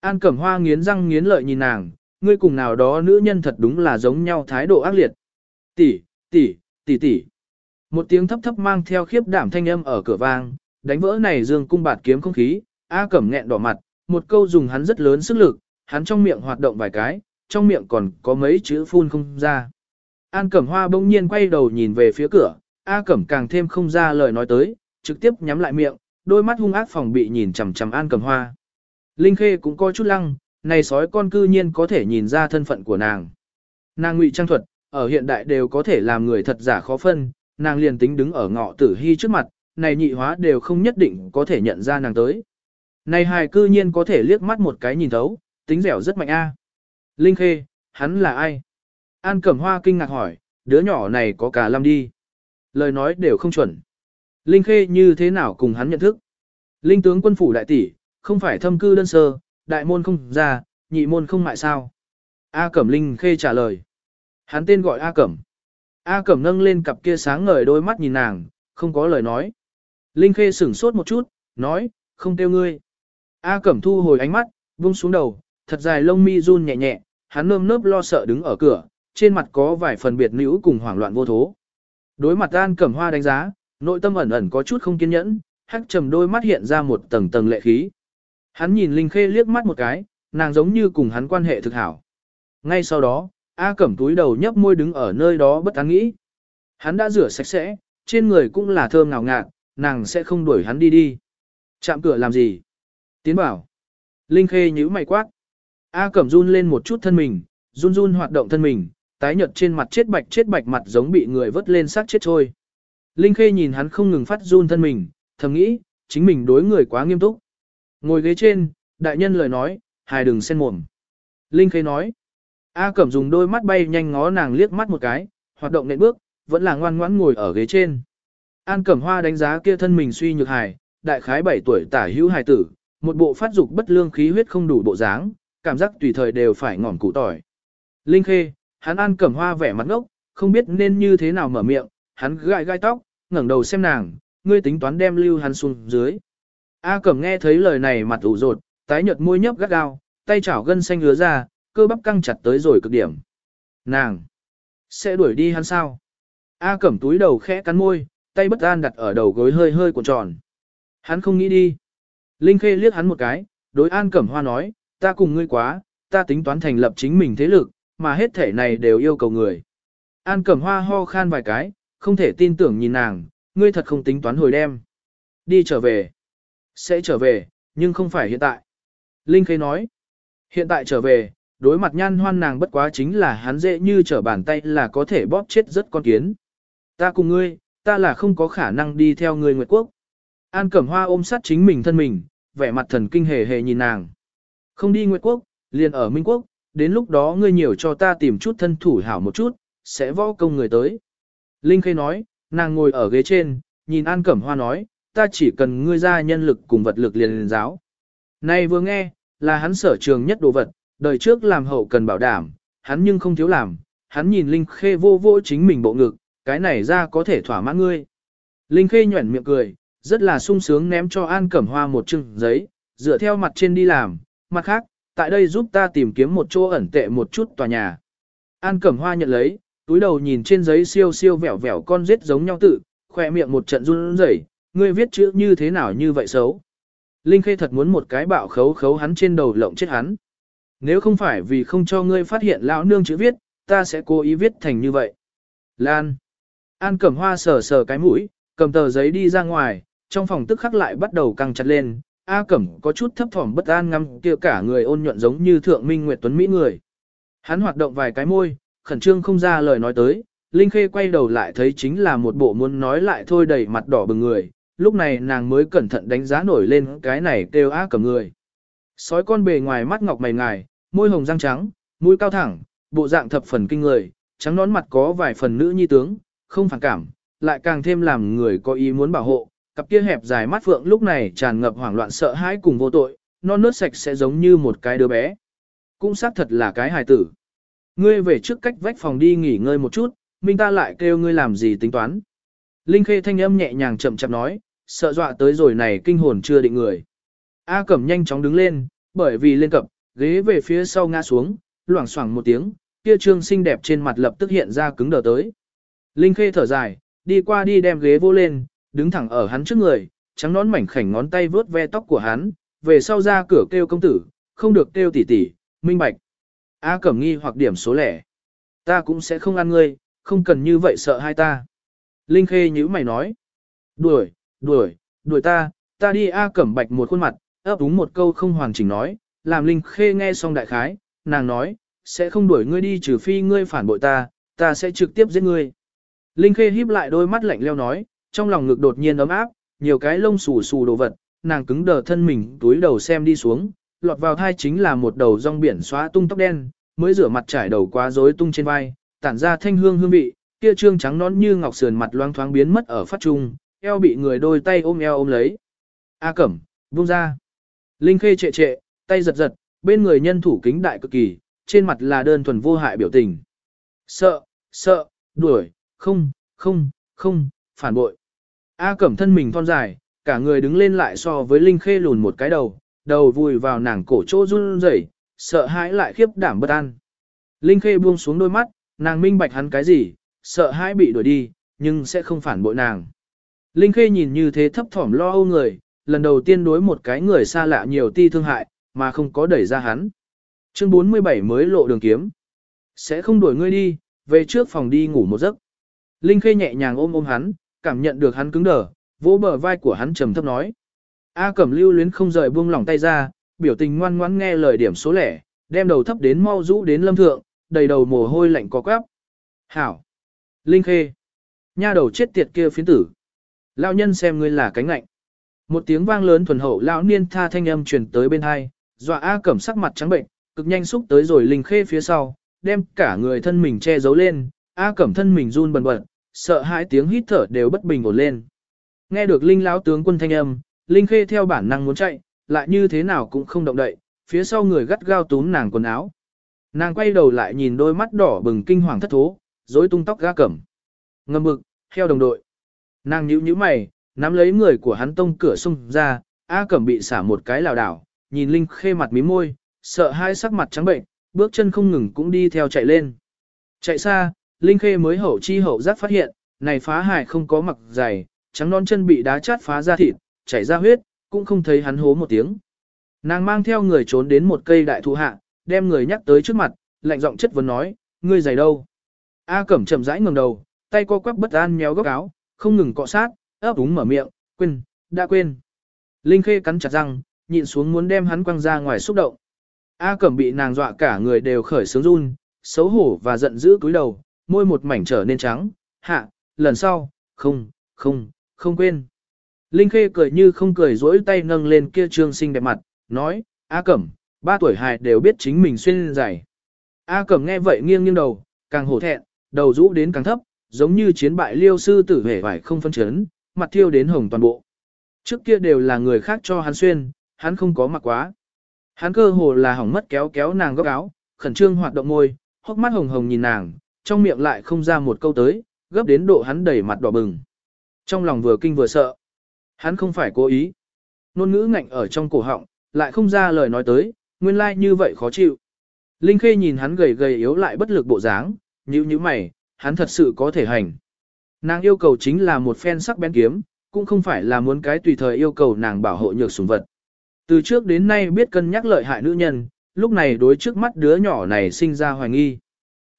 An Cẩm Hoa nghiến răng nghiến lợi nhìn nàng, ngươi cùng nào đó nữ nhân thật đúng là giống nhau thái độ ác liệt. Tỷ, tỷ, tỷ tỷ. Một tiếng thấp thấp mang theo khiếp đảm thanh âm ở cửa vang, đánh vỡ này dương cung bạt kiếm không khí, A Cẩm nghẹn đỏ mặt, một câu dùng hắn rất lớn sức lực, hắn trong miệng hoạt động vài cái, trong miệng còn có mấy chữ phun không ra. An Cẩm Hoa bỗng nhiên quay đầu nhìn về phía cửa, A Cẩm càng thêm không ra lời nói tới, trực tiếp nhắm lại miệng, đôi mắt hung ác phòng bị nhìn chằm chằm An Cẩm Hoa. Linh Khê cũng coi chút lăng, này sói con cư nhiên có thể nhìn ra thân phận của nàng. Nàng ngụy trang thuật, ở hiện đại đều có thể làm người thật giả khó phân, nàng liền tính đứng ở ngọ tử hy trước mặt, này nhị hóa đều không nhất định có thể nhận ra nàng tới. Này hài cư nhiên có thể liếc mắt một cái nhìn thấu, tính dẻo rất mạnh a. Linh Khê, hắn là ai? An Cẩm Hoa kinh ngạc hỏi, đứa nhỏ này có cả lâm đi. Lời nói đều không chuẩn. Linh Khê như thế nào cùng hắn nhận thức? Linh tướng quân phủ đại tỷ, không phải thâm cư đơn sơ, đại môn không ra, nhị môn không mại sao. A Cẩm Linh Khê trả lời. Hắn tên gọi A Cẩm. A Cẩm nâng lên cặp kia sáng ngời đôi mắt nhìn nàng, không có lời nói. Linh Khê sửng sốt một chút, nói, không tiêu ngươi. A Cẩm thu hồi ánh mắt, buông xuống đầu, thật dài lông mi run nhẹ nhẹ, hắn nơm nớp lo sợ đứng ở cửa, trên mặt có vài phần biệt nữ cùng hoảng loạn vô thố. Đối mặt An Cẩm Hoa đánh giá, nội tâm ẩn ẩn có chút không kiên nhẫn, hắc trầm đôi mắt hiện ra một tầng tầng lệ khí. Hắn nhìn Linh Khê liếc mắt một cái, nàng giống như cùng hắn quan hệ thực hảo. Ngay sau đó, A Cẩm túi đầu nhấp môi đứng ở nơi đó bất an nghĩ. Hắn đã rửa sạch sẽ, trên người cũng là thơm ngào ngạt, nàng sẽ không đuổi hắn đi đi. Chạm cửa làm gì? Tiến bảo. Linh Khê nhíu mày quát. A Cẩm run lên một chút thân mình, run run hoạt động thân mình, tái nhợt trên mặt chết bạch chết bạch mặt giống bị người vớt lên xác chết trôi. Linh Khê nhìn hắn không ngừng phát run thân mình, thầm nghĩ, chính mình đối người quá nghiêm túc. Ngồi ghế trên, đại nhân lời nói, hài đừng xen mồm. Linh Khê nói, A Cẩm dùng đôi mắt bay nhanh ngó nàng liếc mắt một cái, hoạt động nện bước, vẫn là ngoan ngoãn ngồi ở ghế trên. An Cẩm Hoa đánh giá kia thân mình suy nhược hài, đại khái 7 tuổi tả hữu hài tử, một bộ phát dục bất lương khí huyết không đủ bộ dáng, cảm giác tùy thời đều phải ngỏm củ tỏi. Linh Khê, hắn An Cẩm Hoa vẻ mặt ngốc, không biết nên như thế nào mở miệng, hắn gãi gai tóc, ngẩng đầu xem nàng, ngươi tính toán đem lưu hắn xuống dưới. A Cẩm nghe thấy lời này mặt ủ rột, tái nhợt môi nhấp gắt gao, tay chảo gân xanh hứa ra, cơ bắp căng chặt tới rồi cực điểm. Nàng! Sẽ đuổi đi hắn sao? A Cẩm túi đầu khẽ cắn môi, tay bất an đặt ở đầu gối hơi hơi cuộn tròn. Hắn không nghĩ đi. Linh Khê liếc hắn một cái, đối An Cẩm Hoa nói, ta cùng ngươi quá, ta tính toán thành lập chính mình thế lực, mà hết thể này đều yêu cầu người. An Cẩm Hoa ho khan vài cái, không thể tin tưởng nhìn nàng, ngươi thật không tính toán hồi đem. Đi trở về. Sẽ trở về, nhưng không phải hiện tại. Linh Khê nói. Hiện tại trở về, đối mặt nhan hoan nàng bất quá chính là hắn dễ như trở bàn tay là có thể bóp chết rất con kiến. Ta cùng ngươi, ta là không có khả năng đi theo ngươi Nguyệt Quốc. An Cẩm Hoa ôm sát chính mình thân mình, vẻ mặt thần kinh hề hề nhìn nàng. Không đi Nguyệt Quốc, liền ở Minh Quốc, đến lúc đó ngươi nhiều cho ta tìm chút thân thủ hảo một chút, sẽ võ công người tới. Linh Khê nói, nàng ngồi ở ghế trên, nhìn An Cẩm Hoa nói, ta chỉ cần ngươi ra nhân lực cùng vật lực liền liền giáo. Này vừa nghe, là hắn sở trường nhất đồ vật, đời trước làm hậu cần bảo đảm, hắn nhưng không thiếu làm, hắn nhìn Linh Khê vô vô chính mình bộ ngực, cái này ra có thể thỏa mãn ngươi. Linh Khê nhuẩn miệng cười, rất là sung sướng ném cho An Cẩm Hoa một chừng giấy, dựa theo mặt trên đi làm, mặt khác, tại đây giúp ta tìm kiếm một chỗ ẩn tệ một chút tòa nhà. An Cẩm Hoa nhận lấy, túi đầu nhìn trên giấy siêu siêu vẻo vẻo con rết giống nhau tự, khỏe miệng một trận run rẩy, ngươi viết chữ như thế nào như vậy xấu. Linh Khê thật muốn một cái bạo khấu khấu hắn trên đầu lộng chết hắn. Nếu không phải vì không cho ngươi phát hiện lão nương chữ viết, ta sẽ cố ý viết thành như vậy. Lan. An Cẩm Hoa sờ sờ cái mũi, cầm tờ giấy đi ra ngoài, trong phòng tức khắc lại bắt đầu căng chặt lên. A Cẩm có chút thấp thỏm bất an ngắm kia cả người ôn nhuận giống như thượng minh nguyệt tuấn mỹ người. Hắn hoạt động vài cái môi, khẩn trương không ra lời nói tới, Linh Khê quay đầu lại thấy chính là một bộ muốn nói lại thôi đầy mặt đỏ bừng người, lúc này nàng mới cẩn thận đánh giá nổi lên cái này kêu á cầm người. Sói con bề ngoài mắt ngọc mày ngài, môi hồng răng trắng, mũi cao thẳng, bộ dạng thập phần kinh người, trắng nón mặt có vài phần nữ nhi tướng, không phản cảm, lại càng thêm làm người có ý muốn bảo hộ, cặp kia hẹp dài mắt phượng lúc này tràn ngập hoảng loạn sợ hãi cùng vô tội, non nớt sạch sẽ giống như một cái đứa bé. Cũng xác thật là cái hài tử. Ngươi về trước cách vách phòng đi nghỉ ngơi một chút, minh ta lại kêu ngươi làm gì tính toán. Linh khê thanh âm nhẹ nhàng chậm chậm nói, sợ dọa tới rồi này kinh hồn chưa định người. A Cẩm nhanh chóng đứng lên, bởi vì lên cập, ghế về phía sau ngã xuống, loảng xoảng một tiếng, kia trương xinh đẹp trên mặt lập tức hiện ra cứng đờ tới. Linh Khê thở dài, đi qua đi đem ghế vô lên, đứng thẳng ở hắn trước người, trắng nón mảnh khảnh ngón tay vướt ve tóc của hắn, về sau ra cửa kêu công tử, không được kêu tỷ tỷ, minh bạch. A Cẩm nghi hoặc điểm số lẻ. Ta cũng sẽ không ăn ngươi, không cần như vậy sợ hai ta. Linh Khê nhíu mày nói. Đuổi, đuổi, đuổi ta, ta đi A Cẩm bạch một khuôn mặt, ấp úng một câu không hoàn chỉnh nói, làm Linh Khê nghe xong đại khái, nàng nói, sẽ không đuổi ngươi đi trừ phi ngươi phản bội ta, ta sẽ trực tiếp giết ngươi. Linh Khê híp lại đôi mắt lạnh lẽo nói, trong lòng ngực đột nhiên ấm áp, nhiều cái lông xù xù đồ vật, nàng cứng đờ thân mình túi đầu xem đi xuống, lọt vào thai chính là một đầu rong biển xóa tung tóc đen, mới rửa mặt trải đầu quá rối tung trên vai, tản ra thanh hương hương vị, kia trương trắng nón như ngọc sườn mặt loang thoáng biến mất ở phát trung, eo bị người đôi tay ôm eo ôm lấy. A Cẩm, buông ra. Linh Khê trệ trệ, tay giật giật, bên người nhân thủ kính đại cực kỳ, trên mặt là đơn thuần vô hại biểu tình. Sợ, sợ, đuổi, không, không, không, phản bội. A Cẩm thân mình thon dài, cả người đứng lên lại so với Linh Khê lùn một cái đầu, đầu vùi vào nàng cổ chỗ run rẩy, sợ hãi lại khiếp đảm bất an. Linh Khê buông xuống đôi mắt, nàng minh bạch hắn cái gì, sợ hãi bị đuổi đi, nhưng sẽ không phản bội nàng. Linh Khê nhìn như thế thấp thỏm lo âu người, lần đầu tiên đối một cái người xa lạ nhiều ti thương hại, mà không có đẩy ra hắn. Chương 47 mới lộ đường kiếm. Sẽ không đuổi ngươi đi, về trước phòng đi ngủ một giấc. Linh Khê nhẹ nhàng ôm ôm hắn, cảm nhận được hắn cứng đờ, vỗ bờ vai của hắn trầm thấp nói. A Cẩm lưu luyến không rời buông lỏng tay ra, biểu tình ngoan ngoãn nghe lời điểm số lẻ, đem đầu thấp đến mau rũ đến lâm thượng, đầy đầu mồ hôi lạnh có quắp. Hảo! Linh Khê! Nha đầu chết tiệt kia phiến tử! Lão nhân xem ngươi là cánh lạnh. Một tiếng vang lớn thuần hậu lão niên tha thanh âm truyền tới bên hai, dọa A Cẩm sắc mặt trắng bệnh, cực nhanh xúc tới rồi Linh Khê phía sau, đem cả người thân mình che giấu lên, A Cẩm thân mình run bần bật, sợ hãi tiếng hít thở đều bất bình ổn lên. Nghe được Linh lão tướng quân thanh âm, Linh Khê theo bản năng muốn chạy, lại như thế nào cũng không động đậy, phía sau người gắt gao túm nàng quần áo. Nàng quay đầu lại nhìn đôi mắt đỏ bừng kinh hoàng thất thố, dối tung tóc ga cẩm. Ngâm bực, theo đồng đội. Nàng nhíu nhíu mày, nắm lấy người của hắn tông cửa xung ra, A cẩm bị xả một cái lảo đảo, nhìn Linh Khê mặt mí môi, sợ hai sắc mặt trắng bệnh, bước chân không ngừng cũng đi theo chạy lên. Chạy xa, Linh Khê mới hậu chi hậu giác phát hiện, này phá hải không có mặc dày, trắng non chân bị đá chát phá ra thịt, chảy ra huyết, cũng không thấy hắn hố một tiếng. Nàng mang theo người trốn đến một cây đại thụ hạ, đem người nhắc tới trước mặt, lạnh giọng chất vấn nói, ngươi giày đâu? A Cẩm chậm rãi ngẩng đầu, tay co quắp bất an méo góc áo, không ngừng cọ sát, ấp úng mở miệng, quên, đã quên. Linh Khê cắn chặt răng, nhịn xuống muốn đem hắn quăng ra ngoài xúc động. A Cẩm bị nàng dọa cả người đều khởi sướng run, xấu hổ và giận dữ cúi đầu, môi một mảnh trở nên trắng, hạ, lần sau, không, không, không quên. Linh Khê cười như không cười duỗi tay nâng lên kia trương xinh đẹp mặt, nói, A Cẩm, ba tuổi hài đều biết chính mình xuyên giày. A Cẩm nghe vậy nghiêng nghiêng đầu, càng hổ thẹn, đầu rũ đến càng thấp, giống như chiến bại liêu sư tử vẻ vải không phân chấn, mặt thiêu đến hồng toàn bộ. Trước kia đều là người khác cho hắn xuyên, hắn không có mặc quá. Hắn cơ hồ là hỏng mất kéo kéo nàng góc áo, khẩn trương hoạt động môi, hốc mắt hồng hồng nhìn nàng, trong miệng lại không ra một câu tới, gấp đến độ hắn đẩy mặt đỏ bừng. Trong lòng vừa kinh vừa sợ. Hắn không phải cố ý. Nôn ngữ ngạnh ở trong cổ họng, lại không ra lời nói tới, nguyên lai like như vậy khó chịu. Linh Khê nhìn hắn gầy gầy yếu lại bất lực bộ dáng, như như mày, hắn thật sự có thể hành. Nàng yêu cầu chính là một phen sắc bén kiếm, cũng không phải là muốn cái tùy thời yêu cầu nàng bảo hộ nhược sủng vật. Từ trước đến nay biết cân nhắc lợi hại nữ nhân, lúc này đối trước mắt đứa nhỏ này sinh ra hoài nghi.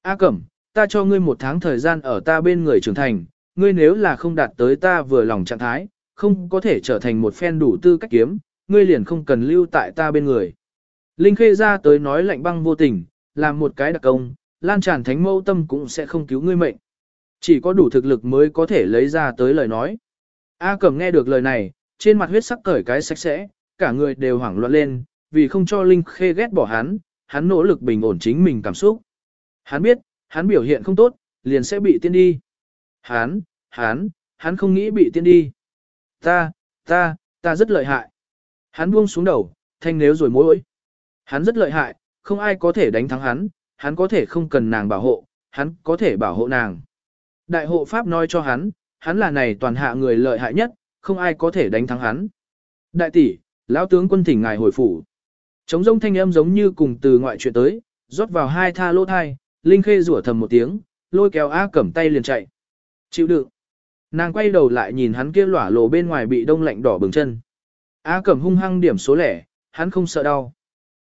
A Cẩm, ta cho ngươi một tháng thời gian ở ta bên người trưởng thành, ngươi nếu là không đạt tới ta vừa lòng trạng thái, không có thể trở thành một phen đủ tư cách kiếm, ngươi liền không cần lưu tại ta bên người. Linh Khê ra tới nói lạnh băng vô tình, làm một cái đặc công, lan tràn thánh mâu tâm cũng sẽ không cứu ngươi mệnh. Chỉ có đủ thực lực mới có thể lấy ra tới lời nói. A Cẩm nghe được lời này, trên mặt huyết sắc cởi cái sạch sẽ, cả người đều hoảng loạn lên, vì không cho Linh Khê ghét bỏ hắn, hắn nỗ lực bình ổn chính mình cảm xúc. Hắn biết, hắn biểu hiện không tốt, liền sẽ bị tiên đi. Hắn, hắn, hắn không nghĩ bị tiên đi. Ta, ta, ta rất lợi hại. Hắn buông xuống đầu, thanh nếu rồi mối. Hắn rất lợi hại, không ai có thể đánh thắng hắn, hắn có thể không cần nàng bảo hộ, hắn có thể bảo hộ nàng. Đại hộ Pháp nói cho hắn, hắn là này toàn hạ người lợi hại nhất, không ai có thể đánh thắng hắn. Đại tỷ, lão tướng quân thỉnh ngài hồi phủ. Trống rông thanh âm giống như cùng từ ngoại chuyện tới, rót vào hai tha lô thai, Linh Khê rủa thầm một tiếng, lôi kéo A Cẩm tay liền chạy. Chịu đựng. Nàng quay đầu lại nhìn hắn kia lỏa lộ bên ngoài bị đông lạnh đỏ bừng chân. A Cẩm hung hăng điểm số lẻ, hắn không sợ đau.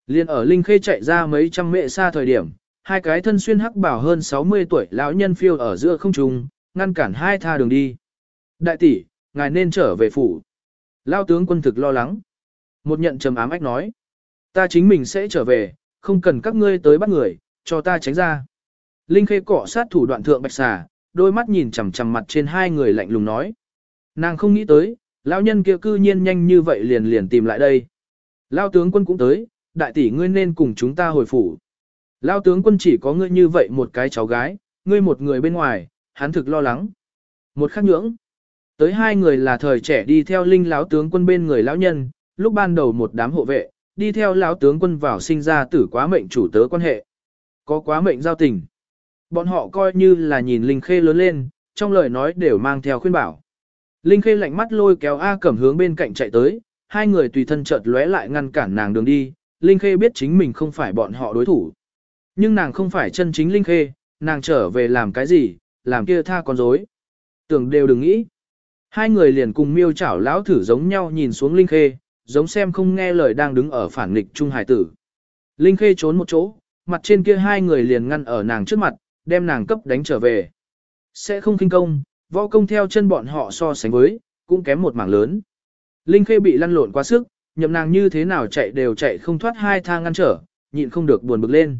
Liên ở Linh Khê chạy ra mấy trăm mệ xa thời điểm, hai cái thân xuyên hắc bảo hơn 60 tuổi lão nhân phiêu ở giữa không trung, ngăn cản hai tha đường đi. Đại tỷ, ngài nên trở về phủ. Lao tướng quân thực lo lắng. Một nhận trầm ám ách nói. Ta chính mình sẽ trở về, không cần các ngươi tới bắt người, cho ta tránh ra. Linh Khê cọ sát thủ đoạn thượng bạch xà, đôi mắt nhìn chằm chằm mặt trên hai người lạnh lùng nói. Nàng không nghĩ tới, lão nhân kia cư nhiên nhanh như vậy liền liền tìm lại đây. Lão tướng quân cũng tới, đại tỷ ngươi nên cùng chúng ta hồi phủ. Lão tướng quân chỉ có ngươi như vậy một cái cháu gái, ngươi một người bên ngoài, hắn thực lo lắng. Một khắc nhưỡng. Tới hai người là thời trẻ đi theo linh lão tướng quân bên người lão nhân, lúc ban đầu một đám hộ vệ, đi theo lão tướng quân vào sinh ra tử quá mệnh chủ tớ quan hệ. Có quá mệnh giao tình. Bọn họ coi như là nhìn Linh Khê lớn lên, trong lời nói đều mang theo khuyên bảo. Linh Khê lạnh mắt lôi kéo A Cẩm hướng bên cạnh chạy tới, hai người tùy thân chợt lóe lại ngăn cản nàng đường đi. Linh Khê biết chính mình không phải bọn họ đối thủ. Nhưng nàng không phải chân chính Linh Khê, nàng trở về làm cái gì, làm kia tha con dối. Tưởng đều đừng nghĩ. Hai người liền cùng miêu chảo lão thử giống nhau nhìn xuống Linh Khê, giống xem không nghe lời đang đứng ở phản nghịch Trung Hải tử. Linh Khê trốn một chỗ, mặt trên kia hai người liền ngăn ở nàng trước mặt, đem nàng cấp đánh trở về. Sẽ không kinh công, võ công theo chân bọn họ so sánh với, cũng kém một mảng lớn. Linh Khê bị lăn lộn quá sức, nhậm nàng như thế nào chạy đều chạy không thoát hai thang ngăn trở, nhịn không được buồn bực lên.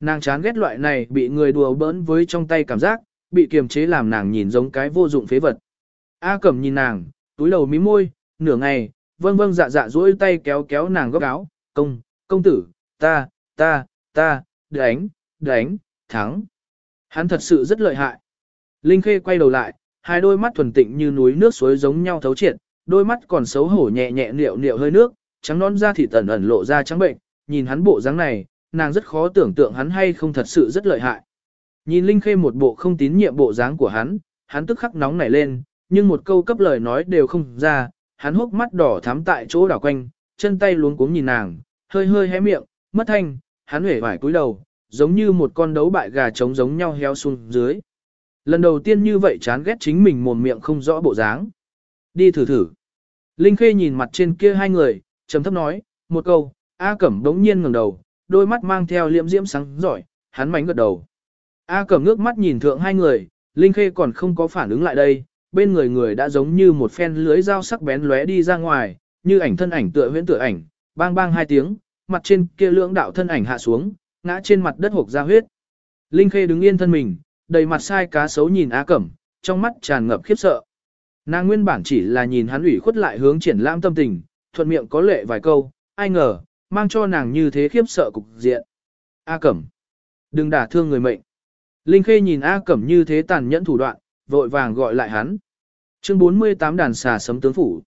Nàng chán ghét loại này bị người đùa bỡn với trong tay cảm giác, bị kiềm chế làm nàng nhìn giống cái vô dụng phế vật. A Cẩm nhìn nàng, túi đầu mí môi, nửa ngày, vâng vâng dạ dạ duỗi tay kéo kéo nàng góc áo, công, công tử, ta, ta, ta, đánh, đánh, thắng. Hắn thật sự rất lợi hại. Linh Khê quay đầu lại, hai đôi mắt thuần tịnh như núi nước suối giống nhau thấu triệt, đôi mắt còn xấu hổ nhẹ nhẹ liệu liệu hơi nước, trắng non da thịt ẩn ẩn lộ ra trắng bệnh, nhìn hắn bộ dáng này, nàng rất khó tưởng tượng hắn hay không thật sự rất lợi hại. Nhìn Linh Khê một bộ không tín nhiệm bộ dáng của hắn, hắn tức khắc nóng nảy lên, nhưng một câu cấp lời nói đều không ra, hắn hốc mắt đỏ thắm tại chỗ đảo quanh, chân tay luống cuống nhìn nàng, hơi hơi hé miệng, mất thanh, hắn hể vải cúi đầu, giống như một con đấu bại gà trống giống nhau heo xuống dưới. Lần đầu tiên như vậy chán ghét chính mình mồm miệng không rõ bộ dáng. Đi thử thử. Linh Khê nhìn mặt trên kia hai người, trầm thấp nói, một câu, A Cẩm đống nhiên ngẩng đầu, đôi mắt mang theo liễm diễm sáng giỏi, hắn mảnh gật đầu. A Cẩm ngước mắt nhìn thượng hai người, Linh Khê còn không có phản ứng lại đây, bên người người đã giống như một phen lưới dao sắc bén lóe đi ra ngoài, như ảnh thân ảnh tựa huyễn tựa ảnh, bang bang hai tiếng, mặt trên kia lưỡng đạo thân ảnh hạ xuống, ngã trên mặt đất hộc ra huyết. Linh Khê đứng yên thân mình, đầy mặt sai cá xấu nhìn A Cẩm, trong mắt tràn ngập khiếp sợ. Nàng nguyên bản chỉ là nhìn hắn ủy khuất lại hướng triển lãm tâm tình, thuận miệng có lệ vài câu, ai ngờ, mang cho nàng như thế khiếp sợ cục diện. A Cẩm, đừng đả thương người mệnh. Linh Khê nhìn A Cẩm như thế tàn nhẫn thủ đoạn, vội vàng gọi lại hắn. Chương 48 đàn xà sấm tướng phủ.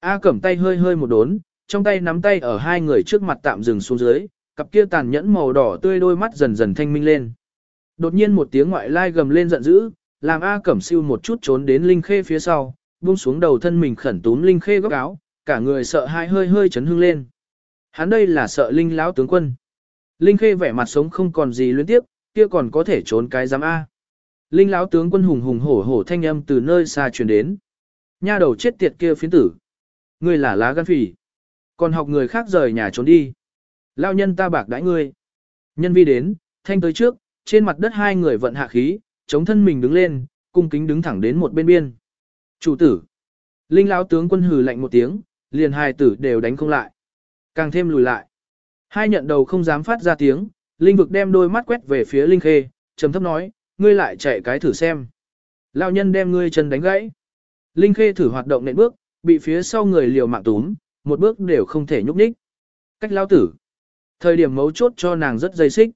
A Cẩm tay hơi hơi một đốn, trong tay nắm tay ở hai người trước mặt tạm dừng xuống dưới, cặp kia tàn nhẫn màu đỏ tươi đôi mắt dần dần thanh minh lên. Đột nhiên một tiếng ngoại lai gầm lên giận dữ, làm A Cẩm siêu một chút trốn đến Linh Khê phía sau, buông xuống đầu thân mình khẩn túm Linh Khê góc áo, cả người sợ hãi hơi hơi chấn hưng lên. Hắn đây là sợ Linh lão tướng quân. Linh Khê vẻ mặt sống không còn gì luyến tiếp, kia còn có thể trốn cái giám A. Linh lão tướng quân hùng hùng hổ hổ thanh âm từ nơi xa truyền đến. Nha đầu chết tiệt kia phiến tử. Ngươi là lá gan phỉ. Còn học người khác rời nhà trốn đi. Lao nhân ta bạc đãi ngươi. Nhân vi đến, thanh tới trước, trên mặt đất hai người vận hạ khí, chống thân mình đứng lên, cung kính đứng thẳng đến một bên biên. Chủ tử. Linh lão tướng quân hừ lạnh một tiếng, liền hai tử đều đánh không lại. Càng thêm lùi lại. Hai nhận đầu không dám phát ra tiếng, linh vực đem đôi mắt quét về phía linh khê, trầm thấp nói, ngươi lại chạy cái thử xem. Lão nhân đem ngươi chân đánh gãy. Linh khê thử hoạt động nện bước, bị phía sau người liều mạng túm, một bước đều không thể nhúc nhích. Cách lão tử. Thời điểm mấu chốt cho nàng rất dây xích.